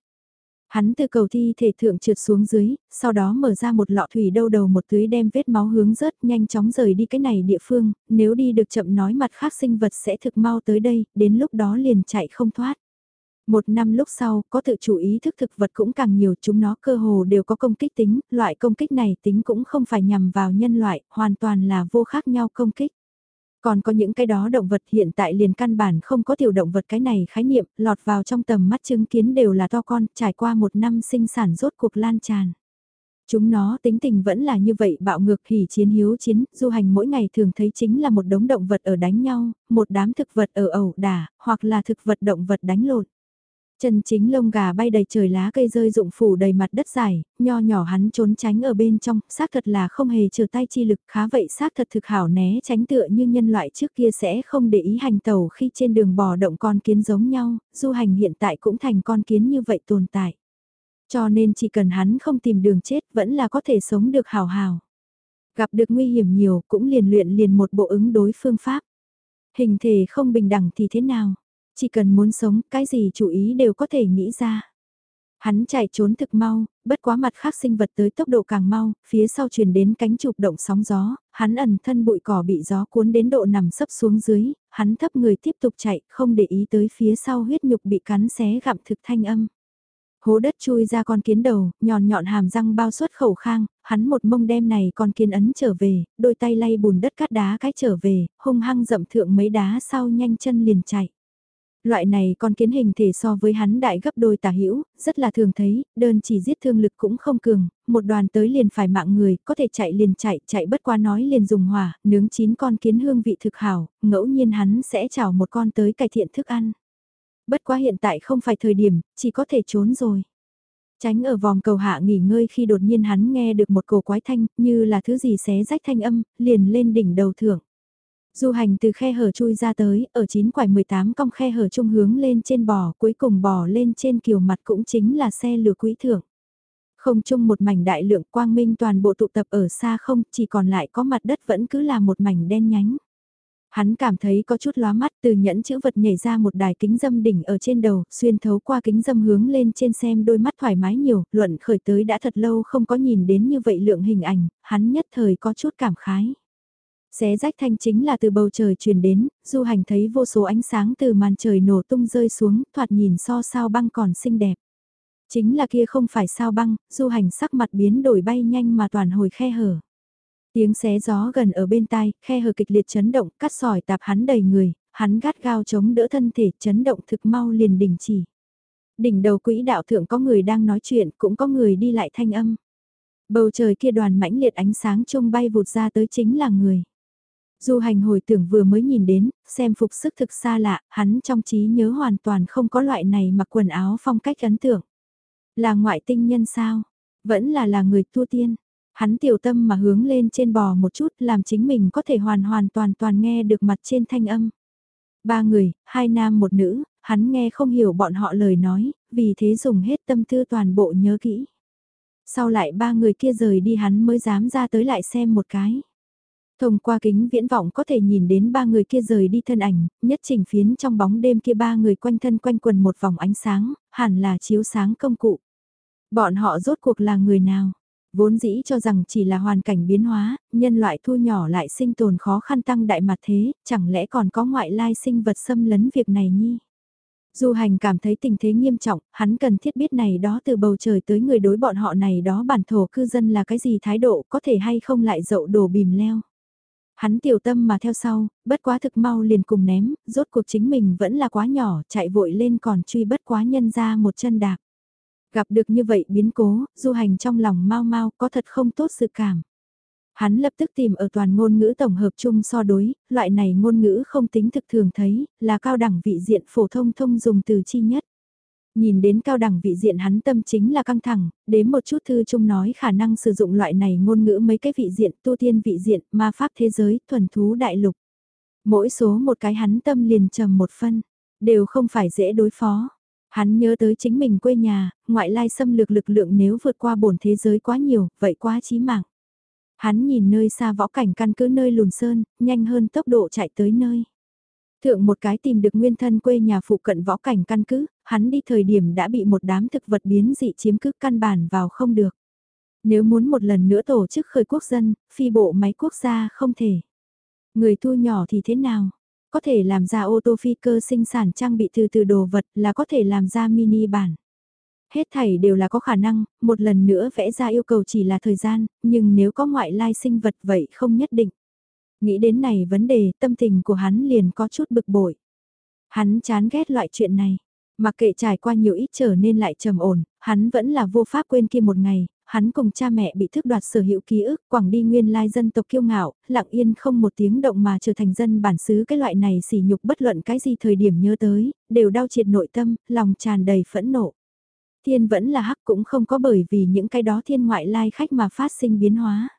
Hắn từ cầu thi thể thượng trượt xuống dưới, sau đó mở ra một lọ thủy đâu đầu một tưới đem vết máu hướng rớt nhanh chóng rời đi cái này địa phương, nếu đi được chậm nói mặt khác sinh vật sẽ thực mau tới đây, đến lúc đó liền chạy không thoát. Một năm lúc sau, có tự chủ ý thức thực vật cũng càng nhiều, chúng nó cơ hồ đều có công kích tính, loại công kích này tính cũng không phải nhằm vào nhân loại, hoàn toàn là vô khác nhau công kích. Còn có những cái đó động vật hiện tại liền căn bản không có tiểu động vật cái này khái niệm, lọt vào trong tầm mắt chứng kiến đều là to con, trải qua một năm sinh sản rốt cuộc lan tràn. Chúng nó tính tình vẫn là như vậy bạo ngược hỉ chiến hiếu chiến, du hành mỗi ngày thường thấy chính là một đống động vật ở đánh nhau, một đám thực vật ở ẩu đả, hoặc là thực vật động vật đánh lộn. Chân chính lông gà bay đầy trời lá cây rơi rụng phủ đầy mặt đất dài, nho nhỏ hắn trốn tránh ở bên trong, xác thật là không hề chờ tay chi lực khá vậy xác thật thực hảo né tránh tựa như nhân loại trước kia sẽ không để ý hành tàu khi trên đường bò động con kiến giống nhau, du hành hiện tại cũng thành con kiến như vậy tồn tại. Cho nên chỉ cần hắn không tìm đường chết vẫn là có thể sống được hào hào. Gặp được nguy hiểm nhiều cũng liền luyện liền một bộ ứng đối phương pháp. Hình thể không bình đẳng thì thế nào? Chỉ cần muốn sống, cái gì chủ ý đều có thể nghĩ ra. Hắn chạy trốn thực mau, bất quá mặt khác sinh vật tới tốc độ càng mau, phía sau truyền đến cánh chụp động sóng gió, hắn ẩn thân bụi cỏ bị gió cuốn đến độ nằm sấp xuống dưới, hắn thấp người tiếp tục chạy, không để ý tới phía sau huyết nhục bị cắn xé gặm thực thanh âm. Hố đất chui ra con kiến đầu, nhọn nhọn hàm răng bao suất khẩu khang, hắn một mông đem này con kiến ấn trở về, đôi tay lay bùn đất cắt đá cái trở về, hung hăng dậm thượng mấy đá sau nhanh chân liền chạy. Loại này con kiến hình thể so với hắn đại gấp đôi tả hữu rất là thường thấy, đơn chỉ giết thương lực cũng không cường, một đoàn tới liền phải mạng người, có thể chạy liền chạy, chạy bất qua nói liền dùng hỏa, nướng chín con kiến hương vị thực hảo, ngẫu nhiên hắn sẽ chảo một con tới cải thiện thức ăn. Bất quá hiện tại không phải thời điểm, chỉ có thể trốn rồi. Tránh ở vòng cầu hạ nghỉ ngơi khi đột nhiên hắn nghe được một cổ quái thanh, như là thứ gì xé rách thanh âm, liền lên đỉnh đầu thưởng. Du hành từ khe hở chui ra tới, ở chín quải 18 cong khe hở trung hướng lên trên bò, cuối cùng bò lên trên kiều mặt cũng chính là xe lửa quý thưởng. Không chung một mảnh đại lượng quang minh toàn bộ tụ tập ở xa không, chỉ còn lại có mặt đất vẫn cứ là một mảnh đen nhánh. Hắn cảm thấy có chút lóa mắt từ nhẫn chữ vật nhảy ra một đài kính dâm đỉnh ở trên đầu, xuyên thấu qua kính dâm hướng lên trên xem đôi mắt thoải mái nhiều, luận khởi tới đã thật lâu không có nhìn đến như vậy lượng hình ảnh, hắn nhất thời có chút cảm khái. Xé rách thanh chính là từ bầu trời truyền đến, du hành thấy vô số ánh sáng từ màn trời nổ tung rơi xuống, thoạt nhìn so sao băng còn xinh đẹp. Chính là kia không phải sao băng, du hành sắc mặt biến đổi bay nhanh mà toàn hồi khe hở. Tiếng xé gió gần ở bên tai, khe hở kịch liệt chấn động, cắt sỏi tạp hắn đầy người, hắn gắt gao chống đỡ thân thể, chấn động thực mau liền đình chỉ. Đỉnh đầu quỹ đạo thượng có người đang nói chuyện, cũng có người đi lại thanh âm. Bầu trời kia đoàn mãnh liệt ánh sáng trông bay vụt ra tới chính là người. Du hành hồi tưởng vừa mới nhìn đến, xem phục sức thực xa lạ, hắn trong trí nhớ hoàn toàn không có loại này mặc quần áo phong cách ấn tượng. Là ngoại tinh nhân sao? Vẫn là là người tu tiên. Hắn tiểu tâm mà hướng lên trên bò một chút làm chính mình có thể hoàn hoàn toàn toàn nghe được mặt trên thanh âm. Ba người, hai nam một nữ, hắn nghe không hiểu bọn họ lời nói, vì thế dùng hết tâm tư toàn bộ nhớ kỹ. Sau lại ba người kia rời đi hắn mới dám ra tới lại xem một cái. Thông qua kính viễn vọng có thể nhìn đến ba người kia rời đi thân ảnh, nhất chỉnh phiến trong bóng đêm kia ba người quanh thân quanh quần một vòng ánh sáng, hẳn là chiếu sáng công cụ. Bọn họ rốt cuộc là người nào? Vốn dĩ cho rằng chỉ là hoàn cảnh biến hóa, nhân loại thu nhỏ lại sinh tồn khó khăn tăng đại mặt thế, chẳng lẽ còn có ngoại lai sinh vật xâm lấn việc này nhi? Du hành cảm thấy tình thế nghiêm trọng, hắn cần thiết biết này đó từ bầu trời tới người đối bọn họ này đó bản thổ cư dân là cái gì thái độ có thể hay không lại dậu đổ bìm leo. Hắn tiểu tâm mà theo sau, bất quá thực mau liền cùng ném, rốt cuộc chính mình vẫn là quá nhỏ, chạy vội lên còn truy bất quá nhân ra một chân đạp. Gặp được như vậy biến cố, du hành trong lòng mau mau có thật không tốt sự cảm. Hắn lập tức tìm ở toàn ngôn ngữ tổng hợp chung so đối, loại này ngôn ngữ không tính thực thường thấy, là cao đẳng vị diện phổ thông thông dùng từ chi nhất. Nhìn đến cao đẳng vị diện hắn tâm chính là căng thẳng, đến một chút thư chung nói khả năng sử dụng loại này ngôn ngữ mấy cái vị diện, tu tiên vị diện, ma pháp thế giới, thuần thú đại lục. Mỗi số một cái hắn tâm liền trầm một phân, đều không phải dễ đối phó. Hắn nhớ tới chính mình quê nhà, ngoại lai xâm lược lực lượng nếu vượt qua bổn thế giới quá nhiều, vậy quá chí mạng. Hắn nhìn nơi xa võ cảnh căn cứ nơi lùn sơn, nhanh hơn tốc độ chạy tới nơi. Thượng một cái tìm được nguyên thân quê nhà phụ cận võ cảnh căn cứ, hắn đi thời điểm đã bị một đám thực vật biến dị chiếm cứ căn bản vào không được. Nếu muốn một lần nữa tổ chức khởi quốc dân, phi bộ máy quốc gia không thể. Người thu nhỏ thì thế nào? Có thể làm ra ô tô phi cơ sinh sản trang bị từ từ đồ vật là có thể làm ra mini bản. Hết thảy đều là có khả năng, một lần nữa vẽ ra yêu cầu chỉ là thời gian, nhưng nếu có ngoại lai sinh vật vậy không nhất định. Nghĩ đến này vấn đề, tâm tình của hắn liền có chút bực bội. Hắn chán ghét loại chuyện này. Mặc kệ trải qua nhiều ít trở nên lại trầm ổn, hắn vẫn là vô pháp quên kia một ngày, hắn cùng cha mẹ bị thức đoạt sở hữu ký ức, quảng đi nguyên lai dân tộc kiêu ngạo, lặng yên không một tiếng động mà trở thành dân bản xứ cái loại này sỉ nhục bất luận cái gì thời điểm nhớ tới, đều đau triệt nội tâm, lòng tràn đầy phẫn nộ. Thiên vẫn là hắc cũng không có bởi vì những cái đó thiên ngoại lai khách mà phát sinh biến hóa.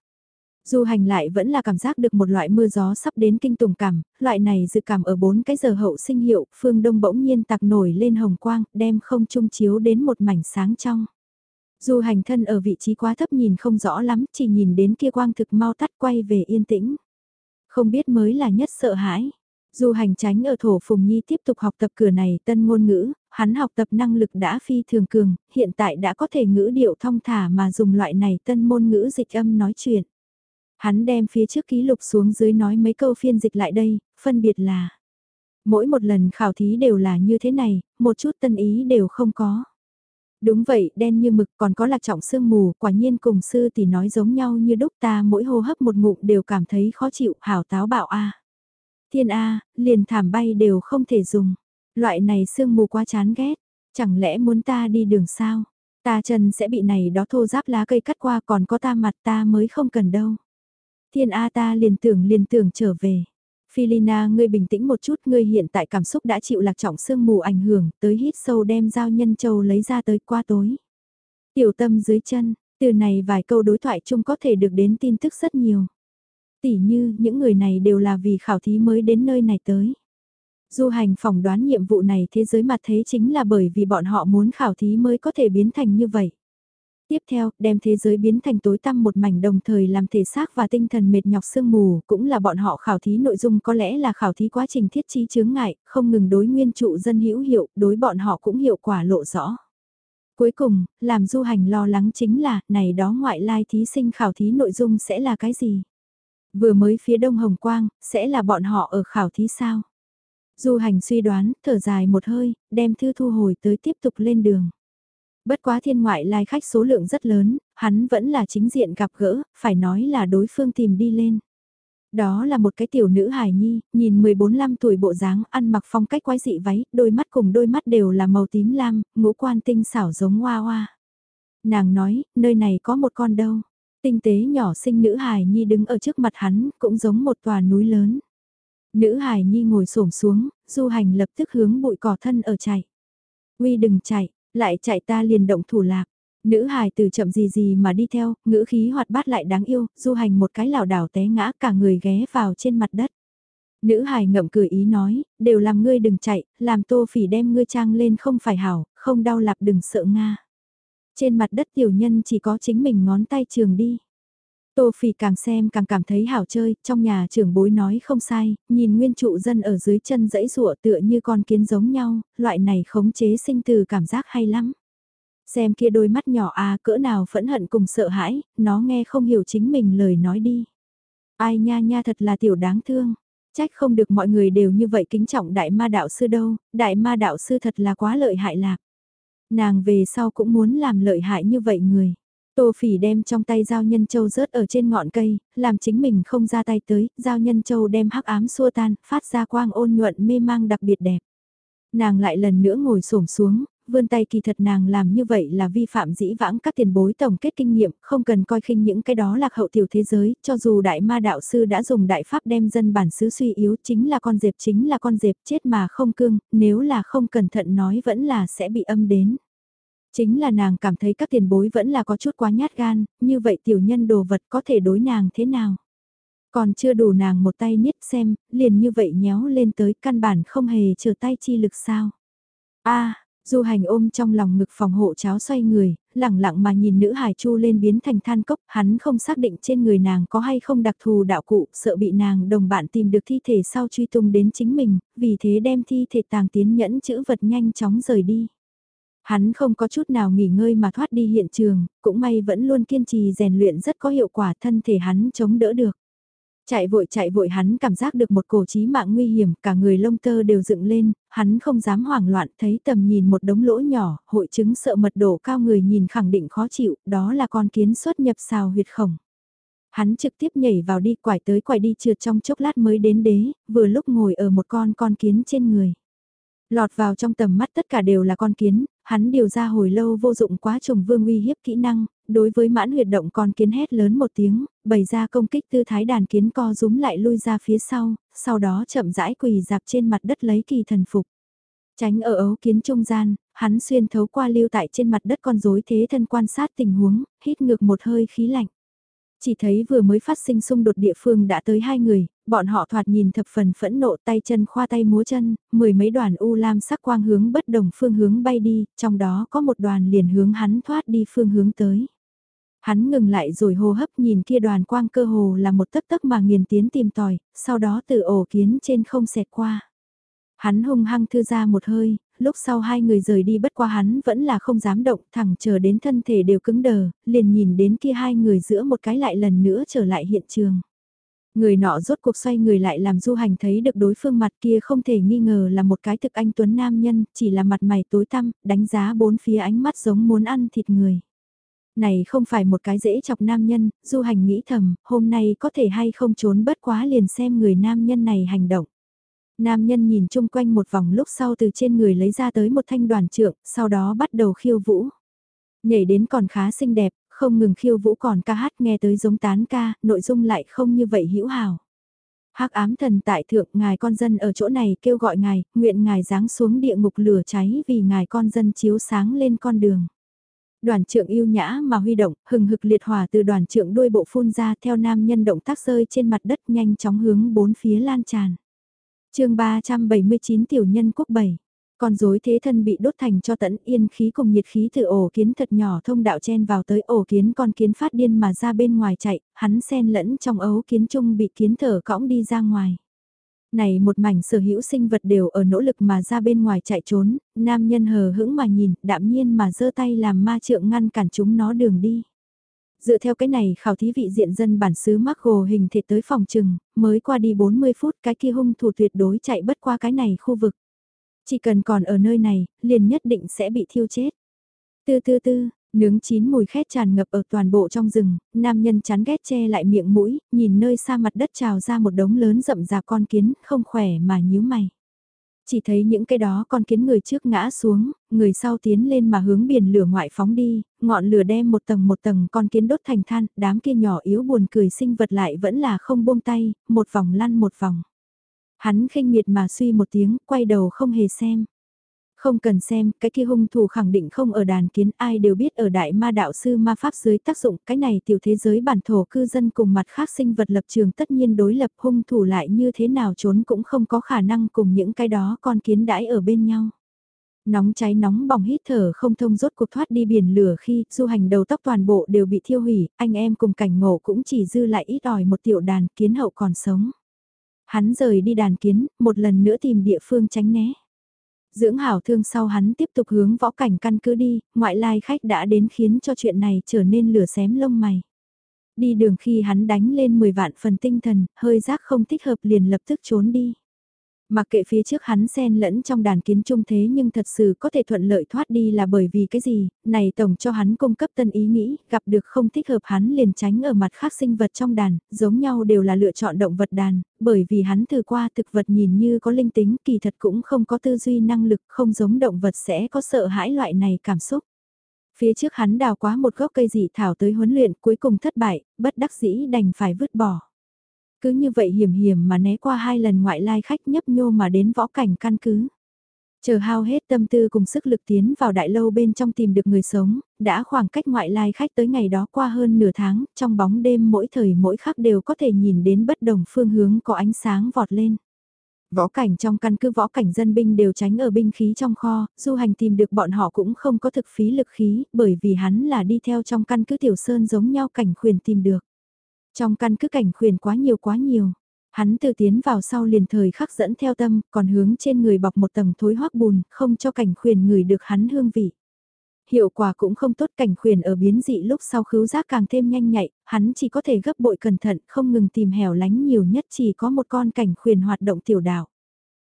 Du hành lại vẫn là cảm giác được một loại mưa gió sắp đến kinh tùng cảm, loại này dự cảm ở bốn cái giờ hậu sinh hiệu, phương đông bỗng nhiên tạc nổi lên hồng quang, đem không trung chiếu đến một mảnh sáng trong. Du hành thân ở vị trí quá thấp nhìn không rõ lắm, chỉ nhìn đến kia quang thực mau tắt quay về yên tĩnh. Không biết mới là nhất sợ hãi. Du hành tránh ở thổ Phùng Nhi tiếp tục học tập cửa này tân ngôn ngữ, hắn học tập năng lực đã phi thường cường, hiện tại đã có thể ngữ điệu thông thả mà dùng loại này tân môn ngữ dịch âm nói chuyện. Hắn đem phía trước ký lục xuống dưới nói mấy câu phiên dịch lại đây, phân biệt là Mỗi một lần khảo thí đều là như thế này, một chút tân ý đều không có. Đúng vậy, đen như mực còn có lạc trọng sương mù, quả nhiên cùng sư thì nói giống nhau như đúc ta mỗi hô hấp một ngụm đều cảm thấy khó chịu, hảo táo bạo a. Thiên a, liền thảm bay đều không thể dùng. Loại này sương mù quá chán ghét, chẳng lẽ muốn ta đi đường sao? Ta chân sẽ bị này đó thô giáp lá cây cắt qua còn có ta mặt ta mới không cần đâu. Thiên A ta liền tưởng liền tưởng trở về. Philina ngươi bình tĩnh một chút ngươi hiện tại cảm xúc đã chịu lạc trọng sương mù ảnh hưởng tới hít sâu đem dao nhân châu lấy ra tới qua tối. Tiểu tâm dưới chân, từ này vài câu đối thoại chung có thể được đến tin tức rất nhiều. Tỉ như những người này đều là vì khảo thí mới đến nơi này tới. Du hành phỏng đoán nhiệm vụ này thế giới mặt thế chính là bởi vì bọn họ muốn khảo thí mới có thể biến thành như vậy. Tiếp theo, đem thế giới biến thành tối tăm một mảnh đồng thời làm thể xác và tinh thần mệt nhọc sương mù, cũng là bọn họ khảo thí nội dung có lẽ là khảo thí quá trình thiết trí chướng ngại, không ngừng đối nguyên trụ dân hữu hiệu, đối bọn họ cũng hiệu quả lộ rõ. Cuối cùng, làm du hành lo lắng chính là, này đó ngoại lai thí sinh khảo thí nội dung sẽ là cái gì? Vừa mới phía đông Hồng Quang, sẽ là bọn họ ở khảo thí sao? Du hành suy đoán, thở dài một hơi, đem thư thu hồi tới tiếp tục lên đường. Bất quá thiên ngoại lai khách số lượng rất lớn, hắn vẫn là chính diện gặp gỡ, phải nói là đối phương tìm đi lên. Đó là một cái tiểu nữ hài nhi, nhìn 14-15 tuổi bộ dáng, ăn mặc phong cách quái dị váy, đôi mắt cùng đôi mắt đều là màu tím lam, ngũ quan tinh xảo giống hoa hoa. Nàng nói, nơi này có một con đâu. Tinh tế nhỏ sinh nữ hài nhi đứng ở trước mặt hắn, cũng giống một tòa núi lớn. Nữ hài nhi ngồi xổm xuống, du hành lập tức hướng bụi cỏ thân ở chạy. Uy đừng chạy, lại chạy ta liền động thủ lạc. Nữ hài từ chậm gì gì mà đi theo, ngữ khí hoạt bát lại đáng yêu, du hành một cái lảo đảo té ngã cả người ghé vào trên mặt đất. Nữ hài ngậm cười ý nói, đều làm ngươi đừng chạy, làm tô phỉ đem ngươi trang lên không phải hảo, không đau lạp đừng sợ Nga. Trên mặt đất tiểu nhân chỉ có chính mình ngón tay trường đi. Tô Phỉ càng xem càng cảm thấy hảo chơi, trong nhà trưởng bối nói không sai, nhìn nguyên trụ dân ở dưới chân dãy rụa tựa như con kiến giống nhau, loại này khống chế sinh từ cảm giác hay lắm. Xem kia đôi mắt nhỏ à cỡ nào phẫn hận cùng sợ hãi, nó nghe không hiểu chính mình lời nói đi. Ai nha nha thật là tiểu đáng thương, trách không được mọi người đều như vậy kính trọng đại ma đạo sư đâu, đại ma đạo sư thật là quá lợi hại lạc. Nàng về sau cũng muốn làm lợi hại như vậy người. Tô phỉ đem trong tay dao nhân châu rớt ở trên ngọn cây, làm chính mình không ra tay tới, giao nhân châu đem hắc ám xua tan, phát ra quang ôn nhuận mê mang đặc biệt đẹp. Nàng lại lần nữa ngồi xổm xuống, vươn tay kỳ thật nàng làm như vậy là vi phạm dĩ vãng các tiền bối tổng kết kinh nghiệm, không cần coi khinh những cái đó lạc hậu tiểu thế giới, cho dù đại ma đạo sư đã dùng đại pháp đem dân bản xứ suy yếu chính là con dẹp chính là con dẹp chết mà không cương, nếu là không cẩn thận nói vẫn là sẽ bị âm đến. Chính là nàng cảm thấy các tiền bối vẫn là có chút quá nhát gan, như vậy tiểu nhân đồ vật có thể đối nàng thế nào. Còn chưa đủ nàng một tay niết xem, liền như vậy nhéo lên tới căn bản không hề chờ tay chi lực sao. a Du hành ôm trong lòng ngực phòng hộ cháo xoay người, lẳng lặng mà nhìn nữ hải chu lên biến thành than cốc, hắn không xác định trên người nàng có hay không đặc thù đạo cụ, sợ bị nàng đồng bạn tìm được thi thể sau truy tung đến chính mình, vì thế đem thi thể tàng tiến nhẫn chữ vật nhanh chóng rời đi. Hắn không có chút nào nghỉ ngơi mà thoát đi hiện trường, cũng may vẫn luôn kiên trì rèn luyện rất có hiệu quả thân thể hắn chống đỡ được. Chạy vội chạy vội hắn cảm giác được một cổ chí mạng nguy hiểm, cả người lông tơ đều dựng lên, hắn không dám hoảng loạn, thấy tầm nhìn một đống lỗ nhỏ, hội chứng sợ mật độ cao người nhìn khẳng định khó chịu, đó là con kiến xuất nhập xào huyệt khổng. Hắn trực tiếp nhảy vào đi quải tới quải đi trượt trong chốc lát mới đến đế, vừa lúc ngồi ở một con con kiến trên người. Lọt vào trong tầm mắt tất cả đều là con kiến, hắn điều ra hồi lâu vô dụng quá trùng vương uy hiếp kỹ năng, đối với mãn huyệt động con kiến hét lớn một tiếng, bày ra công kích tư thái đàn kiến co rúm lại lui ra phía sau, sau đó chậm rãi quỳ dạp trên mặt đất lấy kỳ thần phục. Tránh ở ấu kiến trung gian, hắn xuyên thấu qua lưu tại trên mặt đất con rối thế thân quan sát tình huống, hít ngược một hơi khí lạnh. Chỉ thấy vừa mới phát sinh xung đột địa phương đã tới hai người, bọn họ thoạt nhìn thập phần phẫn nộ tay chân khoa tay múa chân, mười mấy đoàn u lam sắc quang hướng bất đồng phương hướng bay đi, trong đó có một đoàn liền hướng hắn thoát đi phương hướng tới. Hắn ngừng lại rồi hô hấp nhìn kia đoàn quang cơ hồ là một tấc tấc mà nghiền tiến tìm tòi, sau đó từ ổ kiến trên không xẹt qua. Hắn hung hăng thư ra một hơi, lúc sau hai người rời đi bất qua hắn vẫn là không dám động thẳng chờ đến thân thể đều cứng đờ, liền nhìn đến kia hai người giữa một cái lại lần nữa trở lại hiện trường. Người nọ rốt cuộc xoay người lại làm du hành thấy được đối phương mặt kia không thể nghi ngờ là một cái thực anh tuấn nam nhân, chỉ là mặt mày tối tăm, đánh giá bốn phía ánh mắt giống muốn ăn thịt người. Này không phải một cái dễ chọc nam nhân, du hành nghĩ thầm, hôm nay có thể hay không trốn bất quá liền xem người nam nhân này hành động. Nam nhân nhìn chung quanh một vòng lúc sau từ trên người lấy ra tới một thanh đoàn trượng, sau đó bắt đầu khiêu vũ. Nhảy đến còn khá xinh đẹp, không ngừng khiêu vũ còn ca hát nghe tới giống tán ca, nội dung lại không như vậy hữu hảo. Hắc ám thần tại thượng ngài con dân ở chỗ này kêu gọi ngài, nguyện ngài giáng xuống địa ngục lửa cháy vì ngài con dân chiếu sáng lên con đường. Đoàn trượng yêu nhã mà huy động, hừng hực liệt hỏa từ đoàn trượng đuôi bộ phun ra theo nam nhân động tác rơi trên mặt đất nhanh chóng hướng bốn phía lan tràn. Chương 379 tiểu nhân quốc 7 con rối thế thân bị đốt thành cho tận yên khí cùng nhiệt khí từ ổ kiến thật nhỏ thông đạo chen vào tới ổ kiến con kiến phát điên mà ra bên ngoài chạy, hắn xen lẫn trong ấu kiến chung bị kiến thở cõng đi ra ngoài. Này một mảnh sở hữu sinh vật đều ở nỗ lực mà ra bên ngoài chạy trốn, nam nhân hờ hững mà nhìn, đạm nhiên mà giơ tay làm ma trượng ngăn cản chúng nó đường đi. Dựa theo cái này khảo thí vị diện dân bản xứ mắc gồ hình thể tới phòng trừng, mới qua đi 40 phút cái kia hung thủ tuyệt đối chạy bất qua cái này khu vực. Chỉ cần còn ở nơi này, liền nhất định sẽ bị thiêu chết. Tư tư tư, nướng chín mùi khét tràn ngập ở toàn bộ trong rừng, nam nhân chán ghét che lại miệng mũi, nhìn nơi xa mặt đất trào ra một đống lớn rậm rạp con kiến, không khỏe mà nhíu mày chỉ thấy những cái đó con kiến người trước ngã xuống, người sau tiến lên mà hướng biển lửa ngoại phóng đi, ngọn lửa đem một tầng một tầng con kiến đốt thành than, đám kia nhỏ yếu buồn cười sinh vật lại vẫn là không buông tay, một vòng lăn một vòng. Hắn khinh miệt mà suy một tiếng, quay đầu không hề xem. Không cần xem, cái kia hung thủ khẳng định không ở đàn kiến ai đều biết ở đại ma đạo sư ma pháp dưới tác dụng cái này tiểu thế giới bản thổ cư dân cùng mặt khác sinh vật lập trường tất nhiên đối lập hung thủ lại như thế nào trốn cũng không có khả năng cùng những cái đó con kiến đãi ở bên nhau. Nóng cháy nóng bỏng hít thở không thông rốt cuộc thoát đi biển lửa khi du hành đầu tóc toàn bộ đều bị thiêu hủy, anh em cùng cảnh ngộ cũng chỉ dư lại ít ỏi một tiểu đàn kiến hậu còn sống. Hắn rời đi đàn kiến, một lần nữa tìm địa phương tránh né. Dưỡng hảo thương sau hắn tiếp tục hướng võ cảnh căn cứ đi, ngoại lai khách đã đến khiến cho chuyện này trở nên lửa xém lông mày. Đi đường khi hắn đánh lên 10 vạn phần tinh thần, hơi giác không thích hợp liền lập tức trốn đi. Mặc kệ phía trước hắn xen lẫn trong đàn kiến trung thế nhưng thật sự có thể thuận lợi thoát đi là bởi vì cái gì, này tổng cho hắn cung cấp tân ý nghĩ, gặp được không thích hợp hắn liền tránh ở mặt khác sinh vật trong đàn, giống nhau đều là lựa chọn động vật đàn, bởi vì hắn từ qua thực vật nhìn như có linh tính kỳ thật cũng không có tư duy năng lực không giống động vật sẽ có sợ hãi loại này cảm xúc. Phía trước hắn đào quá một gốc cây dị thảo tới huấn luyện cuối cùng thất bại, bất đắc dĩ đành phải vứt bỏ. Cứ như vậy hiểm hiểm mà né qua hai lần ngoại lai khách nhấp nhô mà đến võ cảnh căn cứ. Chờ hao hết tâm tư cùng sức lực tiến vào đại lâu bên trong tìm được người sống, đã khoảng cách ngoại lai khách tới ngày đó qua hơn nửa tháng, trong bóng đêm mỗi thời mỗi khắc đều có thể nhìn đến bất đồng phương hướng có ánh sáng vọt lên. Võ cảnh trong căn cứ võ cảnh dân binh đều tránh ở binh khí trong kho, du hành tìm được bọn họ cũng không có thực phí lực khí, bởi vì hắn là đi theo trong căn cứ tiểu sơn giống nhau cảnh khuyền tìm được. Trong căn cứ cảnh khuyển quá nhiều quá nhiều. Hắn từ tiến vào sau liền thời khắc dẫn theo tâm, còn hướng trên người bọc một tầng thối hoác bùn, không cho cảnh khuyển người được hắn hương vị. Hiệu quả cũng không tốt cảnh khuyển ở biến dị lúc sau khứu giác càng thêm nhanh nhạy, hắn chỉ có thể gấp bội cẩn thận, không ngừng tìm hẻo lánh nhiều nhất chỉ có một con cảnh khuyển hoạt động tiểu đảo.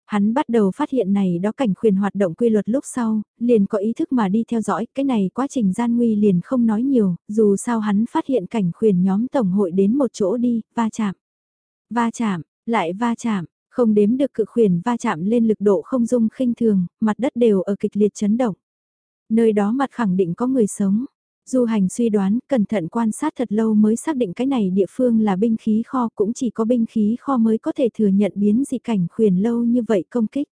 Hắn bắt đầu phát hiện này đó cảnh khuyển hoạt động quy luật lúc sau, liền có ý thức mà đi theo dõi, cái này quá trình gian nguy liền không nói nhiều, dù sao hắn phát hiện cảnh khuyển nhóm tổng hội đến một chỗ đi, va chạm. Va chạm, lại va chạm, không đếm được cự khuyển va chạm lên lực độ không dung khinh thường, mặt đất đều ở kịch liệt chấn động. Nơi đó mặt khẳng định có người sống, Du hành suy đoán, cẩn thận quan sát thật lâu mới xác định cái này địa phương là binh khí kho cũng chỉ có binh khí kho mới có thể thừa nhận biến dị cảnh khuyển lâu như vậy công kích.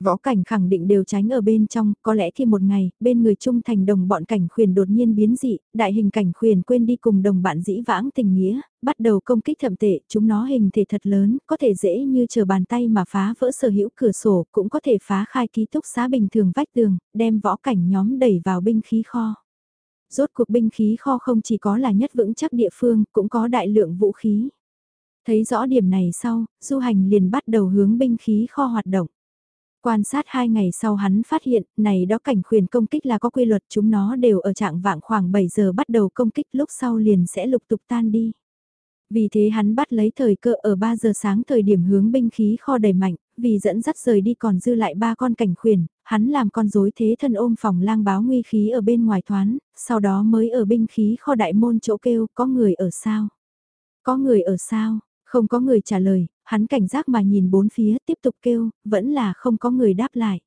Võ cảnh khẳng định đều tránh ở bên trong, có lẽ khi một ngày, bên người trung thành đồng bọn cảnh khuyển đột nhiên biến dị, đại hình cảnh khuyển quên đi cùng đồng bạn dĩ vãng tình nghĩa, bắt đầu công kích thậm tệ, chúng nó hình thể thật lớn, có thể dễ như chờ bàn tay mà phá vỡ sở hữu cửa sổ, cũng có thể phá khai ký túc xá bình thường vách tường, đem võ cảnh nhóm đẩy vào binh khí kho. Rốt cuộc binh khí kho không chỉ có là nhất vững chắc địa phương, cũng có đại lượng vũ khí. Thấy rõ điểm này sau, du hành liền bắt đầu hướng binh khí kho hoạt động. Quan sát hai ngày sau hắn phát hiện, này đó cảnh khuyển công kích là có quy luật chúng nó đều ở trạng vạng khoảng 7 giờ bắt đầu công kích lúc sau liền sẽ lục tục tan đi. Vì thế hắn bắt lấy thời cơ ở 3 giờ sáng thời điểm hướng binh khí kho đầy mạnh, vì dẫn dắt rời đi còn dư lại ba con cảnh khuyển, hắn làm con rối thế thân ôm phòng lang báo nguy khí ở bên ngoài thoán, sau đó mới ở binh khí kho đại môn chỗ kêu có người ở sao. Có người ở sao, không có người trả lời, hắn cảnh giác mà nhìn bốn phía tiếp tục kêu, vẫn là không có người đáp lại.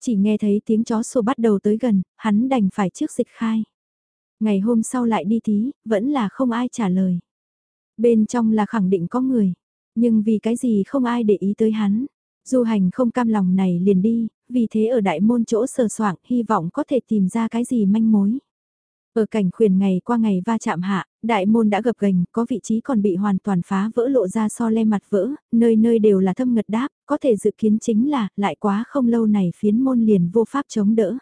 Chỉ nghe thấy tiếng chó sủa bắt đầu tới gần, hắn đành phải trước dịch khai. Ngày hôm sau lại đi tí, vẫn là không ai trả lời. Bên trong là khẳng định có người, nhưng vì cái gì không ai để ý tới hắn. Du hành không cam lòng này liền đi, vì thế ở đại môn chỗ sờ soạng hy vọng có thể tìm ra cái gì manh mối. Ở cảnh khuyền ngày qua ngày va chạm hạ, đại môn đã gập gành, có vị trí còn bị hoàn toàn phá vỡ lộ ra so le mặt vỡ, nơi nơi đều là thâm ngật đáp, có thể dự kiến chính là, lại quá không lâu này phiến môn liền vô pháp chống đỡ.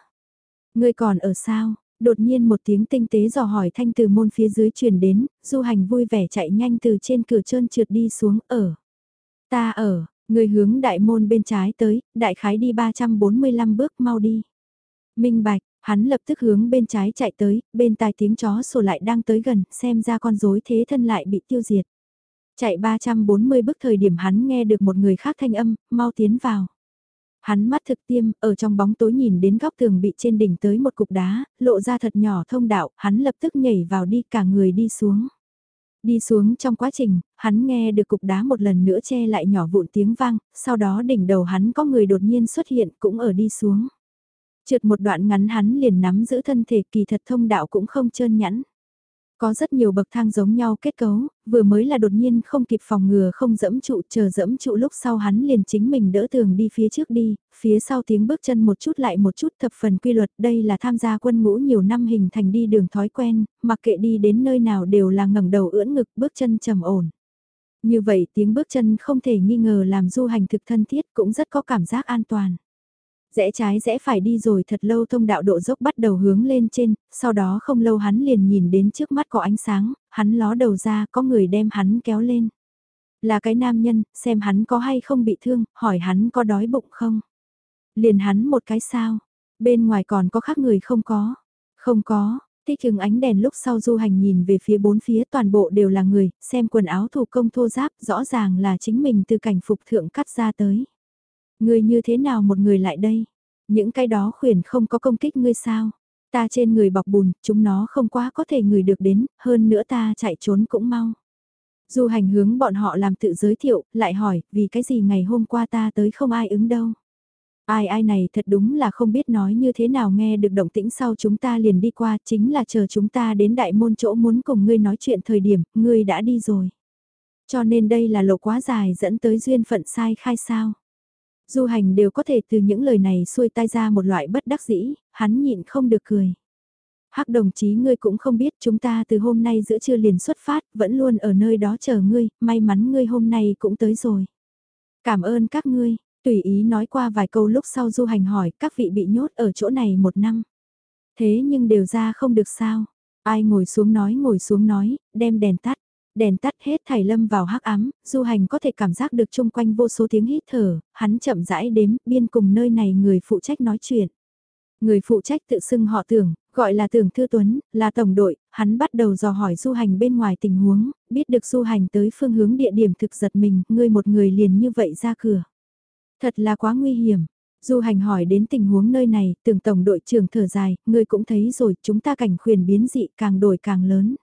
Người còn ở sao? Đột nhiên một tiếng tinh tế dò hỏi thanh từ môn phía dưới truyền đến, du hành vui vẻ chạy nhanh từ trên cửa trơn trượt đi xuống ở. Ta ở, người hướng đại môn bên trái tới, đại khái đi 345 bước mau đi. Minh bạch, hắn lập tức hướng bên trái chạy tới, bên tai tiếng chó sổ lại đang tới gần, xem ra con rối thế thân lại bị tiêu diệt. Chạy 340 bước thời điểm hắn nghe được một người khác thanh âm, mau tiến vào. Hắn mắt thực tiêm, ở trong bóng tối nhìn đến góc tường bị trên đỉnh tới một cục đá, lộ ra thật nhỏ thông đạo, hắn lập tức nhảy vào đi cả người đi xuống. Đi xuống trong quá trình, hắn nghe được cục đá một lần nữa che lại nhỏ vụn tiếng vang, sau đó đỉnh đầu hắn có người đột nhiên xuất hiện cũng ở đi xuống. Trượt một đoạn ngắn hắn liền nắm giữ thân thể kỳ thật thông đạo cũng không trơn nhẵn. Có rất nhiều bậc thang giống nhau kết cấu, vừa mới là đột nhiên không kịp phòng ngừa không dẫm trụ chờ dẫm trụ lúc sau hắn liền chính mình đỡ tường đi phía trước đi, phía sau tiếng bước chân một chút lại một chút thập phần quy luật đây là tham gia quân ngũ nhiều năm hình thành đi đường thói quen, mặc kệ đi đến nơi nào đều là ngẩng đầu ưỡn ngực bước chân trầm ổn. Như vậy tiếng bước chân không thể nghi ngờ làm du hành thực thân thiết cũng rất có cảm giác an toàn. Rẽ trái rẽ phải đi rồi thật lâu thông đạo độ dốc bắt đầu hướng lên trên, sau đó không lâu hắn liền nhìn đến trước mắt có ánh sáng, hắn ló đầu ra có người đem hắn kéo lên. Là cái nam nhân, xem hắn có hay không bị thương, hỏi hắn có đói bụng không. Liền hắn một cái sao, bên ngoài còn có khác người không có. Không có, Thích chừng ánh đèn lúc sau du hành nhìn về phía bốn phía toàn bộ đều là người, xem quần áo thủ công thô giáp rõ ràng là chính mình từ cảnh phục thượng cắt ra tới ngươi như thế nào một người lại đây? Những cái đó khuyển không có công kích ngươi sao? Ta trên người bọc bùn, chúng nó không quá có thể người được đến, hơn nữa ta chạy trốn cũng mau. Du hành hướng bọn họ làm tự giới thiệu, lại hỏi, vì cái gì ngày hôm qua ta tới không ai ứng đâu. Ai ai này thật đúng là không biết nói như thế nào nghe được động tĩnh sau chúng ta liền đi qua, chính là chờ chúng ta đến đại môn chỗ muốn cùng ngươi nói chuyện thời điểm, ngươi đã đi rồi. Cho nên đây là lộ quá dài dẫn tới duyên phận sai khai sao. Du hành đều có thể từ những lời này xuôi tai ra một loại bất đắc dĩ, hắn nhịn không được cười. Hắc đồng chí ngươi cũng không biết chúng ta từ hôm nay giữa trưa liền xuất phát, vẫn luôn ở nơi đó chờ ngươi, may mắn ngươi hôm nay cũng tới rồi. Cảm ơn các ngươi, Tùy ý nói qua vài câu lúc sau du hành hỏi các vị bị nhốt ở chỗ này một năm. Thế nhưng đều ra không được sao. Ai ngồi xuống nói ngồi xuống nói, đem đèn tắt. Đèn tắt hết thải lâm vào hắc ám, du hành có thể cảm giác được chung quanh vô số tiếng hít thở, hắn chậm rãi đếm, biên cùng nơi này người phụ trách nói chuyện. Người phụ trách tự xưng họ tưởng, gọi là tưởng thư tuấn, là tổng đội, hắn bắt đầu dò hỏi du hành bên ngoài tình huống, biết được du hành tới phương hướng địa điểm thực giật mình, người một người liền như vậy ra cửa. Thật là quá nguy hiểm. Du hành hỏi đến tình huống nơi này, tưởng tổng đội trưởng thở dài, ngươi cũng thấy rồi, chúng ta cảnh khuyền biến dị càng đổi càng lớn.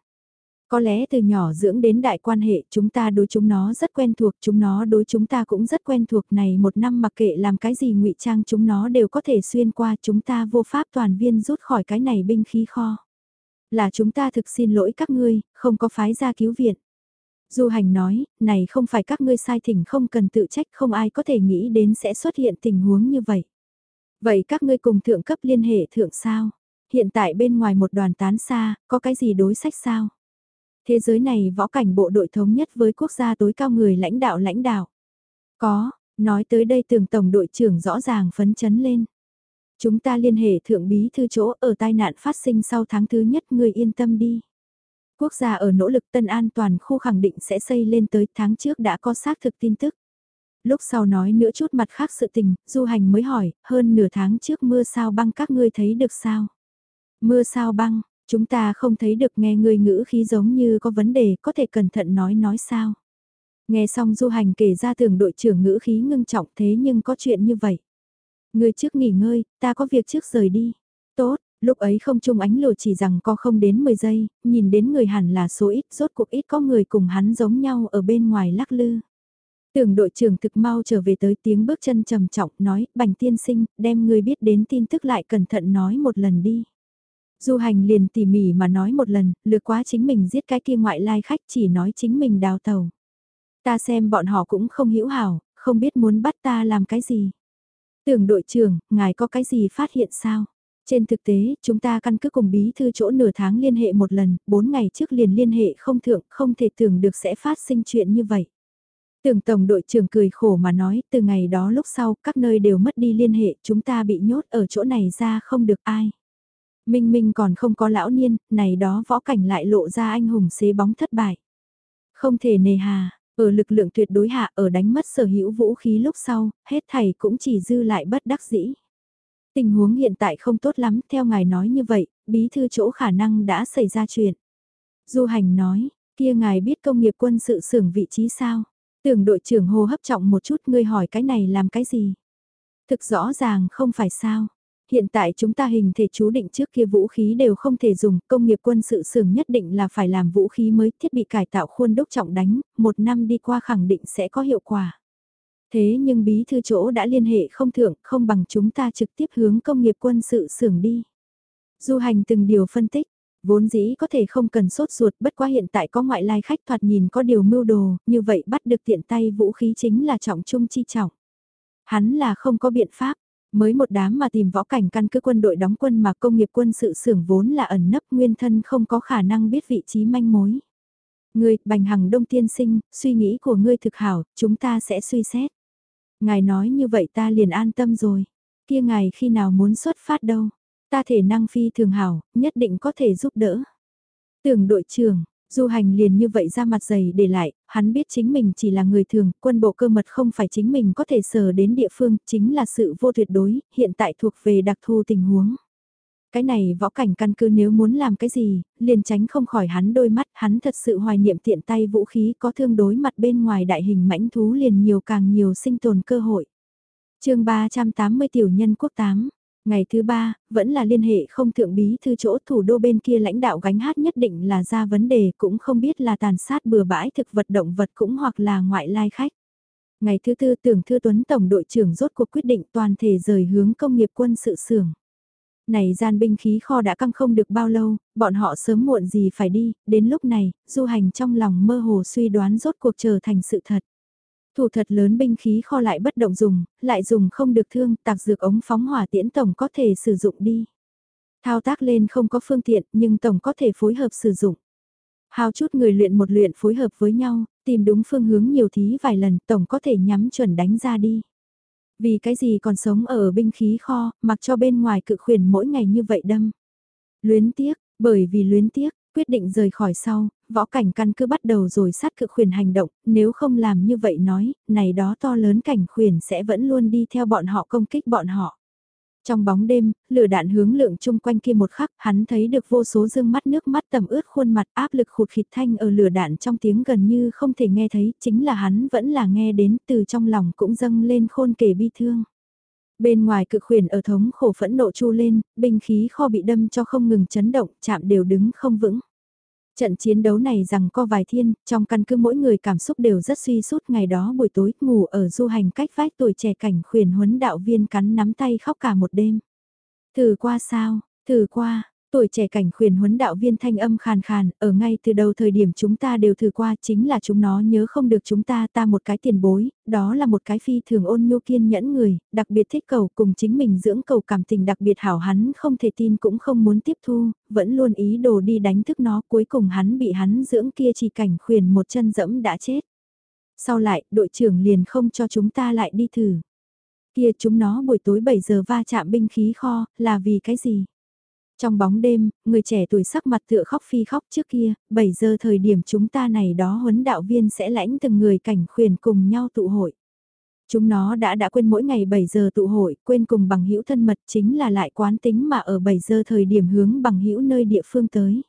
Có lẽ từ nhỏ dưỡng đến đại quan hệ chúng ta đối chúng nó rất quen thuộc, chúng nó đối chúng ta cũng rất quen thuộc này một năm mặc kệ làm cái gì ngụy trang chúng nó đều có thể xuyên qua chúng ta vô pháp toàn viên rút khỏi cái này binh khí kho. Là chúng ta thực xin lỗi các ngươi, không có phái ra cứu viện. Du hành nói, này không phải các ngươi sai thỉnh không cần tự trách không ai có thể nghĩ đến sẽ xuất hiện tình huống như vậy. Vậy các ngươi cùng thượng cấp liên hệ thượng sao? Hiện tại bên ngoài một đoàn tán xa, có cái gì đối sách sao? Thế giới này võ cảnh bộ đội thống nhất với quốc gia tối cao người lãnh đạo lãnh đạo. Có, nói tới đây tưởng tổng đội trưởng rõ ràng phấn chấn lên. Chúng ta liên hệ thượng bí thư chỗ ở tai nạn phát sinh sau tháng thứ nhất người yên tâm đi. Quốc gia ở nỗ lực tân an toàn khu khẳng định sẽ xây lên tới tháng trước đã có xác thực tin tức. Lúc sau nói nữa chút mặt khác sự tình, du hành mới hỏi, hơn nửa tháng trước mưa sao băng các ngươi thấy được sao? Mưa sao băng, chúng ta không thấy được nghe người ngữ khí giống như có vấn đề, có thể cẩn thận nói nói sao? Nghe xong du hành kể ra tưởng đội trưởng ngữ khí ngưng trọng thế nhưng có chuyện như vậy. Người trước nghỉ ngơi, ta có việc trước rời đi. Tốt, Lúc ấy không chung ánh lùa chỉ rằng có không đến 10 giây, nhìn đến người hẳn là số ít, rốt cuộc ít có người cùng hắn giống nhau ở bên ngoài lắc lư. Tưởng đội trưởng thực mau trở về tới tiếng bước chân trầm trọng nói, bành tiên sinh, đem người biết đến tin tức lại cẩn thận nói một lần đi. Du hành liền tỉ mỉ mà nói một lần, lừa quá chính mình giết cái kia ngoại lai khách chỉ nói chính mình đào tàu. Ta xem bọn họ cũng không hiểu hảo, không biết muốn bắt ta làm cái gì. Tưởng đội trưởng, ngài có cái gì phát hiện sao? Trên thực tế, chúng ta căn cứ cùng bí thư chỗ nửa tháng liên hệ một lần, 4 ngày trước liền liên hệ không thượng, không thể tưởng được sẽ phát sinh chuyện như vậy. Tưởng tổng đội trưởng cười khổ mà nói, từ ngày đó lúc sau, các nơi đều mất đi liên hệ, chúng ta bị nhốt ở chỗ này ra không được ai. Minh Minh còn không có lão niên, này đó võ cảnh lại lộ ra anh hùng xế bóng thất bại. Không thể nề hà, ở lực lượng tuyệt đối hạ ở đánh mất sở hữu vũ khí lúc sau, hết thầy cũng chỉ dư lại bất đắc dĩ. Tình huống hiện tại không tốt lắm, theo ngài nói như vậy, bí thư chỗ khả năng đã xảy ra chuyện. Du hành nói, kia ngài biết công nghiệp quân sự xưởng vị trí sao? Tưởng đội trưởng hô hấp trọng một chút ngươi hỏi cái này làm cái gì? Thực rõ ràng không phải sao. Hiện tại chúng ta hình thể chú định trước kia vũ khí đều không thể dùng, công nghiệp quân sự xưởng nhất định là phải làm vũ khí mới thiết bị cải tạo khuôn đúc trọng đánh, một năm đi qua khẳng định sẽ có hiệu quả. Thế nhưng bí thư chỗ đã liên hệ không thượng, không bằng chúng ta trực tiếp hướng công nghiệp quân sự xưởng đi. Du hành từng điều phân tích, Vốn dĩ có thể không cần sốt ruột bất quá hiện tại có ngoại lai khách thoạt nhìn có điều mưu đồ, như vậy bắt được tiện tay vũ khí chính là trọng trung chi trọng. Hắn là không có biện pháp, mới một đám mà tìm võ cảnh căn cứ quân đội đóng quân mà công nghiệp quân sự xưởng vốn là ẩn nấp nguyên thân không có khả năng biết vị trí manh mối. Ngươi, Bành Hằng Đông Tiên Sinh, suy nghĩ của ngươi thực hảo, chúng ta sẽ suy xét. Ngài nói như vậy ta liền an tâm rồi. Kia ngài khi nào muốn xuất phát đâu. Ta thể năng phi thường hảo, nhất định có thể giúp đỡ. Tưởng đội trưởng, Du hành liền như vậy ra mặt dày để lại, hắn biết chính mình chỉ là người thường, quân bộ cơ mật không phải chính mình có thể sờ đến địa phương, chính là sự vô tuyệt đối, hiện tại thuộc về đặc thù tình huống. Cái này võ cảnh căn cứ nếu muốn làm cái gì, liền tránh không khỏi hắn đôi mắt, hắn thật sự hoài niệm tiện tay vũ khí có thương đối mặt bên ngoài đại hình mãnh thú liền nhiều càng nhiều sinh tồn cơ hội. chương 380 tiểu nhân quốc 8 Ngày thứ ba, vẫn là liên hệ không thượng bí thư chỗ thủ đô bên kia lãnh đạo gánh hát nhất định là ra vấn đề cũng không biết là tàn sát bừa bãi thực vật động vật cũng hoặc là ngoại lai khách. Ngày thứ tư tưởng thư tuấn tổng đội trưởng rốt cuộc quyết định toàn thể rời hướng công nghiệp quân sự xưởng. Này gian binh khí kho đã căng không được bao lâu, bọn họ sớm muộn gì phải đi, đến lúc này, du hành trong lòng mơ hồ suy đoán rốt cuộc trở thành sự thật thủ thật lớn binh khí kho lại bất động dùng, lại dùng không được thương, tạc dược ống phóng hỏa tiễn tổng có thể sử dụng đi. Thao tác lên không có phương tiện nhưng tổng có thể phối hợp sử dụng. Hào chút người luyện một luyện phối hợp với nhau, tìm đúng phương hướng nhiều thí vài lần tổng có thể nhắm chuẩn đánh ra đi. Vì cái gì còn sống ở binh khí kho, mặc cho bên ngoài cự khuyển mỗi ngày như vậy đâm. Luyến tiếc, bởi vì luyến tiếc, quyết định rời khỏi sau, võ cảnh căn cứ bắt đầu rồi sát cự khuyển hành động, nếu không làm như vậy nói, này đó to lớn cảnh khuyển sẽ vẫn luôn đi theo bọn họ công kích bọn họ. Trong bóng đêm, lửa đạn hướng lượng chung quanh kia một khắc, hắn thấy được vô số dương mắt nước mắt tầm ướt khuôn mặt áp lực khụt khịt thanh ở lửa đạn trong tiếng gần như không thể nghe thấy, chính là hắn vẫn là nghe đến từ trong lòng cũng dâng lên khôn kể bi thương. Bên ngoài cực khuyển ở thống khổ phẫn nộ chu lên, binh khí kho bị đâm cho không ngừng chấn động, chạm đều đứng không vững. Trận chiến đấu này rằng có vài thiên, trong căn cứ mỗi người cảm xúc đều rất suy sút. Ngày đó buổi tối ngủ ở du hành cách vách tuổi trẻ cảnh khuyển huấn đạo viên cắn nắm tay khóc cả một đêm. Thử qua sao, thử qua, Tuổi trẻ cảnh khuyển huấn đạo viên thanh âm khàn khàn, ở ngay từ đầu thời điểm chúng ta đều thử qua chính là chúng nó nhớ không được chúng ta ta một cái tiền bối, đó là một cái phi thường ôn nhu kiên nhẫn người, đặc biệt thích cầu cùng chính mình dưỡng cầu cảm tình đặc biệt hảo hắn không thể tin cũng không muốn tiếp thu, vẫn luôn ý đồ đi đánh thức nó cuối cùng hắn bị hắn dưỡng kia chỉ cảnh khuyển một chân dẫm đã chết. Sau lại, đội trưởng liền không cho chúng ta lại đi thử. Kia chúng nó buổi tối 7 giờ va chạm binh khí kho, là vì cái gì? Trong bóng đêm, người trẻ tuổi sắc mặt tựa khóc phi khóc trước kia, 7 giờ thời điểm chúng ta này đó huấn đạo viên sẽ lãnh từng người cảnh khuyển cùng nhau tụ hội. Chúng nó đã đã quên mỗi ngày 7 giờ tụ hội, quên cùng bằng hữu thân mật chính là lại quán tính mà ở 7 giờ thời điểm hướng bằng hữu nơi địa phương tới.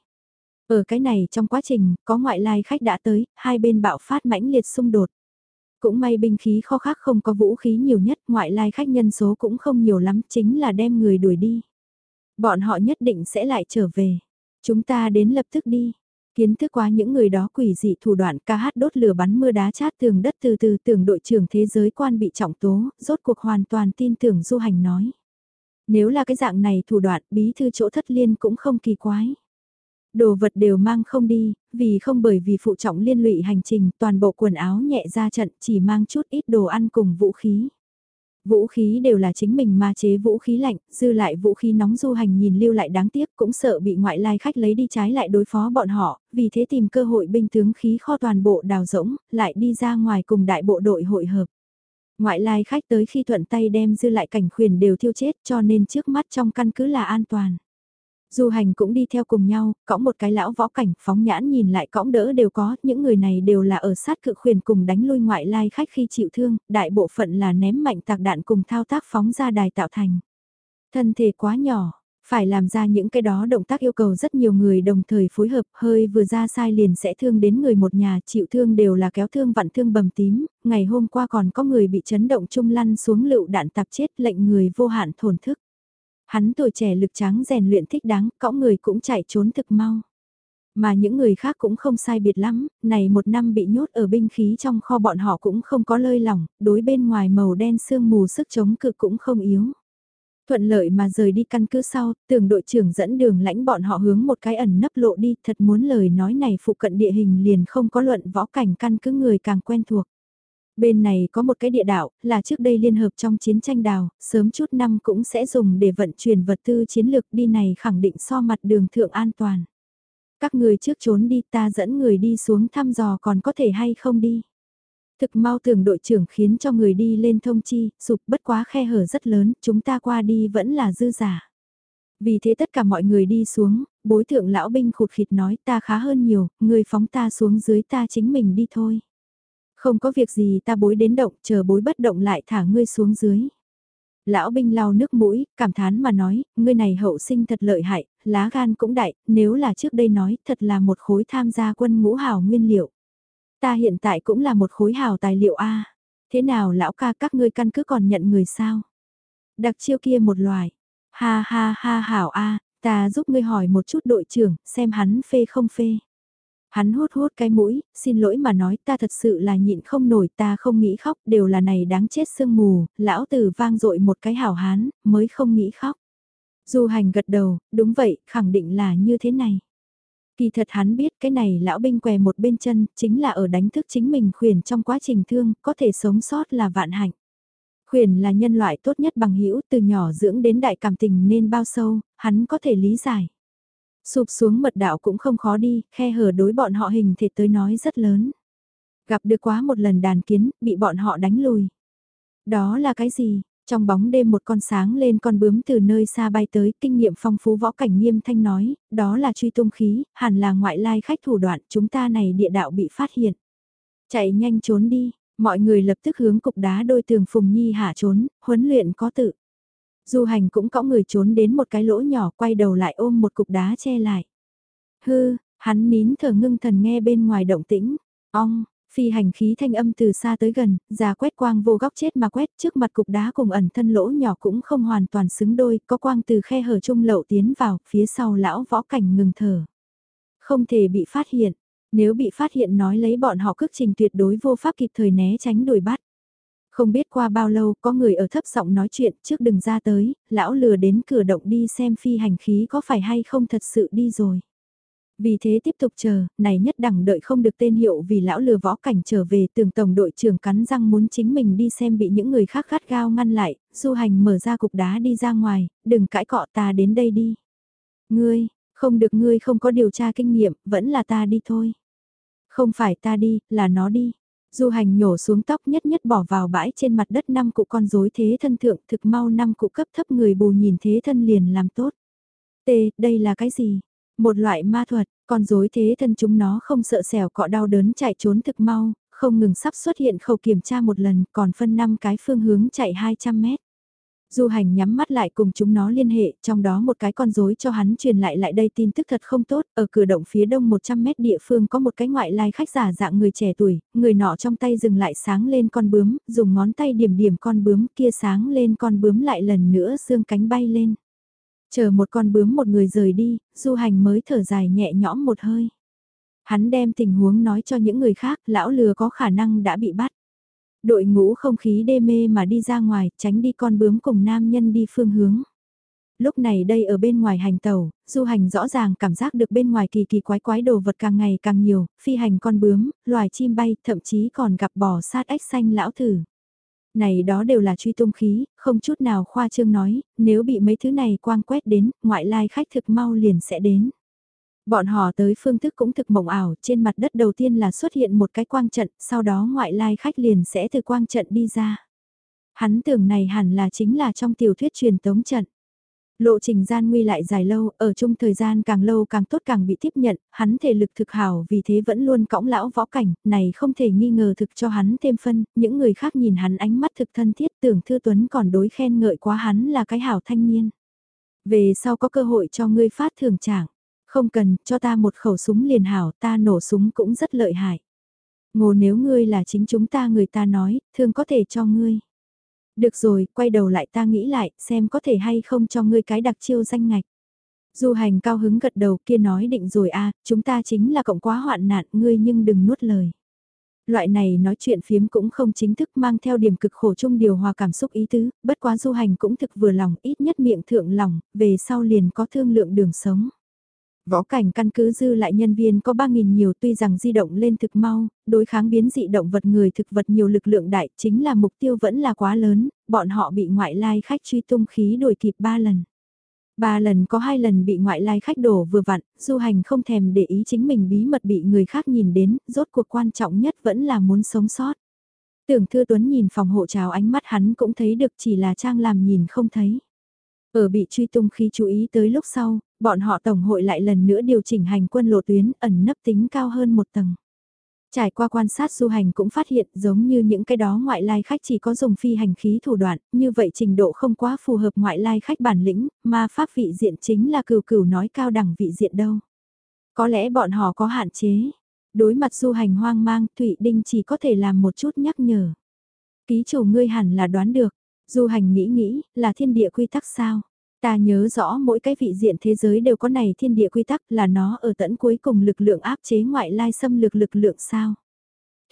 Ở cái này trong quá trình, có ngoại lai khách đã tới, hai bên bạo phát mãnh liệt xung đột. Cũng may binh khí kho khác không có vũ khí nhiều nhất, ngoại lai khách nhân số cũng không nhiều lắm, chính là đem người đuổi đi. Bọn họ nhất định sẽ lại trở về. Chúng ta đến lập tức đi. Kiến thức qua những người đó quỷ dị thủ đoạn ca hát đốt lửa bắn mưa đá chát tường đất từ từ tưởng đội trưởng thế giới quan bị trọng tố, rốt cuộc hoàn toàn tin tưởng du hành nói. Nếu là cái dạng này thủ đoạn bí thư chỗ thất liên cũng không kỳ quái. Đồ vật đều mang không đi, vì không bởi vì phụ trọng liên lụy hành trình toàn bộ quần áo nhẹ ra trận chỉ mang chút ít đồ ăn cùng vũ khí. Vũ khí đều là chính mình ma chế vũ khí lạnh, dư lại vũ khí nóng du hành nhìn lưu lại đáng tiếc cũng sợ bị ngoại lai khách lấy đi trái lại đối phó bọn họ, vì thế tìm cơ hội binh tướng khí kho toàn bộ đào rỗng, lại đi ra ngoài cùng đại bộ đội hội hợp. Ngoại lai khách tới khi thuận tay đem dư lại cảnh khuyển đều thiêu chết cho nên trước mắt trong căn cứ là an toàn. Du hành cũng đi theo cùng nhau, cõng một cái lão võ cảnh phóng nhãn nhìn lại cõng đỡ đều có, những người này đều là ở sát cự khuyền cùng đánh lui ngoại lai khách khi chịu thương, đại bộ phận là ném mạnh tạc đạn cùng thao tác phóng ra đài tạo thành. Thân thể quá nhỏ, phải làm ra những cái đó động tác yêu cầu rất nhiều người đồng thời phối hợp hơi vừa ra sai liền sẽ thương đến người một nhà chịu thương đều là kéo thương vặn thương bầm tím, ngày hôm qua còn có người bị chấn động trung lăn xuống lựu đạn tạp chết lệnh người vô hạn thổn thức. Hắn tuổi trẻ lực trắng rèn luyện thích đáng, cõng người cũng chạy trốn thực mau. Mà những người khác cũng không sai biệt lắm, này một năm bị nhốt ở binh khí trong kho bọn họ cũng không có lơi lỏng, đối bên ngoài màu đen sương mù sức chống cự cũng không yếu. Thuận lợi mà rời đi căn cứ sau, tưởng đội trưởng dẫn đường lãnh bọn họ hướng một cái ẩn nấp lộ đi, thật muốn lời nói này phụ cận địa hình liền không có luận võ cảnh căn cứ người càng quen thuộc. Bên này có một cái địa đạo, là trước đây liên hợp trong chiến tranh đào, sớm chút năm cũng sẽ dùng để vận chuyển vật tư chiến lược đi này khẳng định so mặt đường thượng an toàn. Các người trước trốn đi ta dẫn người đi xuống thăm dò còn có thể hay không đi. Thực mau tưởng đội trưởng khiến cho người đi lên thông chi, sụp bất quá khe hở rất lớn, chúng ta qua đi vẫn là dư giả. Vì thế tất cả mọi người đi xuống, bối thượng lão binh khụt khịt nói ta khá hơn nhiều, người phóng ta xuống dưới ta chính mình đi thôi. Không có việc gì ta bối đến động, chờ bối bất động lại thả ngươi xuống dưới. Lão binh lau nước mũi, cảm thán mà nói, ngươi này hậu sinh thật lợi hại, lá gan cũng đại, nếu là trước đây nói, thật là một khối tham gia quân ngũ hào nguyên liệu. Ta hiện tại cũng là một khối hào tài liệu A. Thế nào lão ca các ngươi căn cứ còn nhận người sao? Đặc chiêu kia một loài. Ha ha ha hảo A, ta giúp ngươi hỏi một chút đội trưởng, xem hắn phê không phê. Hắn hút hút cái mũi, xin lỗi mà nói ta thật sự là nhịn không nổi ta không nghĩ khóc, đều là này đáng chết sương mù, lão tử vang dội một cái hảo hán, mới không nghĩ khóc. Du hành gật đầu, đúng vậy, khẳng định là như thế này. Kỳ thật hắn biết cái này lão binh què một bên chân, chính là ở đánh thức chính mình khuyển trong quá trình thương, có thể sống sót là vạn hạnh. Khuyển là nhân loại tốt nhất bằng hữu từ nhỏ dưỡng đến đại cảm tình nên bao sâu, hắn có thể lý giải. Sụp xuống mật đạo cũng không khó đi, khe hở đối bọn họ hình thể tới nói rất lớn. Gặp được quá một lần đàn kiến, bị bọn họ đánh lùi. Đó là cái gì? Trong bóng đêm một con sáng lên con bướm từ nơi xa bay tới, kinh nghiệm phong phú võ cảnh nghiêm thanh nói, đó là truy tung khí, hẳn là ngoại lai khách thủ đoạn, chúng ta này địa đạo bị phát hiện. Chạy nhanh trốn đi, mọi người lập tức hướng cục đá đôi tường Phùng Nhi hạ trốn, huấn luyện có tự. Du hành cũng cõng người trốn đến một cái lỗ nhỏ quay đầu lại ôm một cục đá che lại. Hư, hắn nín thở ngưng thần nghe bên ngoài động tĩnh, ong, phi hành khí thanh âm từ xa tới gần, già quét quang vô góc chết mà quét trước mặt cục đá cùng ẩn thân lỗ nhỏ cũng không hoàn toàn xứng đôi, có quang từ khe hở trung lậu tiến vào, phía sau lão võ cảnh ngừng thở. Không thể bị phát hiện, nếu bị phát hiện nói lấy bọn họ cước trình tuyệt đối vô pháp kịp thời né tránh đuổi bắt. Không biết qua bao lâu có người ở thấp giọng nói chuyện trước đừng ra tới, lão lừa đến cửa động đi xem phi hành khí có phải hay không thật sự đi rồi. Vì thế tiếp tục chờ, này nhất đẳng đợi không được tên hiệu vì lão lừa võ cảnh trở về tường tổng đội trưởng cắn răng muốn chính mình đi xem bị những người khác gắt gao ngăn lại, du hành mở ra cục đá đi ra ngoài, đừng cãi cọ ta đến đây đi. Ngươi, không được ngươi không có điều tra kinh nghiệm, vẫn là ta đi thôi. Không phải ta đi, là nó đi. Du hành nhổ xuống tóc nhất nhất bỏ vào bãi trên mặt đất năm cụ con rối thế thân thượng thực mau năm cụ cấp thấp người bù nhìn thế thân liền làm tốt. T, đây là cái gì? Một loại ma thuật, con rối thế thân chúng nó không sợ sẻo cọ đau đớn chạy trốn thực mau, không ngừng sắp xuất hiện khẩu kiểm tra một lần còn phân năm cái phương hướng chạy 200 mét. Du hành nhắm mắt lại cùng chúng nó liên hệ, trong đó một cái con rối cho hắn truyền lại lại đây tin tức thật không tốt, ở cửa động phía đông 100 mét địa phương có một cái ngoại lai khách giả dạng người trẻ tuổi, người nọ trong tay dừng lại sáng lên con bướm, dùng ngón tay điểm điểm con bướm kia sáng lên con bướm lại lần nữa xương cánh bay lên. Chờ một con bướm một người rời đi, du hành mới thở dài nhẹ nhõm một hơi. Hắn đem tình huống nói cho những người khác, lão lừa có khả năng đã bị bắt. Đội ngũ không khí đê mê mà đi ra ngoài, tránh đi con bướm cùng nam nhân đi phương hướng. Lúc này đây ở bên ngoài hành tàu, du hành rõ ràng cảm giác được bên ngoài kỳ kỳ quái quái đồ vật càng ngày càng nhiều, phi hành con bướm, loài chim bay, thậm chí còn gặp bò sát ếch xanh lão thử. Này đó đều là truy tung khí, không chút nào khoa trương nói, nếu bị mấy thứ này quang quét đến, ngoại lai khách thực mau liền sẽ đến. Bọn họ tới phương thức cũng thực mộng ảo, trên mặt đất đầu tiên là xuất hiện một cái quang trận, sau đó ngoại lai khách liền sẽ từ quang trận đi ra. Hắn tưởng này hẳn là chính là trong tiểu thuyết truyền tống trận. Lộ trình gian nguy lại dài lâu, ở chung thời gian càng lâu càng tốt càng bị tiếp nhận, hắn thể lực thực hảo vì thế vẫn luôn cõng lão võ cảnh, này không thể nghi ngờ thực cho hắn thêm phân, những người khác nhìn hắn ánh mắt thực thân thiết tưởng Thư Tuấn còn đối khen ngợi quá hắn là cái hảo thanh niên. Về sau có cơ hội cho ngươi phát thưởng trạng không cần, cho ta một khẩu súng liền hảo, ta nổ súng cũng rất lợi hại. Ngô nếu ngươi là chính chúng ta người ta nói, thương có thể cho ngươi. Được rồi, quay đầu lại ta nghĩ lại, xem có thể hay không cho ngươi cái đặc chiêu danh ngạch. Du hành cao hứng gật đầu kia nói định rồi a chúng ta chính là cộng quá hoạn nạn, ngươi nhưng đừng nuốt lời. Loại này nói chuyện phiếm cũng không chính thức mang theo điểm cực khổ chung điều hòa cảm xúc ý tứ, bất quá du hành cũng thực vừa lòng, ít nhất miệng thượng lòng, về sau liền có thương lượng đường sống. Võ cảnh căn cứ dư lại nhân viên có 3.000 nhiều tuy rằng di động lên thực mau, đối kháng biến dị động vật người thực vật nhiều lực lượng đại chính là mục tiêu vẫn là quá lớn, bọn họ bị ngoại lai khách truy tung khí đuổi kịp 3 lần. Ba lần có hai lần bị ngoại lai khách đổ vừa vặn, du hành không thèm để ý chính mình bí mật bị người khác nhìn đến, rốt cuộc quan trọng nhất vẫn là muốn sống sót. Tưởng Thư Tuấn nhìn phòng hộ trào ánh mắt hắn cũng thấy được chỉ là trang làm nhìn không thấy. Ở bị truy tung khi chú ý tới lúc sau, bọn họ tổng hội lại lần nữa điều chỉnh hành quân lộ tuyến ẩn nấp tính cao hơn một tầng. Trải qua quan sát du hành cũng phát hiện giống như những cái đó ngoại lai khách chỉ có dùng phi hành khí thủ đoạn, như vậy trình độ không quá phù hợp ngoại lai khách bản lĩnh, mà pháp vị diện chính là cửu cửu nói cao đẳng vị diện đâu. Có lẽ bọn họ có hạn chế. Đối mặt du hành hoang mang, Thụy Đinh chỉ có thể làm một chút nhắc nhở. Ký chủ ngươi hẳn là đoán được, du hành nghĩ nghĩ, là thiên địa quy tắc sao? Ta nhớ rõ mỗi cái vị diện thế giới đều có này thiên địa quy tắc là nó ở tận cuối cùng lực lượng áp chế ngoại lai xâm lược lực lượng sao.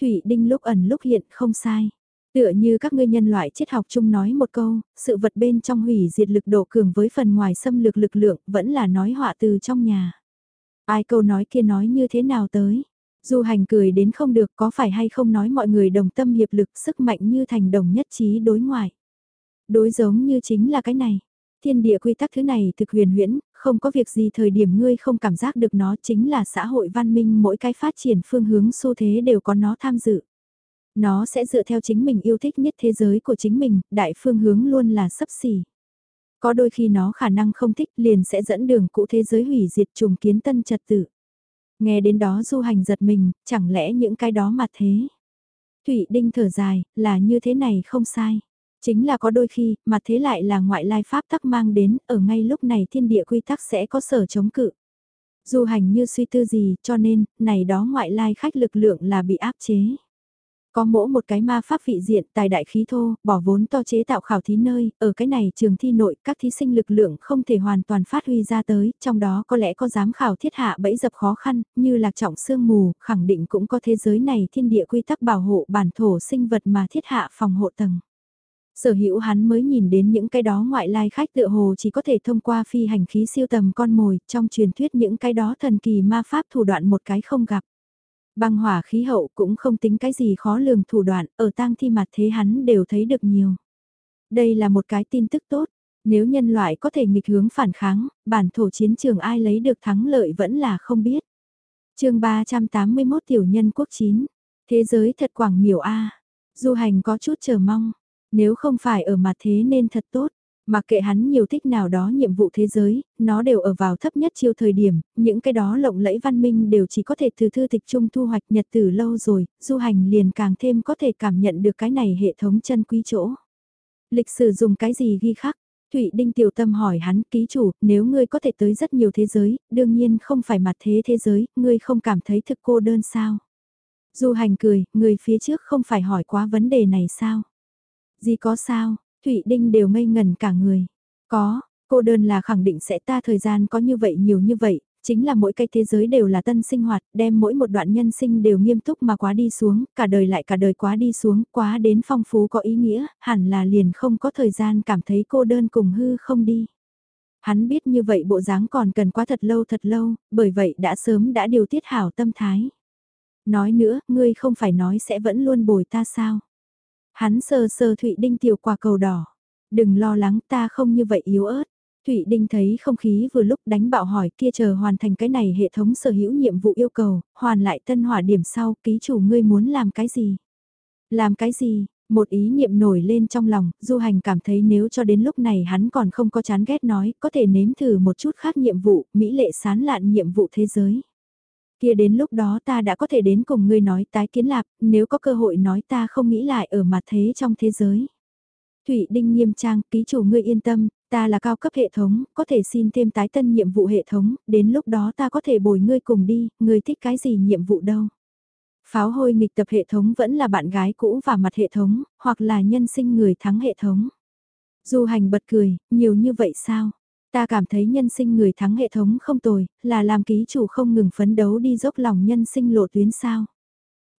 Thủy Đinh lúc ẩn lúc hiện không sai. Tựa như các ngươi nhân loại triết học chung nói một câu, sự vật bên trong hủy diệt lực độ cường với phần ngoài xâm lược lực lượng vẫn là nói họa từ trong nhà. Ai câu nói kia nói như thế nào tới? Du hành cười đến không được có phải hay không nói mọi người đồng tâm hiệp lực sức mạnh như thành đồng nhất trí đối ngoại. Đối giống như chính là cái này. Thiên địa quy tắc thứ này thực huyền huyễn, không có việc gì thời điểm ngươi không cảm giác được nó chính là xã hội văn minh mỗi cái phát triển phương hướng xu thế đều có nó tham dự. Nó sẽ dựa theo chính mình yêu thích nhất thế giới của chính mình, đại phương hướng luôn là sấp xỉ. Có đôi khi nó khả năng không thích liền sẽ dẫn đường cũ thế giới hủy diệt trùng kiến tân trật tự. Nghe đến đó du hành giật mình, chẳng lẽ những cái đó mà thế. Thủy Đinh thở dài, là như thế này không sai. Chính là có đôi khi, mà thế lại là ngoại lai pháp tắc mang đến, ở ngay lúc này thiên địa quy tắc sẽ có sở chống cự. dù hành như suy tư gì, cho nên, này đó ngoại lai khách lực lượng là bị áp chế. Có mỗ một cái ma pháp vị diện tài đại khí thô, bỏ vốn to chế tạo khảo thí nơi, ở cái này trường thi nội các thí sinh lực lượng không thể hoàn toàn phát huy ra tới, trong đó có lẽ có giám khảo thiết hạ bẫy dập khó khăn, như lạc trọng sương mù, khẳng định cũng có thế giới này thiên địa quy tắc bảo hộ bản thổ sinh vật mà thiết hạ phòng hộ tầng. Sở hữu hắn mới nhìn đến những cái đó ngoại lai khách tựa hồ chỉ có thể thông qua phi hành khí siêu tầm con mồi, trong truyền thuyết những cái đó thần kỳ ma pháp thủ đoạn một cái không gặp. Băng hỏa khí hậu cũng không tính cái gì khó lường thủ đoạn, ở tang thi mặt thế hắn đều thấy được nhiều. Đây là một cái tin tức tốt, nếu nhân loại có thể nghịch hướng phản kháng, bản thổ chiến trường ai lấy được thắng lợi vẫn là không biết. chương 381 tiểu nhân quốc 9, thế giới thật quảng miểu A, du hành có chút chờ mong, nếu không phải ở mặt thế nên thật tốt, mặc kệ hắn nhiều thích nào đó nhiệm vụ thế giới, nó đều ở vào thấp nhất chiêu thời điểm, những cái đó lộng lẫy văn minh đều chỉ có thể từ thư tịch trung thu hoạch nhật từ lâu rồi, du hành liền càng thêm có thể cảm nhận được cái này hệ thống chân quý chỗ. Lịch sử dùng cái gì ghi khắc? Thụy Đinh Tiểu Tâm hỏi hắn ký chủ, nếu ngươi có thể tới rất nhiều thế giới, đương nhiên không phải mặt thế thế giới, ngươi không cảm thấy thực cô đơn sao? Du hành cười, người phía trước không phải hỏi quá vấn đề này sao? Gì có sao, Thụy Đinh đều ngây ngần cả người. Có, cô đơn là khẳng định sẽ ta thời gian có như vậy nhiều như vậy, chính là mỗi cái thế giới đều là tân sinh hoạt, đem mỗi một đoạn nhân sinh đều nghiêm túc mà quá đi xuống, cả đời lại cả đời quá đi xuống, quá đến phong phú có ý nghĩa, hẳn là liền không có thời gian cảm thấy cô đơn cùng hư không đi. Hắn biết như vậy bộ dáng còn cần quá thật lâu thật lâu, bởi vậy đã sớm đã điều tiết hảo tâm thái. Nói nữa, ngươi không phải nói sẽ vẫn luôn bồi ta sao? Hắn sờ sờ Thụy Đinh tiểu quả cầu đỏ. Đừng lo lắng ta không như vậy yếu ớt. Thụy Đinh thấy không khí vừa lúc đánh bạo hỏi kia chờ hoàn thành cái này hệ thống sở hữu nhiệm vụ yêu cầu, hoàn lại tân hỏa điểm sau, ký chủ ngươi muốn làm cái gì? Làm cái gì? Một ý niệm nổi lên trong lòng, du hành cảm thấy nếu cho đến lúc này hắn còn không có chán ghét nói, có thể nếm thử một chút khác nhiệm vụ, mỹ lệ sán lạn nhiệm vụ thế giới. Kia đến lúc đó ta đã có thể đến cùng ngươi nói tái kiến lạc, nếu có cơ hội nói ta không nghĩ lại ở mặt thế trong thế giới. Thủy Đinh nghiêm trang, ký chủ ngươi yên tâm, ta là cao cấp hệ thống, có thể xin thêm tái tân nhiệm vụ hệ thống, đến lúc đó ta có thể bồi ngươi cùng đi, ngươi thích cái gì nhiệm vụ đâu. Pháo hôi nghịch tập hệ thống vẫn là bạn gái cũ và mặt hệ thống, hoặc là nhân sinh người thắng hệ thống. Du hành bật cười, nhiều như vậy sao? Ta cảm thấy nhân sinh người thắng hệ thống không tồi, là làm ký chủ không ngừng phấn đấu đi dốc lòng nhân sinh lộ tuyến sao.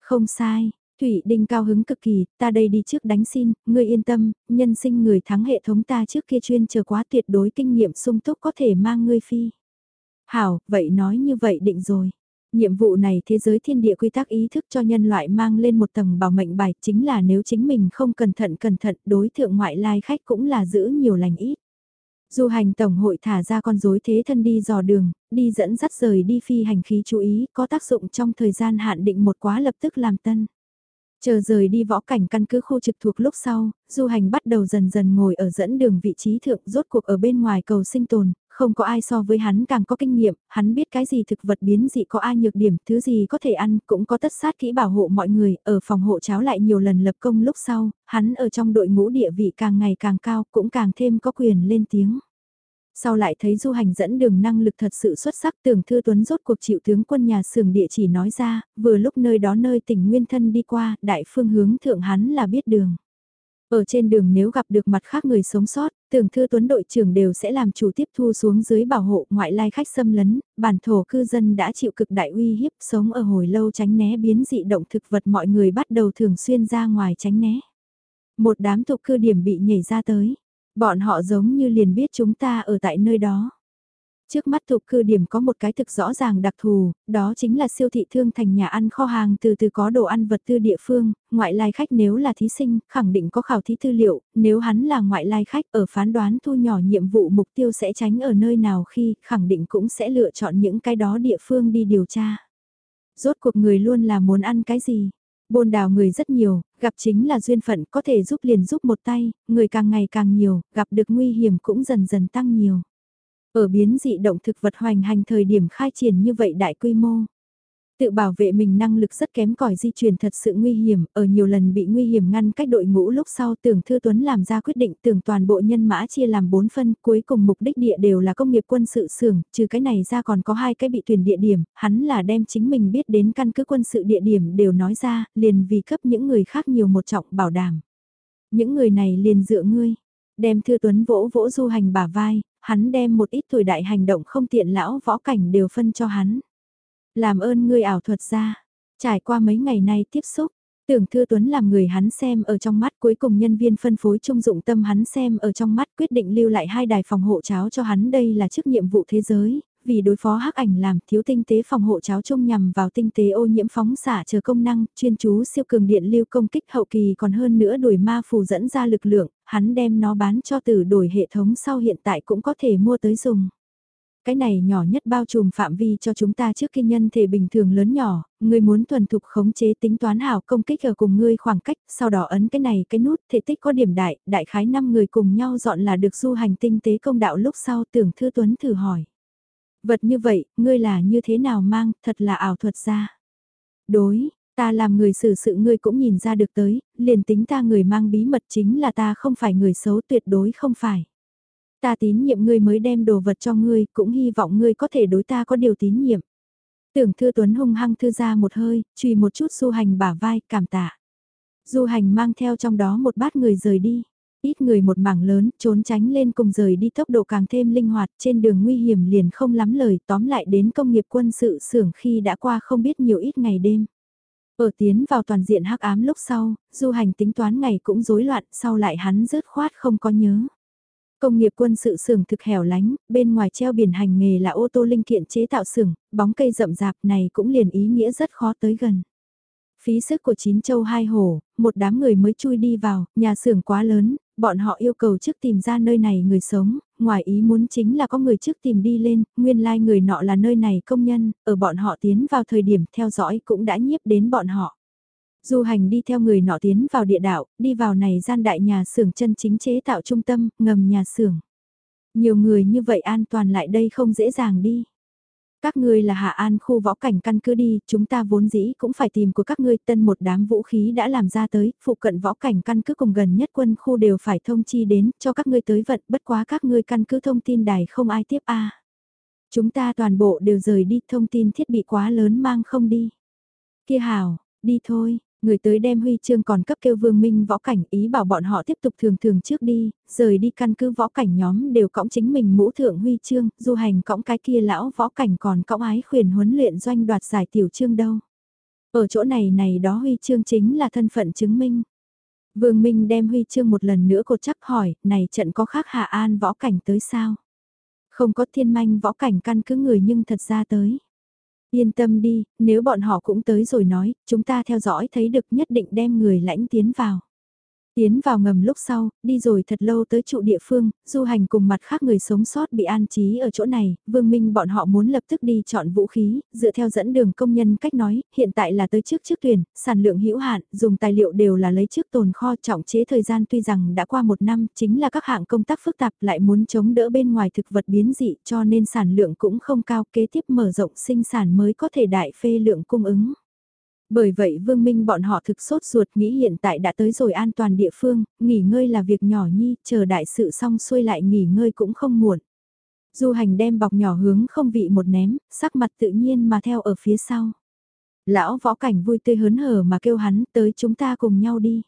Không sai, Thủy Đinh cao hứng cực kỳ, ta đây đi trước đánh xin, ngươi yên tâm, nhân sinh người thắng hệ thống ta trước kia chuyên chờ quá tuyệt đối kinh nghiệm sung túc có thể mang ngươi phi. Hảo, vậy nói như vậy định rồi. Nhiệm vụ này thế giới thiên địa quy tắc ý thức cho nhân loại mang lên một tầng bảo mệnh bài chính là nếu chính mình không cẩn thận cẩn thận đối thượng ngoại lai khách cũng là giữ nhiều lành ít. Du hành tổng hội thả ra con rối thế thân đi dò đường, đi dẫn dắt rời đi phi hành khí chú ý có tác dụng trong thời gian hạn định một quá lập tức làm tân. Chờ rời đi võ cảnh căn cứ khu trực thuộc lúc sau, du hành bắt đầu dần dần ngồi ở dẫn đường vị trí thượng rốt cuộc ở bên ngoài cầu sinh tồn, không có ai so với hắn càng có kinh nghiệm, hắn biết cái gì thực vật biến dị có ai nhược điểm, thứ gì có thể ăn, cũng có tất sát kỹ bảo hộ mọi người, ở phòng hộ cháo lại nhiều lần lập công lúc sau, hắn ở trong đội ngũ địa vị càng ngày càng cao, cũng càng thêm có quyền lên tiếng sau lại thấy du hành dẫn đường năng lực thật sự xuất sắc tưởng thư tuấn rốt cuộc chịu tướng quân nhà xưởng địa chỉ nói ra, vừa lúc nơi đó nơi tỉnh Nguyên Thân đi qua, đại phương hướng thượng hắn là biết đường. Ở trên đường nếu gặp được mặt khác người sống sót, tưởng thư tuấn đội trưởng đều sẽ làm chủ tiếp thu xuống dưới bảo hộ ngoại lai khách xâm lấn, bản thổ cư dân đã chịu cực đại uy hiếp sống ở hồi lâu tránh né biến dị động thực vật mọi người bắt đầu thường xuyên ra ngoài tránh né. Một đám tục cư điểm bị nhảy ra tới, bọn họ giống như liền biết chúng ta ở tại nơi đó. Trước mắt thục cư điểm có một cái thực rõ ràng đặc thù, đó chính là siêu thị thương thành nhà ăn kho hàng từ từ có đồ ăn vật tư địa phương, ngoại lai khách nếu là thí sinh, khẳng định có khảo thí tư liệu, nếu hắn là ngoại lai khách ở phán đoán thu nhỏ nhiệm vụ mục tiêu sẽ tránh ở nơi nào khi, khẳng định cũng sẽ lựa chọn những cái đó địa phương đi điều tra. Rốt cuộc người luôn là muốn ăn cái gì? Bôn đào người rất nhiều, gặp chính là duyên phận có thể giúp liền giúp một tay, người càng ngày càng nhiều, gặp được nguy hiểm cũng dần dần tăng nhiều. Ở biến dị động thực vật hoành hành thời điểm khai triển như vậy đại quy mô. Tự bảo vệ mình năng lực rất kém cỏi di chuyển thật sự nguy hiểm, ở nhiều lần bị nguy hiểm ngăn cách đội ngũ lúc sau tưởng Thư Tuấn làm ra quyết định tưởng toàn bộ nhân mã chia làm 4 phân, cuối cùng mục đích địa đều là công nghiệp quân sự xưởng, trừ cái này ra còn có hai cái bị tuyển địa điểm, hắn là đem chính mình biết đến căn cứ quân sự địa điểm đều nói ra, liền vì cấp những người khác nhiều một trọng bảo đảm. Những người này liền dựa ngươi, đem Thư Tuấn vỗ vỗ du hành bả vai, hắn đem một ít tuổi đại hành động không tiện lão võ cảnh đều phân cho hắn. Làm ơn ngươi ảo thuật ra, trải qua mấy ngày nay tiếp xúc, tưởng Thư Tuấn làm người hắn xem ở trong mắt cuối cùng nhân viên phân phối trung dụng tâm hắn xem ở trong mắt quyết định lưu lại hai đài phòng hộ cháo cho hắn đây là chức nhiệm vụ thế giới, vì đối phó hắc ảnh làm thiếu tinh tế phòng hộ cháo chung nhằm vào tinh tế ô nhiễm phóng xả chờ công năng, chuyên chú siêu cường điện lưu công kích hậu kỳ còn hơn nữa đuổi ma phù dẫn ra lực lượng, hắn đem nó bán cho tử đổi hệ thống sau hiện tại cũng có thể mua tới dùng. Cái này nhỏ nhất bao trùm phạm vi cho chúng ta trước khi nhân thể bình thường lớn nhỏ, người muốn thuần thục khống chế tính toán hảo công kích ở cùng ngươi khoảng cách, sau đó ấn cái này cái nút thể tích có điểm đại, đại khái 5 người cùng nhau dọn là được du hành tinh tế công đạo lúc sau tưởng thư tuấn thử hỏi. Vật như vậy, ngươi là như thế nào mang, thật là ảo thuật ra. Đối, ta làm người xử sự ngươi cũng nhìn ra được tới, liền tính ta người mang bí mật chính là ta không phải người xấu tuyệt đối không phải. Ta tín nhiệm ngươi mới đem đồ vật cho ngươi, cũng hy vọng ngươi có thể đối ta có điều tín nhiệm. Tưởng Thư Tuấn hung hăng thư ra một hơi, chùy một chút du hành bả vai, cảm tạ. Du hành mang theo trong đó một bát người rời đi. Ít người một mảng lớn, trốn tránh lên cùng rời đi tốc độ càng thêm linh hoạt, trên đường nguy hiểm liền không lắm lời, tóm lại đến công nghiệp quân sự xưởng khi đã qua không biết nhiều ít ngày đêm. Ở tiến vào toàn diện hắc ám lúc sau, du hành tính toán ngày cũng rối loạn, sau lại hắn rớt khoát không có nhớ. Công nghiệp quân sự xưởng thực hẻo lánh, bên ngoài treo biển hành nghề là ô tô linh kiện chế tạo xưởng, bóng cây rậm rạp này cũng liền ý nghĩa rất khó tới gần. Phí sức của chín châu hai hồ, một đám người mới chui đi vào, nhà xưởng quá lớn, bọn họ yêu cầu trước tìm ra nơi này người sống, ngoài ý muốn chính là có người trước tìm đi lên, nguyên lai like người nọ là nơi này công nhân, ở bọn họ tiến vào thời điểm theo dõi cũng đã nhiếp đến bọn họ. Du hành đi theo người nọ tiến vào địa đạo, đi vào này gian đại nhà xưởng chân chính chế tạo trung tâm, ngầm nhà xưởng. Nhiều người như vậy an toàn lại đây không dễ dàng đi. Các ngươi là Hạ An khu võ cảnh căn cứ đi, chúng ta vốn dĩ cũng phải tìm của các ngươi tân một đám vũ khí đã làm ra tới, phụ cận võ cảnh căn cứ cùng gần nhất quân khu đều phải thông chi đến, cho các ngươi tới vận, bất quá các ngươi căn cứ thông tin đài không ai tiếp a. Chúng ta toàn bộ đều rời đi, thông tin thiết bị quá lớn mang không đi. Kia hào, đi thôi, Người tới đem huy chương còn cấp kêu vương minh võ cảnh ý bảo bọn họ tiếp tục thường thường trước đi, rời đi căn cứ võ cảnh nhóm đều cõng chính mình mũ thượng huy chương, du hành cõng cái kia lão võ cảnh còn cõng ái khuyền huấn luyện doanh đoạt giải tiểu chương đâu. Ở chỗ này này đó huy chương chính là thân phận chứng minh. Vương Minh đem huy chương một lần nữa cột chắc hỏi, này trận có khác Hạ An võ cảnh tới sao? Không có thiên manh võ cảnh căn cứ người nhưng thật ra tới. Yên tâm đi, nếu bọn họ cũng tới rồi nói, chúng ta theo dõi thấy được nhất định đem người lãnh tiến vào. Tiến vào ngầm lúc sau, đi rồi thật lâu tới trụ địa phương, du hành cùng mặt khác người sống sót bị an trí ở chỗ này, vương minh bọn họ muốn lập tức đi chọn vũ khí, dựa theo dẫn đường công nhân cách nói, hiện tại là tới trước trước tuyển, sản lượng hữu hạn, dùng tài liệu đều là lấy trước tồn kho trọng chế thời gian tuy rằng đã qua một năm, chính là các hạng công tác phức tạp lại muốn chống đỡ bên ngoài thực vật biến dị cho nên sản lượng cũng không cao kế tiếp mở rộng sinh sản mới có thể đại phê lượng cung ứng. Bởi vậy Vương Minh bọn họ thực sốt ruột nghĩ hiện tại đã tới rồi an toàn địa phương, nghỉ ngơi là việc nhỏ nhi, chờ đại sự xong xuôi lại nghỉ ngơi cũng không muộn. Du hành đem bọc nhỏ hướng không vị một ném, sắc mặt tự nhiên mà theo ở phía sau. Lão võ cảnh vui tươi hớn hở mà kêu hắn tới chúng ta cùng nhau đi.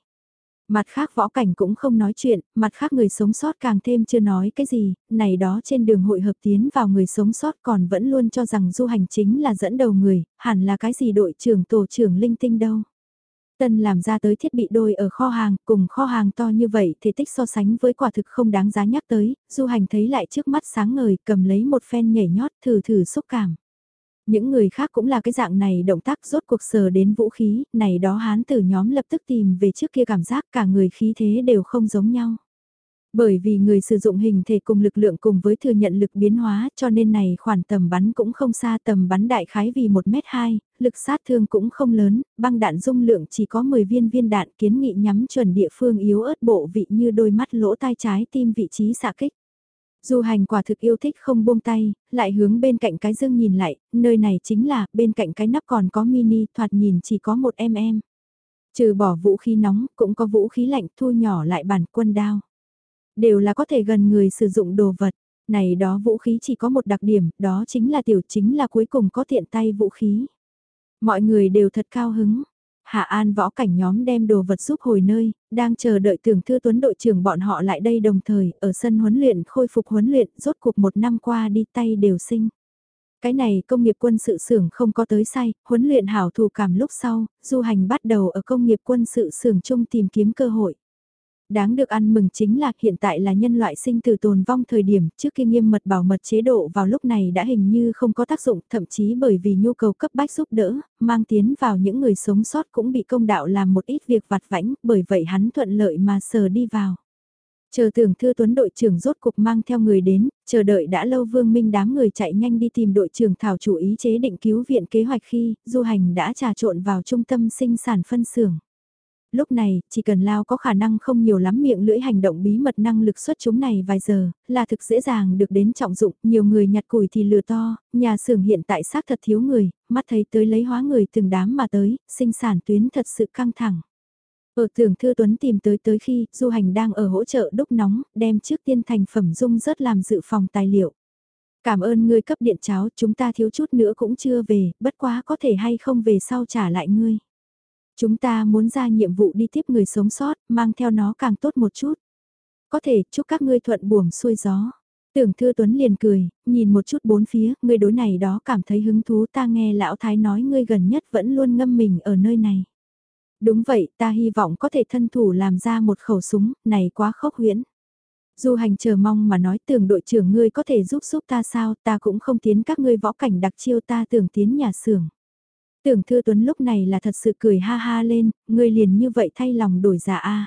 Mặt khác võ cảnh cũng không nói chuyện, mặt khác người sống sót càng thêm chưa nói cái gì, này đó trên đường hội hợp tiến vào người sống sót còn vẫn luôn cho rằng du hành chính là dẫn đầu người, hẳn là cái gì đội trưởng tổ trưởng linh tinh đâu. Tân làm ra tới thiết bị đôi ở kho hàng, cùng kho hàng to như vậy thể tích so sánh với quả thực không đáng giá nhắc tới, du hành thấy lại trước mắt sáng ngời cầm lấy một phen nhảy nhót thử thử xúc cảm. Những người khác cũng là cái dạng này động tác rốt cuộc sờ đến vũ khí, này đó hán tử nhóm lập tức tìm về trước kia cảm giác cả người khí thế đều không giống nhau. Bởi vì người sử dụng hình thể cùng lực lượng cùng với thừa nhận lực biến hóa cho nên này khoản tầm bắn cũng không xa tầm bắn đại khái vì 1m2, lực sát thương cũng không lớn, băng đạn dung lượng chỉ có 10 viên viên đạn kiến nghị nhắm chuẩn địa phương yếu ớt bộ vị như đôi mắt lỗ tai trái tim vị trí xạ kích. Du hành quả thực yêu thích không buông tay, lại hướng bên cạnh cái dương nhìn lại, nơi này chính là, bên cạnh cái nắp còn có mini, thoạt nhìn chỉ có một em em. Trừ bỏ vũ khí nóng, cũng có vũ khí lạnh thu nhỏ lại bản quân đao. Đều là có thể gần người sử dụng đồ vật. Này đó vũ khí chỉ có một đặc điểm, đó chính là tiểu chính là cuối cùng có tiện tay vũ khí. Mọi người đều thật cao hứng, Hạ An võ cảnh nhóm đem đồ vật giúp hồi nơi, đang chờ đợi tưởng thư tuấn đội trưởng bọn họ lại đây đồng thời, ở sân huấn luyện khôi phục huấn luyện, rốt cuộc một năm qua đi tay đều sinh. Cái này công nghiệp quân sự xưởng không có tới say, huấn luyện hảo thù cảm lúc sau, du hành bắt đầu ở công nghiệp quân sự xưởng chung tìm kiếm cơ hội đáng được ăn mừng chính là hiện tại là nhân loại sinh từ tồn vong thời điểm trước khi nghiêm mật bảo mật chế độ vào lúc này đã hình như không có tác dụng thậm chí bởi vì nhu cầu cấp bách giúp đỡ, mang tiến vào những người sống sót cũng bị công đạo làm một ít việc vặt vãnh bởi vậy hắn thuận lợi mà sờ đi vào. Chờ tưởng thư tuấn đội trưởng rốt cục mang theo người đến, chờ đợi đã lâu vương minh đám người chạy nhanh đi tìm đội trưởng thảo chủ ý chế định cứu viện kế hoạch khi du hành đã trà trộn vào trung tâm sinh sản phân xưởng lúc này, chỉ cần Lao có khả năng không nhiều lắm miệng lưỡi hành động bí mật năng lực xuất chúng này vài giờ, là thực dễ dàng được đến trọng dụng, nhiều người nhặt củi thì lừa to, nhà xưởng hiện tại xác thật thiếu người, mắt thấy tới lấy hóa người từng đám mà tới, sinh sản tuyến thật sự căng thẳng. Ở tưởng Thư Tuấn tìm tới tới khi du hành đang ở hỗ trợ đúc nóng, đem trước tiên thành phẩm dung rất làm dự phòng tài liệu. Cảm ơn ngươi cấp điện cháo, chúng ta thiếu chút nữa cũng chưa về, bất quá có thể hay không về sau trả lại ngươi. Chúng ta muốn ra nhiệm vụ đi tiếp người sống sót, mang theo nó càng tốt một chút. Có thể, chúc các ngươi thuận buồm xuôi gió. Tưởng Thư Tuấn liền cười, nhìn một chút bốn phía, người đối này đó cảm thấy hứng thú ta nghe lão thái nói ngươi gần nhất vẫn luôn ngâm mình ở nơi này. Đúng vậy, ta hy vọng có thể thân thủ làm ra một khẩu súng, này quá khốc huyễn. Du hành chờ mong mà nói tưởng đội trưởng ngươi có thể giúp giúp ta sao, ta cũng không tiến các ngươi võ cảnh đặc chiêu ta tưởng tiến nhà xưởng. Tưởng Thư Tuấn lúc này là thật sự cười ha ha lên, ngươi liền như vậy thay lòng đổi giả a.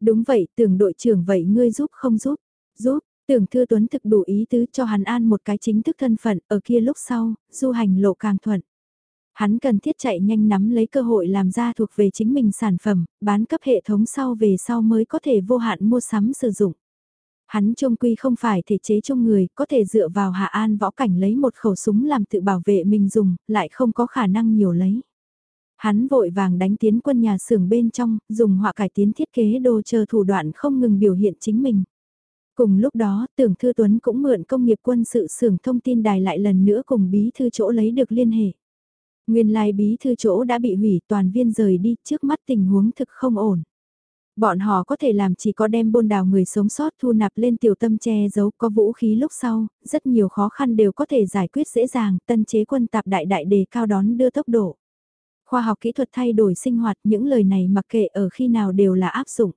Đúng vậy, tưởng đội trưởng vậy ngươi giúp không giúp? Giúp, tưởng Thư Tuấn thực đủ ý tứ cho hắn an một cái chính thức thân phận, ở kia lúc sau, du hành lộ càng thuận. Hắn cần thiết chạy nhanh nắm lấy cơ hội làm ra thuộc về chính mình sản phẩm, bán cấp hệ thống sau về sau mới có thể vô hạn mua sắm sử dụng. Hắn trông quy không phải thể chế trong người, có thể dựa vào hạ an võ cảnh lấy một khẩu súng làm tự bảo vệ mình dùng, lại không có khả năng nhiều lấy. Hắn vội vàng đánh tiến quân nhà xưởng bên trong, dùng họa cải tiến thiết kế đồ chờ thủ đoạn không ngừng biểu hiện chính mình. Cùng lúc đó, tưởng Thư Tuấn cũng mượn công nghiệp quân sự xưởng thông tin đài lại lần nữa cùng bí thư chỗ lấy được liên hệ. Nguyên lai bí thư chỗ đã bị hủy toàn viên rời đi trước mắt tình huống thực không ổn. Bọn họ có thể làm chỉ có đem bôn đào người sống sót thu nạp lên tiểu tâm che giấu có vũ khí lúc sau, rất nhiều khó khăn đều có thể giải quyết dễ dàng, tân chế quân tạp đại đại đề cao đón đưa tốc độ. Khoa học kỹ thuật thay đổi sinh hoạt những lời này mặc kệ ở khi nào đều là áp dụng.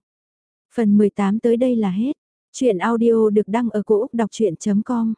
Phần 18 tới đây là hết. Chuyện audio được đăng ở cổ Úc đọc chuyện.com